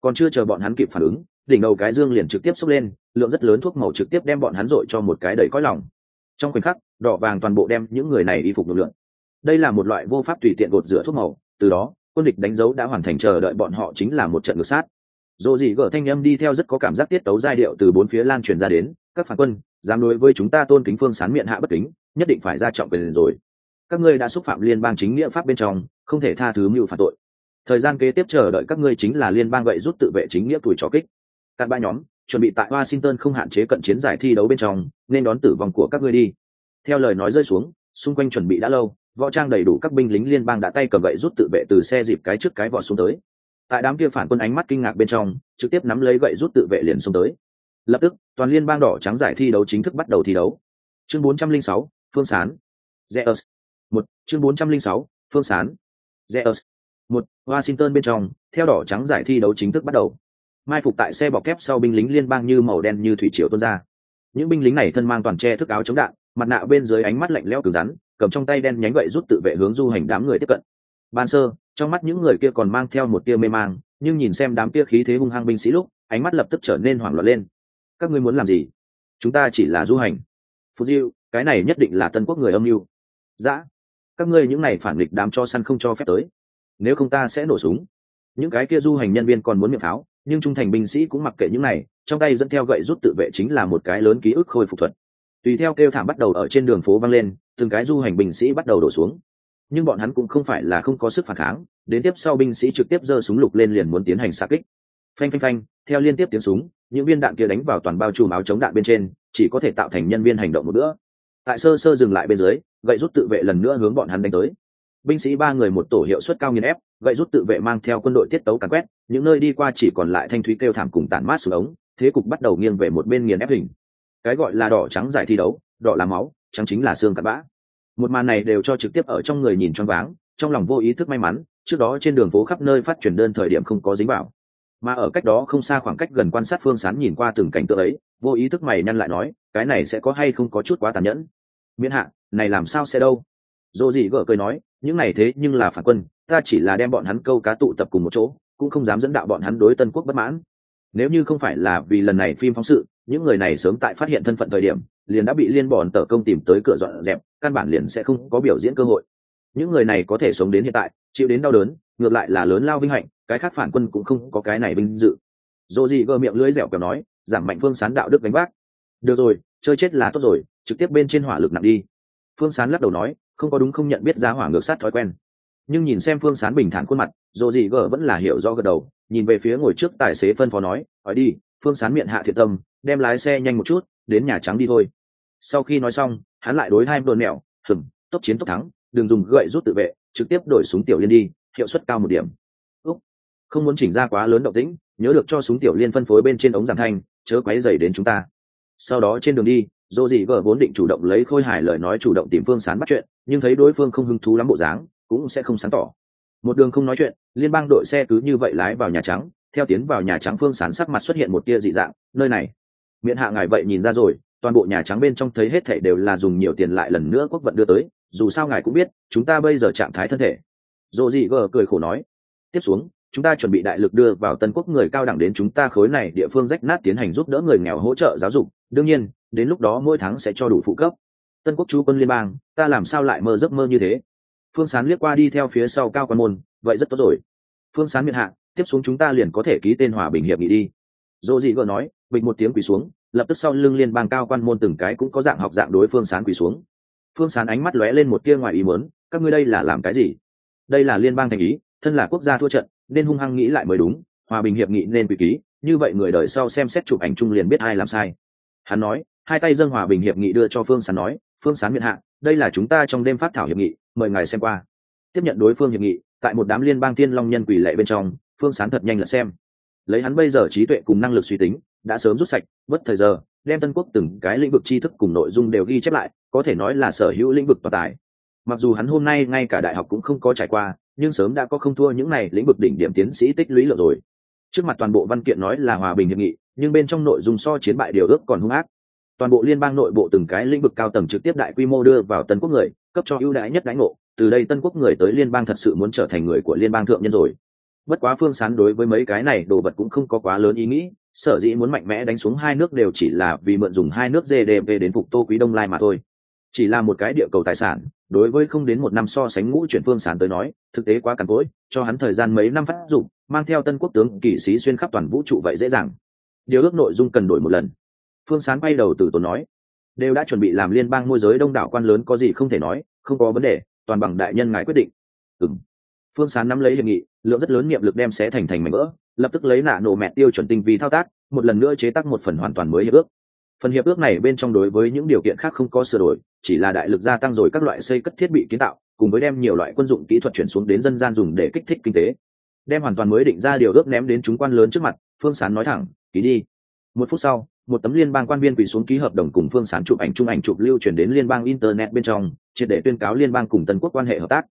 Còn chưa chờ bọn hắn kịp phản ứng đỉnh đầu cái dương liền trực tiếp xốc lên, lượng rất lớn thuốc màu trực tiếp đem bọn hắn dội cho một cái đầy cõi lòng. Trong khoảnh khắc, đỏ vàng toàn bộ đem những người này y phục lực lượng. Đây là một loại vô pháp tùy tiện gột rửa thuốc màu, từ đó, quân địch đánh dấu đã hoàn thành chờ đợi bọn họ chính là một trận ngược sát. Dồ gì gở thanh âm đi theo rất có cảm giác tiết tấu giai điệu từ bốn phía lan truyền ra đến, các phản quân, dám đối với chúng ta tôn kính phương sán miệng hạ bất kính, nhất định phải ra trọng quyền rồi. Các ngươi đã xúc phạm liên bang chính nghĩa pháp bên trong, không thể tha thứ mưu phạt tội. Thời gian kế tiếp chờ đợi các ngươi chính là liên bang gậy rút tự vệ chính nghĩa tuổi trò kích cặn ba nhóm chuẩn bị tại washington không hạn chế cận chiến giải thi đấu bên trong nên đón tử vong của các ngươi đi. Theo lời nói rơi xuống xung quanh chuẩn bị đã lâu võ trang đầy đủ các binh lính liên bang đã tay cầm gậy rút tự vệ từ xe dịp cái trước cái vỏ xuống tới. Tại đám kia phản quân ánh mắt kinh ngạc bên trong trực tiếp nắm lấy gậy rút tự vệ liền xuống tới. Lập tức toàn liên bang đỏ trắng giải thi đấu chính thức bắt đầu thi đấu. Chương 406, phương sán. Zeus. Một chương 406, phương sán. Zeus. Một washington bên trong theo đỏ trắng giải thi đấu chính thức bắt đầu mai phục tại xe bọc thép sau binh lính liên bang như màu đen như thủy triều tuôn ra. Những binh lính này thân mang toàn che thức áo chống đạn, mặt nạ bên dưới ánh mắt lạnh lẽo cứng rắn, cầm trong tay đen nhánh gậy rút tự vệ hướng du hành đám người tiếp cận. Ban sơ, trong mắt những người kia còn mang theo một tia mê mang, nhưng nhìn xem đám kia khí thế hung hăng binh sĩ lúc, ánh mắt lập tức trở nên hoảng loạn lên. Các ngươi muốn làm gì? Chúng ta chỉ là du hành. Phú diêu, cái này nhất định là tân quốc người âm mưu. Dã các ngươi những này phản nghịch đám cho săn không cho phép tới. Nếu không ta sẽ nổ súng. Những cái kia du hành nhân viên còn muốn miệng pháo nhưng trung thành binh sĩ cũng mặc kệ những này, trong tay dẫn theo gậy rút tự vệ chính là một cái lớn ký ức khôi phục thuật. Tùy theo kêu thảm bắt đầu ở trên đường phố vang lên, từng cái du hành binh sĩ bắt đầu đổ xuống. Nhưng bọn hắn cũng không phải là không có sức phản kháng, đến tiếp sau binh sĩ trực tiếp giơ súng lục lên liền muốn tiến hành xa kích. Phanh phanh phanh, theo liên tiếp tiếng súng, những viên đạn kia đánh vào toàn bao trùm áo chống đạn bên trên, chỉ có thể tạo thành nhân viên hành động một nữa tại sơ sơ dừng lại bên dưới, gậy rút tự vệ lần nữa hướng bọn hắn đánh tới binh sĩ ba người một tổ hiệu suất cao nghiền ép gậy rút tự vệ mang theo quân đội tiết tấu càn quét, những nơi đi qua chỉ còn lại thanh thúy kêu thảm cùng tản mát xuống ống, thế cục bắt đầu nghiêng về một bên nghiền ép hình. Cái gọi là đỏ trắng giải thi đấu, đỏ là máu, trắng chính là xương cặn bã. Một màn này đều cho trực tiếp ở trong người nhìn choáng váng, trong lòng vô ý thức may mắn, trước đó trên đường phố khắp nơi phát truyền đơn thời điểm không có dính vào. Mà ở cách đó không xa khoảng cách gần quan sát phương sán nhìn qua từng cảnh tượng ấy, vô ý thức mày nhăn lại nói, cái này sẽ có hay không có chút quá tàn nhẫn? Miễn hạ, này làm sao sẽ đâu? Dỗ dị gỡ cười nói, những này thế nhưng là phản quân, ta chỉ là đem bọn hắn câu cá tụ tập cùng một chỗ, cũng không dám dẫn đạo bọn hắn đối tân quốc bất mãn. Nếu như không phải là vì lần này phim phóng sự, những người này sớm tại phát hiện thân phận thời điểm, liền đã bị liên bọn tờ công tìm tới cửa dọn dẹp, căn bản liền sẽ không có biểu diễn cơ hội. Những người này có thể sống đến hiện tại, chịu đến đau đớn, ngược lại là lớn lao vinh hạnh, cái khác phản quân cũng không có cái này vinh dự. Dồ gì gơ miệng lưỡi dẻo kẹo nói, giảm mạnh phương sán đạo đức đánh bác được rồi, chơi chết là tốt rồi, trực tiếp bên trên hỏa lực nặng đi. Phương sán lắc đầu nói không có đúng không nhận biết giá hỏa ngược sát thói quen. Nhưng nhìn xem phương sán bình thản khuôn mặt dồ gì gờ vẫn là hiểu do gật đầu, nhìn về phía ngồi trước tài xế phân phó nói, hỏi đi, phương sán miệng hạ thiệt tâm, đem lái xe nhanh một chút, đến nhà trắng đi thôi. Sau khi nói xong, hắn lại đối hai đồn mẹo hừng tốc chiến tốc thắng, đừng dùng gậy rút tự vệ, trực tiếp đổi súng tiểu liên đi, hiệu suất cao một điểm. Úc. không muốn chỉnh ra quá lớn động tĩnh, nhớ được cho súng tiểu liên phân phối bên trên ống giảm thanh, chớ quấy dày đến chúng ta. Sau đó trên đường đi dô Dị vợ vốn định chủ động lấy khôi hài lời nói chủ động tìm phương sán bắt chuyện, nhưng thấy đối phương không hứng thú lắm bộ dáng, cũng sẽ không sáng tỏ. Một đường không nói chuyện, liên bang đội xe cứ như vậy lái vào nhà trắng, theo tiến vào nhà trắng phương sán sắc mặt xuất hiện một tia dị dạng, nơi này. Miệng hạ ngài vậy nhìn ra rồi, toàn bộ nhà trắng bên trong thấy hết thảy đều là dùng nhiều tiền lại lần nữa quốc vận đưa tới, dù sao ngài cũng biết, chúng ta bây giờ trạng thái thân thể. Dồ dị gờ cười khổ nói, tiếp xuống, chúng ta chuẩn bị đại lực đưa vào tân quốc người cao đẳng đến chúng ta khối này địa phương rách nát tiến hành giúp đỡ người nghèo hỗ trợ giáo dục. Đương nhiên đến lúc đó mỗi tháng sẽ cho đủ phụ cấp. Tân quốc chú quân liên bang, ta làm sao lại mơ giấc mơ như thế? Phương sán liếc qua đi theo phía sau cao quan môn, vậy rất tốt rồi. Phương sán miệng hạ, tiếp xuống chúng ta liền có thể ký tên hòa bình hiệp nghị đi. Dỗ dị gợ nói, bình một tiếng quỳ xuống, lập tức sau lưng liên bang cao quan môn từng cái cũng có dạng học dạng đối phương sán quỳ xuống. Phương sán ánh mắt lóe lên một tia ngoài ý muốn, các ngươi đây là làm cái gì? Đây là liên bang thành ý, thân là quốc gia thua trận, nên hung hăng nghĩ lại mới đúng, hòa bình hiệp nghị nên quỳ ký, như vậy người đời sau xem xét chụp ảnh chung liền biết ai làm sai. Hắn nói hai tay dâng hòa bình hiệp nghị đưa cho phương sán nói, phương sán miệng hạ, đây là chúng ta trong đêm phát thảo hiệp nghị, mời ngài xem qua. Tiếp nhận đối phương hiệp nghị, tại một đám liên bang thiên long nhân quỷ lệ bên trong, phương sán thật nhanh là xem. Lấy hắn bây giờ trí tuệ cùng năng lực suy tính, đã sớm rút sạch, bất thời giờ, đem tân quốc từng cái lĩnh vực tri thức cùng nội dung đều ghi chép lại, có thể nói là sở hữu lĩnh vực toàn tài. Mặc dù hắn hôm nay ngay cả đại học cũng không có trải qua, nhưng sớm đã có không thua những này lĩnh vực đỉnh điểm tiến sĩ tích lũy lượng rồi. Trước mặt toàn bộ văn kiện nói là hòa bình hiệp nghị, nhưng bên trong nội dung so chiến bại điều ước còn hung ác toàn bộ liên bang nội bộ từng cái lĩnh vực cao tầng trực tiếp đại quy mô đưa vào tân quốc người, cấp cho ưu đãi nhất đánh ngộ. Từ đây tân quốc người tới liên bang thật sự muốn trở thành người của liên bang thượng nhân rồi. Bất quá phương sán đối với mấy cái này đồ vật cũng không có quá lớn ý nghĩ, sở dĩ muốn mạnh mẽ đánh xuống hai nước đều chỉ là vì mượn dùng hai nước gdp đến phục tô quý đông lai mà thôi. Chỉ là một cái địa cầu tài sản, đối với không đến một năm so sánh ngũ chuyển phương sán tới nói, thực tế quá cằn cỗi, cho hắn thời gian mấy năm phát dụng mang theo tân quốc tướng kỵ sĩ xuyên khắp toàn vũ trụ vậy dễ dàng. Điều ước nội dung cần đổi một lần phương sán bay đầu từ tốn nói, đều đã chuẩn bị làm liên bang môi giới đông đảo quan lớn, có gì không thể nói, không có vấn đề, toàn bằng đại nhân ngài quyết định. Ừng phương sán nắm lấy hiệp nghị, lượng rất lớn niệm lực đem xé thành thành mảnh vỡ, lập tức lấy nạ nổ mẹ tiêu chuẩn tinh vi thao tác, một lần nữa chế tác một phần hoàn toàn mới hiệp ước. Phần hiệp ước này bên trong đối với những điều kiện khác không có sửa đổi, chỉ là đại lực gia tăng rồi các loại xây cất thiết bị kiến tạo, cùng với đem nhiều loại quân dụng kỹ thuật chuyển xuống đến dân gian dùng để kích thích kinh tế. Đem hoàn toàn mới định ra điều ước ném đến chúng quan lớn trước mặt, phương sán nói thẳng, ký đi. Một phút sau một tấm liên bang quan viên quỳ xuống ký hợp đồng cùng phương sán chụp ảnh chung ảnh chụp lưu truyền đến liên bang internet bên trong, triệt để tuyên cáo liên bang cùng tân quốc quan hệ hợp tác.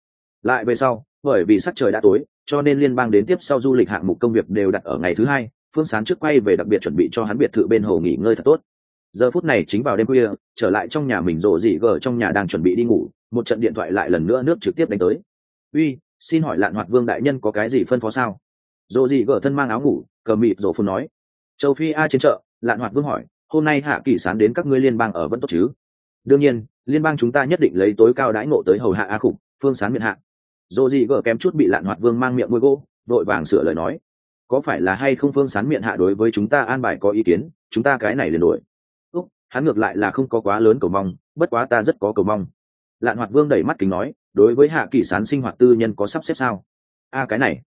Lại về sau, bởi vì sắc trời đã tối, cho nên liên bang đến tiếp sau du lịch hạng mục công việc đều đặt ở ngày thứ hai, phương sán trước quay về đặc biệt chuẩn bị cho hắn biệt thự bên hồ nghỉ ngơi thật tốt. Giờ phút này chính vào đêm khuya, trở lại trong nhà mình rộ dị gờ trong nhà đang chuẩn bị đi ngủ, một trận điện thoại lại lần nữa nước trực tiếp đánh tới. Uy, xin hỏi lạn hoạt vương đại nhân có cái gì phân phó sao? Rộ dị gờ thân mang áo ngủ, cờ mịt rổ phun nói. Châu phi a trên chợ lạn hoạt vương hỏi, hôm nay hạ kỳ sán đến các ngươi liên bang ở vẫn tốt chứ? Đương nhiên, liên bang chúng ta nhất định lấy tối cao đãi ngộ tới hầu hạ a khục phương sán miệng hạ. Dồ gì vợ kém chút bị lạn hoạt vương mang miệng môi gỗ đội vàng sửa lời nói, có phải là hay không phương sán miệng hạ đối với chúng ta an bài có ý kiến, chúng ta cái này liền đổi úc, hắn ngược lại là không có quá lớn cầu mong, bất quá ta rất có cầu mong. Lạn hoạt vương đẩy mắt kính nói, đối với hạ kỳ sán sinh hoạt tư nhân có sắp xếp sao? A, cái này.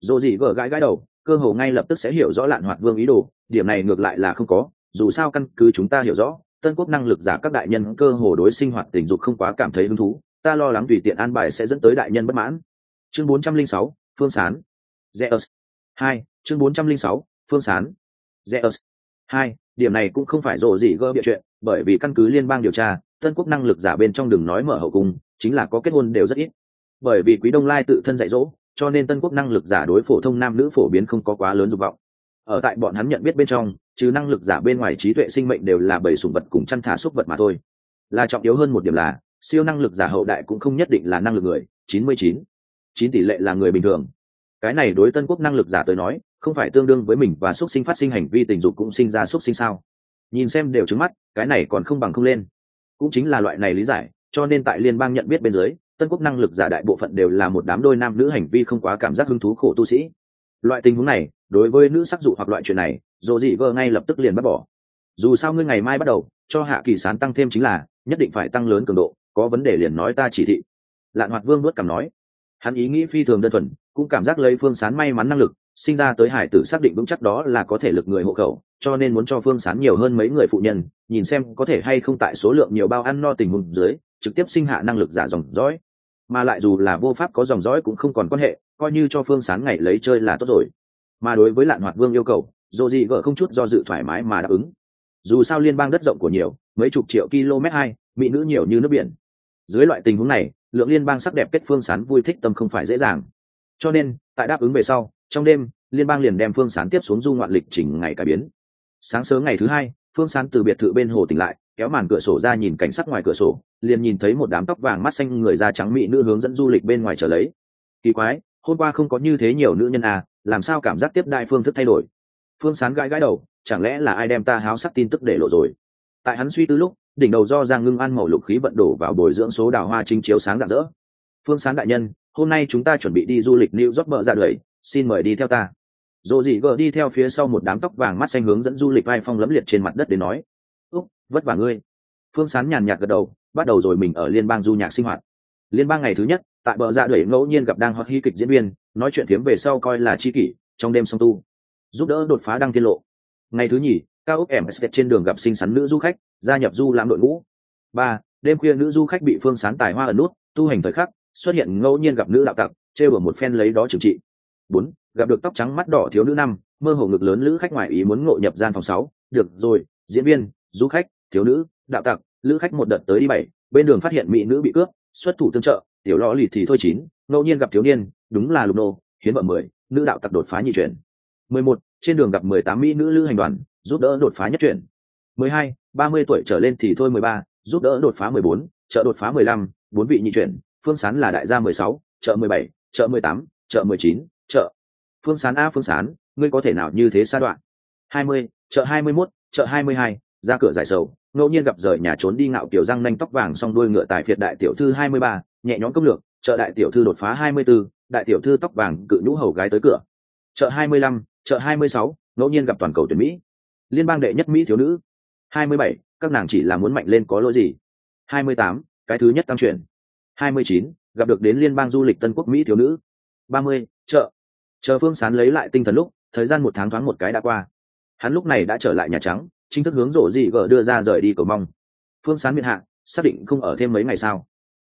Dồ gì vợ gãi gãi đầu cơ hồ ngay lập tức sẽ hiểu rõ lạn hoạt vương ý đồ điểm này ngược lại là không có dù sao căn cứ chúng ta hiểu rõ tân quốc năng lực giả các đại nhân cơ hồ đối sinh hoạt tình dục không quá cảm thấy hứng thú ta lo lắng tùy tiện an bài sẽ dẫn tới đại nhân bất mãn. Chương 406, phương sán. Zeus. Hai chương 406, phương sán. Zeus. Hai điểm này cũng không phải rộ gì gỡ bịa chuyện bởi vì căn cứ liên bang điều tra tân quốc năng lực giả bên trong đừng nói mở hậu cung chính là có kết hôn đều rất ít. Bởi vì quý đông lai tự thân dạy dỗ cho nên tân quốc năng lực giả đối phổ thông nam nữ phổ biến không có quá lớn dục vọng. Ở tại bọn hắn nhận biết bên trong chứ năng lực giả bên ngoài trí tuệ sinh mệnh đều là bầy sùng vật cùng chăn thả súc vật mà thôi. Là trọng yếu hơn một điểm là, siêu năng lực giả hậu đại cũng không nhất định là năng lực người, chín mươi chín. Chín tỷ lệ là người bình thường. Cái này đối tân quốc năng lực giả tới nói, không phải tương đương với mình và x u ấ t sinh phát sinh hành vi tình dục cũng sinh ra x u ấ t sinh sao. Nhìn xem đều trứng mắt, cái này còn không bằng không lên. Cũng chính là loại này lý giải, cho nên tại liên bang nhận biết bên dưới tân quốc năng lực giả đại bộ phận đều là một đám đôi nam nữ hành vi không quá cảm giác hứng thú khổ tu sĩ. Loại tình huống này, đối với nữ sắc dụ hoặc loại chuyện này dồ dị vơ ngay lập tức liền bắt bỏ. Dù sao ngươi ngày mai bắt đầu, cho hạ kỳ sán tăng thêm chính là, nhất định phải tăng lớn cường độ, có vấn đề liền nói ta chỉ thị. Lạn hoạt vương đuốt cảm nói. Hắn ý nghĩ phi thường đơn thuần, cũng cảm giác lấy phương sán may mắn năng lực, sinh ra tới hải tử xác định vững chắc đó là có thể lực người hộ khẩu, cho nên muốn cho phương sán nhiều hơn mấy người phụ nhân, nhìn xem có thể hay không tại số lượng nhiều bao ăn no tình hùng dưới, trực tiếp sinh hạ năng lực giả dòng dõi mà lại dù là vô pháp có dòng dõi cũng không còn quan hệ, coi như cho phương sán ngày lấy chơi là tốt rồi. Mà đối với lạn hoạt vương yêu cầu dồ dị gỡ không chút do dự thoải mái mà đáp ứng. Dù sao liên bang đất rộng của nhiều, mấy chục triệu km hai, mỹ nữ nhiều như nước biển. Dưới loại tình huống này, lượng liên bang sắc đẹp kết phương sán vui thích tâm không phải dễ dàng. Cho nên, tại đáp ứng về sau, trong đêm, liên bang liền đem phương sán tiếp xuống du ngoạn lịch trình ngày cải biến. Sáng sớm ngày thứ hai, phương sán từ biệt thự bên hồ tỉnh lại kéo màn cửa sổ ra nhìn cảnh sắc ngoài cửa sổ, liền nhìn thấy một đám tóc vàng mắt xanh người da trắng mỹ nữ hướng dẫn du lịch bên ngoài trở lấy. Kỳ quái, hôm qua không có như thế nhiều nữ nhân à làm sao cảm giác tiếp đại phương thức thay đổi? Phương sán gãi gãi đầu, chẳng lẽ là ai đem ta háo sắc tin tức để lộ rồi? Tại hắn suy tư lúc, đỉnh đầu do giang ngưng ăn màu lục khí vận đổ vào bồi dưỡng số đào hoa trinh chiếu sáng rạng rỡ. Phương sán đại nhân, hôm nay chúng ta chuẩn bị đi du lịch new york bợ ra đời xin mời đi theo ta. Dồ dị gờ đi theo phía sau một đám tóc vàng mắt xanh hướng dẫn du lịch vai phong lấm liệt trên mặt đất để nói vất vả ngươi. Phương sán nhàn nhạt gật đầu, bắt đầu rồi mình ở liên bang du nhạc sinh hoạt. Liên bang ngày thứ nhất, tại bờ dạ đuổi ngẫu nhiên gặp đang hoặc hy kịch diễn viên, nói chuyện phiếm về sau coi là chi kỷ, trong đêm song tu. Giúp đỡ đột phá đăng tiết lộ. Ngày thứ nhì, cao ốc em trên đường gặp xinh xắn nữ du khách, gia nhập du lãm đội ngũ. Ba, đêm khuya nữ du khách bị phương sán tài hoa ở nút, tu hành thời khắc, xuất hiện ngẫu nhiên gặp nữ đạo tặc chê bở một phen lấy đó trừng trị. Bốn, gặp được tóc trắng mắt đỏ thiếu nữ năm, mơ hồ ngực lớn nữ khách ngoài ý muốn ngộ nhập gian phòng sáu. Được rồi, diễn viên, du khách thiếu nữ, đạo tặc, lữ khách một đợt tới đi bảy, bên đường phát hiện mỹ nữ bị cướp, xuất thủ tương trợ, tiểu lo lì thì thôi chín, ngẫu nhiên gặp thiếu niên, đúng là lục nô, hiến vợ mười, nữ đạo tặc đột phá nhị chuyển. mười một, trên đường gặp mười tám mỹ nữ lữ hành đoàn, giúp đỡ đột phá nhất chuyển. mười hai, ba mươi tuổi trở lên thì thôi mười ba, giúp đỡ đột phá mười bốn chợ đột phá mười lăm, bốn vị nhị chuyển, phương sán là đại gia mười sáu chợ mười bảy chợ mười tám chợ mười chín chợ phương sán a, phương sán, ngươi có thể nào như thế xa đoạn? hai mươi chợ hai mươi mốt chợ hai mươi hai, ra cửa giải sầu ngẫu nhiên gặp rời nhà trốn đi ngạo kiểu răng nanh tóc vàng song đuôi ngựa tài phiệt đại tiểu thư hai mươi ba nhẹ nhõm công lược chợ đại tiểu thư đột phá hai mươi 24, đại tiểu thư tóc vàng cự nhũ hầu gái tới cửa. Chợ hai mươi lăm chợ hai mươi sáu ngẫu nhiên gặp toàn cầu tuyển mỹ. Liên bang đệ nhất mỹ thiếu nữ. Hai mươi bảy các nàng chỉ là muốn mạnh lên có lỗi gì? Hai mươi tám cái thứ nhất tăng chuyển hai mươi chín gặp được đến liên bang du lịch tân quốc mỹ thiếu nữ. Ba mươi chợ. Chờ phương sán lấy lại tinh thần lúc thời gian một tháng thoáng một cái đã qua. Hắn lúc này đã trở lại nhà trắng chính thức hướng rổ dị gờ đưa ra rời đi cầu mong. Phương sán miền hạ, xác định không ở thêm mấy ngày sao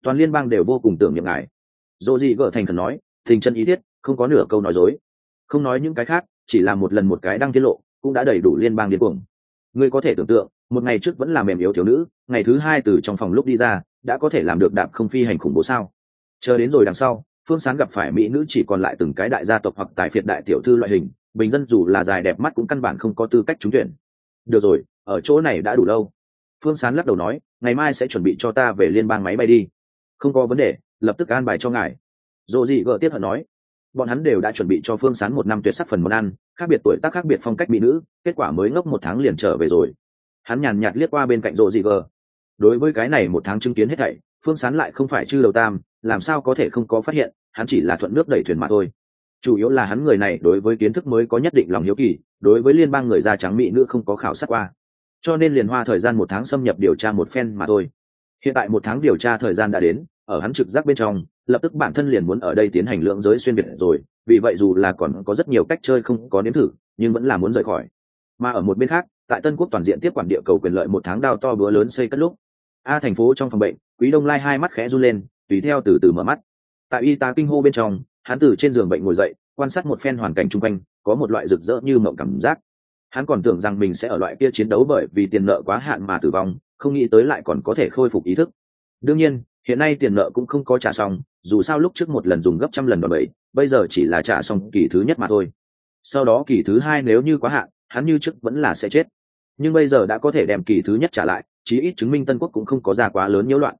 toàn liên bang đều vô cùng tưởng niệm ngài. Rổ dị gờ thành thần nói, tình chân ý thiết, không có nửa câu nói dối. Không nói những cái khác, chỉ là một lần một cái đang tiết lộ, cũng đã đầy đủ liên bang điên cuồng. Ngươi có thể tưởng tượng, một ngày trước vẫn là mềm yếu thiếu nữ, ngày thứ hai từ trong phòng lúc đi ra, đã có thể làm được đạp không phi hành khủng bố sao? Chờ đến rồi đằng sau, phương sán gặp phải mỹ nữ chỉ còn lại từng cái đại gia tộc hoặc tài phiệt đại tiểu thư loại hình, bình dân dù là dài đẹp mắt cũng căn bản không có tư cách trúng tuyển được rồi, ở chỗ này đã đủ lâu. Phương sán lắc đầu nói, ngày mai sẽ chuẩn bị cho ta về liên bang máy bay đi. Không có vấn đề, lập tức an bài cho ngài. Dồ dị gợ tiếp hận nói, bọn hắn đều đã chuẩn bị cho phương sán một năm tuyệt sắc phần món ăn, khác biệt tuổi tác, khác biệt phong cách mỹ nữ, kết quả mới ngốc một tháng liền trở về rồi. Hắn nhàn nhạt liếc qua bên cạnh rộ dị gờ đối với cái này một tháng chứng kiến hết thảy, phương sán lại không phải chư đầu tam, làm sao có thể không có phát hiện, hắn chỉ là thuận nước đẩy thuyền mà thôi chủ yếu là hắn người này đối với kiến thức mới có nhất định lòng hiếu kỳ, đối với liên bang người da trắng mỹ nữ không có khảo sát qua. Cho nên liền hoa thời gian một tháng xâm nhập điều tra một phen mà thôi. Hiện tại một tháng điều tra thời gian đã đến, ở hắn trực giác bên trong, lập tức bản thân liền muốn ở đây tiến hành lượng giới xuyên việt rồi, vì vậy dù là còn có rất nhiều cách chơi không có nếm thử, nhưng vẫn là muốn rời khỏi. Mà ở một bên khác, tại tân quốc toàn diện tiếp quản địa cầu quyền lợi một tháng đao to búa lớn xây cất lúc, a thành phố trong phòng bệnh, quý đông lai hai mắt khẽ run lên, tùy theo từ từ mở mắt. Tại y tá kinh hô bên trong hắn từ trên giường bệnh ngồi dậy, quan sát một phen hoàn cảnh chung quanh, có một loại rực rỡ như mộng cảm giác. Hắn còn tưởng rằng mình sẽ ở loại kia chiến đấu bởi vì tiền nợ quá hạn mà tử vong, không nghĩ tới lại còn có thể khôi phục ý thức. Đương nhiên, hiện nay tiền nợ cũng không có trả xong, dù sao lúc trước một lần dùng gấp trăm lần đòn bẩy, bây giờ chỉ là trả xong kỳ thứ nhất mà thôi. Sau đó kỳ thứ hai nếu như quá hạn, hắn như trước vẫn là sẽ chết. Nhưng bây giờ đã có thể đem kỳ thứ nhất trả lại, chí ít chứng minh tân quốc cũng không có ra quá lớn nhiễu loạn.